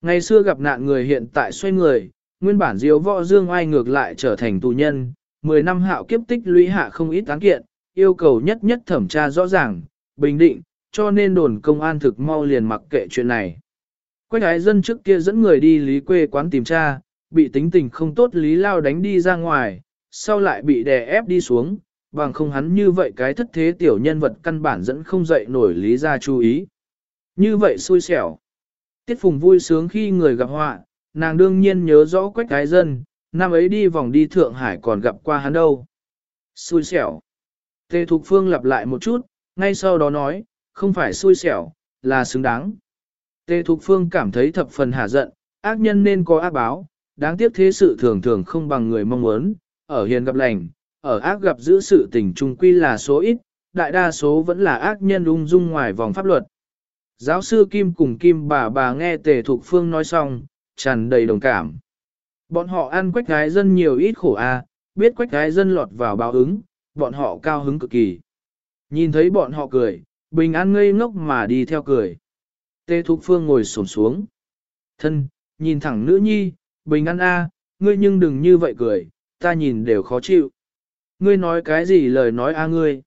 Ngày xưa gặp nạn người hiện tại xoay người, nguyên bản diếu võ dương ai ngược lại trở thành tù nhân, 10 năm hạo kiếp tích lũy hạ không ít án kiện, yêu cầu nhất nhất thẩm tra rõ ràng, bình định, cho nên đồn công an thực mau liền mặc kệ chuyện này. Quách ái dân trước kia dẫn người đi lý quê quán tìm tra, bị tính tình không tốt lý lao đánh đi ra ngoài, sau lại bị đè ép đi xuống, bằng không hắn như vậy cái thất thế tiểu nhân vật căn bản dẫn không dậy nổi lý ra chú ý. Như vậy xui xẻo. Tiết Phùng vui sướng khi người gặp họa, nàng đương nhiên nhớ rõ quách cái dân, năm ấy đi vòng đi Thượng Hải còn gặp qua hắn đâu. Xui xẻo. Tề Thục Phương lặp lại một chút, ngay sau đó nói, không phải xui xẻo, là xứng đáng. Tề Thục Phương cảm thấy thập phần hả giận, ác nhân nên có ác báo, đáng tiếc thế sự thường thường không bằng người mong muốn, ở hiền gặp lành, ở ác gặp giữ sự tình trung quy là số ít, đại đa số vẫn là ác nhân ung dung ngoài vòng pháp luật. Giáo sư Kim cùng Kim bà bà nghe Tề Thục Phương nói xong, tràn đầy đồng cảm. Bọn họ ăn quách gái dân nhiều ít khổ a, biết quách gái dân lọt vào báo ứng, bọn họ cao hứng cực kỳ. Nhìn thấy bọn họ cười, bình an ngây ngốc mà đi theo cười. Tề Thục Phương ngồi xổm xuống. Thân, nhìn thẳng nữ nhi, bình an a, ngươi nhưng đừng như vậy cười, ta nhìn đều khó chịu. Ngươi nói cái gì lời nói a ngươi?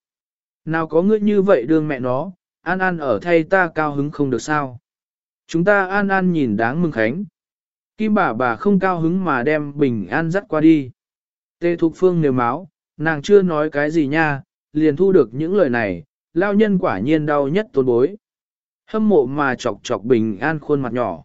Nào có ngươi như vậy đương mẹ nó, an an ở thay ta cao hứng không được sao? Chúng ta an an nhìn đáng mừng khánh. Kim bà bà không cao hứng mà đem bình an dắt qua đi. Tê Thục Phương nếu máu, nàng chưa nói cái gì nha, liền thu được những lời này, lao nhân quả nhiên đau nhất tôn bối. Hâm mộ mà chọc chọc bình an khuôn mặt nhỏ.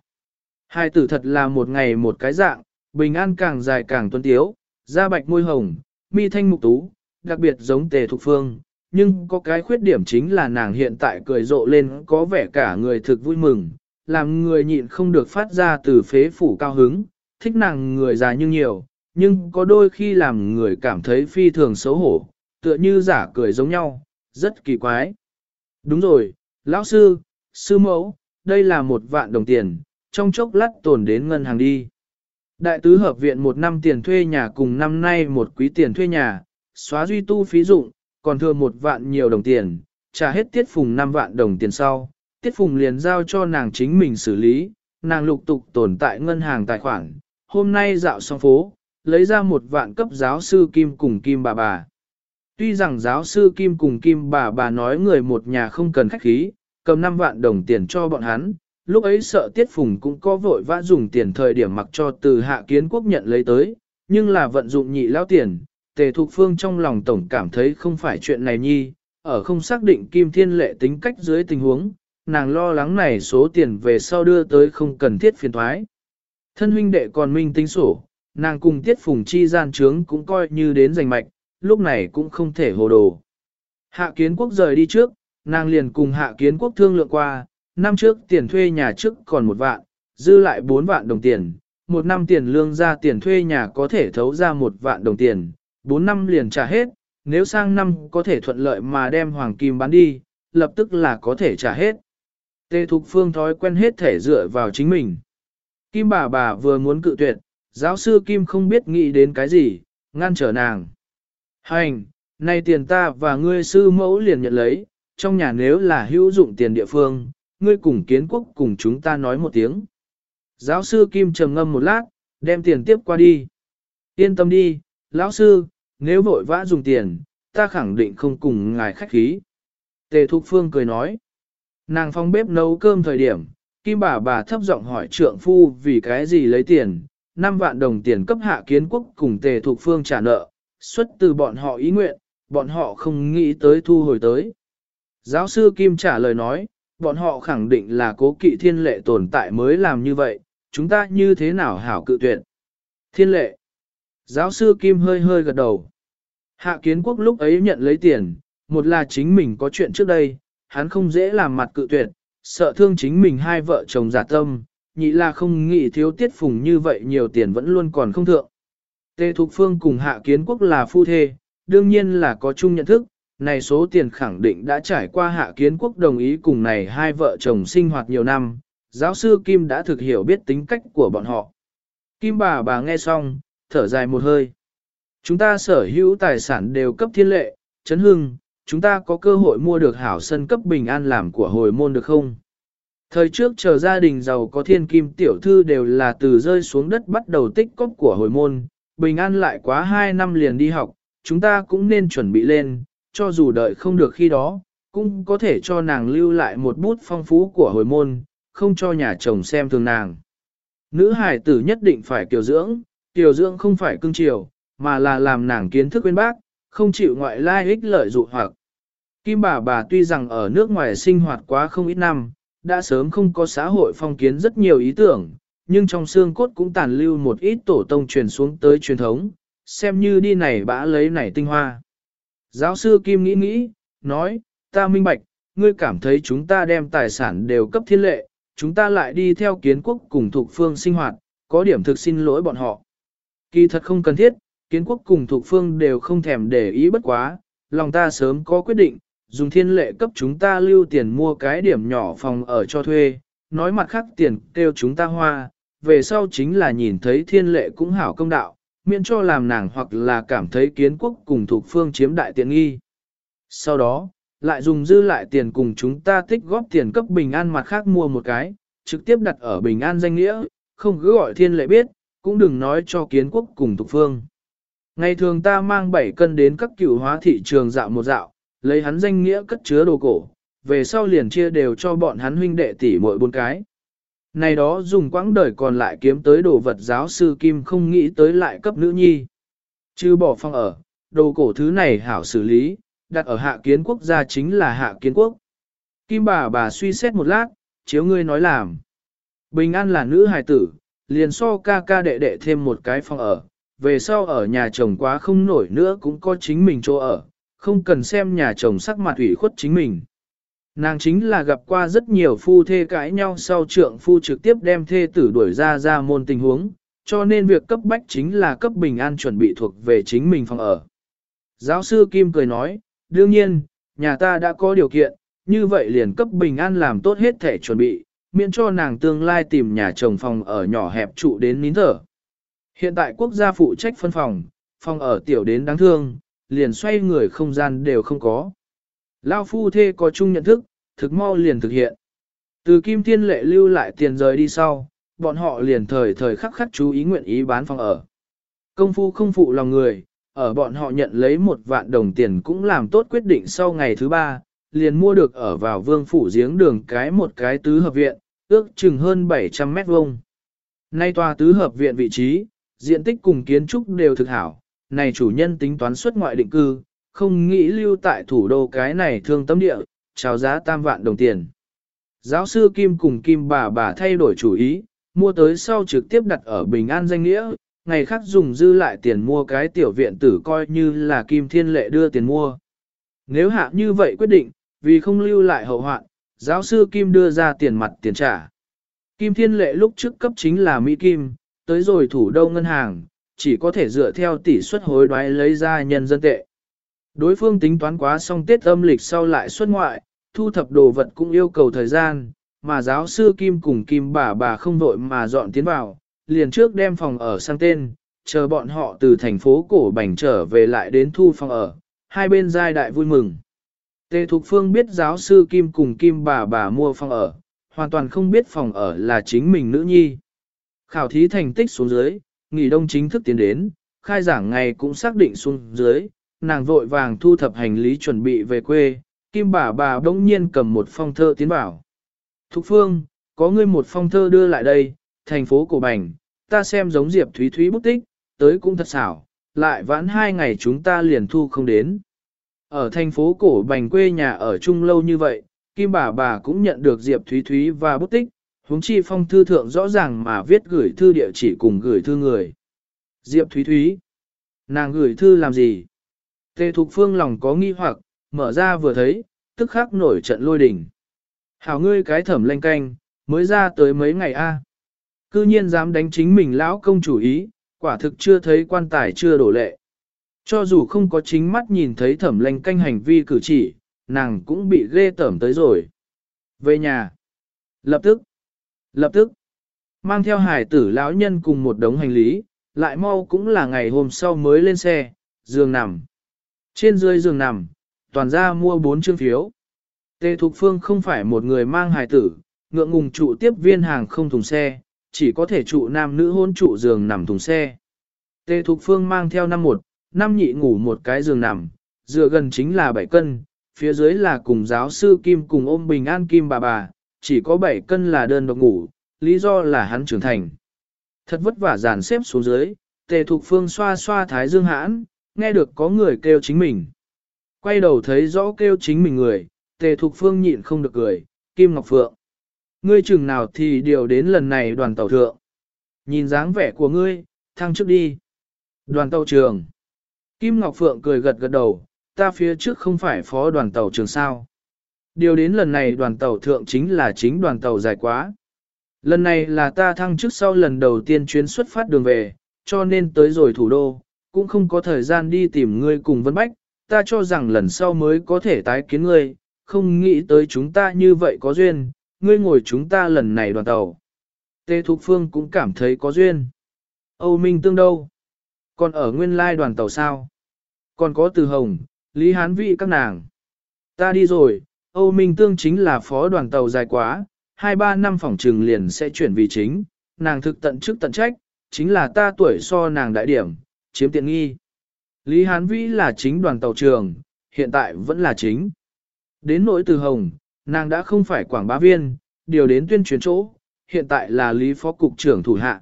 Hai tử thật là một ngày một cái dạng, bình an càng dài càng tuấn tiếu, da bạch môi hồng, mi thanh mục tú, đặc biệt giống tề thục phương, nhưng có cái khuyết điểm chính là nàng hiện tại cười rộ lên có vẻ cả người thực vui mừng, làm người nhịn không được phát ra từ phế phủ cao hứng, thích nàng người già như nhiều, nhưng có đôi khi làm người cảm thấy phi thường xấu hổ, tựa như giả cười giống nhau, rất kỳ quái. Đúng rồi, lão sư, sư mẫu, đây là một vạn đồng tiền, trong chốc lát tồn đến ngân hàng đi. Đại tứ hợp viện một năm tiền thuê nhà cùng năm nay một quý tiền thuê nhà, xóa duy tu phí dụng, còn thừa một vạn nhiều đồng tiền, trả hết tiết phùng 5 vạn đồng tiền sau. Tiết phùng liền giao cho nàng chính mình xử lý, nàng lục tục tồn tại ngân hàng tài khoản, hôm nay dạo xong phố, lấy ra một vạn cấp giáo sư Kim cùng Kim bà bà. Tuy rằng giáo sư Kim cùng Kim bà bà nói người một nhà không cần khách khí, cầm 5 vạn đồng tiền cho bọn hắn, lúc ấy sợ Tiết Phùng cũng có vội vã dùng tiền thời điểm mặc cho từ hạ kiến quốc nhận lấy tới, nhưng là vận dụng nhị lao tiền, tề thục phương trong lòng tổng cảm thấy không phải chuyện này nhi, ở không xác định Kim Thiên Lệ tính cách dưới tình huống, nàng lo lắng này số tiền về sau đưa tới không cần thiết phiền thoái. Thân huynh đệ còn minh tính sổ, nàng cùng Tiết Phùng chi gian trướng cũng coi như đến giành mạch, lúc này cũng không thể hồ đồ. Hạ kiến quốc rời đi trước, nàng liền cùng hạ kiến quốc thương lượng qua, năm trước tiền thuê nhà trước còn một vạn, dư lại bốn vạn đồng tiền, một năm tiền lương ra tiền thuê nhà có thể thấu ra một vạn đồng tiền, bốn năm liền trả hết, nếu sang năm có thể thuận lợi mà đem hoàng kim bán đi, lập tức là có thể trả hết. Tê Thục Phương thói quen hết thể dựa vào chính mình. Kim bà bà vừa muốn cự tuyệt, giáo sư Kim không biết nghĩ đến cái gì, ngăn trở nàng. Hành, nay tiền ta và ngươi sư mẫu liền nhận lấy, trong nhà nếu là hữu dụng tiền địa phương, ngươi cùng kiến quốc cùng chúng ta nói một tiếng. Giáo sư Kim trầm ngâm một lát, đem tiền tiếp qua đi. Yên tâm đi, lão sư, nếu vội vã dùng tiền, ta khẳng định không cùng ngài khách khí. Tề Thục Phương cười nói. Nàng phong bếp nấu cơm thời điểm, Kim bà bà thấp giọng hỏi trượng phu vì cái gì lấy tiền, 5 vạn đồng tiền cấp hạ kiến quốc cùng Tề Thục Phương trả nợ, xuất từ bọn họ ý nguyện, bọn họ không nghĩ tới thu hồi tới. Giáo sư Kim trả lời nói, bọn họ khẳng định là cố kỵ thiên lệ tồn tại mới làm như vậy, chúng ta như thế nào hảo cự tuyệt. Thiên lệ. Giáo sư Kim hơi hơi gật đầu. Hạ kiến quốc lúc ấy nhận lấy tiền, một là chính mình có chuyện trước đây, hắn không dễ làm mặt cự tuyệt, sợ thương chính mình hai vợ chồng giả tâm, nhị là không nghĩ thiếu tiết phùng như vậy nhiều tiền vẫn luôn còn không thượng. tê Thục Phương cùng Hạ Kiến Quốc là phu thê, đương nhiên là có chung nhận thức, này số tiền khẳng định đã trải qua Hạ Kiến Quốc đồng ý cùng này hai vợ chồng sinh hoạt nhiều năm, giáo sư Kim đã thực hiểu biết tính cách của bọn họ. Kim bà bà nghe xong, thở dài một hơi. Chúng ta sở hữu tài sản đều cấp thiên lệ, chấn hưng, chúng ta có cơ hội mua được hảo sân cấp bình an làm của hồi môn được không? Thời trước chờ gia đình giàu có thiên kim tiểu thư đều là từ rơi xuống đất bắt đầu tích cóp của hồi môn, bình an lại quá 2 năm liền đi học, chúng ta cũng nên chuẩn bị lên, cho dù đợi không được khi đó, cũng có thể cho nàng lưu lại một bút phong phú của hồi môn, không cho nhà chồng xem thường nàng. Nữ hải tử nhất định phải kiều dưỡng, kiều dưỡng không phải cưng chiều, mà là làm nàng kiến thức bên bác, không chịu ngoại lai ích lợi dụ hoặc. Kim bà bà tuy rằng ở nước ngoài sinh hoạt quá không ít năm, đã sớm không có xã hội phong kiến rất nhiều ý tưởng, nhưng trong xương cốt cũng tàn lưu một ít tổ tông truyền xuống tới truyền thống, xem như đi này bã lấy này tinh hoa. Giáo sư Kim nghĩ nghĩ, nói, ta minh bạch, ngươi cảm thấy chúng ta đem tài sản đều cấp thiên lệ, chúng ta lại đi theo kiến quốc cùng thuộc phương sinh hoạt, có điểm thực xin lỗi bọn họ. Kỳ thật không cần thiết, kiến quốc cùng thuộc phương đều không thèm để ý bất quá, lòng ta sớm có quyết định, dùng thiên lệ cấp chúng ta lưu tiền mua cái điểm nhỏ phòng ở cho thuê, nói mặt khác tiền kêu chúng ta hoa, về sau chính là nhìn thấy thiên lệ cũng hảo công đạo, miễn cho làm nàng hoặc là cảm thấy kiến quốc cùng thuộc phương chiếm đại tiện nghi. Sau đó, lại dùng dư lại tiền cùng chúng ta tích góp tiền cấp bình an mặt khác mua một cái, trực tiếp đặt ở bình an danh nghĩa, không cứ gọi thiên lệ biết, cũng đừng nói cho kiến quốc cùng thuộc phương. Ngày thường ta mang 7 cân đến các cựu hóa thị trường dạo một dạo, lấy hắn danh nghĩa cất chứa đồ cổ, về sau liền chia đều cho bọn hắn huynh đệ tỷ mỗi bốn cái. Này đó dùng quãng đời còn lại kiếm tới đồ vật giáo sư Kim không nghĩ tới lại cấp nữ nhi. Chứ bỏ phong ở, đồ cổ thứ này hảo xử lý, đặt ở hạ kiến quốc gia chính là hạ kiến quốc. Kim bà bà suy xét một lát, chiếu ngươi nói làm. Bình an là nữ hài tử, liền so ca ca đệ đệ thêm một cái phòng ở, về sau ở nhà chồng quá không nổi nữa cũng có chính mình chỗ ở, không cần xem nhà chồng sắc mặt ủy khuất chính mình. Nàng chính là gặp qua rất nhiều phu thê cãi nhau sau trượng phu trực tiếp đem thê tử đuổi ra ra môn tình huống, cho nên việc cấp bách chính là cấp bình an chuẩn bị thuộc về chính mình phòng ở. Giáo sư Kim cười nói, đương nhiên, nhà ta đã có điều kiện, như vậy liền cấp bình an làm tốt hết thể chuẩn bị, miễn cho nàng tương lai tìm nhà chồng phòng ở nhỏ hẹp trụ đến nín thở. Hiện tại quốc gia phụ trách phân phòng, phòng ở tiểu đến đáng thương, liền xoay người không gian đều không có. Lao phu thê có chung nhận thức, thực mau liền thực hiện. Từ Kim Thiên Lệ lưu lại tiền rời đi sau, bọn họ liền thời thời khắc khắc chú ý nguyện ý bán phòng ở. Công phu không phụ lòng người, ở bọn họ nhận lấy một vạn đồng tiền cũng làm tốt quyết định sau ngày thứ ba, liền mua được ở vào vương phủ giếng đường cái một cái tứ hợp viện, ước chừng hơn 700 mét vuông. Nay tòa tứ hợp viện vị trí, diện tích cùng kiến trúc đều thực hảo, này chủ nhân tính toán xuất ngoại định cư, không nghĩ lưu tại thủ đô cái này thương tâm địa, chào giá tam vạn đồng tiền. Giáo sư Kim cùng Kim bà bà thay đổi chủ ý, mua tới sau trực tiếp đặt ở Bình An danh nghĩa, ngày khác dùng dư lại tiền mua cái tiểu viện tử coi như là Kim Thiên Lệ đưa tiền mua. Nếu hạ như vậy quyết định, vì không lưu lại hậu hoạn, giáo sư Kim đưa ra tiền mặt tiền trả. Kim Thiên Lệ lúc trước cấp chính là Mỹ Kim, tới rồi thủ đô ngân hàng, chỉ có thể dựa theo tỷ suất hối đoái lấy ra nhân dân tệ. Đối phương tính toán quá xong Tết âm lịch sau lại xuất ngoại, thu thập đồ vật cũng yêu cầu thời gian, mà giáo sư Kim cùng Kim bà bà không vội mà dọn tiến vào, liền trước đem phòng ở sang tên, chờ bọn họ từ thành phố cổ bành trở về lại đến thu phòng ở, hai bên giai đại vui mừng. Tề Thục Phương biết giáo sư Kim cùng Kim bà bà mua phòng ở, hoàn toàn không biết phòng ở là chính mình nữ nhi. Khảo thí thành tích xuống dưới, nghỉ đông chính thức tiến đến, khai giảng ngày cũng xác định xuống dưới, nàng vội vàng thu thập hành lý chuẩn bị về quê, Kim bà bà bỗng nhiên cầm một phong thơ tiến bảo. Thục Phương, có ngươi một phong thơ đưa lại đây, thành phố Cổ Bành, ta xem giống Diệp Thúy Thúy bút tích, tới cũng thật xảo, lại vãn hai ngày chúng ta liền thu không đến. Ở thành phố Cổ Bành quê nhà ở chung lâu như vậy, Kim bà bà cũng nhận được Diệp Thúy Thúy và bút tích, huống chi phong thư thượng rõ ràng mà viết gửi thư địa chỉ cùng gửi thư người. Diệp Thúy Thúy. Nàng gửi thư làm gì? Tề Thục Phương lòng có nghi hoặc, mở ra vừa thấy, tức khắc nổi trận lôi đỉnh. Hảo ngươi cái thẩm lanh canh, mới ra tới mấy ngày a, Cư nhiên dám đánh chính mình lão công chủ ý, quả thực chưa thấy quan tài chưa đổ lệ. Cho dù không có chính mắt nhìn thấy thẩm lanh canh hành vi cử chỉ, nàng cũng bị ghê tởm tới rồi. Về nhà. Lập tức. Lập tức. Mang theo hải tử lão nhân cùng một đống hành lý, lại mau cũng là ngày hôm sau mới lên xe, giường nằm. Trên dưới giường nằm, toàn ra mua bốn chương phiếu. Tề Thục Phương không phải một người mang hài tử, ngượng ngùng trụ tiếp viên hàng không thùng xe, chỉ có thể trụ nam nữ hôn trụ giường nằm thùng xe. Tề Thục Phương mang theo năm một, năm nhị ngủ một cái giường nằm, dựa gần chính là 7 cân, phía dưới là cùng giáo sư Kim cùng ôm bình an Kim bà bà, chỉ có 7 cân là đơn độc ngủ, lý do là hắn trưởng thành. Thật vất vả dàn xếp xuống dưới, Tề Thục Phương xoa xoa thái dương hãn, nghe được có người kêu chính mình. Quay đầu thấy rõ kêu chính mình người, Tề Thục Phương nhịn không được cười, Kim Ngọc Phượng. Ngươi chừng nào thì điều đến lần này đoàn tàu thượng. Nhìn dáng vẻ của ngươi, thăng trước đi. Đoàn tàu trường. Kim Ngọc Phượng cười gật gật đầu, ta phía trước không phải phó đoàn tàu trường sao. Điều đến lần này đoàn tàu thượng chính là chính đoàn tàu dài quá. Lần này là ta thăng trước sau lần đầu tiên chuyến xuất phát đường về, cho nên tới rồi thủ đô, cũng không có thời gian đi tìm ngươi cùng Vân Bách, ta cho rằng lần sau mới có thể tái kiến ngươi, không nghĩ tới chúng ta như vậy có duyên, ngươi ngồi chúng ta lần này đoàn tàu. Tê Thục Phương cũng cảm thấy có duyên. Âu Minh Tương đâu? Còn ở nguyên lai đoàn tàu sao? Còn có Từ Hồng, Lý Hán Vị các nàng. Ta đi rồi, Âu Minh Tương chính là phó đoàn tàu dài quá, 2-3 năm phòng trừng liền sẽ chuyển vị chính, nàng thực tận chức tận trách, chính là ta tuổi so nàng đại điểm, chiếm tiện nghi. Lý Hán Vĩ là chính đoàn tàu trường, hiện tại vẫn là chính. Đến nỗi từ hồng, nàng đã không phải quảng bá viên, điều đến tuyên truyền chỗ, hiện tại là Lý Phó Cục trưởng thủ hạ.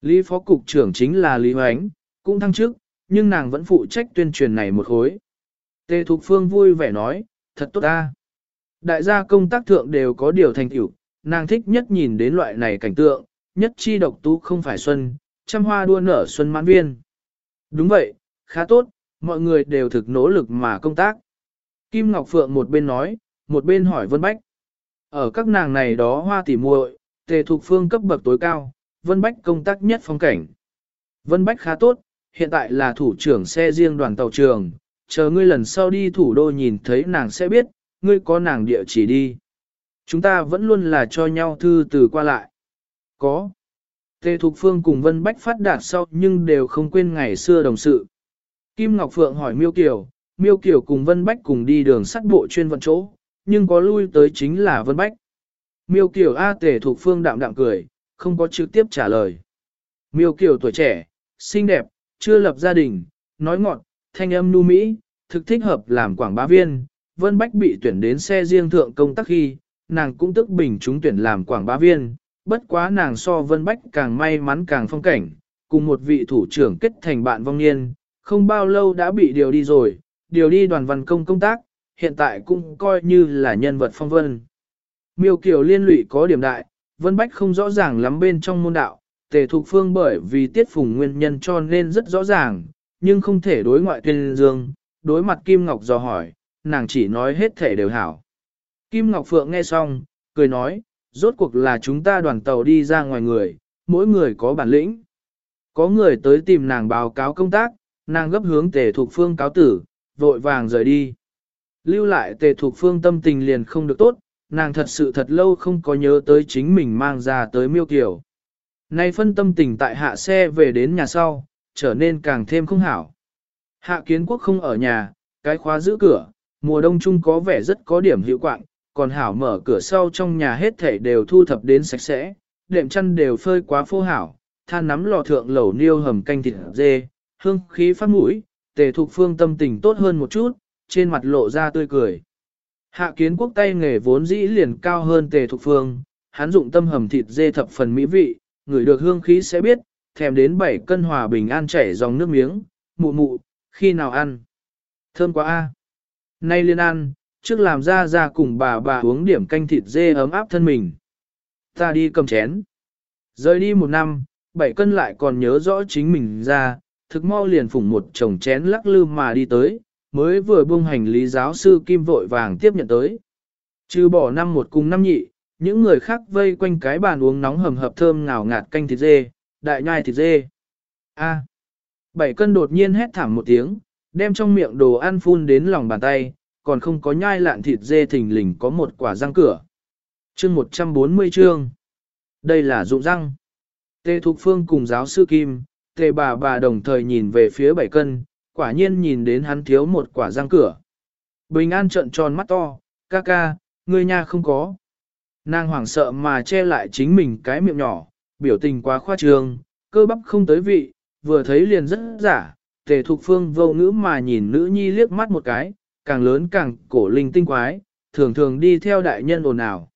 Lý Phó Cục trưởng chính là Lý Hoánh, cũng thăng chức, nhưng nàng vẫn phụ trách tuyên truyền này một khối. Tề Thục Phương vui vẻ nói, thật tốt ta. Đại gia công tác thượng đều có điều thành tựu, nàng thích nhất nhìn đến loại này cảnh tượng, nhất chi độc tú không phải xuân, trăm hoa đua nở xuân mãn viên. Đúng vậy, khá tốt, mọi người đều thực nỗ lực mà công tác. Kim Ngọc Phượng một bên nói, một bên hỏi Vân Bách. Ở các nàng này đó hoa tỉ muội, tề thuộc phương cấp bậc tối cao, Vân Bách công tác nhất phong cảnh. Vân Bách khá tốt, hiện tại là thủ trưởng xe riêng đoàn tàu trường, chờ ngươi lần sau đi thủ đô nhìn thấy nàng sẽ biết, ngươi có nàng địa chỉ đi. Chúng ta vẫn luôn là cho nhau thư từ qua lại. Có. Tề Thục Phương cùng Vân Bách phát đạt sau nhưng đều không quên ngày xưa đồng sự. Kim Ngọc Phượng hỏi Miêu Kiều, Miêu Kiều cùng Vân Bách cùng đi đường sắt bộ chuyên vận chỗ, nhưng có lui tới chính là Vân Bách. Miêu Kiều A Tề Thục Phương đạm đạm cười, không có trực tiếp trả lời. Miêu Kiều tuổi trẻ, xinh đẹp, chưa lập gia đình, nói ngọn, thanh âm nu mỹ, thực thích hợp làm quảng bá viên. Vân Bách bị tuyển đến xe riêng thượng công tác khi, nàng cũng tức bình chúng tuyển làm quảng bá viên, bất quá nàng so Vân Bách càng may mắn càng phong cảnh, cùng một vị thủ trưởng kết thành bạn vong niên, không bao lâu đã bị điều đi rồi, điều đi đoàn văn công công tác, hiện tại cũng coi như là nhân vật phong vân. Miêu Kiều liên lụy có điểm đại, Vân Bách không rõ ràng lắm bên trong môn đạo, tề thục phương bởi vì tiết phùng nguyên nhân cho nên rất rõ ràng, nhưng không thể đối ngoại tuyên dương, đối mặt Kim Ngọc dò hỏi, nàng chỉ nói hết thể đều hảo. Kim Ngọc Phượng nghe xong, cười nói, rốt cuộc là chúng ta đoàn tàu đi ra ngoài người, mỗi người có bản lĩnh. Có người tới tìm nàng báo cáo công tác, nàng gấp hướng tề thuộc phương cáo tử, vội vàng rời đi. Lưu lại tề thuộc phương tâm tình liền không được tốt, nàng thật sự thật lâu không có nhớ tới chính mình mang ra tới miêu kiểu. Nay phân tâm tình tại hạ xe về đến nhà sau, trở nên càng thêm không hảo. Hạ kiến quốc không ở nhà, cái khóa giữ cửa, mùa đông chung có vẻ rất có điểm hiệu quạng, còn hảo mở cửa sau trong nhà hết thảy đều thu thập đến sạch sẽ, đệm chăn đều phơi quá phô hảo, than nắm lò thượng lẩu niêu hầm canh thịt dê, hương khí phát mũi, tề thục phương tâm tình tốt hơn một chút, trên mặt lộ ra tươi cười. Hạ kiến quốc tay nghề vốn dĩ liền cao hơn tề thục phương, hắn dụng tâm hầm thịt dê thập phần mỹ vị, người được hương khí sẽ biết, thèm đến 7 cân hòa bình an chảy dòng nước miếng, mụ mụ, khi nào ăn. Thơm quá a. Nay liên ăn, trước làm ra ra cùng bà bà uống điểm canh thịt dê ấm áp thân mình. Ta đi cầm chén. Rời đi một năm, bảy cân lại còn nhớ rõ chính mình ra, thực mau liền phủng một chồng chén lắc lư mà đi tới, mới vừa buông hành lý giáo sư Kim vội vàng tiếp nhận tới. Trừ bỏ năm một cùng năm nhị, những người khác vây quanh cái bàn uống nóng hầm hập thơm ngào ngạt canh thịt dê, đại nhai thịt dê. A. Bảy cân đột nhiên hét thảm một tiếng, đem trong miệng đồ ăn phun đến lòng bàn tay, còn không có nhai lạn thịt dê thình lình có một quả răng cửa. Chương 140 chương. Đây là dụng răng. Tê Thục Phương cùng giáo sư Kim, tề bà bà đồng thời nhìn về phía bảy cân, quả nhiên nhìn đến hắn thiếu một quả răng cửa. Bình An trợn tròn mắt to, ca ca, ngươi nha không có. Nàng hoảng sợ mà che lại chính mình cái miệng nhỏ, biểu tình quá khoa trương, cơ bắp không tới vị, vừa thấy liền rất giả. Tề Thục Phương vô ngữ mà nhìn nữ nhi liếc mắt một cái, càng lớn càng cổ linh tinh quái, thường thường đi theo đại nhân ồn ào.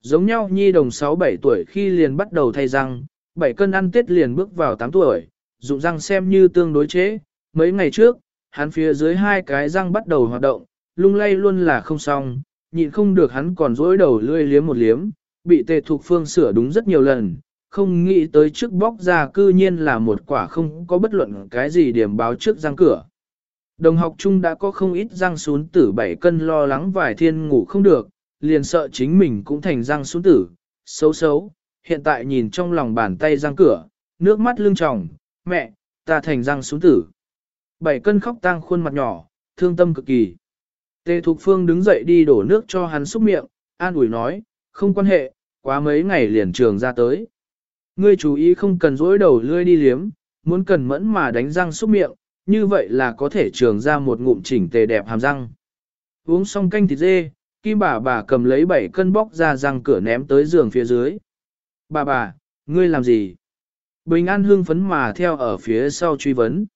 Giống nhau nhi đồng 6-7 tuổi khi liền bắt đầu thay răng, 7 cân ăn tết liền bước vào 8 tuổi, dụng răng xem như tương đối chế. Mấy ngày trước, hắn phía dưới hai cái răng bắt đầu hoạt động, lung lay luôn là không xong, nhịn không được hắn còn dối đầu lươi liếm một liếm, bị tề thuộc phương sửa đúng rất nhiều lần, không nghĩ tới trước bóc ra cư nhiên là một quả không có bất luận cái gì điểm báo trước răng cửa. Đồng học chung đã có không ít răng xuống tử bảy cân lo lắng vài thiên ngủ không được, liền sợ chính mình cũng thành răng xuống tử, xấu xấu, hiện tại nhìn trong lòng bàn tay răng cửa, nước mắt lưng tròng, mẹ, ta thành răng xuống tử. Bảy cân khóc tang khuôn mặt nhỏ, thương tâm cực kỳ. Tề Thục Phương đứng dậy đi đổ nước cho hắn xúc miệng, an ủi nói, không quan hệ, quá mấy ngày liền trường ra tới. Ngươi chú ý không cần dối đầu lươi đi liếm, muốn cần mẫn mà đánh răng xúc miệng, như vậy là có thể trường ra một ngụm chỉnh tề đẹp hàm răng. Uống xong canh thịt dê, Kim bà bà cầm lấy 7 cân bóc ra răng cửa ném tới giường phía dưới. Bà bà, ngươi làm gì? Bình An hương phấn mà theo ở phía sau truy vấn.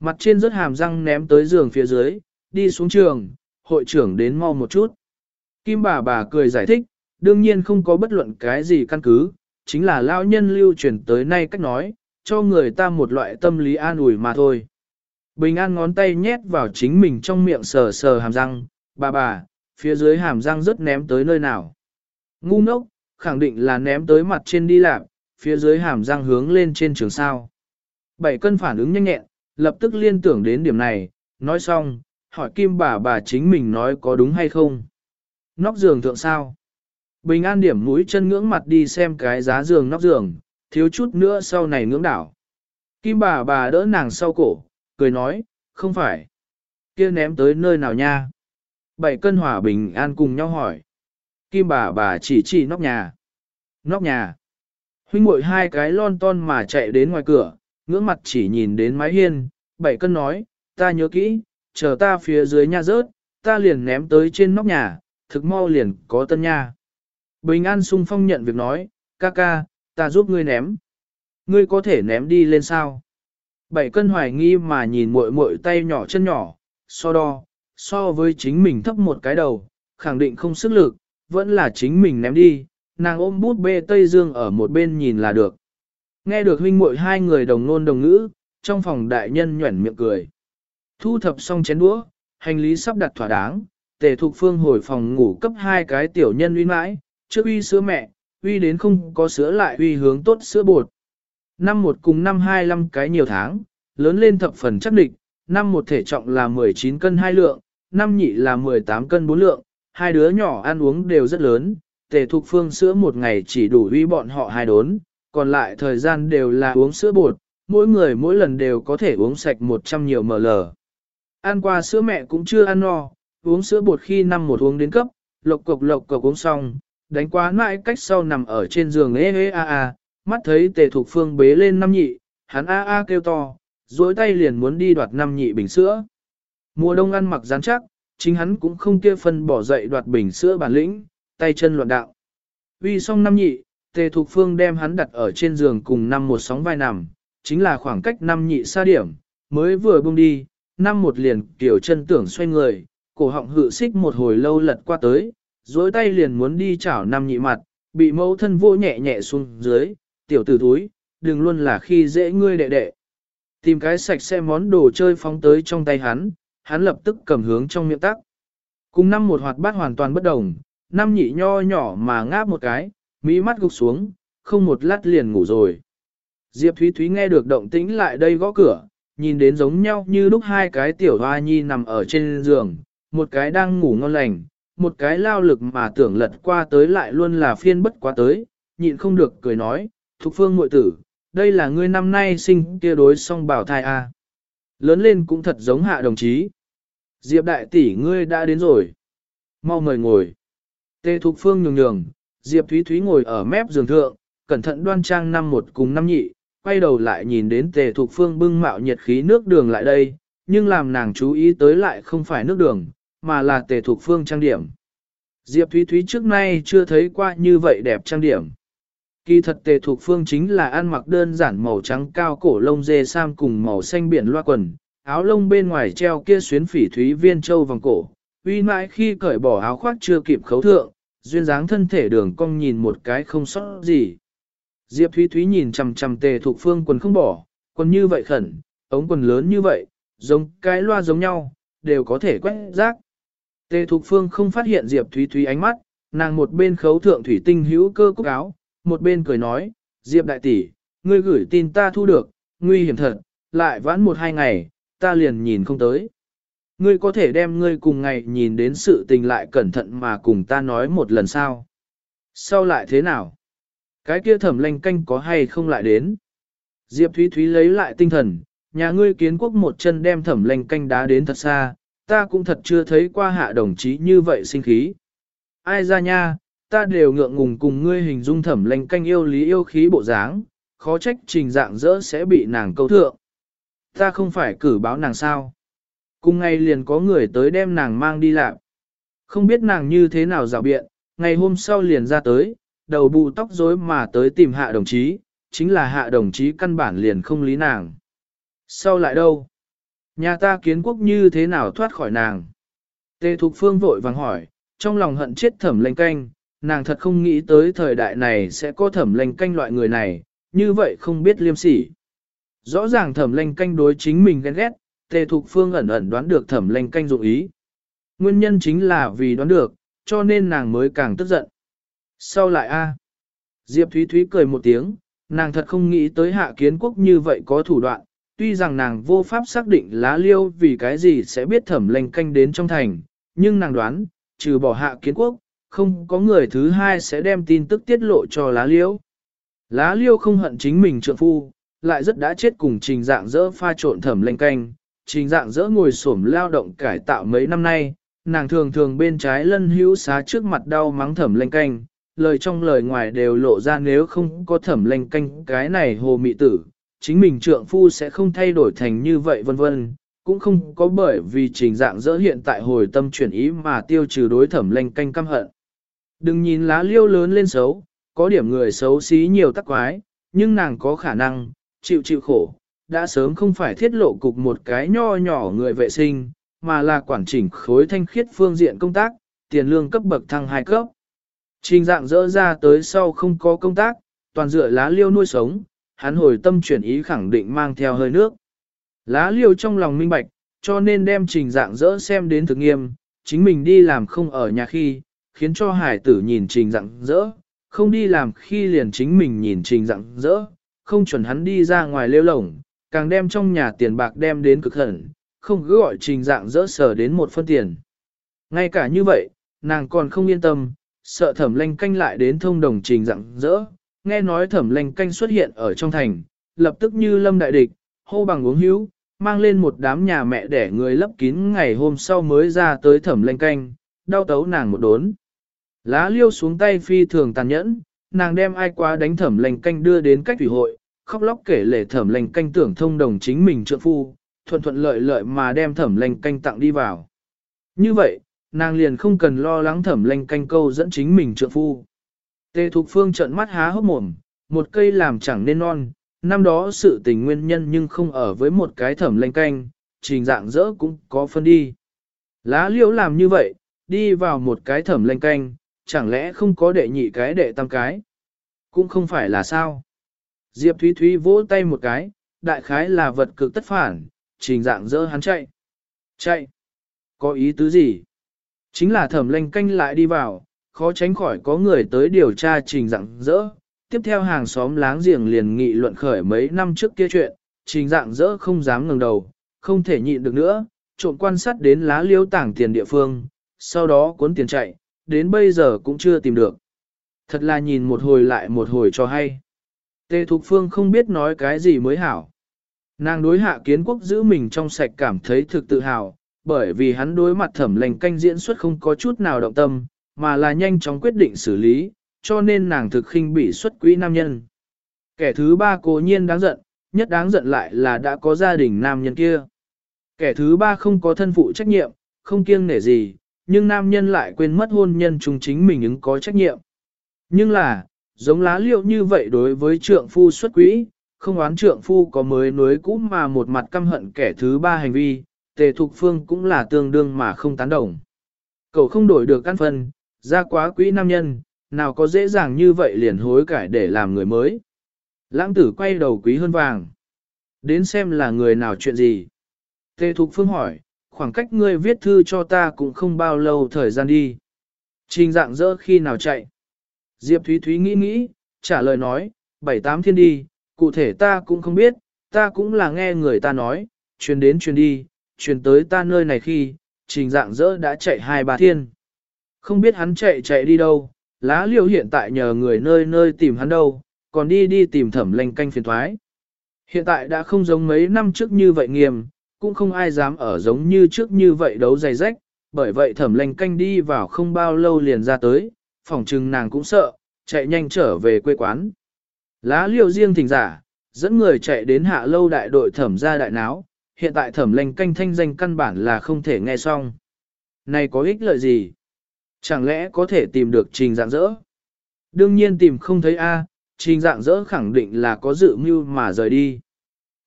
Mặt trên rớt hàm răng ném tới giường phía dưới, đi xuống trường, hội trưởng đến mau một chút. Kim bà bà cười giải thích, đương nhiên không có bất luận cái gì căn cứ, chính là lao nhân lưu truyền tới nay cách nói, cho người ta một loại tâm lý an ủi mà thôi. Bình an ngón tay nhét vào chính mình trong miệng sờ sờ hàm răng, bà bà, phía dưới hàm răng rất ném tới nơi nào. Ngu ngốc, khẳng định là ném tới mặt trên đi lạc, phía dưới hàm răng hướng lên trên trường sao. Bảy cân phản ứng nhanh nhẹn, lập tức liên tưởng đến điểm này, nói xong, hỏi kim bà bà chính mình nói có đúng hay không. Nóc giường thượng sao? Bình an điểm mũi chân ngưỡng mặt đi xem cái giá giường nóc giường, thiếu chút nữa sau này ngưỡng đảo. Kim bà bà đỡ nàng sau cổ, cười nói, không phải. kia ném tới nơi nào nha? Bảy cân hòa bình an cùng nhau hỏi. Kim bà bà chỉ chỉ nóc nhà. Nóc nhà. Huynh muội hai cái lon ton mà chạy đến ngoài cửa, ngưỡng mặt chỉ nhìn đến mái hiên. Bảy cân nói, ta nhớ kỹ, chờ ta phía dưới nhà rớt, ta liền ném tới trên nóc nhà, thực mau liền có tân nha. Bình An sung phong nhận việc nói, ca ca, ta giúp ngươi ném. Ngươi có thể ném đi lên sao? Bảy cân hoài nghi mà nhìn muội muội tay nhỏ chân nhỏ, so đo, so với chính mình thấp một cái đầu, khẳng định không sức lực, vẫn là chính mình ném đi, nàng ôm bút bê Tây Dương ở một bên nhìn là được. Nghe được huynh muội hai người đồng nôn đồng ngữ, trong phòng đại nhân nhuẩn miệng cười. Thu thập xong chén đũa, hành lý sắp đặt thỏa đáng, tề thục phương hồi phòng ngủ cấp hai cái tiểu nhân uy mãi, trước uy sữa mẹ, uy đến không có sữa lại uy hướng tốt sữa bột. Năm một cùng năm hai năm cái nhiều tháng, lớn lên thập phần chắc định, năm một thể trọng là 19 cân 2 lượng, năm nhị là 18 cân 4 lượng, hai đứa nhỏ ăn uống đều rất lớn, tề thục phương sữa một ngày chỉ đủ uy bọn họ hai đốn, còn lại thời gian đều là uống sữa bột, mỗi người mỗi lần đều có thể uống sạch 100 nhiều ml. Ăn qua sữa mẹ cũng chưa ăn no, uống sữa bột khi năm một uống đến cấp, lộc cộc lộc cộc uống xong, đánh quá mãi cách sau nằm ở trên giường ê ê a a, mắt thấy tề thục phương bế lên năm nhị, hắn a a kêu to, duỗi tay liền muốn đi đoạt năm nhị bình sữa. Mùa đông ăn mặc rắn chắc, chính hắn cũng không kia phân bỏ dậy đoạt bình sữa bản lĩnh, tay chân loạn đạo. Vì xong năm nhị, tề thục phương đem hắn đặt ở trên giường cùng năm một sóng vai nằm, chính là khoảng cách năm nhị xa điểm, mới vừa buông đi, năm một liền kiểu chân tưởng xoay người, cổ họng hự xích một hồi lâu lật qua tới, dối tay liền muốn đi chảo năm nhị mặt, bị mẫu thân vô nhẹ nhẹ xuống dưới, tiểu tử túi, đừng luôn là khi dễ ngươi đệ đệ. Tìm cái sạch sẽ món đồ chơi phóng tới trong tay hắn, hắn lập tức cầm hướng trong miệng tắc. Cùng năm một hoạt bát hoàn toàn bất đồng, năm nhị nho nhỏ mà ngáp một cái, mỹ mắt gục xuống, không một lát liền ngủ rồi. Diệp Thúy Thúy nghe được động tĩnh lại đây gõ cửa, nhìn đến giống nhau như lúc hai cái tiểu hoa nhi nằm ở trên giường, một cái đang ngủ ngon lành, một cái lao lực mà tưởng lật qua tới lại luôn là phiên bất quá tới, nhịn không được cười nói, Thục Phương muội tử, đây là ngươi năm nay sinh kia đối song bảo thai a. À. Lớn lên cũng thật giống hạ đồng chí. Diệp đại tỷ ngươi đã đến rồi. Mau mời ngồi. Tê Thục Phương nhường nhường, Diệp Thúy Thúy ngồi ở mép giường thượng, cẩn thận đoan trang năm một cùng năm nhị, quay đầu lại nhìn đến Tề Thục Phương bưng mạo nhiệt khí nước đường lại đây, nhưng làm nàng chú ý tới lại không phải nước đường, mà là Tề Thục Phương trang điểm. Diệp Thúy Thúy trước nay chưa thấy qua như vậy đẹp trang điểm. Kỳ thật Tề thuộc Phương chính là ăn mặc đơn giản màu trắng cao cổ lông dê sam cùng màu xanh biển loa quần, áo lông bên ngoài treo kia xuyến phỉ thúy viên châu vòng cổ. Uy mãi khi cởi bỏ áo khoác chưa kịp khấu thượng, duyên dáng thân thể đường cong nhìn một cái không sót gì. Diệp Thúy Thúy nhìn chằm chằm tề thuộc phương quần không bỏ, quần như vậy khẩn, ống quần lớn như vậy, giống cái loa giống nhau, đều có thể quét rác. Tề Thục Phương không phát hiện Diệp Thúy Thúy ánh mắt, nàng một bên khấu thượng thủy tinh hữu cơ cúc áo, một bên cười nói, Diệp đại tỷ, ngươi gửi tin ta thu được, nguy hiểm thật, lại vãn một hai ngày, ta liền nhìn không tới. Ngươi có thể đem ngươi cùng ngày nhìn đến sự tình lại cẩn thận mà cùng ta nói một lần sao. Sau lại thế nào? Cái kia thẩm lanh canh có hay không lại đến? Diệp Thúy Thúy lấy lại tinh thần, nhà ngươi kiến quốc một chân đem thẩm lanh canh đá đến thật xa, ta cũng thật chưa thấy qua hạ đồng chí như vậy sinh khí. Ai ra nha, ta đều ngượng ngùng cùng ngươi hình dung thẩm lệnh canh yêu lý yêu khí bộ dáng, khó trách trình dạng dỡ sẽ bị nàng câu thượng. Ta không phải cử báo nàng sao. Cùng ngày liền có người tới đem nàng mang đi lạc. Không biết nàng như thế nào dạo biện, ngày hôm sau liền ra tới, đầu bù tóc rối mà tới tìm hạ đồng chí, chính là hạ đồng chí căn bản liền không lý nàng. Sau lại đâu? Nhà ta kiến quốc như thế nào thoát khỏi nàng? Tề Thục Phương vội vàng hỏi, trong lòng hận chết thẩm lệnh canh, nàng thật không nghĩ tới thời đại này sẽ có thẩm lệnh canh loại người này, như vậy không biết liêm sỉ. Rõ ràng thẩm lệnh canh đối chính mình ghen ghét, Tề Thục Phương ẩn ẩn đoán được thẩm lệnh canh dụng ý. Nguyên nhân chính là vì đoán được, cho nên nàng mới càng tức giận. Sau lại a Diệp Thúy Thúy cười một tiếng, nàng thật không nghĩ tới hạ kiến quốc như vậy có thủ đoạn, tuy rằng nàng vô pháp xác định lá liêu vì cái gì sẽ biết thẩm lệnh canh đến trong thành, nhưng nàng đoán, trừ bỏ hạ kiến quốc, không có người thứ hai sẽ đem tin tức tiết lộ cho lá liễu. Lá liêu không hận chính mình trượng phu, lại rất đã chết cùng trình dạng dỡ pha trộn thẩm lên canh, trình dạng dỡ ngồi xổm lao động cải tạo mấy năm nay, nàng thường thường bên trái lân hữu xá trước mặt đau mắng thẩm lên canh, lời trong lời ngoài đều lộ ra nếu không có thẩm lên canh cái này hồ mị tử, chính mình trượng phu sẽ không thay đổi thành như vậy vân vân, cũng không có bởi vì trình dạng dỡ hiện tại hồi tâm chuyển ý mà tiêu trừ đối thẩm lệnh canh căm hận. Đừng nhìn lá liêu lớn lên xấu, có điểm người xấu xí nhiều tắc quái, nhưng nàng có khả năng, chịu chịu khổ, đã sớm không phải thiết lộ cục một cái nho nhỏ người vệ sinh, mà là quản chỉnh khối thanh khiết phương diện công tác, tiền lương cấp bậc thăng hai cấp. Trình dạng dỡ ra tới sau không có công tác, toàn dựa lá liêu nuôi sống, hắn hồi tâm chuyển ý khẳng định mang theo hơi nước. Lá liêu trong lòng minh bạch, cho nên đem trình dạng dỡ xem đến thực nghiêm, chính mình đi làm không ở nhà khi, khiến cho hải tử nhìn trình dạng dỡ, không đi làm khi liền chính mình nhìn trình dạng dỡ, không chuẩn hắn đi ra ngoài lêu lổng, càng đem trong nhà tiền bạc đem đến cực hẳn, không cứ gọi trình dạng dỡ sở đến một phân tiền. Ngay cả như vậy, nàng còn không yên tâm, sợ thẩm lanh canh lại đến thông đồng trình dạng dỡ, nghe nói thẩm lanh canh xuất hiện ở trong thành, lập tức như lâm đại địch, hô bằng uống hữu, mang lên một đám nhà mẹ để người lấp kín ngày hôm sau mới ra tới thẩm lanh canh, đau tấu nàng một đốn. Lá liêu xuống tay phi thường tàn nhẫn, nàng đem ai quá đánh thẩm lành canh đưa đến cách thủy hội, khóc lóc kể lể thẩm lành canh tưởng thông đồng chính mình trượng phu, thuận thuận lợi lợi mà đem thẩm lành canh tặng đi vào. Như vậy, nàng liền không cần lo lắng thẩm lành canh câu dẫn chính mình trượng phu. Tề Thục Phương trợn mắt há hốc mồm, một cây làm chẳng nên non, năm đó sự tình nguyên nhân nhưng không ở với một cái thẩm lành canh, trình dạng dỡ cũng có phân đi. Lá liễu làm như vậy, đi vào một cái thẩm lanh canh, chẳng lẽ không có đệ nhị cái đệ tam cái? Cũng không phải là sao. Diệp Thúy Thúy vỗ tay một cái, đại khái là vật cực tất phản, trình dạng dỡ hắn chạy. Chạy. Có ý tứ gì? Chính là thẩm lanh canh lại đi vào, khó tránh khỏi có người tới điều tra trình dạng dỡ, tiếp theo hàng xóm láng giềng liền nghị luận khởi mấy năm trước kia chuyện, trình dạng dỡ không dám ngẩng đầu, không thể nhịn được nữa, trộm quan sát đến lá liêu tảng tiền địa phương, sau đó cuốn tiền chạy, đến bây giờ cũng chưa tìm được. Thật là nhìn một hồi lại một hồi cho hay. Tề Thục Phương không biết nói cái gì mới hảo. Nàng đối hạ kiến quốc giữ mình trong sạch cảm thấy thực tự hào, bởi vì hắn đối mặt thẩm lành canh diễn xuất không có chút nào động tâm, mà là nhanh chóng quyết định xử lý, cho nên nàng thực khinh bị xuất quỹ nam nhân. Kẻ thứ ba cố nhiên đáng giận, nhất đáng giận lại là đã có gia đình nam nhân kia. Kẻ thứ ba không có thân phụ trách nhiệm, không kiêng nể gì, nhưng nam nhân lại quên mất hôn nhân chung chính mình ứng có trách nhiệm. Nhưng là, giống lá liệu như vậy đối với trượng phu xuất quỹ, không oán trượng phu có mới nối cũ mà một mặt căm hận kẻ thứ ba hành vi, tề thục phương cũng là tương đương mà không tán đồng. Cậu không đổi được căn phân, ra quá quỹ nam nhân, nào có dễ dàng như vậy liền hối cải để làm người mới. Lãng tử quay đầu quý hơn vàng. Đến xem là người nào chuyện gì. Tề Thục Phương hỏi, khoảng cách ngươi viết thư cho ta cũng không bao lâu thời gian đi. Trình dạng dỡ khi nào chạy. Diệp Thúy Thúy nghĩ nghĩ, trả lời nói, bảy tám thiên đi, cụ thể ta cũng không biết, ta cũng là nghe người ta nói, truyền đến truyền đi, truyền tới ta nơi này khi, trình dạng dỡ đã chạy hai ba thiên. Không biết hắn chạy chạy đi đâu, lá liêu hiện tại nhờ người nơi nơi tìm hắn đâu, còn đi đi tìm thẩm lanh canh phiền thoái. Hiện tại đã không giống mấy năm trước như vậy nghiêm, cũng không ai dám ở giống như trước như vậy đấu dày rách, bởi vậy thẩm lanh canh đi vào không bao lâu liền ra tới, phòng trừng nàng cũng sợ, chạy nhanh trở về quê quán. Lá liều riêng thỉnh giả, dẫn người chạy đến hạ lâu đại đội thẩm ra đại náo, hiện tại thẩm lanh canh thanh danh căn bản là không thể nghe xong. Này có ích lợi gì? Chẳng lẽ có thể tìm được trình dạng dỡ? Đương nhiên tìm không thấy A, trình dạng dỡ khẳng định là có dự mưu mà rời đi.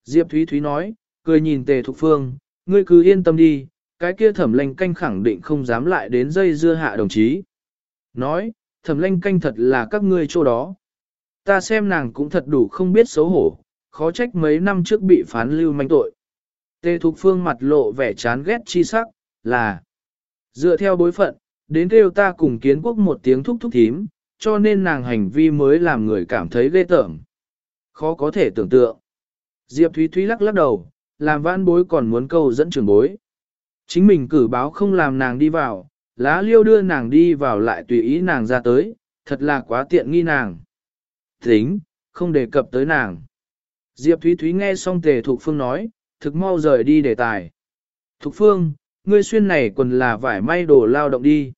Diệp Thúy Thúy nói, cười nhìn tề thục phương, ngươi cứ yên tâm đi, cái kia thẩm lanh canh khẳng định không dám lại đến dây dưa hạ đồng chí. Nói, thẩm lanh canh thật là các ngươi chỗ đó. Ta xem nàng cũng thật đủ không biết xấu hổ, khó trách mấy năm trước bị phán lưu manh tội. Tề thục phương mặt lộ vẻ chán ghét chi sắc, là dựa theo bối phận, đến kêu ta cùng kiến quốc một tiếng thúc thúc thím, cho nên nàng hành vi mới làm người cảm thấy ghê tởm. Khó có thể tưởng tượng. Diệp Thúy Thúy lắc lắc đầu, làm vãn bối còn muốn câu dẫn trường bối. Chính mình cử báo không làm nàng đi vào, lá liêu đưa nàng đi vào lại tùy ý nàng ra tới, thật là quá tiện nghi nàng. Tính, không đề cập tới nàng. Diệp Thúy Thúy nghe xong tề Thục Phương nói, thực mau rời đi đề tài. Thục Phương, ngươi xuyên này quần là vải may đồ lao động đi.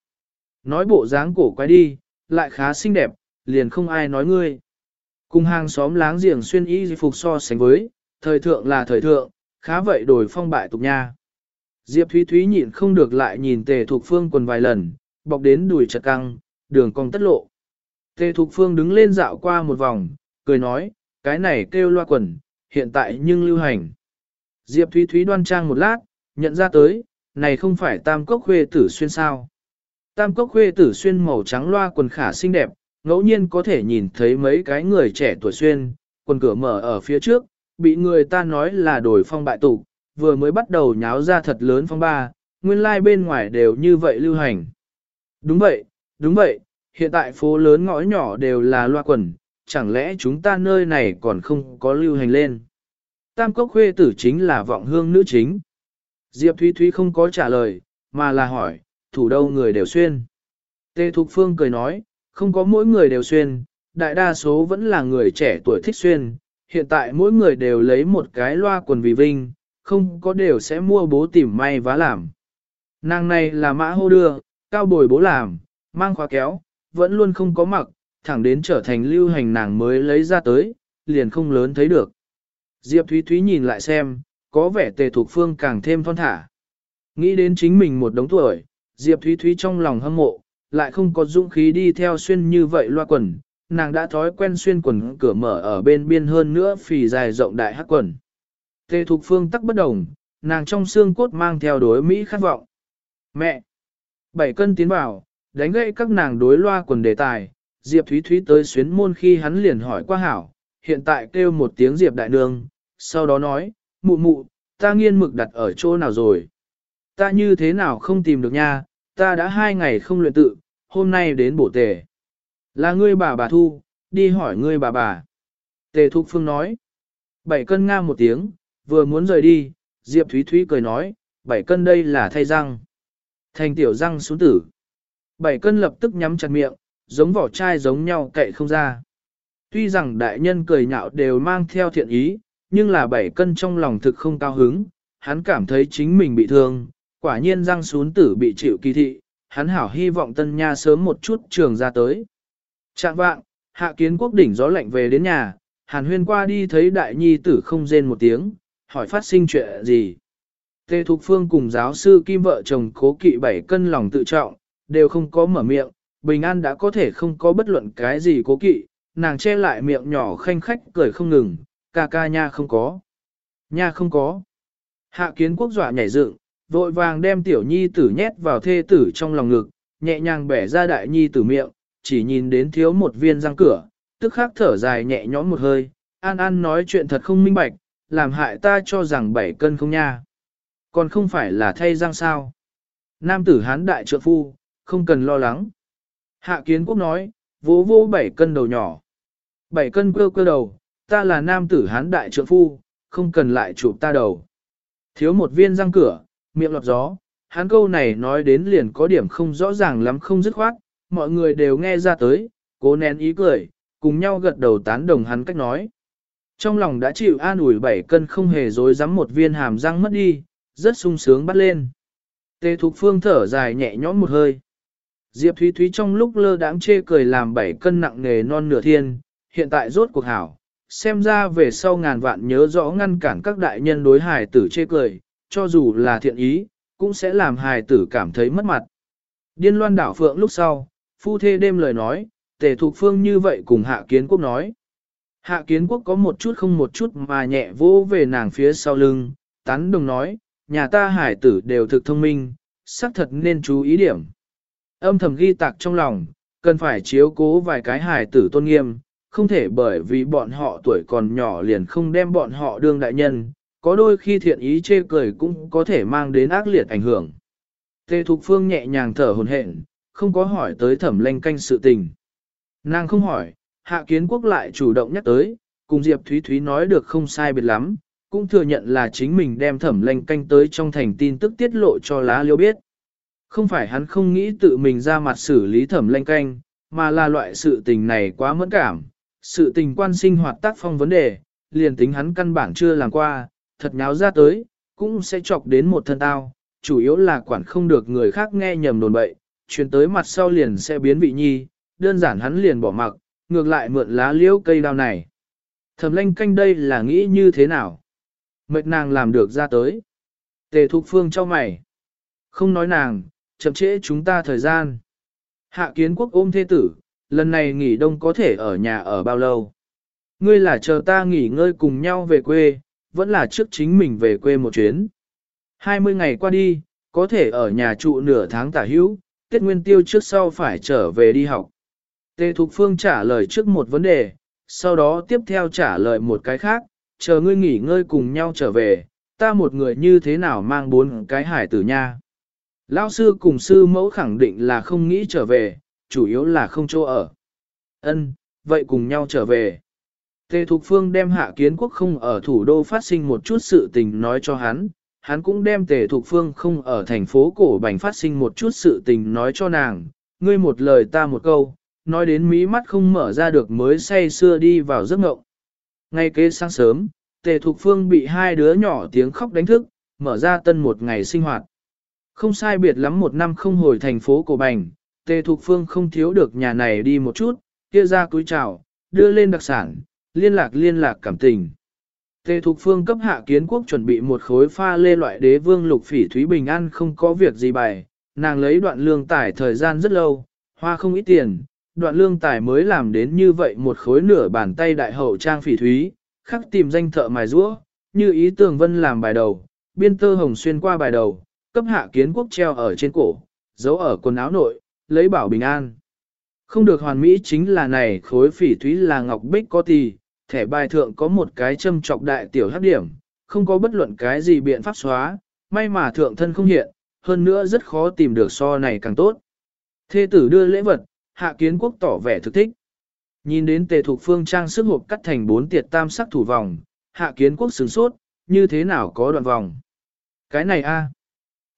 Nói bộ dáng cổ quay đi, lại khá xinh đẹp, liền không ai nói ngươi. Cùng hàng xóm láng giềng xuyên y phục so sánh với, thời thượng là thời thượng, khá vậy đổi phong bại tục nha. Diệp Thúy Thúy nhịn không được lại nhìn Tề Thục Phương quần vài lần, bọc đến đùi chật căng, đường cong tất lộ. Tề Thục Phương đứng lên dạo qua một vòng, cười nói, cái này kêu loa quần, hiện tại nhưng lưu hành. Diệp Thúy Thúy đoan trang một lát, nhận ra tới, này không phải tam cốc khuê tử xuyên sao. Tam cốc khuê tử xuyên màu trắng loa quần khả xinh đẹp, ngẫu nhiên có thể nhìn thấy mấy cái người trẻ tuổi xuyên, quần cửa mở ở phía trước, bị người ta nói là đổi phong bại tục, vừa mới bắt đầu nháo ra thật lớn phong ba, nguyên lai like bên ngoài đều như vậy lưu hành. Đúng vậy, đúng vậy, hiện tại phố lớn ngõ nhỏ đều là loa quần, chẳng lẽ chúng ta nơi này còn không có lưu hành lên. Tam cốc khuê tử chính là vọng hương nữ chính. Diệp Thúy Thúy không có trả lời, mà là hỏi, thủ đâu người đều xuyên. Tê Thục Phương cười nói, không có mỗi người đều xuyên, đại đa số vẫn là người trẻ tuổi thích xuyên, hiện tại mỗi người đều lấy một cái loa quần vì vinh, không có đều sẽ mua bố tìm may vá làm. Nàng này là mã hô đưa, cao bồi bố làm, mang khóa kéo, vẫn luôn không có mặc, thẳng đến trở thành lưu hành nàng mới lấy ra tới, liền không lớn thấy được. Diệp Thúy Thúy nhìn lại xem, có vẻ tề thuộc phương càng thêm thon thả. Nghĩ đến chính mình một đống tuổi, Diệp Thúy Thúy trong lòng hâm mộ, lại không có dũng khí đi theo xuyên như vậy loa quần, nàng đã thói quen xuyên quần cửa mở ở bên biên hơn nữa phì dài rộng đại hắc quần. Tề Thục Phương tắc bất đồng, nàng trong xương cốt mang theo đối Mỹ khát vọng. Mẹ! Bảy cân tiến vào, đánh gậy các nàng đối loa quần đề tài, Diệp Thúy Thúy tới xuyến môn khi hắn liền hỏi qua hảo, hiện tại kêu một tiếng Diệp Đại Nương, sau đó nói, mụ mụ, ta nghiên mực đặt ở chỗ nào rồi? Ta như thế nào không tìm được nha, ta đã hai ngày không luyện tự, hôm nay đến bổ tề. Là ngươi bà bà thu, đi hỏi ngươi bà bà. Tề Thục Phương nói. Bảy cân nga một tiếng, vừa muốn rời đi, Diệp Thúy Thúy cười nói, bảy cân đây là thay răng. Thành tiểu răng xuống tử. Bảy cân lập tức nhắm chặt miệng, giống vỏ chai giống nhau cậy không ra. Tuy rằng đại nhân cười nhạo đều mang theo thiện ý, nhưng là bảy cân trong lòng thực không cao hứng, hắn cảm thấy chính mình bị thương, quả nhiên răng xuống tử bị chịu kỳ thị, hắn hảo hy vọng tân nha sớm một chút trường ra tới. Trạng vạng, hạ kiến quốc đỉnh gió lạnh về đến nhà, hàn huyên qua đi thấy đại nhi tử không rên một tiếng, hỏi phát sinh chuyện gì. Tề Thục Phương cùng giáo sư Kim vợ chồng cố kỵ bảy cân lòng tự trọng, đều không có mở miệng, Bình An đã có thể không có bất luận cái gì cố kỵ, nàng che lại miệng nhỏ khanh khách cười không ngừng, ca ca nha không có. Nha không có. Hạ kiến quốc dọa nhảy dựng, vội vàng đem tiểu nhi tử nhét vào thê tử trong lòng ngực, nhẹ nhàng bẻ ra đại nhi tử miệng, chỉ nhìn đến thiếu một viên răng cửa, tức khắc thở dài nhẹ nhõm một hơi, an an nói chuyện thật không minh bạch, làm hại ta cho rằng bảy cân không nha. Còn không phải là thay răng sao. Nam tử hán đại trượng phu, không cần lo lắng. Hạ kiến quốc nói, vỗ vỗ bảy cân đầu nhỏ. Bảy cân cơ cơ đầu, ta là nam tử hán đại trượng phu, không cần lại chụp ta đầu. Thiếu một viên răng cửa, miệng lọt gió, hắn câu này nói đến liền có điểm không rõ ràng lắm không dứt khoát, mọi người đều nghe ra tới, cố nén ý cười, cùng nhau gật đầu tán đồng hắn cách nói. Trong lòng đã chịu an ủi bảy cân không hề dối dám một viên hàm răng mất đi, rất sung sướng bắt lên. Tề Thục Phương thở dài nhẹ nhõm một hơi. Diệp Thúy Thúy trong lúc lơ đãng chê cười làm bảy cân nặng nghề non nửa thiên, hiện tại rốt cuộc hảo, xem ra về sau ngàn vạn nhớ rõ ngăn cản các đại nhân đối hài tử chê cười, cho dù là thiện ý, cũng sẽ làm hài tử cảm thấy mất mặt. Điên loan đảo phượng lúc sau, phu thê đêm lời nói, tề thục phương như vậy cùng hạ kiến quốc nói. Hạ kiến quốc có một chút không một chút mà nhẹ vô về nàng phía sau lưng, tán đồng nói, nhà ta hải tử đều thực thông minh, xác thật nên chú ý điểm. Âm thầm ghi tạc trong lòng, cần phải chiếu cố vài cái hải tử tôn nghiêm, không thể bởi vì bọn họ tuổi còn nhỏ liền không đem bọn họ đương đại nhân, có đôi khi thiện ý chê cười cũng có thể mang đến ác liệt ảnh hưởng. Tề Thục Phương nhẹ nhàng thở hồn hển, không có hỏi tới thẩm lanh canh sự tình. Nàng không hỏi, Hạ Kiến Quốc lại chủ động nhắc tới, cùng Diệp Thúy Thúy nói được không sai biệt lắm, cũng thừa nhận là chính mình đem thẩm lanh canh tới trong thành tin tức tiết lộ cho lá liêu biết. Không phải hắn không nghĩ tự mình ra mặt xử lý thẩm lanh canh, mà là loại sự tình này quá mẫn cảm, sự tình quan sinh hoạt tác phong vấn đề, liền tính hắn căn bản chưa làm qua, thật nháo ra tới, cũng sẽ chọc đến một thân tao, chủ yếu là quản không được người khác nghe nhầm đồn bậy, Chuyển tới mặt sau liền sẽ biến vị nhi, đơn giản hắn liền bỏ mặc, ngược lại mượn lá liễu cây đao này. Thẩm lanh canh đây là nghĩ như thế nào? Mệt nàng làm được ra tới. Tề thục phương cho mày. Không nói nàng, chậm trễ chúng ta thời gian. Hạ kiến quốc ôm thế tử, lần này nghỉ đông có thể ở nhà ở bao lâu? Ngươi là chờ ta nghỉ ngơi cùng nhau về quê, vẫn là trước chính mình về quê một chuyến. 20 ngày qua đi, có thể ở nhà trụ nửa tháng tả hữu, Tết Nguyên Tiêu trước sau phải trở về đi học. Tề Thục Phương trả lời trước một vấn đề, sau đó tiếp theo trả lời một cái khác, chờ ngươi nghỉ ngơi cùng nhau trở về, ta một người như thế nào mang bốn cái hải tử nha. Lão sư cùng sư mẫu khẳng định là không nghĩ trở về, chủ yếu là không chỗ ở. Ân, vậy cùng nhau trở về. Tề Thục Phương đem Hạ Kiến Quốc không ở thủ đô phát sinh một chút sự tình nói cho hắn, hắn cũng đem Tề Thục Phương không ở thành phố Cổ Bành phát sinh một chút sự tình nói cho nàng, ngươi một lời ta một câu, nói đến mí mắt không mở ra được mới say xưa đi vào giấc ngộng. Ngay kế sáng sớm, Tề Thục Phương bị hai đứa nhỏ tiếng khóc đánh thức, mở ra tân một ngày sinh hoạt. Không sai biệt lắm một năm không hồi thành phố Cổ Bành, Tề Thục Phương không thiếu được nhà này đi một chút, kia ra cúi chào, đưa lên đặc sản, liên lạc liên lạc cảm tình. Tề Thục Phương cấp hạ kiến quốc chuẩn bị một khối pha lê loại đế vương lục phỉ thúy bình an không có việc gì bài, nàng lấy đoạn lương tải thời gian rất lâu, hoa không ít tiền, đoạn lương tải mới làm đến như vậy một khối nửa bàn tay đại hậu trang phỉ thúy, khắc tìm danh thợ mài rũa, như ý tường vân làm bài đầu, biên tơ hồng xuyên qua bài đầu, cấp hạ kiến quốc treo ở trên cổ, giấu ở quần áo nội, lấy bảo bình an. Không được hoàn mỹ chính là này khối phỉ thúy là ngọc bích có tì, thẻ bài thượng có một cái châm trọc đại tiểu hắc điểm, không có bất luận cái gì biện pháp xóa, may mà thượng thân không hiện, hơn nữa rất khó tìm được so này càng tốt. Thê tử đưa lễ vật, hạ kiến quốc tỏ vẻ thực thích. Nhìn đến tề thục phương trang sức hộp cắt thành bốn tiệt tam sắc thủ vòng, hạ kiến quốc sửng sốt, như thế nào có đoạn vòng. Cái này a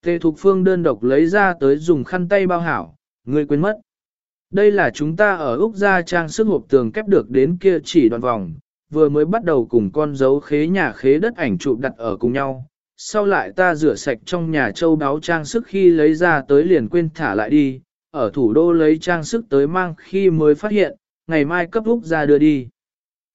Tề thục phương đơn độc lấy ra tới dùng khăn tay bao hảo, người quên mất. Đây là chúng ta ở Úc gia trang sức hộp tường kép được đến kia chỉ đoạn vòng, vừa mới bắt đầu cùng con dấu khế nhà khế đất ảnh chụp đặt ở cùng nhau. Sau lại ta rửa sạch trong nhà châu đáo trang sức khi lấy ra tới liền quên thả lại đi, ở thủ đô lấy trang sức tới mang khi mới phát hiện, ngày mai cấp Úc ra đưa đi.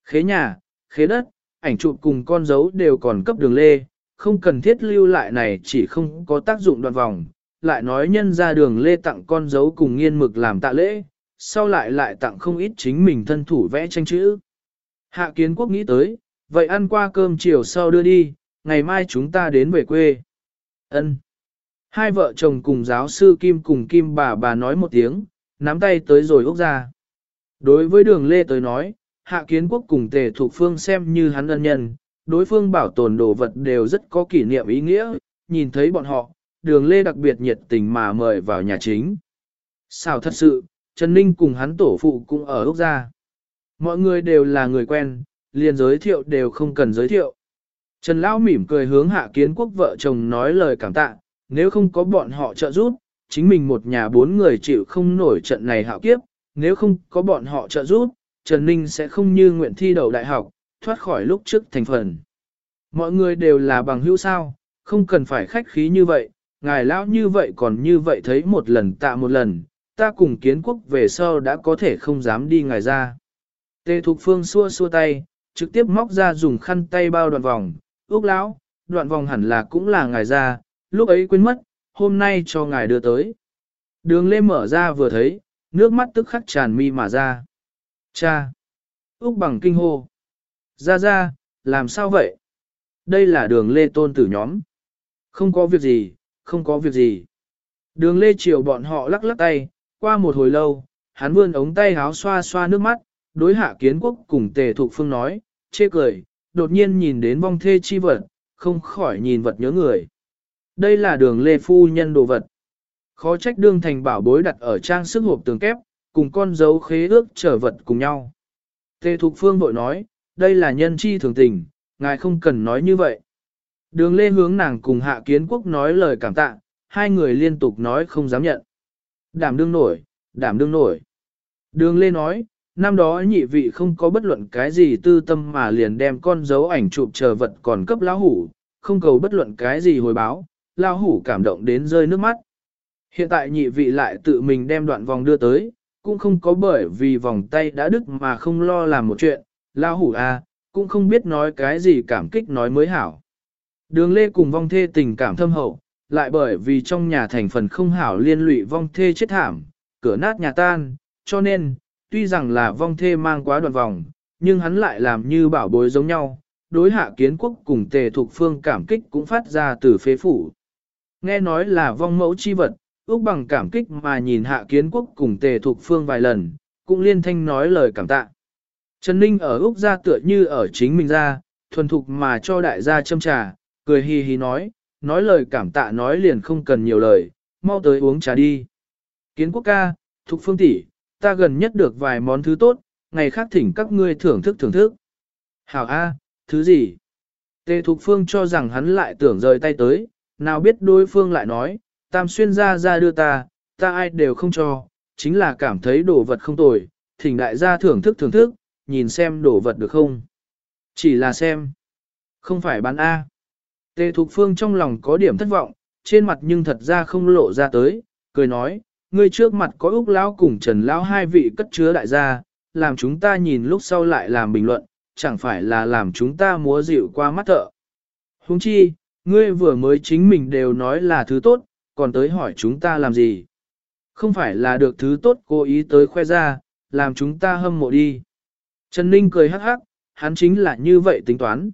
Khế nhà, khế đất, ảnh chụp cùng con dấu đều còn cấp đường lê, không cần thiết lưu lại này chỉ không có tác dụng đoạn vòng, lại nói nhân ra đường lê tặng con dấu cùng nghiên mực làm tạ lễ, sau lại lại tặng không ít chính mình thân thủ vẽ tranh chữ. Hạ kiến quốc nghĩ tới, vậy ăn qua cơm chiều sau đưa đi, ngày mai chúng ta đến về quê. Ân. Hai vợ chồng cùng giáo sư Kim cùng Kim bà bà nói một tiếng, nắm tay tới rồi Úc ra. Đối với đường Lê tới nói, Hạ Kiến Quốc cùng Tề Thục Phương xem như hắn ân nhân, đối phương bảo tồn đồ vật đều rất có kỷ niệm ý nghĩa, nhìn thấy bọn họ, đường Lê đặc biệt nhiệt tình mà mời vào nhà chính. Sao thật sự, Trần Ninh cùng hắn tổ phụ cũng ở Úc gia. Mọi người đều là người quen, liền giới thiệu đều không cần giới thiệu. Trần Lão mỉm cười hướng Hạ Kiến Quốc vợ chồng nói lời cảm tạ, nếu không có bọn họ trợ giúp, chính mình một nhà bốn người chịu không nổi trận này hạo kiếp, nếu không có bọn họ trợ giúp, Trần Ninh sẽ không như nguyện thi đầu đại học, thoát khỏi lúc trước thành phần. Mọi người đều là bằng hữu sao, không cần phải khách khí như vậy, ngài lão như vậy còn như vậy thấy một lần tạ một lần, ta cùng kiến quốc về sau đã có thể không dám đi ngài ra. Tề Thục Phương xua xua tay, trực tiếp móc ra dùng khăn tay bao đoạn vòng, ước lão, đoạn vòng hẳn là cũng là ngài ra, lúc ấy quên mất, hôm nay cho ngài đưa tới. Đường lê mở ra vừa thấy, nước mắt tức khắc tràn mi mà ra. Cha! Úc bằng kinh hô. Ra ra, làm sao vậy? Đây là đường lê tôn tử nhóm. Không có việc gì, không có việc gì. Đường lê Triều bọn họ lắc lắc tay, qua một hồi lâu, hắn vươn ống tay háo xoa xoa nước mắt, đối hạ kiến quốc cùng tề thục phương nói, chê cười, đột nhiên nhìn đến vong thê chi vật, không khỏi nhìn vật nhớ người. Đây là đường lê phu nhân đồ vật. Khó trách đương thành bảo bối đặt ở trang sức hộp tường kép, cùng con dấu khế ước trở vật cùng nhau. Tề Thục Phương bội nói, đây là nhân chi thường tình, ngài không cần nói như vậy. Đường lê hướng nàng cùng hạ kiến quốc nói lời cảm tạ, hai người liên tục nói không dám nhận. Đảm đương nổi, đảm đương nổi. Đường lê nói, năm đó nhị vị không có bất luận cái gì tư tâm mà liền đem con dấu ảnh chụp chờ vật còn cấp lão hủ, không cầu bất luận cái gì hồi báo, lão hủ cảm động đến rơi nước mắt. Hiện tại nhị vị lại tự mình đem đoạn vòng đưa tới, cũng không có bởi vì vòng tay đã đứt mà không lo làm một chuyện, lão hủ a, à, cũng không biết nói cái gì cảm kích nói mới hảo. Đường lê cùng vong thê tình cảm thâm hậu, lại bởi vì trong nhà thành phần không hảo liên lụy vong thê chết thảm, cửa nát nhà tan, cho nên, tuy rằng là vong thê mang quá đoạn vòng, nhưng hắn lại làm như bảo bối giống nhau, đối hạ kiến quốc cùng tề thuộc phương cảm kích cũng phát ra từ phế phủ. Nghe nói là vong mẫu chi vật, Úc bằng cảm kích mà nhìn hạ kiến quốc cùng tề thuộc phương vài lần, cũng liên thanh nói lời cảm tạ. Trần Ninh ở Úc ra tựa như ở chính mình ra, thuần thục mà cho đại gia châm trà, cười hi hi nói, nói lời cảm tạ nói liền không cần nhiều lời, mau tới uống trà đi. Kiến quốc ca, thục phương tỷ, ta gần nhất được vài món thứ tốt, ngày khác thỉnh các ngươi thưởng thức thưởng thức. Hảo A, thứ gì? Tề thục phương cho rằng hắn lại tưởng rời tay tới, nào biết đối phương lại nói, tam xuyên ra ra đưa ta, ta ai đều không cho, chính là cảm thấy đồ vật không tồi, thỉnh đại gia thưởng thức thưởng thức, nhìn xem đồ vật được không. Chỉ là xem, không phải bán A. Tề Thục Phương trong lòng có điểm thất vọng, trên mặt nhưng thật ra không lộ ra tới, cười nói, ngươi trước mặt có Úc Lão cùng Trần Lão hai vị cất chứa đại gia, làm chúng ta nhìn lúc sau lại làm bình luận, chẳng phải là làm chúng ta múa dịu qua mắt thợ. Huống chi, ngươi vừa mới chính mình đều nói là thứ tốt, còn tới hỏi chúng ta làm gì. Không phải là được thứ tốt cố ý tới khoe ra, làm chúng ta hâm mộ đi. Trần Ninh cười hắc hắc, hắn chính là như vậy tính toán.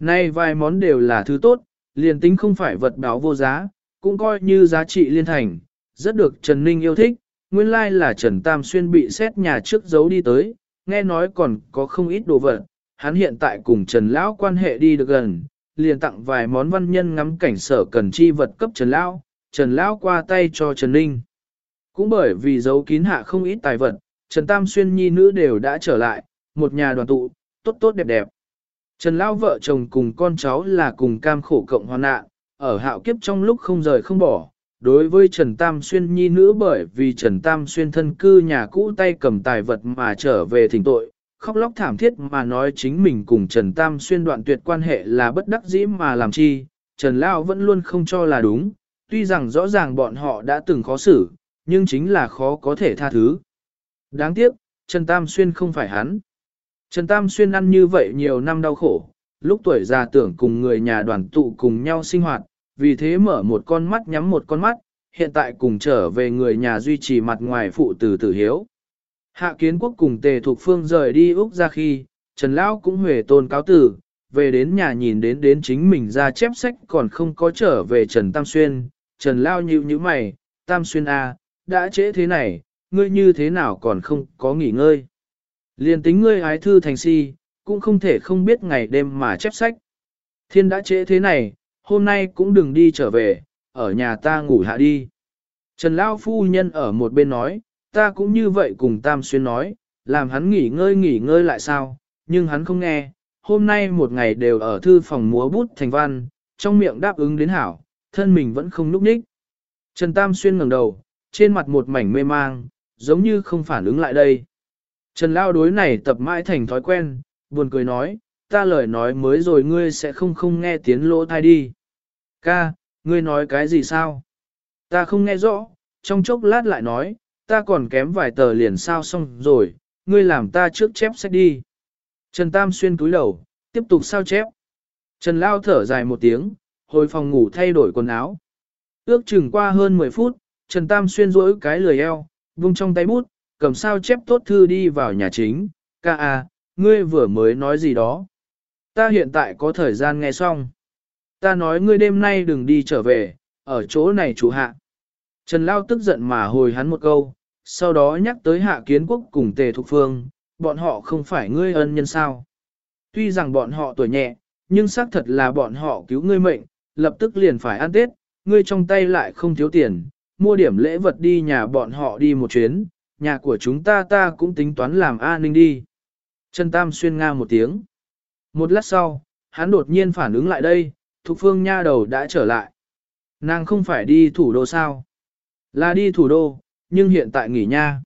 Nay vài món đều là thứ tốt, liền tính không phải vật báo vô giá, cũng coi như giá trị liên thành, rất được Trần Ninh yêu thích. Nguyên lai là Trần Tam Xuyên bị xét nhà trước giấu đi tới, nghe nói còn có không ít đồ vật, hắn hiện tại cùng Trần Lão quan hệ đi được gần, liền tặng vài món văn nhân ngắm cảnh sở cần chi vật cấp Trần Lão, Trần Lão qua tay cho Trần Ninh. Cũng bởi vì giấu kín hạ không ít tài vật, Trần Tam Xuyên nhi nữ đều đã trở lại, một nhà đoàn tụ, tốt tốt đẹp đẹp. Trần Lão vợ chồng cùng con cháu là cùng cam khổ cộng hoàn nạn, ở hạo kiếp trong lúc không rời không bỏ. Đối với Trần Tam Xuyên nhi nữ bởi vì Trần Tam Xuyên thân cư nhà cũ tay cầm tài vật mà trở về thỉnh tội, khóc lóc thảm thiết mà nói chính mình cùng Trần Tam Xuyên đoạn tuyệt quan hệ là bất đắc dĩ mà làm chi, Trần Lão vẫn luôn không cho là đúng, tuy rằng rõ ràng bọn họ đã từng khó xử, nhưng chính là khó có thể tha thứ. Đáng tiếc, Trần Tam Xuyên không phải hắn. Trần Tam Xuyên ăn như vậy nhiều năm đau khổ, lúc tuổi già tưởng cùng người nhà đoàn tụ cùng nhau sinh hoạt, vì thế mở một con mắt nhắm một con mắt, hiện tại cùng trở về người nhà duy trì mặt ngoài phụ tử tử hiếu. Hạ kiến quốc cùng tề thuộc phương rời đi Úc ra khi, Trần Lão cũng huề tôn cáo tử, về đến nhà nhìn đến đến chính mình ra chép sách còn không có trở về Trần Tam Xuyên, Trần Lão nhíu như mày, Tam Xuyên A, à, đã trễ thế này, ngươi như thế nào còn không có nghỉ ngơi. Liên tính ngươi ái thư thành si, cũng không thể không biết ngày đêm mà chép sách. Thiên đã trễ thế này, hôm nay cũng đừng đi trở về, ở nhà ta ngủ hạ đi. Trần Lao phu nhân ở một bên nói, ta cũng như vậy cùng Tam Xuyên nói, làm hắn nghỉ ngơi nghỉ ngơi lại sao, nhưng hắn không nghe, hôm nay một ngày đều ở thư phòng múa bút thành văn, trong miệng đáp ứng đến hảo, thân mình vẫn không núp ních. Trần Tam Xuyên ngẩng đầu, trên mặt một mảnh mê mang, giống như không phản ứng lại đây. Trần Lao đối này tập mãi thành thói quen, buồn cười nói, ta lời nói mới rồi ngươi sẽ không không nghe tiếng lỗ thai đi. Ca, ngươi nói cái gì sao? Ta không nghe rõ, trong chốc lát lại nói, ta còn kém vài tờ liền sao xong rồi, ngươi làm ta trước chép sách đi. Trần Tam xuyên túi đầu, tiếp tục sao chép. Trần Lao thở dài một tiếng, hồi phòng ngủ thay đổi quần áo. Ước chừng qua hơn 10 phút, Trần Tam xuyên rỗi cái lười eo, vung trong tay bút, cầm sao chép tốt thư đi vào nhà chính. Ca à, ngươi vừa mới nói gì đó. Ta hiện tại có thời gian nghe xong. Ta nói ngươi đêm nay đừng đi trở về, ở chỗ này chủ hạ. Trần Lao tức giận mà hồi hắn một câu, sau đó nhắc tới hạ kiến quốc cùng tề thục phương, bọn họ không phải ngươi ân nhân sao. Tuy rằng bọn họ tuổi nhẹ, nhưng xác thật là bọn họ cứu ngươi mệnh, lập tức liền phải ăn Tết, ngươi trong tay lại không thiếu tiền, mua điểm lễ vật đi nhà bọn họ đi một chuyến, nhà của chúng ta ta cũng tính toán làm an ninh đi. Trần Tam xuyên nga một tiếng. Một lát sau, hắn đột nhiên phản ứng lại đây, Thục Phương nha đầu đã trở lại. Nàng không phải đi thủ đô sao? Là đi thủ đô, nhưng hiện tại nghỉ nha.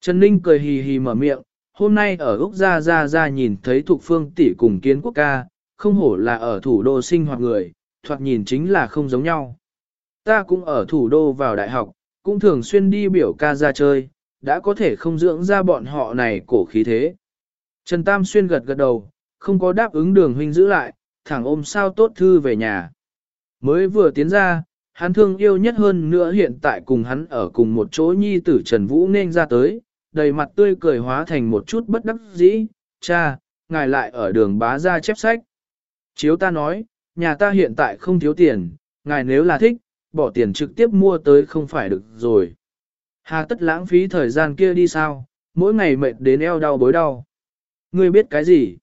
Trần Ninh cười hì hì mở miệng, hôm nay ở Úc Gia Gia Gia nhìn thấy Thục Phương tỷ cùng kiến quốc ca, không hổ là ở thủ đô sinh hoạt người, thoạt nhìn chính là không giống nhau. Ta cũng ở thủ đô vào đại học, cũng thường xuyên đi biểu ca ra chơi, đã có thể không dưỡng ra bọn họ này cổ khí thế. Trần Tam Xuyên gật gật đầu, không có đáp ứng đường huynh giữ lại, thẳng ôm sao tốt thư về nhà. Mới vừa tiến ra, hắn thương yêu nhất hơn nữa hiện tại cùng hắn ở cùng một chỗ nhi tử Trần Vũ nên ra tới, đầy mặt tươi cười hóa thành một chút bất đắc dĩ, cha, ngài lại ở đường bá ra chép sách. Chiếu ta nói, nhà ta hiện tại không thiếu tiền, ngài nếu là thích, bỏ tiền trực tiếp mua tới không phải được rồi. Hà tất lãng phí thời gian kia đi sao, mỗi ngày mệt đến eo đau bối đau. Ngươi biết cái gì?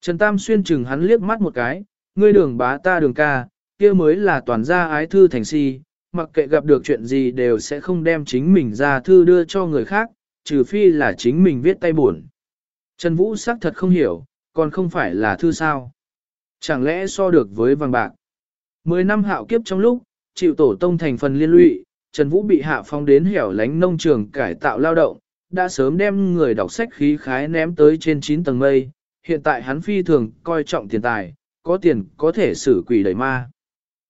Trần Tam xuyên chừng hắn liếc mắt một cái, ngươi đường bá ta đường ca, kia mới là toàn gia ái thư thành si, mặc kệ gặp được chuyện gì đều sẽ không đem chính mình ra thư đưa cho người khác, trừ phi là chính mình viết tay buồn. Trần Vũ xác thật không hiểu, còn không phải là thư sao. Chẳng lẽ so được với vàng bạc. Mười năm hạo kiếp trong lúc, chịu tổ tông thành phần liên lụy, Trần Vũ bị hạ phong đến hẻo lánh nông trường cải tạo lao động, đã sớm đem người đọc sách khí khái ném tới trên 9 tầng mây, hiện tại hắn phi thường coi trọng tiền tài, có tiền có thể xử quỷ đẩy ma.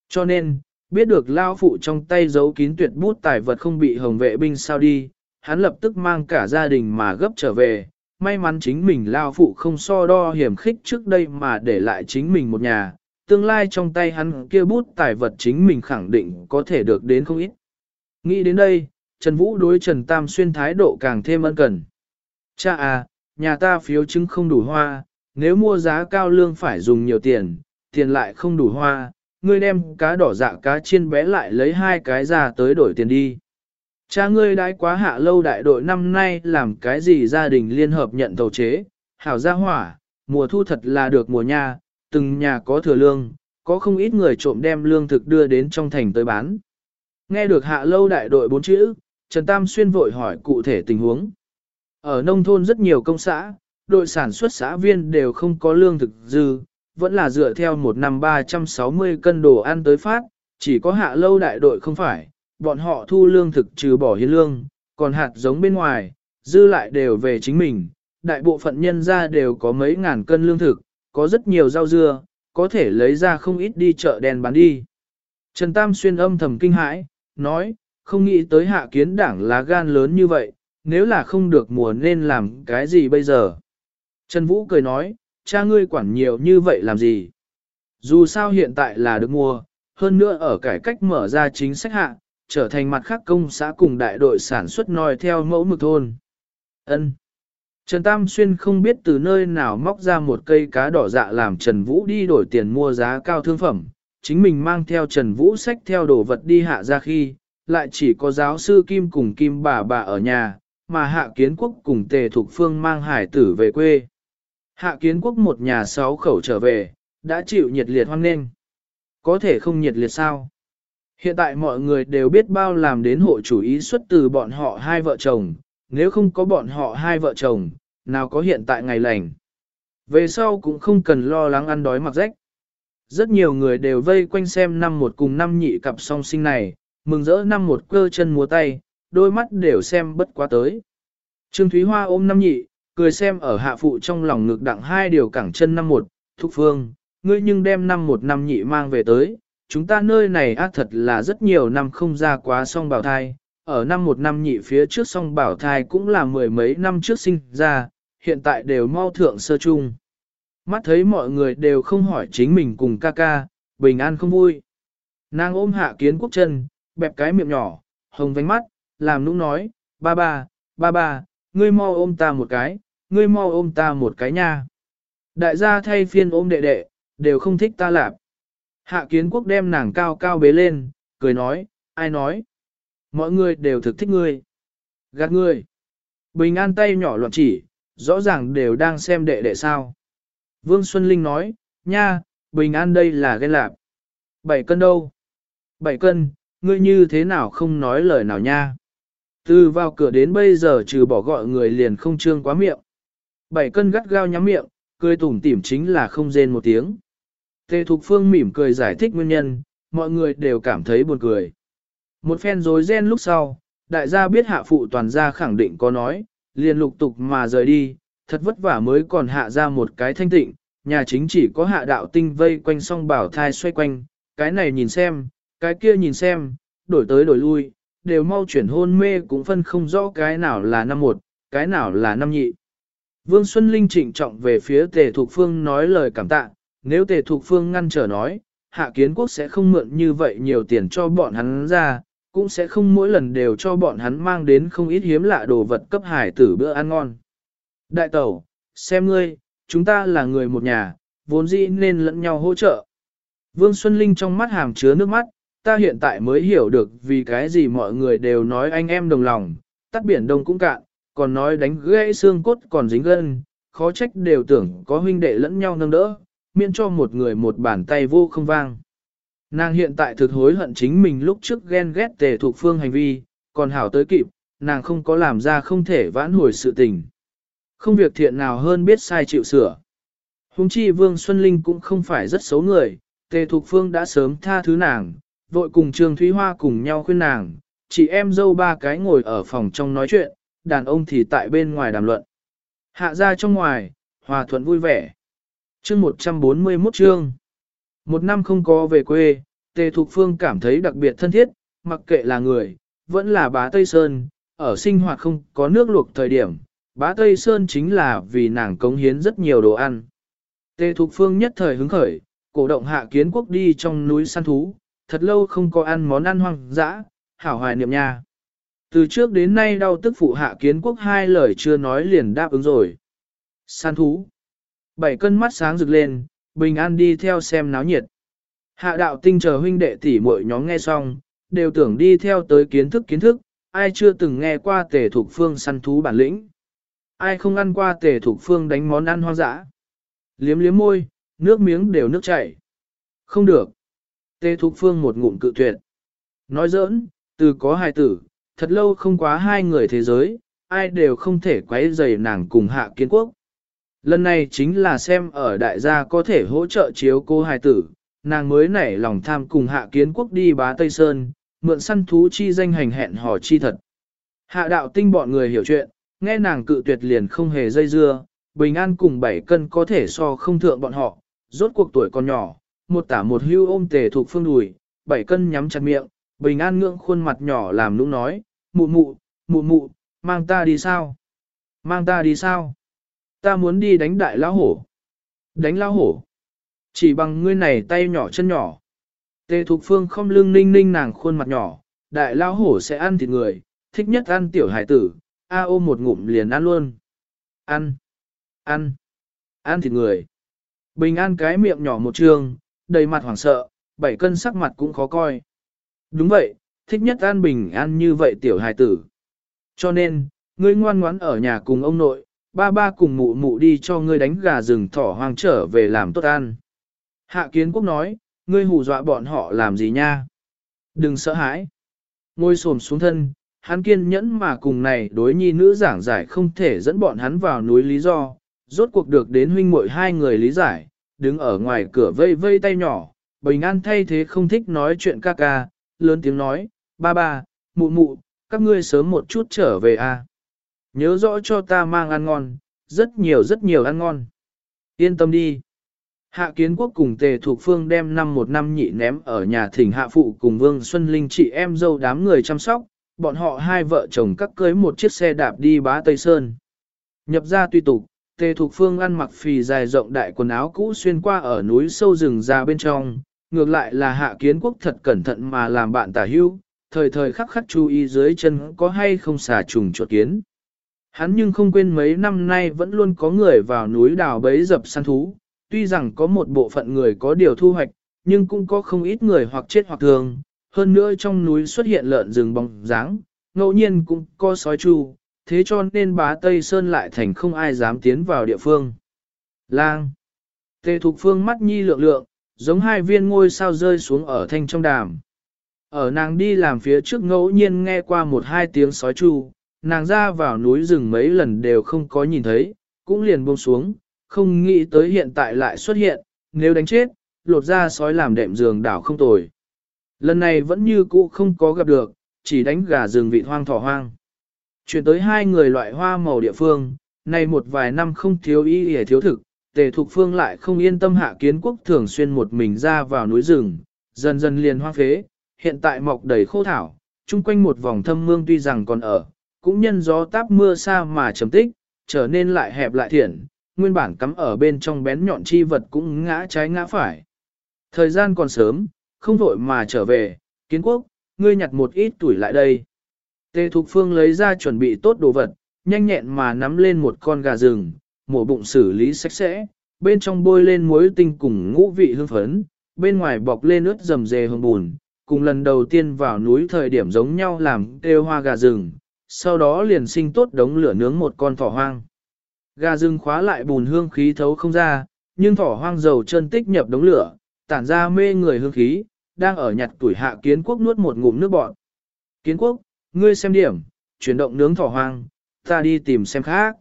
Cho nên, biết được lao phụ trong tay giấu kín tuyệt bút tài vật không bị hồng vệ binh sao đi, hắn lập tức mang cả gia đình mà gấp trở về, may mắn chính mình lao phụ không so đo hiểm khích trước đây mà để lại chính mình một nhà, tương lai trong tay hắn kia bút tài vật chính mình khẳng định có thể được đến không ít. Nghĩ đến đây, Trần Vũ đối Trần Tam Xuyên thái độ càng thêm ân cần. Cha à, nhà ta phiếu chứng không đủ hoa, nếu mua giá cao lương phải dùng nhiều tiền, tiền lại không đủ hoa, ngươi đem cá đỏ dạ cá chiên bé lại lấy hai cái ra tới đổi tiền đi. Cha ngươi đãi quá hạ lâu đại đội năm nay làm cái gì gia đình liên hợp nhận tàu chế, hảo gia hỏa, mùa thu thật là được mùa nha, từng nhà có thừa lương, có không ít người trộm đem lương thực đưa đến trong thành tới bán. Nghe được hạ lâu đại đội bốn chữ, Trần Tam Xuyên vội hỏi cụ thể tình huống. Ở nông thôn rất nhiều công xã, đội sản xuất xã viên đều không có lương thực dư, vẫn là dựa theo một năm 360 cân đồ ăn tới phát, chỉ có hạ lâu đại đội không phải, bọn họ thu lương thực trừ bỏ hiến lương, còn hạt giống bên ngoài, dư lại đều về chính mình, đại bộ phận nhân ra đều có mấy ngàn cân lương thực, có rất nhiều rau dưa, có thể lấy ra không ít đi chợ đen bán đi. Trần Tam Xuyên âm thầm kinh hãi, nói, không nghĩ tới hạ kiến đảng lá gan lớn như vậy, nếu là không được mùa nên làm cái gì bây giờ. Trần Vũ cười nói, cha ngươi quản nhiều như vậy làm gì? Dù sao hiện tại là được mùa, hơn nữa ở cải cách mở ra chính sách hạ, trở thành mặt khác công xã cùng đại đội sản xuất nòi theo mẫu mực thôn. Ân. Trần Tam Xuyên không biết từ nơi nào móc ra một cây cá đỏ dạ làm Trần Vũ đi đổi tiền mua giá cao thương phẩm, chính mình mang theo Trần Vũ sách theo đồ vật đi hạ ra khi, lại chỉ có giáo sư Kim cùng Kim bà bà ở nhà, mà Hạ Kiến Quốc cùng Tề Thục Phương mang hải tử về quê. Hạ Kiến Quốc một nhà sáu khẩu trở về, đã chịu nhiệt liệt hoan nghênh. Có thể không nhiệt liệt sao? Hiện tại mọi người đều biết bao làm đến hộ chủ ý xuất từ bọn họ hai vợ chồng, nếu không có bọn họ hai vợ chồng, nào có hiện tại ngày lành. Về sau cũng không cần lo lắng ăn đói mặc rách. Rất nhiều người đều vây quanh xem năm một cùng năm nhị cặp song sinh này, mừng rỡ năm một cơ chân múa tay, đôi mắt đều xem bất quá tới. Trương Thúy Hoa ôm năm nhị, cười xem ở hạ phụ trong lòng ngực đặng hai điều cẳng chân năm một, thúc phương, ngươi nhưng đem năm một năm nhị mang về tới, chúng ta nơi này ác thật là rất nhiều năm không ra quá song bảo thai, ở năm một năm nhị phía trước song bảo thai cũng là mười mấy năm trước sinh ra, hiện tại đều mau thượng sơ chung. Mắt thấy mọi người đều không hỏi chính mình cùng ca ca, bình an không vui. Nàng ôm hạ kiến quốc chân, bẹp cái miệng nhỏ, hồng vánh mắt, làm nũng nói, ba ba, ba ba, ngươi mau ôm ta một cái, ngươi mau ôm ta một cái nha. Đại gia thay phiên ôm đệ đệ, đều không thích ta lạp. Hạ kiến quốc đem nàng cao cao bế lên, cười nói, ai nói. Mọi người đều thực thích ngươi. Gạt ngươi. Bình an tay nhỏ loạn chỉ, rõ ràng đều đang xem đệ đệ sao. Vương Xuân Linh nói, nha, bình an đây là ghen lạp. Bảy cân đâu? Bảy cân, ngươi như thế nào không nói lời nào nha? Từ vào cửa đến bây giờ trừ bỏ gọi người liền không trương quá miệng. Bảy cân gắt gao nhắm miệng, cười tủm tỉm chính là không rên một tiếng. Tề Thục Phương mỉm cười giải thích nguyên nhân, mọi người đều cảm thấy buồn cười. Một phen rối ren lúc sau, đại gia biết hạ phụ toàn gia khẳng định có nói, liền lục tục mà rời đi, thật vất vả mới còn hạ ra một cái thanh tịnh, nhà chính chỉ có hạ đạo tinh vây quanh song bảo thai xoay quanh, cái này nhìn xem, cái kia nhìn xem, đổi tới đổi lui, đều mau chuyển hôn mê cũng phân không rõ cái nào là năm một, cái nào là năm nhị. Vương Xuân Linh trịnh trọng về phía Tề Thục Phương nói lời cảm tạ, nếu Tề Thục Phương ngăn trở nói, Hạ Kiến Quốc sẽ không mượn như vậy nhiều tiền cho bọn hắn ra, cũng sẽ không mỗi lần đều cho bọn hắn mang đến không ít hiếm lạ đồ vật cấp hải tử bữa ăn ngon. Đại tẩu, xem ngươi, chúng ta là người một nhà, vốn dĩ nên lẫn nhau hỗ trợ. Vương Xuân Linh trong mắt hàm chứa nước mắt, ta hiện tại mới hiểu được vì cái gì mọi người đều nói anh em đồng lòng, tắt biển đông cũng cạn, còn nói đánh gãy xương cốt còn dính gân, khó trách đều tưởng có huynh đệ lẫn nhau nâng đỡ, miễn cho một người một bàn tay vô không vang. Nàng hiện tại thực hối hận chính mình lúc trước ghen ghét tề thuộc phương hành vi, còn hảo tới kịp, nàng không có làm ra không thể vãn hồi sự tình. Không việc thiện nào hơn biết sai chịu sửa. Hùng chi Vương Xuân Linh cũng không phải rất xấu người, tề Thục phương đã sớm tha thứ nàng, vội cùng Trương Thúy Hoa cùng nhau khuyên nàng, chị em dâu ba cái ngồi ở phòng trong nói chuyện, đàn ông thì tại bên ngoài đàm luận. Hạ ra trong ngoài, hòa thuận vui vẻ. Chương 141 chương. Một năm không có về quê, Tề Thục Phương cảm thấy đặc biệt thân thiết, mặc kệ là người, vẫn là bá Tây Sơn, ở sinh hoạt không có nước luộc thời điểm, bá Tây Sơn chính là vì nàng cống hiến rất nhiều đồ ăn. Tề Thục Phương nhất thời hứng khởi, cổ động hạ kiến quốc đi trong núi săn thú, thật lâu không có ăn món ăn hoang dã, hảo hoài niệm nha. Từ trước đến nay đau tức phụ hạ kiến quốc hai lời chưa nói liền đáp ứng rồi. Săn thú. Bảy cân mắt sáng rực lên, bình an đi theo xem náo nhiệt. Hạ đạo tinh chờ huynh đệ tỷ muội nhóm nghe xong, đều tưởng đi theo tới kiến thức kiến thức, ai chưa từng nghe qua tề thục phương săn thú bản lĩnh. Ai không ăn qua tề thục phương đánh món ăn hoang dã. Liếm liếm môi, nước miếng đều nước chảy. Không được. Tề thục phương một ngụm cự tuyệt. Nói giỡn, từ có hai tử, thật lâu không quá hai người thế giới, ai đều không thể quấy rầy nàng cùng hạ kiến quốc. Lần này chính là xem ở đại gia có thể hỗ trợ chiếu cô hài tử, nàng mới nảy lòng tham cùng hạ kiến quốc đi bá Tây Sơn, mượn săn thú chi danh hành hẹn hò chi thật. Hạ đạo tinh bọn người hiểu chuyện, nghe nàng cự tuyệt liền không hề dây dưa, bình an cùng bảy cân có thể so không thượng bọn họ, rốt cuộc tuổi còn nhỏ, một tả một hưu ôm tề thuộc phương đùi, bảy cân nhắm chặt miệng, bình an ngưỡng khuôn mặt nhỏ làm nũng nói, mụ mụ, mụ mụ, mang ta đi sao? Mang ta đi sao? Ta muốn đi đánh đại lão hổ. Đánh lão hổ. Chỉ bằng ngươi này tay nhỏ chân nhỏ. Tề Thục Phương không lưng ninh ninh nàng khuôn mặt nhỏ, đại lão hổ sẽ ăn thịt người, thích nhất ăn tiểu hải tử, a ôm một ngụm liền ăn luôn. Ăn, ăn, ăn thịt người. Bình an cái miệng nhỏ một trường, đầy mặt hoảng sợ, bảy cân sắc mặt cũng khó coi. Đúng vậy, thích nhất an bình an như vậy tiểu hài tử. Cho nên, ngươi ngoan ngoãn ở nhà cùng ông nội, ba ba cùng mụ mụ đi cho ngươi đánh gà rừng thỏ hoang trở về làm tốt ăn. Hạ kiến quốc nói, ngươi hù dọa bọn họ làm gì nha? Đừng sợ hãi. Ngôi xổm xuống thân, hắn kiên nhẫn mà cùng này đối nhi nữ giảng giải không thể dẫn bọn hắn vào núi lý do, rốt cuộc được đến huynh muội hai người lý giải, đứng ở ngoài cửa vây vây tay nhỏ, bình an thay thế không thích nói chuyện ca ca, lớn tiếng nói, ba ba, mụ mụ, các ngươi sớm một chút trở về a. Nhớ rõ cho ta mang ăn ngon, rất nhiều rất nhiều ăn ngon. Yên tâm đi. Hạ kiến quốc cùng tề thuộc phương đem năm một năm nhị ném ở nhà thỉnh hạ phụ cùng Vương Xuân Linh chị em dâu đám người chăm sóc, bọn họ hai vợ chồng cắt cưới một chiếc xe đạp đi bá Tây Sơn. Nhập ra tùy tục, tề thuộc phương ăn mặc phì dài rộng đại quần áo cũ xuyên qua ở núi sâu rừng ra bên trong, ngược lại là hạ kiến quốc thật cẩn thận mà làm bạn tả hưu, thời thời khắc khắc chú ý dưới chân có hay không xà trùng chuột kiến. Hắn nhưng không quên mấy năm nay vẫn luôn có người vào núi đào bấy dập săn thú, tuy rằng có một bộ phận người có điều thu hoạch, nhưng cũng có không ít người hoặc chết hoặc thường, hơn nữa trong núi xuất hiện lợn rừng bóng dáng, ngẫu nhiên cũng có sói chu, thế cho nên bá Tây Sơn lại thành không ai dám tiến vào địa phương. Lang Tề Thục Phương mắt nhi lượng lượng, giống hai viên ngôi sao rơi xuống ở thanh trong đàm. Ở nàng đi làm phía trước ngẫu nhiên nghe qua một hai tiếng sói chu, nàng ra vào núi rừng mấy lần đều không có nhìn thấy, cũng liền buông xuống, không nghĩ tới hiện tại lại xuất hiện, nếu đánh chết, lột ra sói làm đệm giường đảo không tồi. Lần này vẫn như cũ không có gặp được, chỉ đánh gà rừng vị hoang thỏ hoang. Chuyển tới hai người loại hoa màu địa phương, nay một vài năm không thiếu y hề thiếu thực, tề thục phương lại không yên tâm hạ kiến quốc thường xuyên một mình ra vào núi rừng, dần dần liền hoa phế, hiện tại mọc đầy khô thảo, chung quanh một vòng thâm mương tuy rằng còn ở, cũng nhân gió táp mưa xa mà trầm tích, trở nên lại hẹp lại thiện, nguyên bản cắm ở bên trong bén nhọn chi vật cũng ngã trái ngã phải. Thời gian còn sớm, không vội mà trở về, kiến quốc, ngươi nhặt một ít tuổi lại đây. Tề Thục Phương lấy ra chuẩn bị tốt đồ vật, nhanh nhẹn mà nắm lên một con gà rừng, mổ bụng xử lý sạch sẽ, bên trong bôi lên muối tinh cùng ngũ vị hương phấn, bên ngoài bọc lên ướt dầm dề hương bùn, cùng lần đầu tiên vào núi thời điểm giống nhau làm kêu hoa gà rừng, sau đó liền sinh tốt đống lửa nướng một con thỏ hoang. Gà rừng khóa lại bùn hương khí thấu không ra, nhưng thỏ hoang dầu chân tích nhập đống lửa, tản ra mê người hương khí, đang ở nhặt tuổi hạ kiến quốc nuốt một ngụm nước bọt. Kiến quốc, ngươi xem điểm, chuyển động nướng thỏ hoang, ta đi tìm xem khác.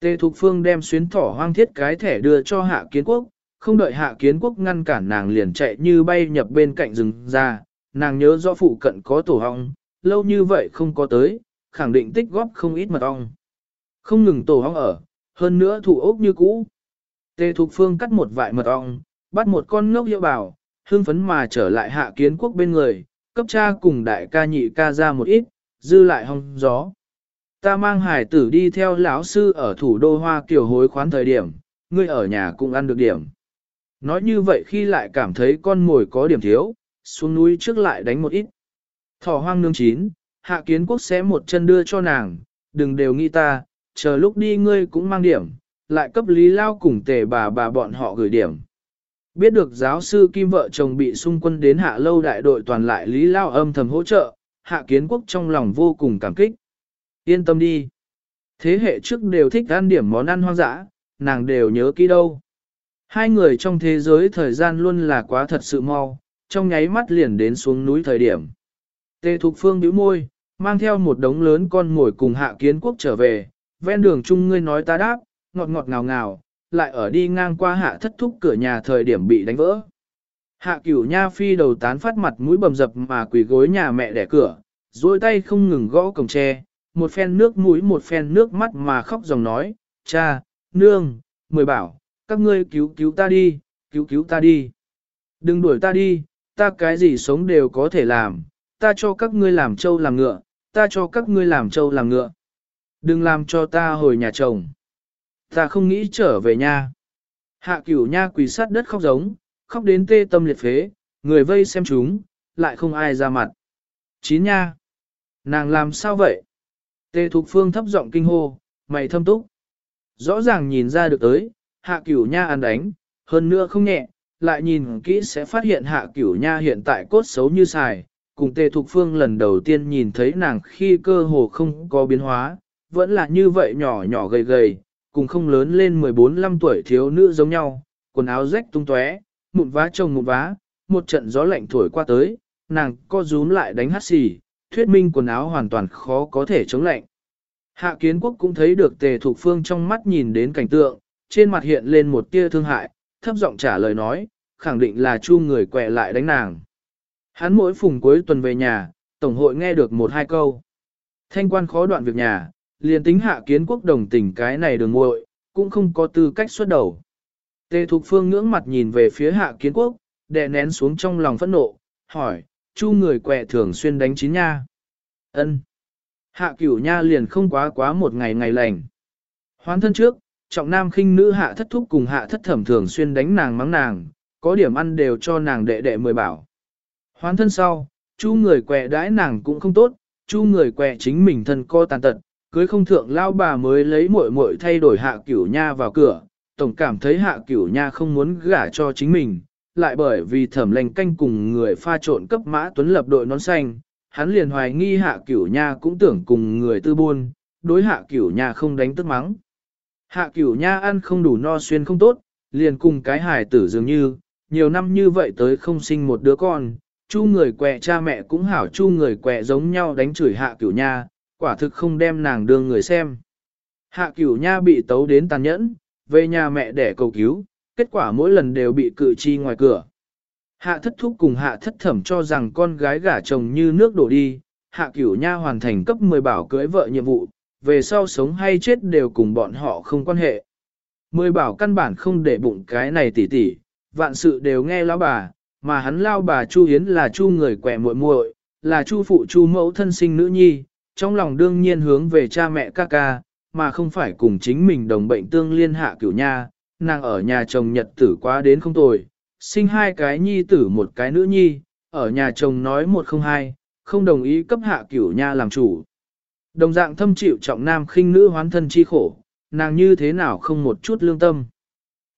Tề Thục Phương đem xuyến thỏ hoang thiết cái thẻ đưa cho hạ kiến quốc, không đợi hạ kiến quốc ngăn cản nàng liền chạy như bay nhập bên cạnh rừng ra, nàng nhớ rõ phụ cận có tổ hong, lâu như vậy không có tới, khẳng định tích góp không ít mật ong. Không ngừng tổ hong ở, hơn nữa thủ ốc như cũ. Tề Thục Phương cắt một vại mật ong, bắt một con ngốc hiệu bảo, hương phấn mà trở lại hạ kiến quốc bên người, cấp cha cùng đại ca nhị ca ra một ít, dư lại hong gió. Ta mang hải tử đi theo lão sư ở thủ đô Hoa Kiều hối khoán thời điểm, ngươi ở nhà cũng ăn được điểm. Nói như vậy khi lại cảm thấy con mồi có điểm thiếu, xuống núi trước lại đánh một ít. Thỏ hoang nương chín, hạ kiến quốc sẽ một chân đưa cho nàng, đừng đều nghĩ ta, chờ lúc đi ngươi cũng mang điểm, lại cấp lý lao cùng tề bà bà bọn họ gửi điểm. Biết được giáo sư Kim vợ chồng bị xung quân đến hạ lâu đại đội toàn lại lý lao âm thầm hỗ trợ, hạ kiến quốc trong lòng vô cùng cảm kích. Yên tâm đi. Thế hệ trước đều thích ăn điểm món ăn hoang dã, nàng đều nhớ kỹ đâu. Hai người trong thế giới thời gian luôn là quá thật sự mau, trong nháy mắt liền đến xuống núi thời điểm. Tề Thục Phương bĩu môi, mang theo một đống lớn con ngồi cùng hạ kiến quốc trở về, ven đường chung ngươi nói ta đáp, ngọt ngọt ngào ngào, lại ở đi ngang qua hạ thất thúc cửa nhà thời điểm bị đánh vỡ. Hạ cửu nha phi đầu tán phát mặt mũi bầm dập mà quỳ gối nhà mẹ đẻ cửa, dôi tay không ngừng gõ cổng tre, một phen nước mũi một phen nước mắt mà khóc dòng nói, cha, nương, mười bảo, các ngươi cứu cứu ta đi, cứu cứu ta đi. Đừng đuổi ta đi, ta cái gì sống đều có thể làm, ta cho các ngươi làm trâu làm ngựa, ta cho các ngươi làm trâu làm ngựa. Đừng làm cho ta hồi nhà chồng. Ta không nghĩ trở về nhà. Hạ cửu nha quỳ sát đất khóc giống, khóc đến tê tâm liệt phế, người vây xem chúng, lại không ai ra mặt. Chín nha. Nàng làm sao vậy? Tê Thục Phương thấp giọng kinh hô, mày thâm túc. Rõ ràng nhìn ra được tới, hạ cửu nha ăn đánh, hơn nữa không nhẹ, lại nhìn kỹ sẽ phát hiện hạ cửu nha hiện tại cốt xấu như xài. Cùng Tê Thục Phương lần đầu tiên nhìn thấy nàng khi cơ hồ không có biến hóa, vẫn là như vậy nhỏ nhỏ gầy gầy, cùng không lớn lên 14-15 tuổi thiếu nữ giống nhau, quần áo rách tung tóe, mụn vá chồng mụn vá, một trận gió lạnh thổi qua tới, nàng co rúm lại đánh hát xì, thuyết minh quần áo hoàn toàn khó có thể chống lạnh. Hạ kiến quốc cũng thấy được tề thục phương trong mắt nhìn đến cảnh tượng, trên mặt hiện lên một tia thương hại, thấp giọng trả lời nói, khẳng định là chu người quẹ lại đánh nàng. Hắn mỗi phùng cuối tuần về nhà, tổng hội nghe được một hai câu. Thanh quan khó đoạn việc nhà, liền tính hạ kiến quốc đồng tình cái này đường muội cũng không có tư cách xuất đầu. Tề Thục Phương ngưỡng mặt nhìn về phía hạ kiến quốc, đè nén xuống trong lòng phẫn nộ, hỏi, chu người quẹ thường xuyên đánh chín nha. ân Hạ cửu nha liền không quá quá một ngày ngày lành. Hoán thân trước, trọng nam khinh nữ hạ thất thúc cùng hạ thất thẩm thường xuyên đánh nàng mắng nàng, có điểm ăn đều cho nàng đệ đệ mười bảo. Hoán thân sau, chu người quẹ đãi nàng cũng không tốt, chu người quẹ chính mình thân co tàn tật, cưới không thượng lao bà mới lấy muội muội thay đổi hạ cửu nha vào cửa, tổng cảm thấy hạ cửu nha không muốn gả cho chính mình, lại bởi vì thẩm lành canh cùng người pha trộn cấp mã tuấn lập đội nón xanh, hắn liền hoài nghi hạ cửu nha cũng tưởng cùng người tư buôn, đối hạ cửu nha không đánh tức mắng. Hạ cửu nha ăn không đủ no xuyên không tốt, liền cùng cái hài tử dường như, nhiều năm như vậy tới không sinh một đứa con, chu người quẹ cha mẹ cũng hảo chu người quẹ giống nhau đánh chửi hạ cửu nha, quả thực không đem nàng đương người xem. Hạ cửu nha bị tấu đến tàn nhẫn, về nhà mẹ để cầu cứu, kết quả mỗi lần đều bị cự chi ngoài cửa. Hạ thất thúc cùng hạ thất thẩm cho rằng con gái gả chồng như nước đổ đi, hạ cửu nha hoàn thành cấp 10 bảo cưới vợ nhiệm vụ, về sau sống hay chết đều cùng bọn họ không quan hệ. Mười bảo căn bản không để bụng cái này tỉ tỉ, vạn sự đều nghe lão bà, mà hắn lao bà Chu Hiến là Chu người quẻ muội muội, là Chu phụ Chu mẫu thân sinh nữ nhi, trong lòng đương nhiên hướng về cha mẹ ca ca, mà không phải cùng chính mình đồng bệnh tương liên hạ cửu nha, nàng ở nhà chồng nhật tử quá đến không tồi, sinh hai cái nhi tử một cái nữ nhi, ở nhà chồng nói một không hai, không đồng ý cấp hạ cửu nha làm chủ. Đồng dạng thâm chịu trọng nam khinh nữ hoán thân chi khổ, nàng như thế nào không một chút lương tâm.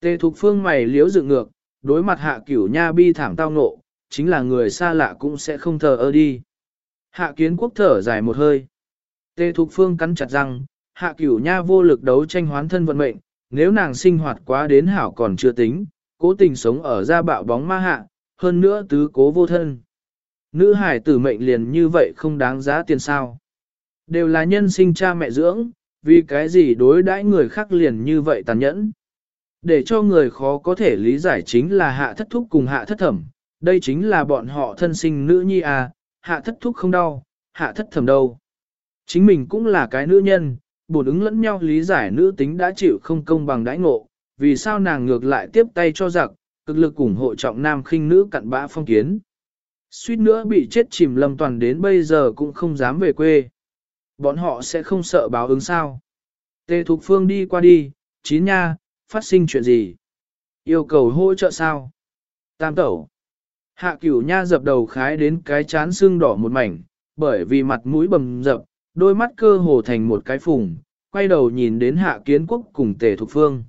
Tề thục phương mày liếu dựng ngược, đối mặt hạ cửu nha bi thảm tao ngộ, chính là người xa lạ cũng sẽ không thờ ơ đi. Hạ kiến quốc thở dài một hơi. tê thục phương cắn chặt răng, hạ cửu nha vô lực đấu tranh hoán thân vận mệnh, nếu nàng sinh hoạt quá đến hảo còn chưa tính, cố tình sống ở gia bạo bóng ma hạ, hơn nữa tứ cố vô thân. Nữ hải tử mệnh liền như vậy không đáng giá tiền sao. Đều là nhân sinh cha mẹ dưỡng, vì cái gì đối đãi người khác liền như vậy tàn nhẫn. Để cho người khó có thể lý giải chính là hạ thất thúc cùng hạ thất thẩm, đây chính là bọn họ thân sinh nữ nhi à, hạ thất thúc không đau, hạ thất thẩm đâu. Chính mình cũng là cái nữ nhân, bổn ứng lẫn nhau lý giải nữ tính đã chịu không công bằng đãi ngộ, vì sao nàng ngược lại tiếp tay cho giặc, cực lực ủng hộ trọng nam khinh nữ cặn bã phong kiến. Suýt nữa bị chết chìm lâm toàn đến bây giờ cũng không dám về quê. Bọn họ sẽ không sợ báo ứng sao. Tề Thục Phương đi qua đi, chín nha, phát sinh chuyện gì? Yêu cầu hỗ trợ sao? Tam tẩu. Hạ cửu nha dập đầu khái đến cái chán xương đỏ một mảnh, bởi vì mặt mũi bầm dập, đôi mắt cơ hồ thành một cái phùng, quay đầu nhìn đến hạ kiến quốc cùng tề thục phương.